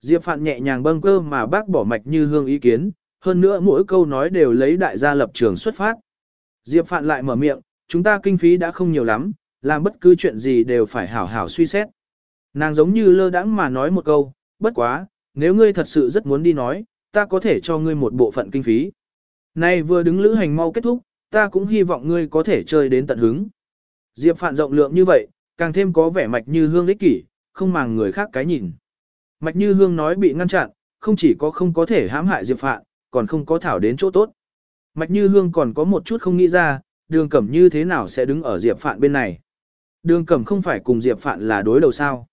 A: Diệp Phạn nhẹ nhàng bâng cơ mà bác bỏ mạch như hương ý kiến, hơn nữa mỗi câu nói đều lấy đại gia lập trường xuất phát. Diệp Phạn lại mở miệng, chúng ta kinh phí đã không nhiều lắm, làm bất cứ chuyện gì đều phải hảo hảo suy xét. Nàng giống như lơ đãng mà nói một câu, bất quá, nếu ngươi thật sự rất muốn đi nói, ta có thể cho ngươi một bộ phận kinh phí. Nay vừa đứng lữ hành mau kết thúc, ta cũng hy vọng ngươi có thể chơi đến tận hứng. Diệp Phạn rộng lượng như vậy, càng thêm có vẻ mạch như hương ích kỷ, không màng người khác cái nhìn. Mạch như hương nói bị ngăn chặn, không chỉ có không có thể hãm hại Diệp Phạn, còn không có thảo đến chỗ tốt. Mạch như hương còn có một chút không nghĩ ra, đường cẩm như thế nào sẽ đứng ở Diệp Phạn bên này. Đường cẩm không phải cùng Diệp Phạn là đối đầu sao.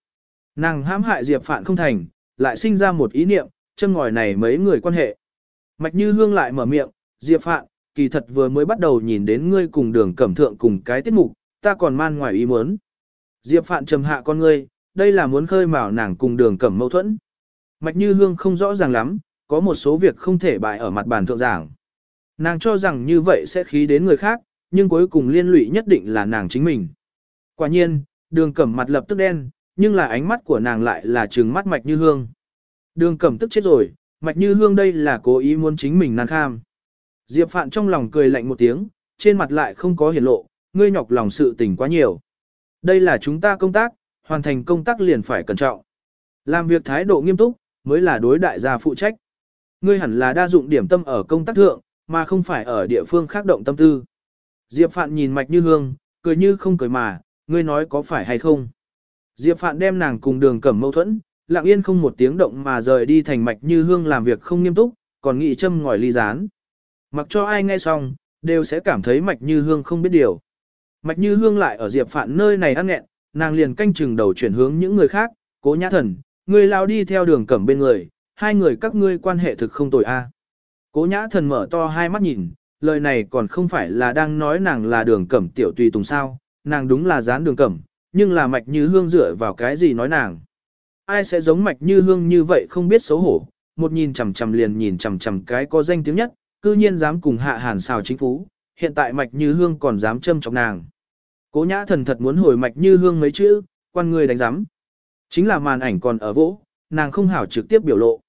A: Nàng hãm hại Diệp Phạn không thành, lại sinh ra một ý niệm, châm ngòi này mấy người quan hệ. Mạch như hương lại mở miệng, Diệp Phạn, kỳ thật vừa mới bắt đầu nhìn đến ngươi cùng đường cẩm thượng cùng cái tiết mục, ta còn man ngoài ý muốn. Diệp Phạn trầm hạ con ngươi, đây là muốn khơi mào nàng cùng đường cẩm mâu thuẫn. Mạch Như Hương không rõ ràng lắm, có một số việc không thể bại ở mặt bàn thượng giảng. Nàng cho rằng như vậy sẽ khí đến người khác, nhưng cuối cùng liên lụy nhất định là nàng chính mình. Quả nhiên, đường cẩm mặt lập tức đen, nhưng là ánh mắt của nàng lại là trừng mắt Mạch Như Hương. Đường cẩm tức chết rồi, Mạch Như Hương đây là cố ý muốn chính mình nàng kham. Diệp Phạn trong lòng cười lạnh một tiếng, trên mặt lại không có hiển lộ, ngươi nhọc lòng sự tình quá nhiều. Đây là chúng ta công tác, hoàn thành công tác liền phải cẩn trọng. Làm việc thái độ nghiêm túc, mới là đối đại gia phụ trách. Ngươi hẳn là đa dụng điểm tâm ở công tác thượng, mà không phải ở địa phương khác động tâm tư. Diệp Phạn nhìn Mạch Như Hương, cười như không cười mà, ngươi nói có phải hay không. Diệp Phạn đem nàng cùng đường cẩm mâu thuẫn, lặng yên không một tiếng động mà rời đi thành Mạch Như Hương làm việc không nghiêm túc, còn nghị châm ngòi ly rán. Mặc cho ai nghe xong, đều sẽ cảm thấy Mạch Như Hương không biết điều. Mạch Như Hương lại ở Diệp Phạn nơi này ăn nghẹn, nàng liền canh chừng đầu chuyển hướng những người khác, cố nhã thần, người lao đi theo đường cẩm bên người, hai người các ngươi quan hệ thực không tồi a. Cố nhã thần mở to hai mắt nhìn, lời này còn không phải là đang nói nàng là đường cẩm tiểu tùy tùng sao, nàng đúng là dán đường cẩm, nhưng là mạch như hương dựa vào cái gì nói nàng. Ai sẽ giống mạch như hương như vậy không biết xấu hổ, một nhìn chằm chằm liền nhìn chằm chằm cái có danh tiếng nhất, cư nhiên dám cùng hạ hàn xào chính phú, hiện tại mạch như hương còn dám châm chọc nàng. Cố nhã thần thật muốn hồi mạch như hương mấy chữ, quan người đánh giám. Chính là màn ảnh còn ở vỗ, nàng không hảo trực tiếp biểu lộ.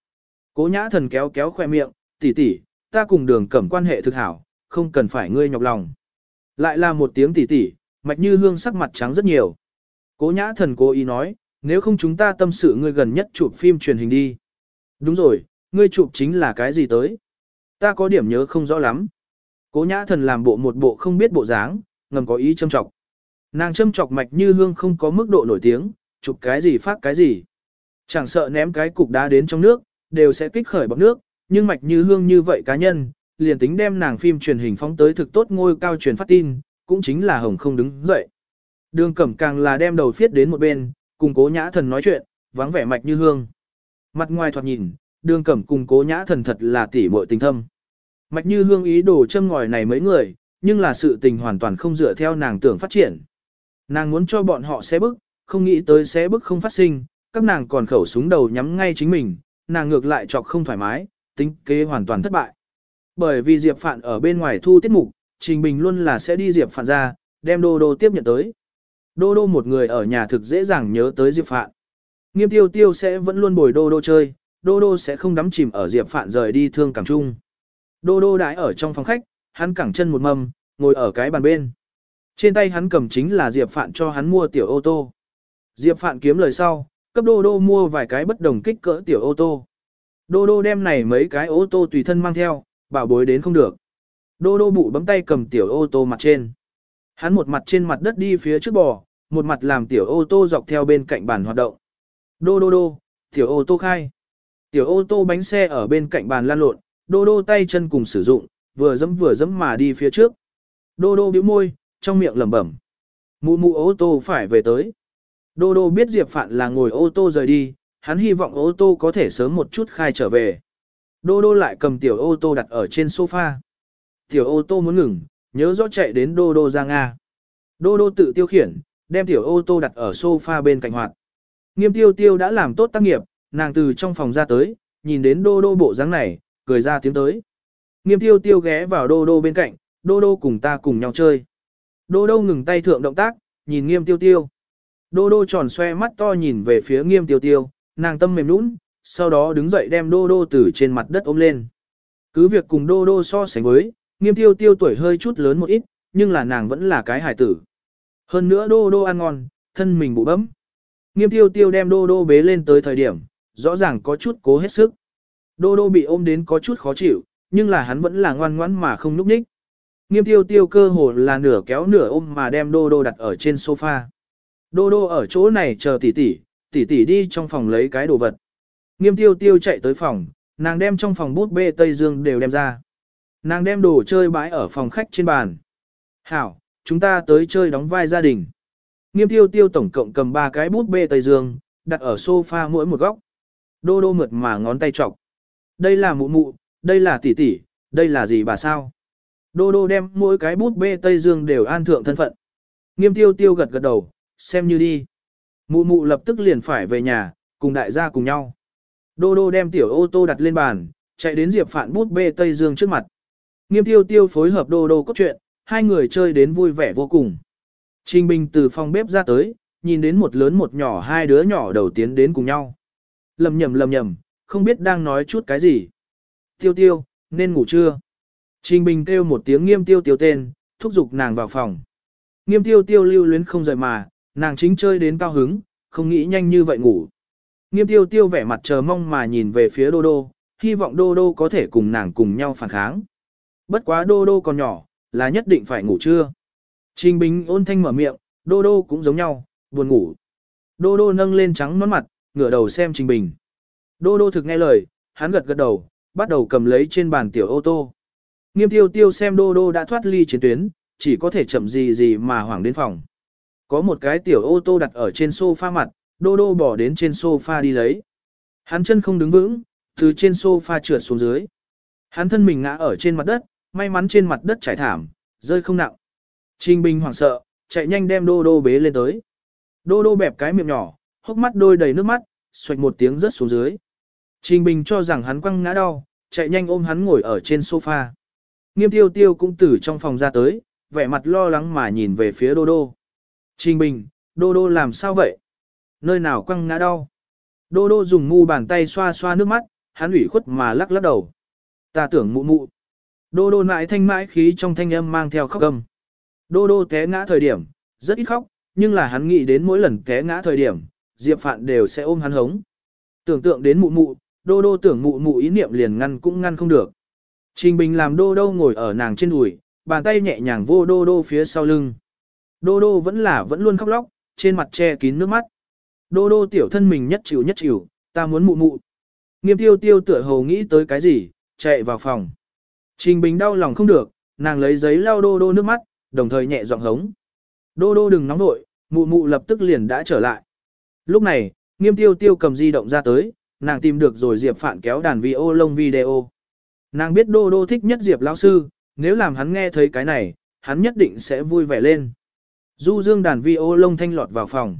A: Cố nhã thần kéo kéo khoe miệng, tỷ tỷ, ta cùng đường cẩm quan hệ thực hảo, không cần phải ngươi nhọc lòng. Lại là một tiếng tỷ tỷ, mạch như hương sắc mặt trắng rất nhiều. Cố nhã thần cố ý nói, nếu không chúng ta tâm sự ngươi gần nhất chụp phim truyền hình đi. Đúng rồi, ngươi chụp chính là cái gì tới? Ta có điểm nhớ không rõ lắm. Cố nhã thần làm bộ một bộ không biết bộ dáng, ngầm có ý châm trọng. Nàng châm chọc mạch như hương không có mức độ nổi tiếng, chụp cái gì phát cái gì. Chẳng sợ ném cái cục đá đến trong nước, đều sẽ kích khởi bọc nước, nhưng mạch như hương như vậy cá nhân, liền tính đem nàng phim truyền hình phóng tới thực tốt ngôi cao truyền phát tin, cũng chính là hồng không đứng dậy. Đường cẩm càng là đem đầu phiết đến một bên, cùng cố nhã thần nói chuyện, vắng vẻ mạch như hương. Mặt ngoài thoạt nhìn, đường cẩm cùng cố nhã thần thật là tỉ muội tình thâm. Mạch như hương ý đồ châm ngòi này mấy người, nhưng là sự tình hoàn toàn không dựa theo nàng tưởng phát triển. Nàng muốn cho bọn họ xé bức, không nghĩ tới xé bức không phát sinh, các nàng còn khẩu súng đầu nhắm ngay chính mình, nàng ngược lại chọc không thoải mái, tính kế hoàn toàn thất bại. Bởi vì Diệp Phạn ở bên ngoài thu tiết mục, Trình Bình luôn là sẽ đi Diệp Phạn ra, đem Đô Đô tiếp nhận tới. Đô Đô một người ở nhà thực dễ dàng nhớ tới Diệp Phạn. Nghiêm tiêu tiêu sẽ vẫn luôn bồi Đô Đô chơi, Đô Đô sẽ không đắm chìm ở Diệp Phạn rời đi thương cảm chung. Đô Đô đãi ở trong phòng khách, hắn cẳng chân một mâm, ngồi ở cái bàn bên. Trên tay hắn cầm chính là Diệp Phạn cho hắn mua tiểu ô tô. Diệp Phạn kiếm lời sau, cấp Đô Đô mua vài cái bất đồng kích cỡ tiểu ô tô. Đô Đô đem này mấy cái ô tô tùy thân mang theo, bảo bối đến không được. Đô Đô bụ bấm tay cầm tiểu ô tô mặt trên. Hắn một mặt trên mặt đất đi phía trước bò, một mặt làm tiểu ô tô dọc theo bên cạnh bàn hoạt động. Đô Đô Đô, tiểu ô tô khai. Tiểu ô tô bánh xe ở bên cạnh bàn lan lộn, Đô Đô tay chân cùng sử dụng, vừa dẫm vừa dẫm mà đi phía trước. Đô Đô bĩu môi, trong miệng lẩm bẩm. Mụ mụ ô tô phải về tới. Đô đô biết Diệp Phạn là ngồi ô tô rời đi, hắn hy vọng ô tô có thể sớm một chút khai trở về. Đô đô lại cầm tiểu ô tô đặt ở trên sofa. Tiểu ô tô muốn ngừng, nhớ rõ chạy đến đô đô ra Nga. Đô đô tự tiêu khiển, đem tiểu ô tô đặt ở sofa bên cạnh hoạt. Nghiêm tiêu tiêu đã làm tốt tác nghiệp, nàng từ trong phòng ra tới, nhìn đến đô đô bộ dáng này, cười ra tiếng tới. Nghiêm tiêu tiêu ghé vào đô đô bên cạnh, đô đô cùng ta cùng nhau chơi. Đô đô ngừng tay thượng động tác, nhìn nghiêm tiêu tiêu. Đô đô tròn xoe mắt to nhìn về phía nghiêm tiêu tiêu, nàng tâm mềm nũng, sau đó đứng dậy đem đô đô từ trên mặt đất ôm lên. Cứ việc cùng đô đô so sánh với, nghiêm tiêu tiêu tuổi hơi chút lớn một ít, nhưng là nàng vẫn là cái hải tử. Hơn nữa đô đô ăn ngon, thân mình bụ bấm. Nghiêm tiêu tiêu đem đô đô bế lên tới thời điểm, rõ ràng có chút cố hết sức. Đô đô bị ôm đến có chút khó chịu, nhưng là hắn vẫn là ngoan ngoãn mà không núp ních. Nghiêm tiêu tiêu cơ hồ là nửa kéo nửa ôm mà đem đô đô đặt ở trên sofa. Đô đô ở chỗ này chờ tỷ tỷ, tỷ tỷ đi trong phòng lấy cái đồ vật. Nghiêm tiêu tiêu chạy tới phòng, nàng đem trong phòng bút bê Tây Dương đều đem ra. Nàng đem đồ chơi bãi ở phòng khách trên bàn. Hảo, chúng ta tới chơi đóng vai gia đình. Nghiêm tiêu tiêu tổng cộng cầm ba cái bút bê Tây Dương, đặt ở sofa mỗi một góc. Đô đô mượt mà ngón tay chọc. Đây là mụ mụ, đây là tỷ tỷ, đây là gì bà sao? Đô đô đem mỗi cái bút bê Tây Dương đều an thượng thân phận. Nghiêm tiêu tiêu gật gật đầu, xem như đi. Mụ mụ lập tức liền phải về nhà, cùng đại gia cùng nhau. Đô đô đem tiểu ô tô đặt lên bàn, chạy đến Diệp Phạn bút bê Tây Dương trước mặt. Nghiêm tiêu tiêu phối hợp đô đô cốt truyện, hai người chơi đến vui vẻ vô cùng. Trình Bình từ phòng bếp ra tới, nhìn đến một lớn một nhỏ hai đứa nhỏ đầu tiến đến cùng nhau. Lầm nhầm lầm nhầm, không biết đang nói chút cái gì. Tiêu tiêu, nên ngủ chưa? Trình Bình kêu một tiếng nghiêm tiêu tiêu tên, thúc giục nàng vào phòng. Nghiêm tiêu tiêu lưu luyến không rời mà, nàng chính chơi đến cao hứng, không nghĩ nhanh như vậy ngủ. Nghiêm tiêu tiêu vẻ mặt chờ mong mà nhìn về phía đô đô, hy vọng đô đô có thể cùng nàng cùng nhau phản kháng. Bất quá đô đô còn nhỏ, là nhất định phải ngủ trưa. Trình Bình ôn thanh mở miệng, đô đô cũng giống nhau, buồn ngủ. Đô đô nâng lên trắng nón mặt, ngửa đầu xem Trình Bình. Đô đô thực nghe lời, hắn gật gật đầu, bắt đầu cầm lấy trên bàn tiểu ô tô. Nghiêm tiêu tiêu xem đô đô đã thoát ly chiến tuyến, chỉ có thể chậm gì gì mà hoảng đến phòng. Có một cái tiểu ô tô đặt ở trên sofa mặt, đô đô bỏ đến trên sofa đi lấy. Hắn chân không đứng vững, từ trên sofa trượt xuống dưới. Hắn thân mình ngã ở trên mặt đất, may mắn trên mặt đất trải thảm, rơi không nặng. Trình Bình hoảng sợ, chạy nhanh đem đô đô bế lên tới. Đô đô bẹp cái miệng nhỏ, hốc mắt đôi đầy nước mắt, xoạch một tiếng rớt xuống dưới. Trình Bình cho rằng hắn quăng ngã đau, chạy nhanh ôm hắn ngồi ở trên sofa. Nghiêm tiêu tiêu cũng từ trong phòng ra tới, vẻ mặt lo lắng mà nhìn về phía đô đô. Trình Bình, đô đô làm sao vậy? Nơi nào quăng ngã đau? Đô đô dùng ngu bàn tay xoa xoa nước mắt, hắn ủy khuất mà lắc lắc đầu. Ta tưởng mụ mụ. Đô đô mãi thanh mãi khí trong thanh âm mang theo khóc gầm. Đô đô té ngã thời điểm, rất ít khóc, nhưng là hắn nghĩ đến mỗi lần té ngã thời điểm, Diệp Phạn đều sẽ ôm hắn hống. Tưởng tượng đến mụ mụ, đô đô tưởng mụ mụ ý niệm liền ngăn cũng ngăn không được. Trình Bình làm đô đô ngồi ở nàng trên đùi, bàn tay nhẹ nhàng vô đô đô phía sau lưng. Đô đô vẫn là vẫn luôn khóc lóc, trên mặt che kín nước mắt. Đô đô tiểu thân mình nhất chịu nhất chịu, ta muốn mụ mụ. Nghiêm tiêu tiêu tựa hồ nghĩ tới cái gì, chạy vào phòng. Trình Bình đau lòng không được, nàng lấy giấy lau đô đô nước mắt, đồng thời nhẹ giọng hống. Đô đô đừng nóng nội, mụ mụ lập tức liền đã trở lại. Lúc này, nghiêm tiêu tiêu cầm di động ra tới, nàng tìm được rồi Diệp Phạn kéo đàn vi ô lông video. Nàng biết đô đô thích nhất Diệp lão sư, nếu làm hắn nghe thấy cái này, hắn nhất định sẽ vui vẻ lên. Du dương đàn vi ô lông thanh lọt vào phòng.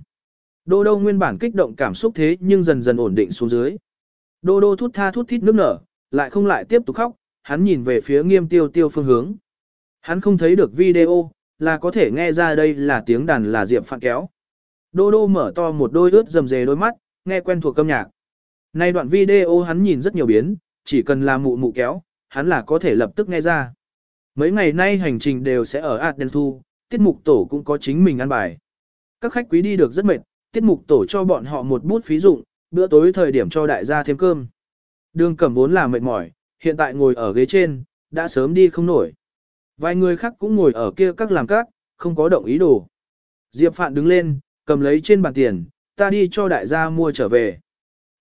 A: Đô đô nguyên bản kích động cảm xúc thế nhưng dần dần ổn định xuống dưới. Đô đô thút tha thút thít nước nở, lại không lại tiếp tục khóc, hắn nhìn về phía nghiêm tiêu tiêu phương hướng. Hắn không thấy được video, là có thể nghe ra đây là tiếng đàn là Diệp Phạn kéo. Đô đô mở to một đôi ướt rầm rề đôi mắt, nghe quen thuộc âm nhạc. Nay đoạn video hắn nhìn rất nhiều biến, chỉ cần là mụ mụ kéo, hắn là có thể lập tức nghe ra. Mấy ngày nay hành trình đều sẽ ở Aden Thu, tiết mục tổ cũng có chính mình ăn bài. Các khách quý đi được rất mệt, tiết mục tổ cho bọn họ một bút phí dụng, bữa tối thời điểm cho đại gia thêm cơm. Đường cẩm vốn là mệt mỏi, hiện tại ngồi ở ghế trên, đã sớm đi không nổi. Vài người khác cũng ngồi ở kia các làm các, không có động ý đồ. Diệp Phạn đứng lên, cầm lấy trên bàn tiền, ta đi cho đại gia mua trở về.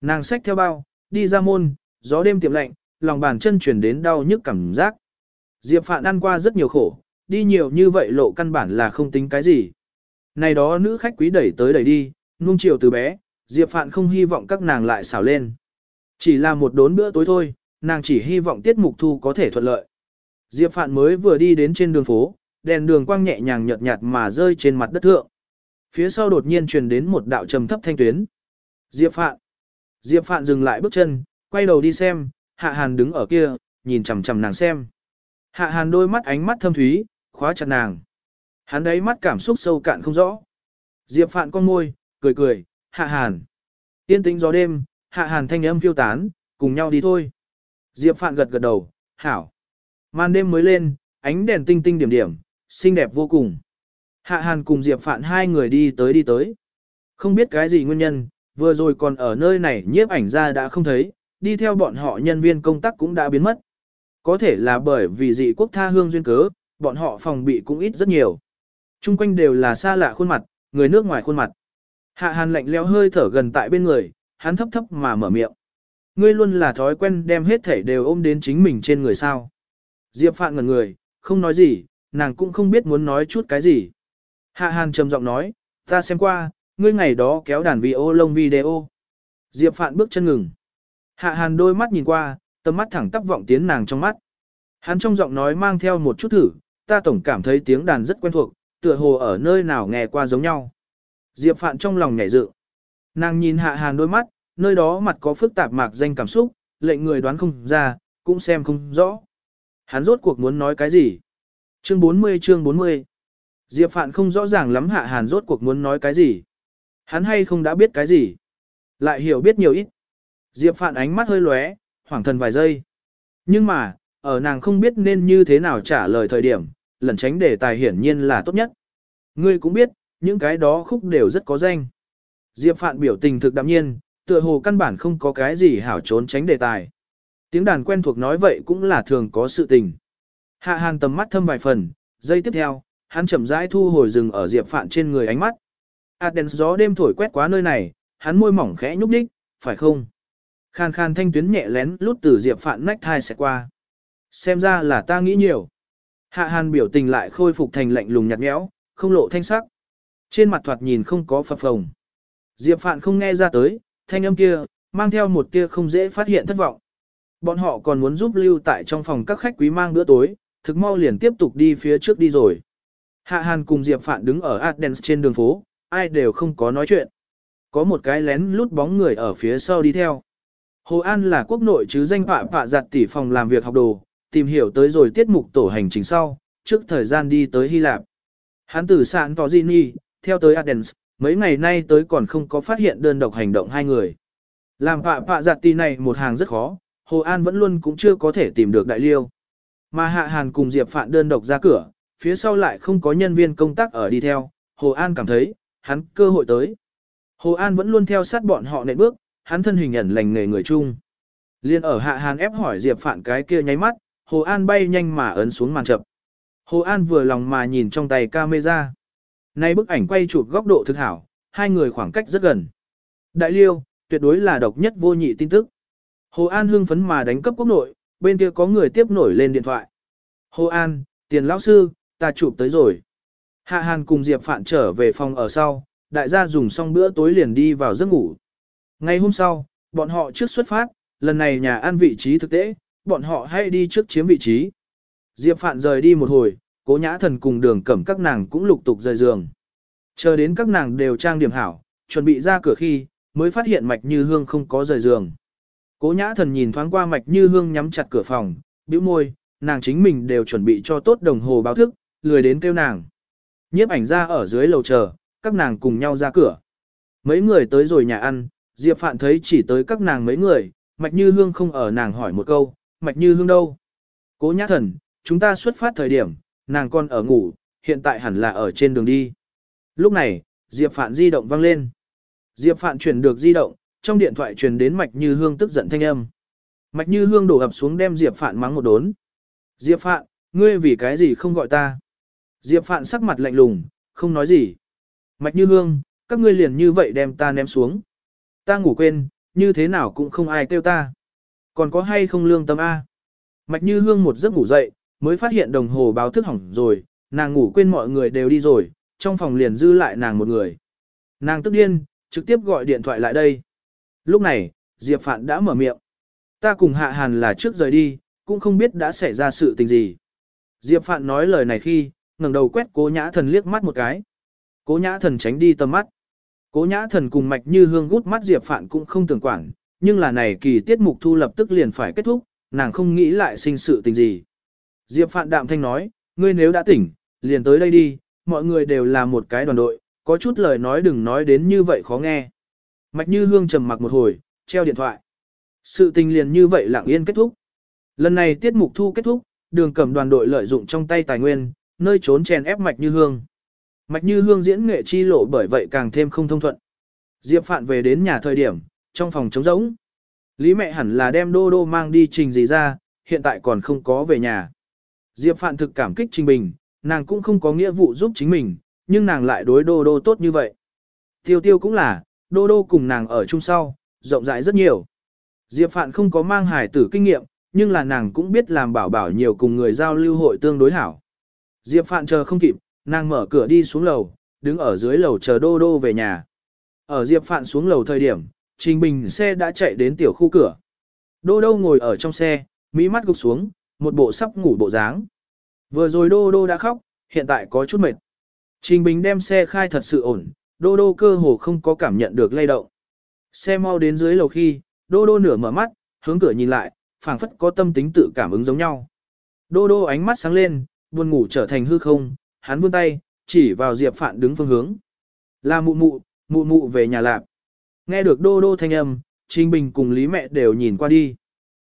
A: Nàng xách theo bao, đi ra môn, gió đêm tiệm lạnh, lòng bàn chân chuyển đến đau nhức cảm giác. Diệp Phạn ăn qua rất nhiều khổ, đi nhiều như vậy lộ căn bản là không tính cái gì. Này đó nữ khách quý đẩy tới đẩy đi, nuông chiều từ bé, Diệp Phạn không hy vọng các nàng lại xảo lên. Chỉ là một đốn bữa tối thôi, nàng chỉ hy vọng tiết mục thu có thể thuận lợi. Diệp Phạn mới vừa đi đến trên đường phố, đèn đường quang nhẹ nhàng nhợt nhạt mà rơi trên mặt đất thượng. Phía sau đột nhiên truyền đến một đạo trầm thấp thanh tuyến. Diệp Phạn. Diệp Phạn dừng lại bước chân, quay đầu đi xem, Hạ Hàn đứng ở kia, nhìn chằm chằm nàng xem. Hạ Hàn đôi mắt ánh mắt thâm thúy, khóa chặt nàng. Hắn đấy mắt cảm xúc sâu cạn không rõ. Diệp Phạn con môi, cười cười, Hạ Hàn. Yên tĩnh gió đêm, Hạ Hàn thanh âm phiêu tán, cùng nhau đi thôi. Diệp Phạn gật gật đầu, hảo. Màn đêm mới lên, ánh đèn tinh tinh điểm điểm, xinh đẹp vô cùng. Hạ Hàn cùng Diệp Phạn hai người đi tới đi tới. Không biết cái gì nguyên nhân, vừa rồi còn ở nơi này nhiếp ảnh ra đã không thấy, đi theo bọn họ nhân viên công tác cũng đã biến mất. Có thể là bởi vì dị quốc tha hương duyên cớ, bọn họ phòng bị cũng ít rất nhiều. Trung quanh đều là xa lạ khuôn mặt, người nước ngoài khuôn mặt. Hạ hàn lạnh leo hơi thở gần tại bên người, hắn thấp thấp mà mở miệng. Ngươi luôn là thói quen đem hết thể đều ôm đến chính mình trên người sao. Diệp Phạn ngẩn người, không nói gì, nàng cũng không biết muốn nói chút cái gì. Hạ hàn trầm giọng nói, ta xem qua, ngươi ngày đó kéo đàn video lông video. Diệp Phạn bước chân ngừng. Hạ hàn đôi mắt nhìn qua, tầm mắt thẳng tắp vọng tiến nàng trong mắt. Hắn trong giọng nói mang theo một chút thử, ta tổng cảm thấy tiếng đàn rất quen thuộc, tựa hồ ở nơi nào nghe qua giống nhau. Diệp Phạn trong lòng nhảy dự, Nàng nhìn hạ hàn đôi mắt, nơi đó mặt có phức tạp mạc danh cảm xúc, lệnh người đoán không ra, cũng xem không rõ. Hắn rốt cuộc muốn nói cái gì? Chương 40 chương 40 Diệp Phạn không rõ ràng lắm hạ hàn rốt cuộc muốn nói cái gì. Hắn hay không đã biết cái gì. Lại hiểu biết nhiều ít. Diệp Phạn ánh mắt hơi lóe, hoảng thần vài giây. Nhưng mà, ở nàng không biết nên như thế nào trả lời thời điểm, lẩn tránh đề tài hiển nhiên là tốt nhất. Ngươi cũng biết, những cái đó khúc đều rất có danh. Diệp Phạn biểu tình thực đạm nhiên, tựa hồ căn bản không có cái gì hảo trốn tránh đề tài. Tiếng đàn quen thuộc nói vậy cũng là thường có sự tình. Hạ Hàn tầm mắt thâm vài phần, giây tiếp theo, hắn chậm rãi thu hồi rừng ở Diệp Phạn trên người ánh mắt. Adens gió đêm thổi quét quá nơi này, hắn môi mỏng khẽ nhúc nhích, phải không? Khan khan thanh tuyến nhẹ lén lút từ Diệp Phạn nách thai sẽ qua. Xem ra là ta nghĩ nhiều. Hạ Hàn biểu tình lại khôi phục thành lạnh lùng nhạt nhẽo, không lộ thanh sắc. Trên mặt thoạt nhìn không có phập phồng. Diệp Phạn không nghe ra tới, thanh âm kia, mang theo một tia không dễ phát hiện thất vọng. Bọn họ còn muốn giúp lưu tại trong phòng các khách quý mang bữa tối, thực mau liền tiếp tục đi phía trước đi rồi. Hạ Hàn cùng Diệp Phạn đứng ở Adens trên đường phố, ai đều không có nói chuyện. Có một cái lén lút bóng người ở phía sau đi theo. Hồ An là quốc nội chứ danh phạ phạ giặt tỷ phòng làm việc học đồ, tìm hiểu tới rồi tiết mục tổ hành trình sau, trước thời gian đi tới Hy Lạp. Hắn từ sạn Tozini, theo tới Athens, mấy ngày nay tới còn không có phát hiện đơn độc hành động hai người. Làm phạ phạ giặt tỷ này một hàng rất khó, Hồ An vẫn luôn cũng chưa có thể tìm được đại liêu. Mà Hạ Hàn cùng Diệp Phạn đơn độc ra cửa, phía sau lại không có nhân viên công tác ở đi theo, Hồ An cảm thấy, hắn cơ hội tới. Hồ An vẫn luôn theo sát bọn họ nệ bước, hắn thân hình ẩn lành nghề người chung. Liên ở Hạ Hàn ép hỏi Diệp Phạn cái kia nháy mắt, Hồ An bay nhanh mà ấn xuống màn chậm. Hồ An vừa lòng mà nhìn trong tay camera. Nay bức ảnh quay chụp góc độ thực hảo, hai người khoảng cách rất gần. Đại liêu, tuyệt đối là độc nhất vô nhị tin tức. Hồ An hưng phấn mà đánh cấp quốc nội, bên kia có người tiếp nổi lên điện thoại. Hồ An, tiền lão sư, ta chụp tới rồi. Hạ Hàn cùng Diệp Phạn trở về phòng ở sau, đại gia dùng xong bữa tối liền đi vào giấc ngủ. Ngày hôm sau, bọn họ trước xuất phát, lần này nhà ăn vị trí thực tế, bọn họ hãy đi trước chiếm vị trí. Diệp Phạn rời đi một hồi, cố nhã thần cùng đường cẩm các nàng cũng lục tục rời giường. Chờ đến các nàng đều trang điểm hảo, chuẩn bị ra cửa khi, mới phát hiện mạch như hương không có rời giường. Cố nhã thần nhìn thoáng qua mạch như hương nhắm chặt cửa phòng, bĩu môi, nàng chính mình đều chuẩn bị cho tốt đồng hồ báo thức, lười đến kêu nàng. Nhiếp ảnh ra ở dưới lầu chờ, các nàng cùng nhau ra cửa. Mấy người tới rồi nhà ăn, Diệp Phạn thấy chỉ tới các nàng mấy người, Mạch Như Hương không ở nàng hỏi một câu, Mạch Như Hương đâu? Cố nhã thần, chúng ta xuất phát thời điểm, nàng còn ở ngủ, hiện tại hẳn là ở trên đường đi. Lúc này, Diệp Phạn di động vang lên. Diệp Phạn chuyển được di động, trong điện thoại truyền đến Mạch Như Hương tức giận thanh âm. Mạch Như Hương đổ ập xuống đem Diệp Phạn mắng một đốn. Diệp Phạn, ngươi vì cái gì không gọi ta? Diệp Phạn sắc mặt lạnh lùng, không nói gì. Mạch Như Hương, các ngươi liền như vậy đem ta ném xuống. Ta ngủ quên, như thế nào cũng không ai kêu ta. Còn có hay không lương tâm A? Mạch Như Hương một giấc ngủ dậy, mới phát hiện đồng hồ báo thức hỏng rồi, nàng ngủ quên mọi người đều đi rồi, trong phòng liền dư lại nàng một người. Nàng tức điên, trực tiếp gọi điện thoại lại đây. Lúc này, Diệp Phạn đã mở miệng. Ta cùng Hạ Hàn là trước rời đi, cũng không biết đã xảy ra sự tình gì. Diệp Phạn nói lời này khi, ngẩng đầu quét cố nhã thần liếc mắt một cái. Cố nhã thần tránh đi tầm mắt. Cố nhã thần cùng mạch như hương gút mắt Diệp Phạn cũng không tưởng quản, nhưng là này kỳ tiết mục thu lập tức liền phải kết thúc, nàng không nghĩ lại sinh sự tình gì. Diệp Phạn đạm thanh nói, ngươi nếu đã tỉnh, liền tới đây đi, mọi người đều là một cái đoàn đội, có chút lời nói đừng nói đến như vậy khó nghe. Mạch Như Hương trầm mặc một hồi, treo điện thoại. Sự tình liền như vậy lặng yên kết thúc. Lần này tiết mục thu kết thúc, đường cầm đoàn đội lợi dụng trong tay tài nguyên, nơi trốn chèn ép Mạch Như Hương. Mạch Như Hương diễn nghệ chi lộ bởi vậy càng thêm không thông thuận. Diệp Phạn về đến nhà thời điểm, trong phòng trống rỗng. Lý mẹ hẳn là đem đô đô mang đi trình gì ra, hiện tại còn không có về nhà. Diệp Phạn thực cảm kích Trình Bình, nàng cũng không có nghĩa vụ giúp chính mình, nhưng nàng lại đối đô đô tốt như vậy. Tiêu tiêu cũng là, đô đô cùng nàng ở chung sau, rộng rãi rất nhiều. Diệp Phạn không có mang hài tử kinh nghiệm, nhưng là nàng cũng biết làm bảo bảo nhiều cùng người giao lưu hội tương đối hảo. Diệp Phạn chờ không kịp, nàng mở cửa đi xuống lầu, đứng ở dưới lầu chờ đô đô về nhà. Ở Diệp Phạn xuống lầu thời điểm, Trình Bình xe đã chạy đến tiểu khu cửa. Đô đô ngồi ở trong xe, mỹ mắt gục xuống, một bộ sắp ngủ bộ dáng. Vừa rồi đô đô đã khóc, hiện tại có chút mệt. Trình Bình đem xe khai thật sự ổn, đô đô cơ hồ không có cảm nhận được lay động. Xe mau đến dưới lầu khi, đô đô nửa mở mắt, hướng cửa nhìn lại, phảng phất có tâm tính tự cảm ứng giống nhau. Đô đô ánh mắt sáng lên, buồn ngủ trở thành hư không, hắn vươn tay, chỉ vào Diệp Phạn đứng phương hướng. Là mụ mụ, mụ mụ về nhà lạp. Nghe được đô đô thanh âm, Trình Bình cùng Lý mẹ đều nhìn qua đi.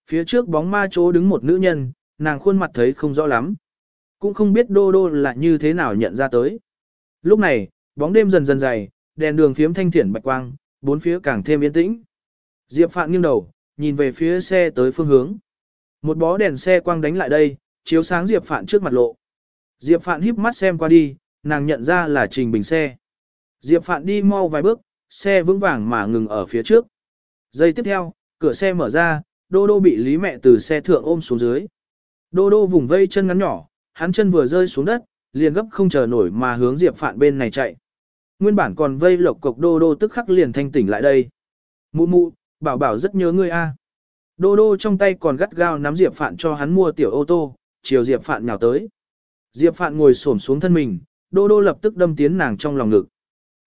A: Phía trước bóng ma chỗ đứng một nữ nhân, nàng khuôn mặt thấy không rõ lắm. Cũng không biết đô đô là như thế nào nhận ra tới. Lúc này, bóng đêm dần dần dày, đèn đường phiếm thanh thiển bạch quang, bốn phía càng thêm yên tĩnh. Diệp Phạn nghiêng đầu, nhìn về phía xe tới phương hướng. Một bó đèn xe quang đánh lại đây, chiếu sáng Diệp Phạn trước mặt lộ. Diệp Phạn híp mắt xem qua đi, nàng nhận ra là Trình Bình xe. Diệp Phạn đi mau vài bước, xe vững vàng mà ngừng ở phía trước. Giây tiếp theo, cửa xe mở ra, Đô Đô bị Lý mẹ từ xe thượng ôm xuống dưới. Đô Đô vùng vây chân ngắn nhỏ, hắn chân vừa rơi xuống đất, liền gấp không chờ nổi mà hướng Diệp Phạn bên này chạy. Nguyên bản còn vây lộc cục Đô Đô tức khắc liền thanh tỉnh lại đây. Mụ mụ, bảo bảo rất nhớ ngươi a. Đô Đô trong tay còn gắt gao nắm Diệp Phạn cho hắn mua tiểu ô tô, chiều Diệp Phạn nhào tới. Diệp Phạn ngồi xổm xuống thân mình, Đô Đô lập tức đâm tiến nàng trong lòng ngực.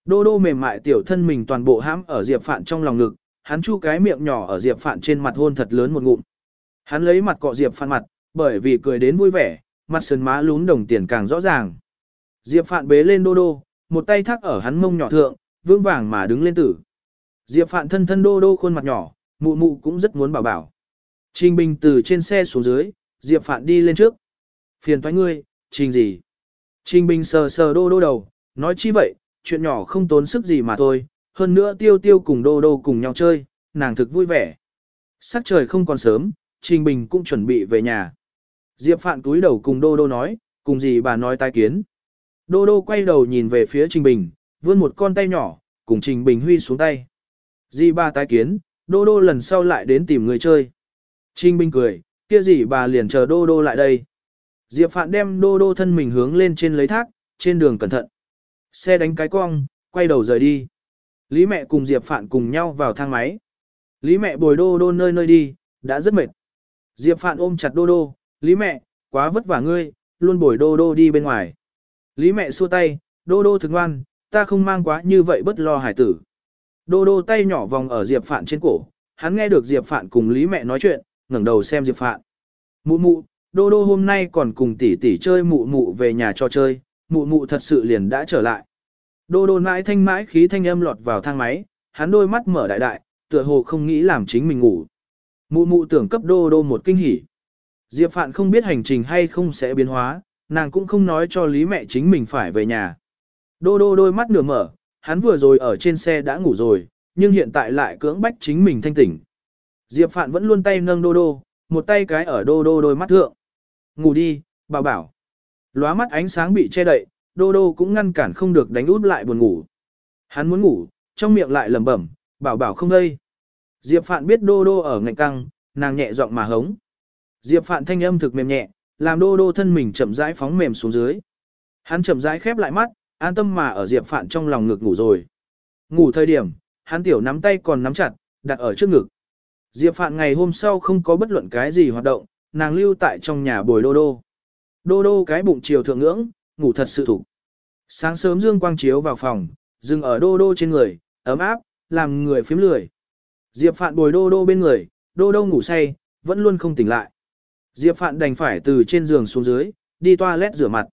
A: Đô Đô mềm mại tiểu thân mình toàn bộ hãm ở Diệp Phạn trong lòng ngực, hắn chu cái miệng nhỏ ở Diệp Phạn trên mặt hôn thật lớn một ngụm. Hắn lấy mặt cọ Diệp Phạn mặt, bởi vì cười đến vui vẻ, mặt sườn má lún đồng tiền càng rõ ràng. Diệp Phạn bế lên Đô Đô, một tay thắt ở hắn mông nhỏ thượng, vương vàng mà đứng lên tử. Diệp Phạn thân thân Đô Đô khuôn mặt nhỏ, mụ mụ cũng rất muốn bảo bảo. Trình Bình từ trên xe xuống dưới, Diệp Phạn đi lên trước. Phiền toái ngươi, trình gì? Trình Bình sờ sờ Đô Đô đầu, nói chi vậy, chuyện nhỏ không tốn sức gì mà thôi, hơn nữa tiêu tiêu cùng Đô Đô cùng nhau chơi, nàng thực vui vẻ. Sắc trời không còn sớm, Trình Bình cũng chuẩn bị về nhà. Diệp Phạn túi đầu cùng Đô Đô nói, cùng gì bà nói tai kiến. Đô Đô quay đầu nhìn về phía Trình Bình, vươn một con tay nhỏ, cùng Trình Bình huy xuống tay. Dì bà tai kiến, Đô Đô lần sau lại đến tìm người chơi. Trình Bình cười, kia gì bà liền chờ Đô Đô lại đây. Diệp Phạn đem Đô Đô thân mình hướng lên trên lấy thác, trên đường cẩn thận. Xe đánh cái cong, quay đầu rời đi. Lý mẹ cùng Diệp Phạn cùng nhau vào thang máy. Lý mẹ bồi Đô Đô nơi nơi đi, đã rất mệt. Diệp Phạn ôm chặt Đô Đô, Lý mẹ, quá vất vả ngươi, luôn bồi Đô Đô đi bên ngoài. Lý mẹ xua tay, Đô Đô thức ngoan, ta không mang quá như vậy bất lo hải tử. Đô Đô tay nhỏ vòng ở Diệp Phạn trên cổ, hắn nghe được Diệp Phạn cùng Lý mẹ nói chuyện, ngẩng đầu xem Diệp Phạn. Mụ mụ, Đô Đô hôm nay còn cùng tỷ tỷ chơi mụ mụ về nhà cho chơi, mụ mụ thật sự liền đã trở lại. Đô Đô mãi thanh mãi khí thanh âm lọt vào thang máy, hắn đôi mắt mở đại đại, tựa hồ không nghĩ làm chính mình ngủ. Mụ mụ tưởng cấp Đô Đô một kinh hỉ. Diệp Phạn không biết hành trình hay không sẽ biến hóa, nàng cũng không nói cho lý mẹ chính mình phải về nhà. Đô đô đôi mắt nửa mở, hắn vừa rồi ở trên xe đã ngủ rồi, nhưng hiện tại lại cưỡng bách chính mình thanh tỉnh. Diệp Phạn vẫn luôn tay nâng đô đô, một tay cái ở đô đô đôi mắt thượng. Ngủ đi, bảo bảo. Lóa mắt ánh sáng bị che đậy, đô đô cũng ngăn cản không được đánh út lại buồn ngủ. Hắn muốn ngủ, trong miệng lại lẩm bẩm, bảo bảo không đây. Diệp Phạn biết đô đô ở ngạnh căng, nàng nhẹ giọng mà hống. Diệp Phạn thanh âm thực mềm nhẹ, làm đô đô thân mình chậm rãi phóng mềm xuống dưới. Hắn chậm rãi khép lại mắt, an tâm mà ở Diệp Phạn trong lòng ngực ngủ rồi. Ngủ thời điểm, hắn tiểu nắm tay còn nắm chặt, đặt ở trước ngực. Diệp Phạn ngày hôm sau không có bất luận cái gì hoạt động, nàng lưu tại trong nhà bồi đô đô. Đô đô cái bụng chiều thượng ngưỡng, ngủ thật sự thủ. Sáng sớm dương quang chiếu vào phòng, dừng ở đô đô trên người, ấm áp, làm người phím lười. Diệp Phạn bồi đô đô bên người, đô đô ngủ say, vẫn luôn không tỉnh lại. Diệp Phạn đành phải từ trên giường xuống dưới, đi toilet rửa mặt.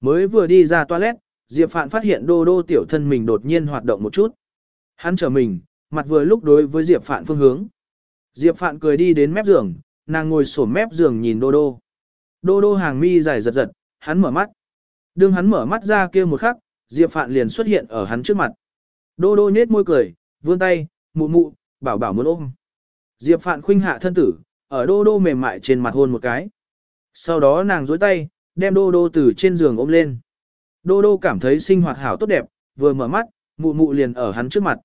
A: Mới vừa đi ra toilet, Diệp Phạn phát hiện đô đô tiểu thân mình đột nhiên hoạt động một chút. Hắn trở mình, mặt vừa lúc đối với Diệp Phạn phương hướng. Diệp Phạn cười đi đến mép giường, nàng ngồi sổ mép giường nhìn đô đô. Đô đô hàng mi dài giật giật, hắn mở mắt. Đương hắn mở mắt ra kia một khắc, Diệp Phạn liền xuất hiện ở hắn trước mặt. Đô đô nhếch môi cười, vươn tay, mụ mụ, bảo bảo muốn ôm. Diệp Phạn khuynh hạ thân tử, ở đô đô mềm mại trên mặt hôn một cái. Sau đó nàng dối tay, đem đô đô từ trên giường ôm lên. Đô đô cảm thấy sinh hoạt hảo tốt đẹp, vừa mở mắt, mụ mụ liền ở hắn trước mặt.